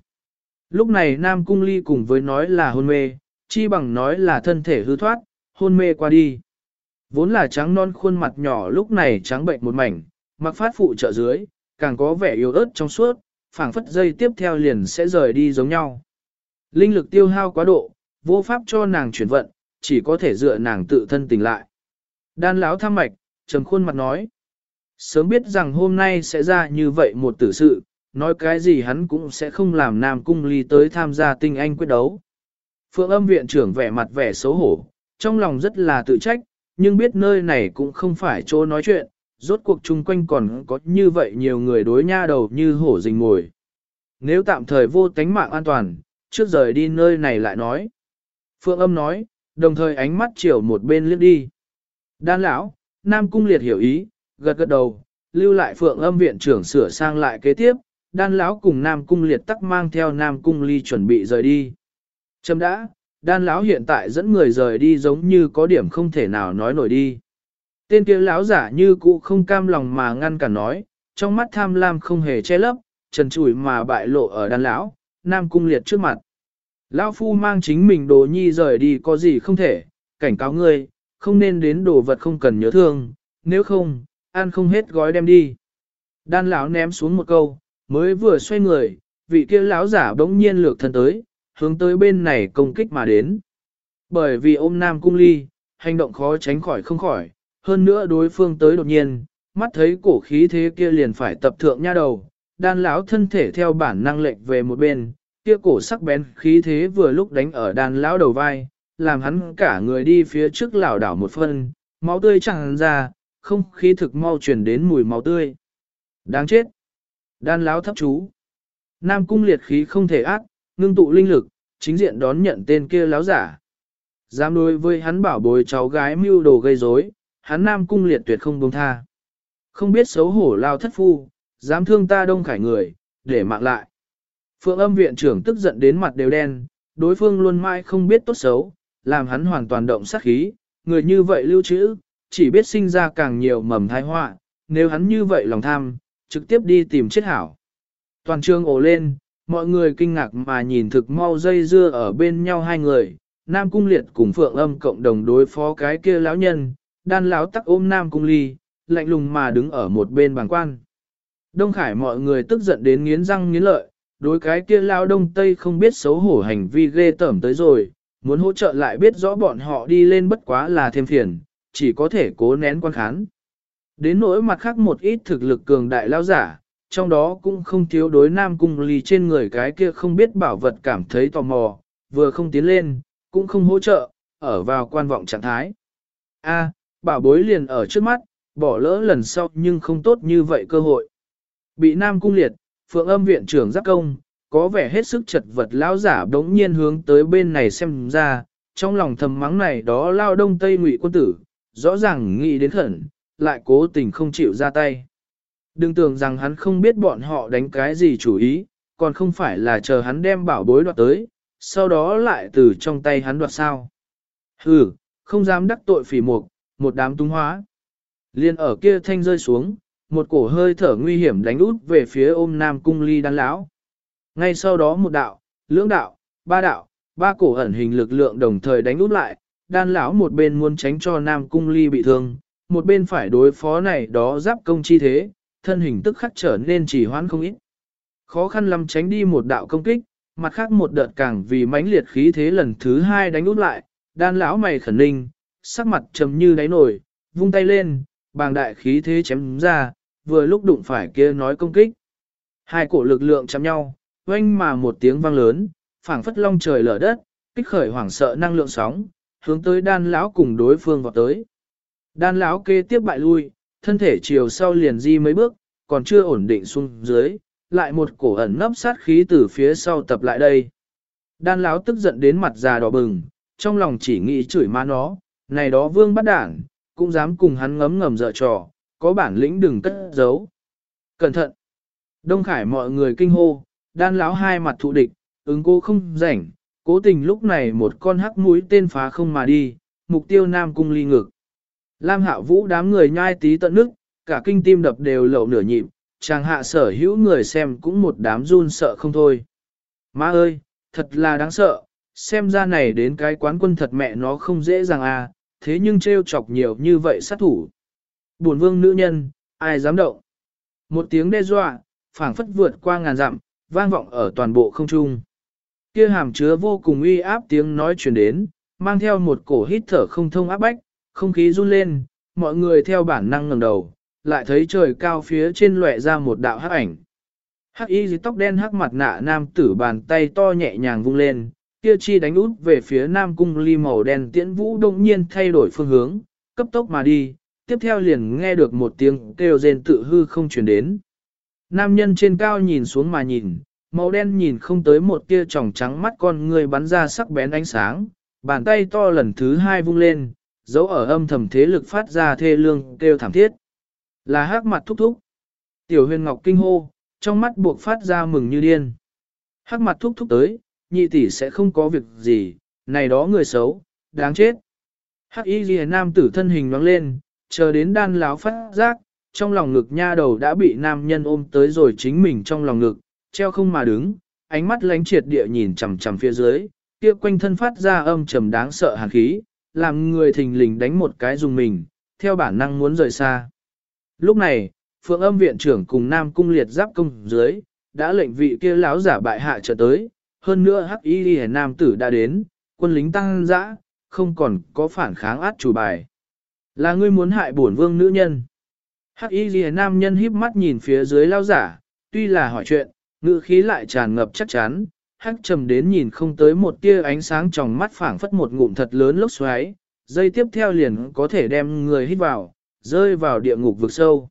Lúc này Nam Cung Ly cùng với nói là hôn mê, chi bằng nói là thân thể hư thoát, hôn mê qua đi. Vốn là trắng non khuôn mặt nhỏ lúc này trắng bệnh một mảnh, mặc phát phụ trợ dưới, càng có vẻ yếu ớt trong suốt, phảng phất dây tiếp theo liền sẽ rời đi giống nhau. Linh lực tiêu hao quá độ, vô pháp cho nàng chuyển vận, chỉ có thể dựa nàng tự thân tỉnh lại. Đan lão thăm mạch, trầm khuôn mặt nói. Sớm biết rằng hôm nay sẽ ra như vậy một tử sự, nói cái gì hắn cũng sẽ không làm Nam Cung Ly tới tham gia tinh anh quyết đấu. Phượng âm viện trưởng vẻ mặt vẻ xấu hổ, trong lòng rất là tự trách, nhưng biết nơi này cũng không phải chỗ nói chuyện, rốt cuộc chung quanh còn có như vậy nhiều người đối nha đầu như hổ rình ngồi. Nếu tạm thời vô tánh mạng an toàn, trước rời đi nơi này lại nói. Phượng âm nói, đồng thời ánh mắt chiều một bên liếc đi. Đan lão, Nam Cung liệt hiểu ý, gật gật đầu, lưu lại Phượng âm viện trưởng sửa sang lại kế tiếp, đan lão cùng Nam Cung liệt tắc mang theo Nam Cung ly chuẩn bị rời đi. Châm đã, đan lão hiện tại dẫn người rời đi giống như có điểm không thể nào nói nổi đi. Tên kia lão giả như cũ không cam lòng mà ngăn cả nói, trong mắt tham lam không hề che lấp, trần trụi mà bại lộ ở đàn lão, Nam Cung liệt trước mặt. Lão phu mang chính mình đồ nhi rời đi có gì không thể, cảnh cáo ngươi, không nên đến đồ vật không cần nhớ thương, nếu không, ăn không hết gói đem đi. Đan lão ném xuống một câu, mới vừa xoay người, vị kia lão giả bỗng nhiên lược thân tới, hướng tới bên này công kích mà đến. Bởi vì ôm nam cung ly, hành động khó tránh khỏi không khỏi, hơn nữa đối phương tới đột nhiên, mắt thấy cổ khí thế kia liền phải tập thượng nha đầu, đan lão thân thể theo bản năng lệch về một bên, kia cổ sắc bén khí thế vừa lúc đánh ở đan lão đầu vai, làm hắn cả người đi phía trước lảo đảo một phân, máu tươi tràn ra, không khí thực mau truyền đến mùi máu tươi. Đáng chết! Đan lão thấp chú. Nam cung liệt khí không thể ác, ngưng tụ linh lực, chính diện đón nhận tên kia láo giả. Dám đối với hắn bảo bối cháu gái mưu đồ gây rối, hắn Nam cung liệt tuyệt không buông tha. Không biết xấu hổ lao thất phu, dám thương ta đông khải người, để mạng lại. Phượng âm viện trưởng tức giận đến mặt đều đen, đối phương luôn mãi không biết tốt xấu, làm hắn hoàn toàn động sát khí, người như vậy lưu trữ, chỉ biết sinh ra càng nhiều mầm thai họa, nếu hắn như vậy lòng tham, trực tiếp đi tìm chết hảo. Toàn trường ổ lên, mọi người kinh ngạc mà nhìn thực mau dây dưa ở bên nhau hai người, Nam Cung Liệt cùng Phượng Âm cộng đồng đối phó cái kia lão nhân, đan lão tắc ôm Nam Cung Ly, lạnh lùng mà đứng ở một bên bàn quan. Đông Khải mọi người tức giận đến nghiến răng nghiến lợi, đối cái kia lao đông tây không biết xấu hổ hành vi ghê tởm tới rồi, muốn hỗ trợ lại biết rõ bọn họ đi lên bất quá là thêm phiền, chỉ có thể cố nén quan khán. Đến nỗi mặt khác một ít thực lực cường đại lao giả, trong đó cũng không thiếu đối nam cung ly trên người cái kia không biết bảo vật cảm thấy tò mò, vừa không tiến lên, cũng không hỗ trợ, ở vào quan vọng trạng thái. A, bảo bối liền ở trước mắt, bỏ lỡ lần sau nhưng không tốt như vậy cơ hội. Bị nam cung liệt, phượng âm viện trưởng giác công, có vẻ hết sức chật vật lão giả đống nhiên hướng tới bên này xem ra, trong lòng thầm mắng này đó lao đông tây ngụy quân tử, rõ ràng nghĩ đến khẩn, lại cố tình không chịu ra tay. Đừng tưởng rằng hắn không biết bọn họ đánh cái gì chủ ý, còn không phải là chờ hắn đem bảo bối đoạt tới, sau đó lại từ trong tay hắn đoạt sao. Hừ, không dám đắc tội phỉ mục, một đám tung hóa. Liên ở kia thanh rơi xuống, một cổ hơi thở nguy hiểm đánh út về phía ôm nam cung ly đan lão. Ngay sau đó một đạo, lưỡng đạo, ba đạo, ba cổ ẩn hình lực lượng đồng thời đánh út lại, đan lão một bên muốn tránh cho nam cung ly bị thương, một bên phải đối phó này đó giáp công chi thế, thân hình tức khắc trở nên chỉ hoãn không ít. Khó khăn lắm tránh đi một đạo công kích, mặt khác một đợt càng vì mãnh liệt khí thế lần thứ hai đánh út lại, đan lão mày khẩn ninh, sắc mặt trầm như đáy nổi, vung tay lên, bàng đại khí thế chém ra, vừa lúc đụng phải kia nói công kích. Hai cổ lực lượng chạm nhau, oanh mà một tiếng vang lớn, phảng phất long trời lở đất, kích khởi hoảng sợ năng lượng sóng, hướng tới đan lão cùng đối phương vào tới. Đan lão kê tiếp bại lui, thân thể chiều sau liền di mấy bước, còn chưa ổn định xuống dưới, lại một cổ ẩn nấp sát khí từ phía sau tập lại đây. Đan lão tức giận đến mặt già đỏ bừng, trong lòng chỉ nghĩ chửi má nó, này đó vương bắt đảng, cũng dám cùng hắn ngấm ngầm dở trò, có bản lĩnh đừng cất giấu. Cẩn thận! Đông Khải mọi người kinh hô, đan lão hai mặt thụ địch, ứng cô không rảnh, cố tình lúc này một con hắc mũi tên phá không mà đi, mục tiêu nam cung ly ngực. Lam hạ vũ đám người nhai tí tận nước, cả kinh tim đập đều lậu nửa nhịp, chàng hạ sở hữu người xem cũng một đám run sợ không thôi. Má ơi, thật là đáng sợ, xem ra này đến cái quán quân thật mẹ nó không dễ dàng à, thế nhưng trêu chọc nhiều như vậy sát thủ. Buồn vương nữ nhân, ai dám động. Một tiếng đe dọa, phảng phất vượt qua ngàn dặm, vang vọng ở toàn bộ không trung. Kia hàm chứa vô cùng uy áp tiếng nói truyền đến, mang theo một cổ hít thở không thông áp bách, không khí run lên, mọi người theo bản năng ngẩng đầu, lại thấy trời cao phía trên lóe ra một đạo hắc ảnh. Hắc y dưới tóc đen hắc mặt nạ nam tử bàn tay to nhẹ nhàng vung lên, kia chi đánh út về phía nam cung ly màu đen tiễn vũ đông nhiên thay đổi phương hướng, cấp tốc mà đi, tiếp theo liền nghe được một tiếng kêu rên tự hư không truyền đến. Nam nhân trên cao nhìn xuống mà nhìn, màu đen nhìn không tới một tia tròng trắng mắt con người bắn ra sắc bén ánh sáng, bàn tay to lần thứ hai vung lên, dấu ở âm thầm thế lực phát ra thê lương kêu thảm thiết. Là hắc mặt thúc thúc. Tiểu huyền ngọc kinh hô, trong mắt buộc phát ra mừng như điên. Hắc mặt thúc thúc tới, nhị tỷ sẽ không có việc gì, này đó người xấu, đáng chết. Hắc y ghi nam tử thân hình nhoáng lên, chờ đến đan láo phát giác, trong lòng ngực nha đầu đã bị nam nhân ôm tới rồi chính mình trong lòng ngực, treo không mà đứng, ánh mắt lánh triệt địa nhìn chằm chằm phía dưới, kia quanh thân phát ra âm trầm đáng sợ hàn khí, làm người thình lình đánh một cái dùng mình, theo bản năng muốn rời xa. Lúc này, phượng âm viện trưởng cùng nam cung liệt giáp công dưới, đã lệnh vị kia lão giả bại hạ trở tới, hơn nữa hắc y đi nam tử đã đến, quân lính tăng dã, không còn có phản kháng át chủ bài. Là ngươi muốn hại bổn vương nữ nhân. Hắc y ghi nam nhân híp mắt nhìn phía dưới lao giả, tuy là hỏi chuyện, ngữ khí lại tràn ngập chắc chắn, hắc trầm đến nhìn không tới một tia ánh sáng trong mắt phảng phất một ngụm thật lớn lốc xoáy, dây tiếp theo liền có thể đem người hít vào, rơi vào địa ngục vực sâu.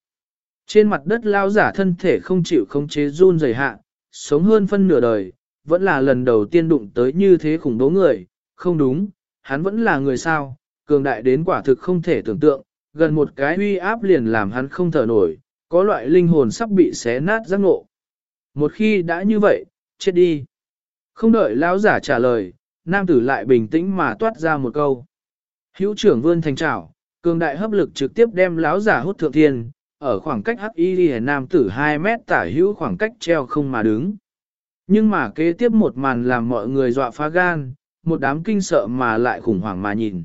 Trên mặt đất lao giả thân thể không chịu không chế run rẩy hạ, sống hơn phân nửa đời, vẫn là lần đầu tiên đụng tới như thế khủng bố người, không đúng, hắn vẫn là người sao, cường đại đến quả thực không thể tưởng tượng, gần một cái uy áp liền làm hắn không thở nổi, có loại linh hồn sắp bị xé nát giác ngộ. Một khi đã như vậy, chết đi. Không đợi lão giả trả lời, nam tử lại bình tĩnh mà toát ra một câu. Hữu trưởng vươn thành trảo, cường đại hấp lực trực tiếp đem lão giả hút thượng thiên, ở khoảng cách hắc y nam tử 2 mét tả hữu khoảng cách treo không mà đứng. Nhưng mà kế tiếp một màn làm mọi người dọa phá gan, một đám kinh sợ mà lại khủng hoảng mà nhìn.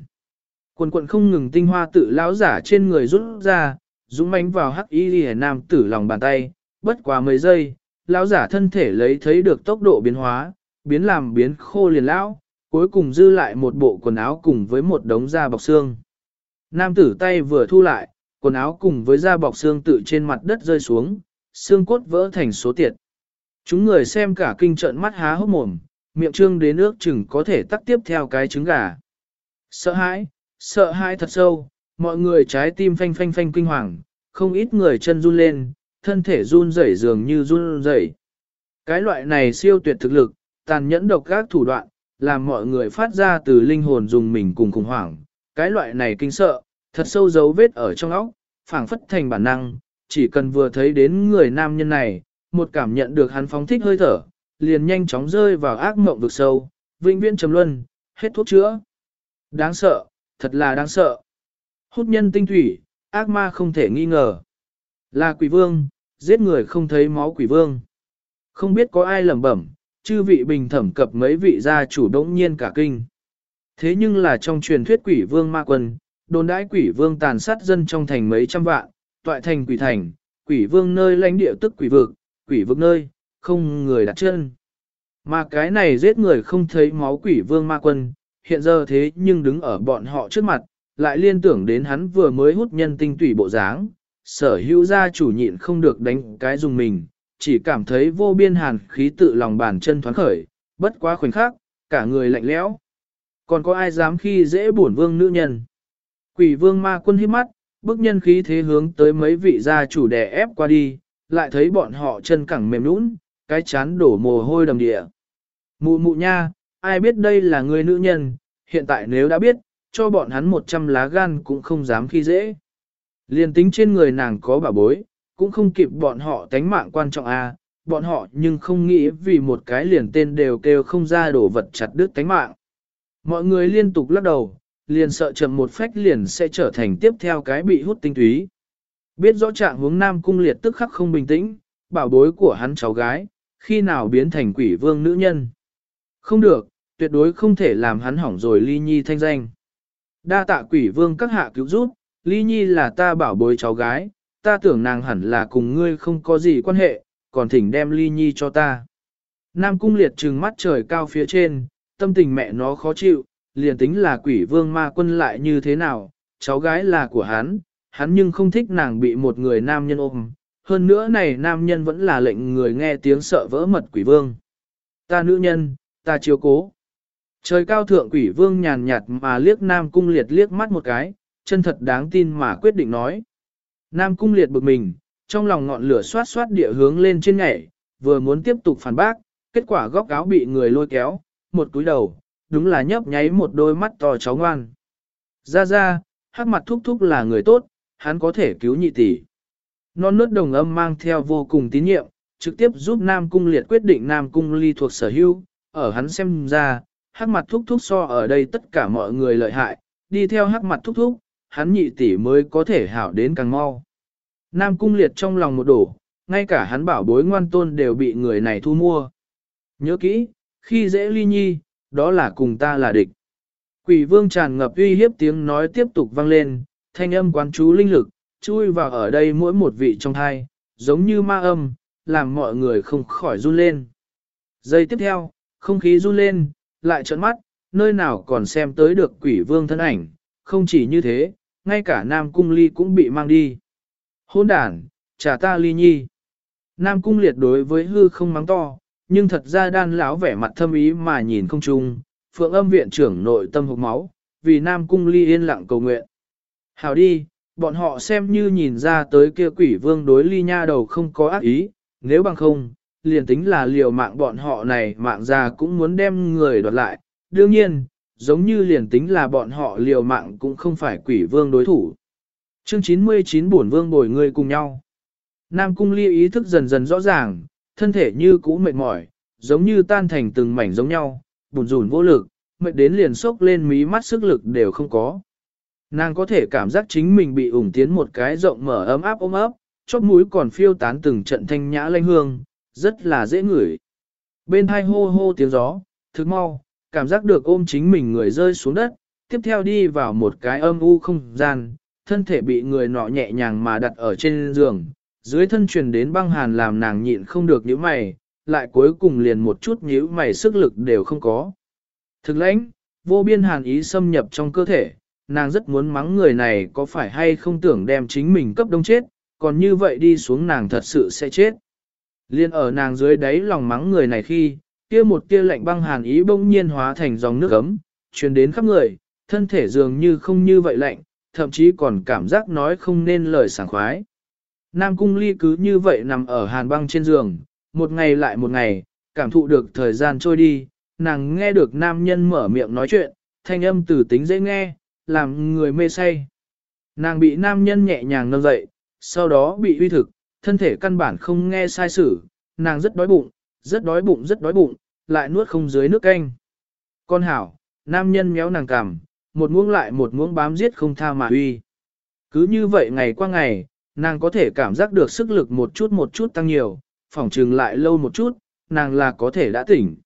Quần quận không ngừng tinh hoa tự lão giả trên người rút ra, dũng mánh vào hắc y lìa nam tử lòng bàn tay, bất quá mấy giây, lão giả thân thể lấy thấy được tốc độ biến hóa, biến làm biến khô liền lão, cuối cùng dư lại một bộ quần áo cùng với một đống da bọc xương. Nam tử tay vừa thu lại, quần áo cùng với da bọc xương tự trên mặt đất rơi xuống, xương cốt vỡ thành số tiệt. Chúng người xem cả kinh trợn mắt há hốc mồm, miệng trương đến nước chừng có thể tắt tiếp theo cái trứng gà. Sợ hãi, sợ hãi thật sâu, mọi người trái tim phanh phanh phanh kinh hoàng, không ít người chân run lên, thân thể run rẩy dường như run rẩy. Cái loại này siêu tuyệt thực lực, tàn nhẫn độc các thủ đoạn, làm mọi người phát ra từ linh hồn dùng mình cùng khủng hoảng. Cái loại này kinh sợ, thật sâu dấu vết ở trong óc, phảng phất thành bản năng, chỉ cần vừa thấy đến người nam nhân này, một cảm nhận được hắn phóng thích hơi thở, liền nhanh chóng rơi vào ác mộng vực sâu, vĩnh viễn trầm luân, hết thuốc chữa. Đáng sợ, thật là đáng sợ. Hút nhân tinh thủy, ác ma không thể nghi ngờ. Là quỷ vương, giết người không thấy máu quỷ vương. Không biết có ai lẩm bẩm, chư vị bình thẩm cập mấy vị gia chủ đống nhiên cả kinh. Thế nhưng là trong truyền thuyết quỷ vương ma quân, đồn đãi quỷ vương tàn sát dân trong thành mấy trăm vạn, toại thành quỷ thành, quỷ vương nơi lãnh địa tức quỷ vực, quỷ vực nơi, không người đặt chân. Mà cái này giết người không thấy máu quỷ vương ma quân, hiện giờ thế nhưng đứng ở bọn họ trước mặt, lại liên tưởng đến hắn vừa mới hút nhân tinh tủy bộ dáng, sở hữu gia chủ nhịn không được đánh cái dùng mình, chỉ cảm thấy vô biên hàn khí tự lòng bàn chân thoáng khởi, bất quá khoảnh khắc, cả người lạnh lẽo. Còn có ai dám khi dễ bổn vương nữ nhân? Quỷ vương ma quân hít mắt, bức nhân khí thế hướng tới mấy vị gia chủ đè ép qua đi, lại thấy bọn họ chân cẳng mềm nũng, cái chán đổ mồ hôi đầm địa. Mụ mụ nha, ai biết đây là người nữ nhân, hiện tại nếu đã biết, cho bọn hắn một trăm lá gan cũng không dám khi dễ. Liên tính trên người nàng có bà bối, cũng không kịp bọn họ tánh mạng quan trọng a, à, bọn họ nhưng không nghĩ vì một cái liền tên đều kêu không ra đổ vật chặt đứt tánh mạng. Mọi người liên tục lắc đầu, liền sợ chậm một phách liền sẽ trở thành tiếp theo cái bị hút tinh túy. Biết rõ trạng hướng nam cung liệt tức khắc không bình tĩnh, bảo bối của hắn cháu gái, khi nào biến thành quỷ vương nữ nhân. Không được, tuyệt đối không thể làm hắn hỏng rồi ly nhi thanh danh. Đa tạ quỷ vương các hạ cứu giúp, ly nhi là ta bảo bối cháu gái, ta tưởng nàng hẳn là cùng ngươi không có gì quan hệ, còn thỉnh đem ly nhi cho ta. Nam cung liệt trừng mắt trời cao phía trên, tâm tình mẹ nó khó chịu, liền tính là quỷ vương ma quân lại như thế nào, cháu gái là của hắn, hắn nhưng không thích nàng bị một người nam nhân ôm. Hơn nữa này nam nhân vẫn là lệnh người nghe tiếng sợ vỡ mật quỷ vương. Ta nữ nhân, ta chiếu cố. Trời cao thượng quỷ vương nhàn nhạt mà liếc nam cung liệt liếc mắt một cái, chân thật đáng tin mà quyết định nói. Nam cung liệt bực mình, trong lòng ngọn lửa xoát xoát địa hướng lên trên nhảy, vừa muốn tiếp tục phản bác, kết quả góc áo bị người lôi kéo, một túi đầu, đúng là nhấp nháy một đôi mắt to cháu ngoan. Ra ra, hắc mặt thúc thúc là người tốt, hắn có thể cứu nhị tỷ. Non nớt đồng âm mang theo vô cùng tín nhiệm, trực tiếp giúp Nam Cung liệt quyết định Nam Cung ly thuộc sở hữu, ở hắn xem ra, hắc mặt thúc thúc so ở đây tất cả mọi người lợi hại, đi theo hắc mặt thúc thúc, hắn nhị tỷ mới có thể hảo đến càng mau. Nam cung liệt trong lòng một đổ, ngay cả hắn bảo bối ngoan tôn đều bị người này thu mua. Nhớ kỹ, khi dễ ly nhi, đó là cùng ta là địch. Quỷ vương tràn ngập uy hiếp tiếng nói tiếp tục vang lên, thanh âm quán chú linh lực, chui vào ở đây mỗi một vị trong thai, giống như ma âm, làm mọi người không khỏi run lên. Giây tiếp theo, không khí run lên, lại trợn mắt, nơi nào còn xem tới được quỷ vương thân ảnh, không chỉ như thế, ngay cả Nam Cung Ly cũng bị mang đi. Hôn đàn, trả ta ly nhi. Nam cung liệt đối với hư không mắng to, nhưng thật ra đan lão vẻ mặt thâm ý mà nhìn không chung, phượng âm viện trưởng nội tâm hộc máu, vì Nam cung ly yên lặng cầu nguyện. Hảo đi, bọn họ xem như nhìn ra tới kia quỷ vương đối ly nha đầu không có ác ý, nếu bằng không, liền tính là liều mạng bọn họ này mạng già cũng muốn đem người đoạt lại. Đương nhiên, giống như liền tính là bọn họ liều mạng cũng không phải quỷ vương đối thủ. Chương 99 bổn vương bồi người cùng nhau. Nam cung ly ý thức dần dần rõ ràng, thân thể như cũ mệt mỏi, giống như tan thành từng mảnh giống nhau, bùn rùn vô lực, mệt đến liền sốc lên mí mắt sức lực đều không có. Nàng có thể cảm giác chính mình bị ủng tiến một cái rộng mở ấm áp ôm ấp, chóp mũi còn phiêu tán từng trận thanh nhã lanh hương, rất là dễ ngửi. Bên hai hô hô tiếng gió, thức mau, cảm giác được ôm chính mình người rơi xuống đất, tiếp theo đi vào một cái âm u không gian, thân thể bị người nọ nhẹ nhàng mà đặt ở trên giường, dưới thân truyền đến băng hàn làm nàng nhịn không được nhíu mày, lại cuối cùng liền một chút nhíu mày sức lực đều không có. Thực lãnh, vô biên hàn ý xâm nhập trong cơ thể, nàng rất muốn mắng người này có phải hay không tưởng đem chính mình cấp đông chết, còn như vậy đi xuống nàng thật sự sẽ chết. Liên ở nàng dưới đáy lòng mắng người này khi, kia một tia lạnh băng hàn ý bỗng nhiên hóa thành dòng nước ấm, truyền đến khắp người, thân thể dường như không như vậy lạnh, thậm chí còn cảm giác nói không nên lời sảng khoái. Nam cung ly cứ như vậy nằm ở hàn băng trên giường, một ngày lại một ngày, cảm thụ được thời gian trôi đi, nàng nghe được nam nhân mở miệng nói chuyện, thanh âm từ tính dễ nghe, làm người mê say. Nàng bị nam nhân nhẹ nhàng nâng dậy, sau đó bị uy thực, thân thể căn bản không nghe sai sử, nàng rất đói bụng, rất đói bụng rất đói bụng, lại nuốt không dưới nước canh. Con hảo, nam nhân méo nàng cằm, một muỗng lại một muỗng bám giết không tha mà uy. Cứ như vậy ngày qua ngày, nàng có thể cảm giác được sức lực một chút một chút tăng nhiều, phỏng trừng lại lâu một chút, nàng là có thể đã tỉnh.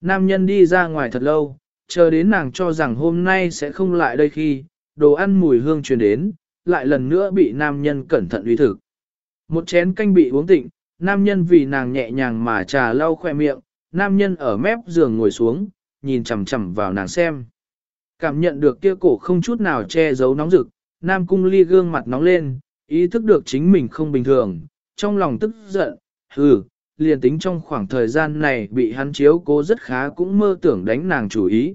Nam nhân đi ra ngoài thật lâu, chờ đến nàng cho rằng hôm nay sẽ không lại đây khi, đồ ăn mùi hương truyền đến, lại lần nữa bị nam nhân cẩn thận uy thực. Một chén canh bị uống tịnh, nam nhân vì nàng nhẹ nhàng mà trà lau khoe miệng, nam nhân ở mép giường ngồi xuống, nhìn chằm chằm vào nàng xem. Cảm nhận được kia cổ không chút nào che giấu nóng rực, nam cung ly gương mặt nóng lên, ý thức được chính mình không bình thường, trong lòng tức giận, hừ, liền tính trong khoảng thời gian này bị hắn chiếu cố rất khá cũng mơ tưởng đánh nàng chủ ý.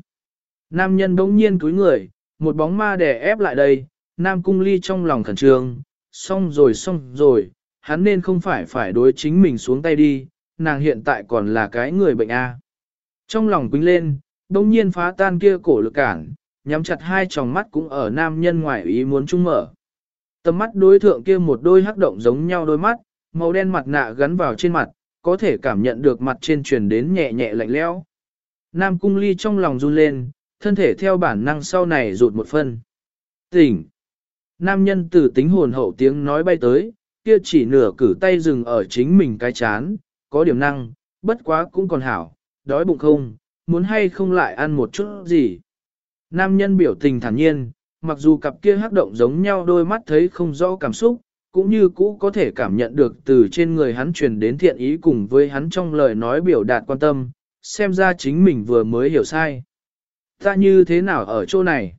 Nam nhân bỗng nhiên cúi người, một bóng ma đè ép lại đây, Nam cung ly trong lòng khẩn trương, xong rồi xong rồi, hắn nên không phải phải đối chính mình xuống tay đi, nàng hiện tại còn là cái người bệnh A. Trong lòng quính lên, đông nhiên phá tan kia cổ lực cản, nhắm chặt hai tròng mắt cũng ở nam nhân ngoài ý muốn chung mở. Tầm mắt đối thượng kia một đôi hắc động giống nhau đôi mắt, màu đen mặt nạ gắn vào trên mặt, có thể cảm nhận được mặt trên truyền đến nhẹ nhẹ lạnh lẽo. Nam cung ly trong lòng run lên, thân thể theo bản năng sau này rụt một phân. Tỉnh! Nam nhân từ tính hồn hậu tiếng nói bay tới, kia chỉ nửa cử tay dừng ở chính mình cái chán, có điểm năng, bất quá cũng còn hảo, đói bụng không, muốn hay không lại ăn một chút gì. Nam nhân biểu tình thản nhiên, mặc dù cặp kia hắc động giống nhau đôi mắt thấy không rõ cảm xúc, cũng như cũ có thể cảm nhận được từ trên người hắn truyền đến thiện ý cùng với hắn trong lời nói biểu đạt quan tâm, xem ra chính mình vừa mới hiểu sai. Ta như thế nào ở chỗ này?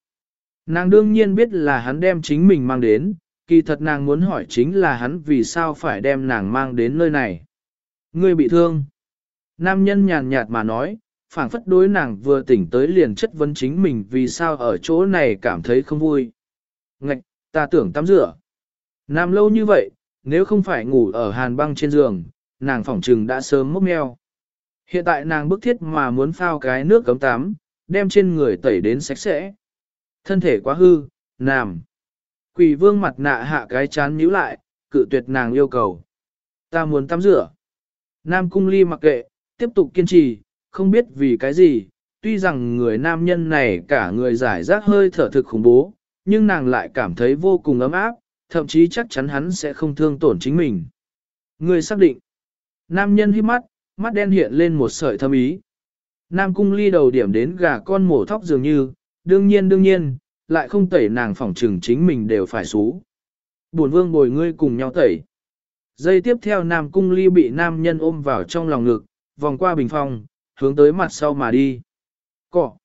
Nàng đương nhiên biết là hắn đem chính mình mang đến, kỳ thật nàng muốn hỏi chính là hắn vì sao phải đem nàng mang đến nơi này. Ngươi bị thương. Nam nhân nhàn nhạt mà nói, phảng phất đối nàng vừa tỉnh tới liền chất vấn chính mình vì sao ở chỗ này cảm thấy không vui. Ngạch, ta tưởng tắm rửa. Nam lâu như vậy, nếu không phải ngủ ở hàn băng trên giường, nàng phỏng trừng đã sớm mốc meo. Hiện tại nàng bức thiết mà muốn phao cái nước cấm tắm, đem trên người tẩy đến sạch sẽ. Thân thể quá hư, nàm. Quỷ vương mặt nạ hạ cái chán nhíu lại, cự tuyệt nàng yêu cầu. Ta muốn tắm rửa. Nam cung ly mặc kệ, tiếp tục kiên trì, không biết vì cái gì, tuy rằng người nam nhân này cả người giải rác hơi thở thực khủng bố, nhưng nàng lại cảm thấy vô cùng ấm áp, thậm chí chắc chắn hắn sẽ không thương tổn chính mình. Người xác định. Nam nhân hít mắt, mắt đen hiện lên một sợi thâm ý. Nam cung ly đầu điểm đến gà con mổ thóc dường như, đương nhiên đương nhiên, lại không tẩy nàng phỏng trừng chính mình đều phải xú. Buồn vương bồi ngươi cùng nhau tẩy. Giây tiếp theo Nam cung ly bị nam nhân ôm vào trong lòng ngực, vòng qua bình phong, hướng tới mặt sau mà đi. Cỏ.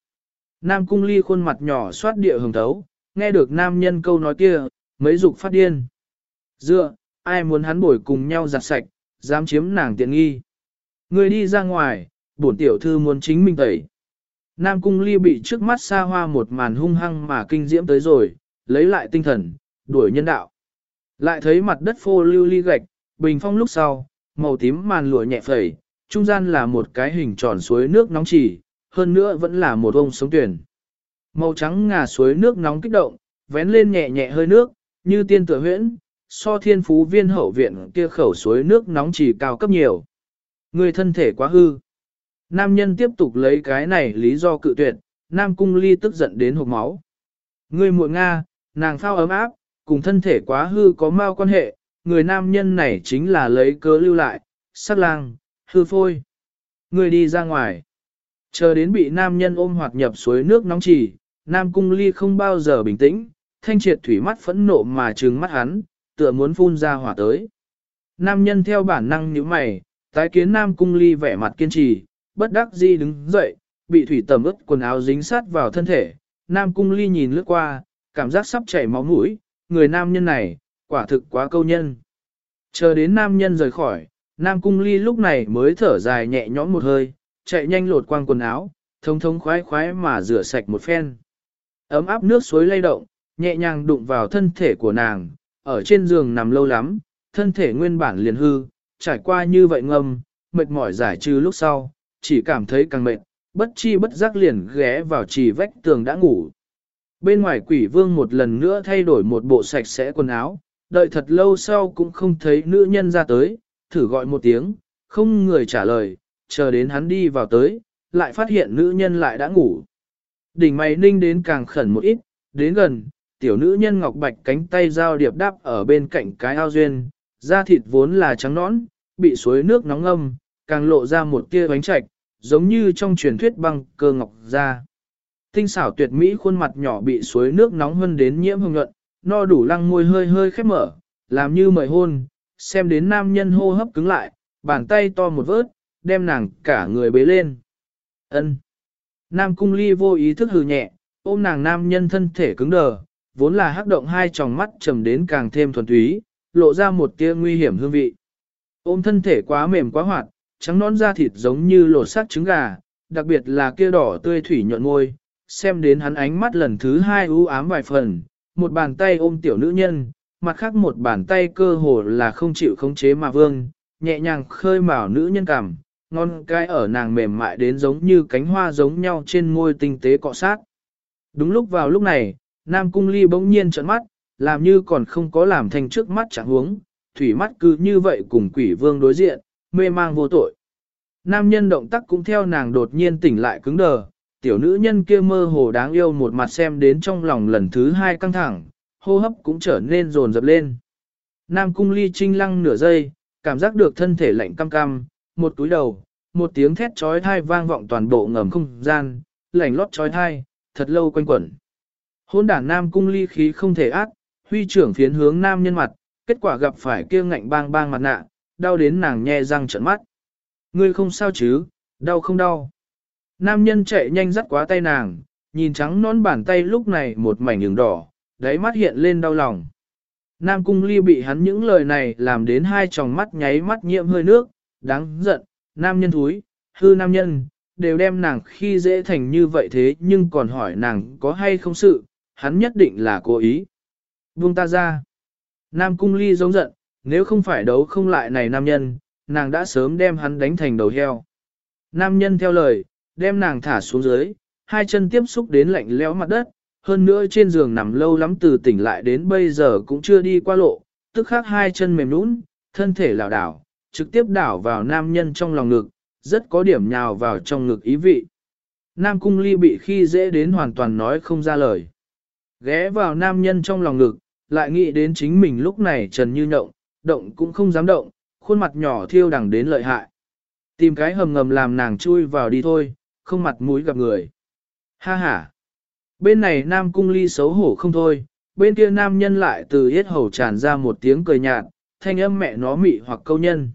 Nam cung ly khuôn mặt nhỏ xoát địa hồng thấu, nghe được nam nhân câu nói kia, mấy dục phát điên. Dựa, ai muốn hắn bồi cùng nhau giặt sạch, dám chiếm nàng tiện nghi. Người đi ra ngoài, bổn tiểu thư muốn chính mình tẩy. Nam cung ly bị trước mắt xa hoa một màn hung hăng mà kinh diễm tới rồi, lấy lại tinh thần, đuổi nhân đạo. Lại thấy mặt đất phô lưu ly gạch, bình phong lúc sau, màu tím màn lụa nhẹ phẩy, trung gian là một cái hình tròn suối nước nóng chỉ, hơn nữa vẫn là một ông sống tuyển. Màu trắng ngà suối nước nóng kích động, vén lên nhẹ nhẹ hơi nước, như tiên tựa huyễn, so thiên phú viên hậu viện kia khẩu suối nước nóng chỉ cao cấp nhiều. Người thân thể quá hư. Nam nhân tiếp tục lấy cái này lý do cự tuyệt, Nam cung ly tức giận đến hộp máu. Người muội Nga, nàng phao ấm áp, cùng thân thể quá hư có mau quan hệ, người nam nhân này chính là lấy cớ lưu lại, sát lang, hư phôi. Người đi ra ngoài. Chờ đến bị nam nhân ôm hoạt nhập suối nước nóng chỉ, nam cung ly không bao giờ bình tĩnh, thanh triệt thủy mắt phẫn nộ mà trừng mắt hắn, tựa muốn phun ra hỏa tới. Nam nhân theo bản năng như mày, tái kiến nam cung ly vẻ mặt kiên trì, bất đắc di đứng dậy, bị thủy tầm ướt quần áo dính sát vào thân thể. Nam cung ly nhìn lướt qua, cảm giác sắp chảy máu mũi, người nam nhân này, quả thực quá câu nhân. Chờ đến nam nhân rời khỏi, nam cung ly lúc này mới thở dài nhẹ nhõm một hơi, chạy nhanh lột quang quần áo, thông thông khoái khoái mà rửa sạch một phen. Ấm áp nước suối lay động, nhẹ nhàng đụng vào thân thể của nàng, ở trên giường nằm lâu lắm, thân thể nguyên bản liền hư, trải qua như vậy ngâm, mệt mỏi giải trừ lúc sau, chỉ cảm thấy càng mệt, bất chi bất giác liền ghé vào chỉ vách tường đã ngủ. Bên ngoài quỷ vương một lần nữa thay đổi một bộ sạch sẽ quần áo, đợi thật lâu sau cũng không thấy nữ nhân ra tới, thử gọi một tiếng, không người trả lời, chờ đến hắn đi vào tới, lại phát hiện nữ nhân lại đã ngủ. Đỉnh mày ninh đến càng khẩn một ít, đến gần, tiểu nữ nhân ngọc bạch cánh tay giao điệp đáp ở bên cạnh cái ao duyên, da thịt vốn là trắng nõn, bị suối nước nóng âm, càng lộ ra một tia bánh trạch, giống như trong truyền thuyết băng cơ ngọc ra Tinh xảo tuyệt mỹ khuôn mặt nhỏ bị suối nước nóng hơn đến nhiễm hồng nhuận, no đủ lăng môi hơi hơi khép mở, làm như mời hôn, xem đến nam nhân hô hấp cứng lại, bàn tay to một vớt, đem nàng cả người bế lên. Ân. Nam cung ly vô ý thức hừ nhẹ, ôm nàng nam nhân thân thể cứng đờ, vốn là hắc động hai tròng mắt trầm đến càng thêm thuần túy, lộ ra một tia nguy hiểm hương vị. Ôm thân thể quá mềm quá hoạt, trắng nón da thịt giống như lột xác trứng gà, đặc biệt là kia đỏ tươi thủy nhuận môi, xem đến hắn ánh mắt lần thứ hai u ám vài phần, một bàn tay ôm tiểu nữ nhân, mặt khác một bàn tay cơ hồ là không chịu khống chế mà vương, nhẹ nhàng khơi mào nữ nhân cảm, ngon cái ở nàng mềm mại đến giống như cánh hoa giống nhau trên môi tinh tế cọ sát. Đúng lúc vào lúc này, Nam Cung Ly bỗng nhiên trợn mắt, làm như còn không có làm thành trước mắt chẳng huống, thủy mắt cứ như vậy cùng quỷ vương đối diện, mê mang vô tội. Nam nhân động tác cũng theo nàng đột nhiên tỉnh lại cứng đờ, tiểu nữ nhân kia mơ hồ đáng yêu một mặt xem đến trong lòng lần thứ hai căng thẳng, hô hấp cũng trở nên rồn rập lên. Nam cung ly trinh lăng nửa giây, cảm giác được thân thể lạnh cam cam, một túi đầu, một tiếng thét trói thai vang vọng toàn bộ ngầm không gian, lạnh lót trói thai, thật lâu quanh quẩn. Hôn đản Nam cung ly khí không thể ác, huy trưởng phiến hướng Nam nhân mặt, kết quả gặp phải kia ngạnh bang bang mặt nạ, đau đến nàng nhe răng trợn mắt. Ngươi không sao chứ, đau không đau. Nam nhân chạy nhanh dắt quá tay nàng, nhìn trắng nón bàn tay lúc này một mảnh đường đỏ, đáy mắt hiện lên đau lòng. Nam cung ly bị hắn những lời này làm đến hai tròng mắt nháy mắt nhiễm hơi nước, đáng giận, nam nhân thúi, hư nam nhân, đều đem nàng khi dễ thành như vậy thế nhưng còn hỏi nàng có hay không sự, hắn nhất định là cố ý. Buông ta ra. Nam cung ly giống giận, nếu không phải đấu không lại này nam nhân, nàng đã sớm đem hắn đánh thành đầu heo. Nam nhân theo lời, đem nàng thả xuống dưới, hai chân tiếp xúc đến lạnh lẽo mặt đất, hơn nữa trên giường nằm lâu lắm từ tỉnh lại đến bây giờ cũng chưa đi qua lộ, tức khắc hai chân mềm nũng, thân thể lảo đảo, trực tiếp đảo vào nam nhân trong lòng ngực, rất có điểm nhào vào trong ngực ý vị. Nam cung ly bị khi dễ đến hoàn toàn nói không ra lời. Ghé vào nam nhân trong lòng ngực, lại nghĩ đến chính mình lúc này trần như nhộng, động cũng không dám động, khuôn mặt nhỏ thiêu đằng đến lợi hại. Tìm cái hầm ngầm làm nàng chui vào đi thôi, không mặt mũi gặp người. Ha ha! Bên này nam cung ly xấu hổ không thôi, bên kia nam nhân lại từ hết hầu tràn ra một tiếng cười nhạt, thanh âm mẹ nó mị hoặc câu nhân.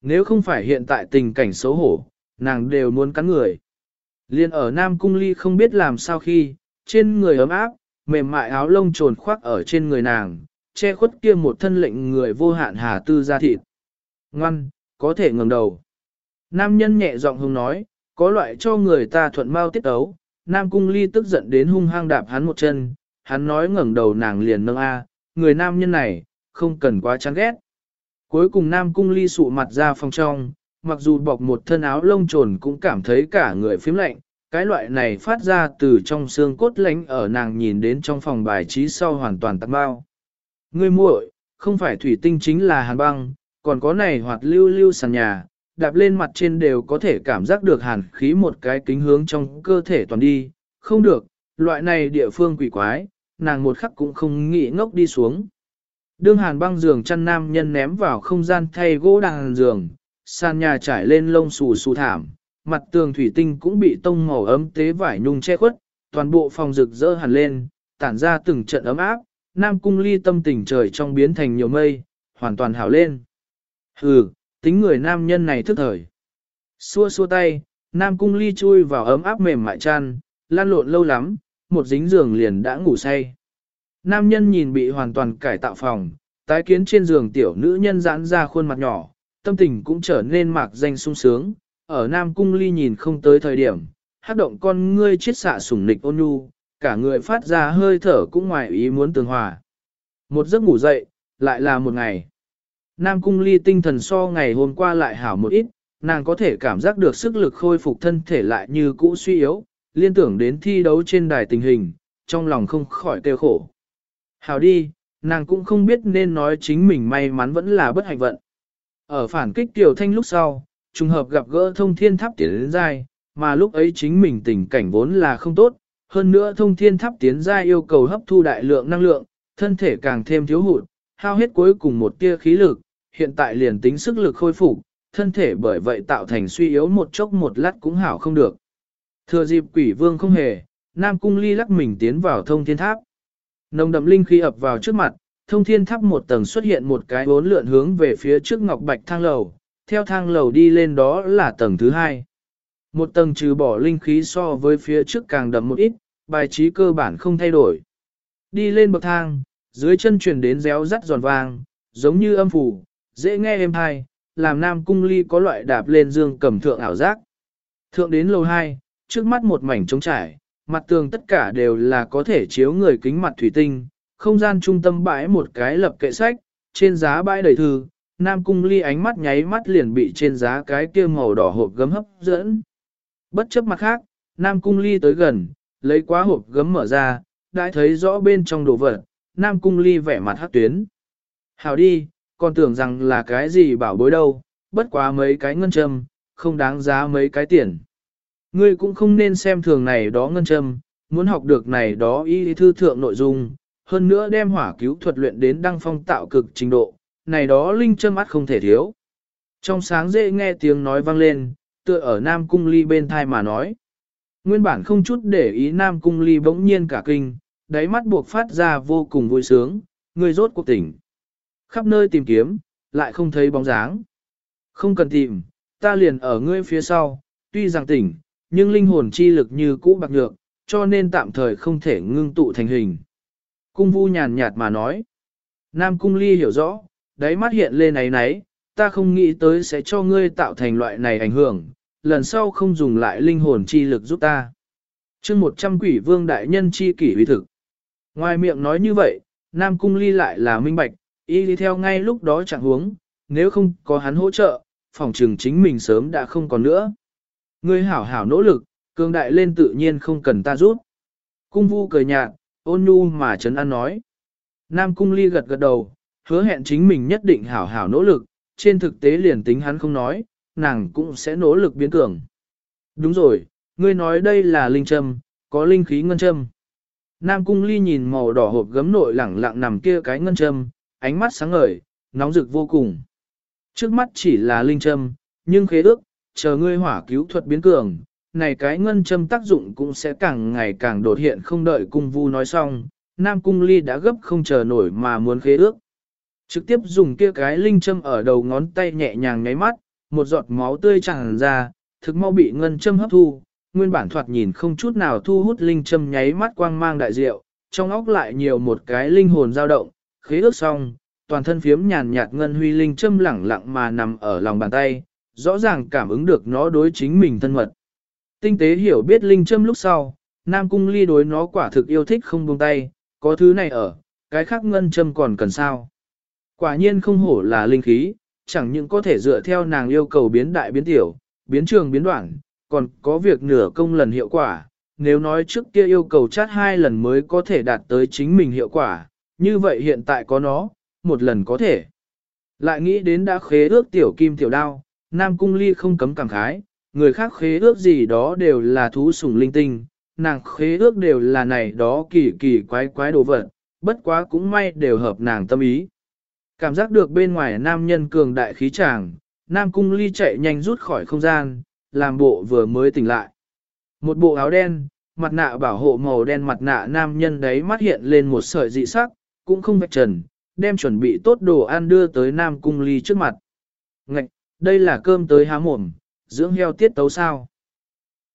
Nếu không phải hiện tại tình cảnh xấu hổ, nàng đều muốn cắn người. Liên ở nam cung ly không biết làm sao khi, trên người ấm áp, mềm mại áo lông trồn khoác ở trên người nàng, che khuất kia một thân lệnh người vô hạn hà tư ra thịt. Ngoan, có thể ngẩng đầu. Nam nhân nhẹ giọng hùng nói, có loại cho người ta thuận mau tiết ấu. Nam cung ly tức giận đến hung hăng đạp hắn một chân, hắn nói ngẩng đầu nàng liền nâng A, người nam nhân này, không cần quá chán ghét. Cuối cùng Nam cung ly sụ mặt ra phòng trong, mặc dù bọc một thân áo lông trồn cũng cảm thấy cả người phím lạnh, cái loại này phát ra từ trong xương cốt lánh ở nàng nhìn đến trong phòng bài trí sau hoàn toàn tắt bao. Ngươi muội, không phải thủy tinh chính là hàn băng, còn có này hoạt lưu lưu sàn nhà, đạp lên mặt trên đều có thể cảm giác được hàn khí một cái kính hướng trong cơ thể toàn đi, không được, loại này địa phương quỷ quái, nàng một khắc cũng không nghĩ ngốc đi xuống. Đương hàn băng giường chăn nam nhân ném vào không gian thay gỗ đàn giường, sàn nhà trải lên lông xù xù thảm, mặt tường thủy tinh cũng bị tông màu ấm tế vải nhung che khuất, toàn bộ phòng rực rỡ hẳn lên, tản ra từng trận ấm áp, nam cung ly tâm tình trời trong biến thành nhiều mây, hoàn toàn hảo lên. Hừ, tính người nam nhân này thức thời. Xua xua tay, nam cung ly chui vào ấm áp mềm mại chăn, lan lộn lâu lắm, một dính giường liền đã ngủ say. Nam nhân nhìn bị hoàn toàn cải tạo phòng, tái kiến trên giường tiểu nữ nhân giãn ra khuôn mặt nhỏ, tâm tình cũng trở nên mạc danh sung sướng, ở Nam Cung Ly nhìn không tới thời điểm, hát động con ngươi chiết xạ sủng nịch ôn nhu, cả người phát ra hơi thở cũng ngoài ý muốn tường hòa. Một giấc ngủ dậy, lại là một ngày. Nam Cung Ly tinh thần so ngày hôm qua lại hảo một ít, nàng có thể cảm giác được sức lực khôi phục thân thể lại như cũ suy yếu, liên tưởng đến thi đấu trên đài tình hình, trong lòng không khỏi kêu khổ. Hảo đi, nàng cũng không biết nên nói chính mình may mắn vẫn là bất hạnh vận. Ở phản kích tiểu thanh lúc sau, trùng hợp gặp gỡ thông thiên tháp tiến đến dài, mà lúc ấy chính mình tình cảnh vốn là không tốt, hơn nữa thông thiên tháp tiến giai yêu cầu hấp thu đại lượng năng lượng, thân thể càng thêm thiếu hụt, hao hết cuối cùng một tia khí lực, hiện tại liền tính sức lực khôi phục, thân thể bởi vậy tạo thành suy yếu một chốc một lát cũng hảo không được. Thừa dịp quỷ vương không hề, Nam Cung Ly lắc mình tiến vào thông thiên tháp. Nồng đậm linh khí ập vào trước mặt, thông thiên tháp một tầng xuất hiện một cái bốn lượn hướng về phía trước ngọc bạch thang lầu, theo thang lầu đi lên đó là tầng thứ hai. Một tầng trừ bỏ linh khí so với phía trước càng đậm một ít, bài trí cơ bản không thay đổi. Đi lên bậc thang, dưới chân truyền đến réo rắt giòn vàng, giống như âm phủ, dễ nghe êm hay, làm nam cung ly có loại đạp lên dương cầm thượng ảo giác. Thượng đến lầu 2, trước mắt một mảnh trống trải, mặt tường tất cả đều là có thể chiếu người kính mặt thủy tinh, không gian trung tâm bãi một cái lập kệ sách, trên giá bãi đầy thư, Nam Cung Ly ánh mắt nháy mắt liền bị trên giá cái kia màu đỏ hộp gấm hấp dẫn. Bất chấp mặt khác, Nam Cung Ly tới gần, lấy quá hộp gấm mở ra, đã thấy rõ bên trong đồ vật, Nam Cung Ly vẻ mặt hắc tuyến. Hảo đi, còn tưởng rằng là cái gì bảo bối đâu, bất quá mấy cái ngân châm, không đáng giá mấy cái tiền. Ngươi cũng không nên xem thường này đó ngân châm, muốn học được này đó y thư thượng nội dung, hơn nữa đem hỏa cứu thuật luyện đến đăng phong tạo cực trình độ, này đó linh châm mắt không thể thiếu. Trong sáng dễ nghe tiếng nói vang lên, tựa ở Nam Cung Ly bên thai mà nói. Nguyên bản không chút để ý Nam Cung Ly bỗng nhiên cả kinh, đáy mắt buộc phát ra vô cùng vui sướng, người rốt cuộc tỉnh. Khắp nơi tìm kiếm, lại không thấy bóng dáng. Không cần tìm, ta liền ở ngươi phía sau, tuy rằng tỉnh, nhưng linh hồn chi lực như cũ bạc nhược, cho nên tạm thời không thể ngưng tụ thành hình. Cung vu nhàn nhạt mà nói. Nam Cung Ly hiểu rõ, đáy mắt hiện lên ấy náy ta không nghĩ tới sẽ cho ngươi tạo thành loại này ảnh hưởng, lần sau không dùng lại linh hồn chi lực giúp ta. chương 100 quỷ vương đại nhân chi kỷ uy thực. Ngoài miệng nói như vậy, Nam Cung Ly lại là minh bạch, y đi theo ngay lúc đó chẳng huống, nếu không có hắn hỗ trợ, phòng trường chính mình sớm đã không còn nữa. Ngươi hảo hảo nỗ lực, cường đại lên tự nhiên không cần ta giúp. Cung vu cười nhạt, ôn nhu mà trấn an nói. Nam Cung Ly gật gật đầu, hứa hẹn chính mình nhất định hảo hảo nỗ lực, trên thực tế liền tính hắn không nói, nàng cũng sẽ nỗ lực biến cường. Đúng rồi, ngươi nói đây là linh châm, có linh khí ngân châm. Nam cung ly nhìn màu đỏ hộp gấm nội lẳng lặng nằm kia cái ngân châm, ánh mắt sáng ngời, nóng rực vô cùng. Trước mắt chỉ là linh châm, nhưng khế ước, chờ ngươi hỏa cứu thuật biến cường, này cái ngân châm tác dụng cũng sẽ càng ngày càng đột hiện không đợi cung vu nói xong. Nam cung ly đã gấp không chờ nổi mà muốn khế ước. Trực tiếp dùng kia cái linh châm ở đầu ngón tay nhẹ nhàng nháy mắt, một giọt máu tươi tràn ra, thực mau bị ngân châm hấp thu, nguyên bản thoạt nhìn không chút nào thu hút linh châm nháy mắt quang mang đại diệu, trong óc lại nhiều một cái linh hồn dao động, khế ước xong, toàn thân phiếm nhàn nhạt ngân huy linh châm lẳng lặng mà nằm ở lòng bàn tay, rõ ràng cảm ứng được nó đối chính mình thân mật. Tinh tế hiểu biết linh châm lúc sau, Nam Cung Ly đối nó quả thực yêu thích không buông tay, có thứ này ở, cái khác ngân châm còn cần sao. Quả nhiên không hổ là linh khí, chẳng những có thể dựa theo nàng yêu cầu biến đại biến tiểu, biến trường biến đoạn, còn có việc nửa công lần hiệu quả. Nếu nói trước kia yêu cầu chát hai lần mới có thể đạt tới chính mình hiệu quả, như vậy hiện tại có nó, một lần có thể. Lại nghĩ đến đã khế ước tiểu kim tiểu đao, Nam Cung Ly không cấm cảm khái, người khác khế ước gì đó đều là thú sủng linh tinh, nàng khế ước đều là này đó kỳ kỳ quái quái đồ vật, bất quá cũng may đều hợp nàng tâm ý. Cảm giác được bên ngoài nam nhân cường đại khí tràng, Nam Cung Ly chạy nhanh rút khỏi không gian, làm bộ vừa mới tỉnh lại. Một bộ áo đen, mặt nạ bảo hộ màu đen mặt nạ nam nhân đấy mắt hiện lên một sợi dị sắc, cũng không vạch trần, đem chuẩn bị tốt đồ ăn đưa tới Nam Cung Ly trước mặt. Ngạch, đây là cơm tới há mồm, dưỡng heo tiết tấu sao.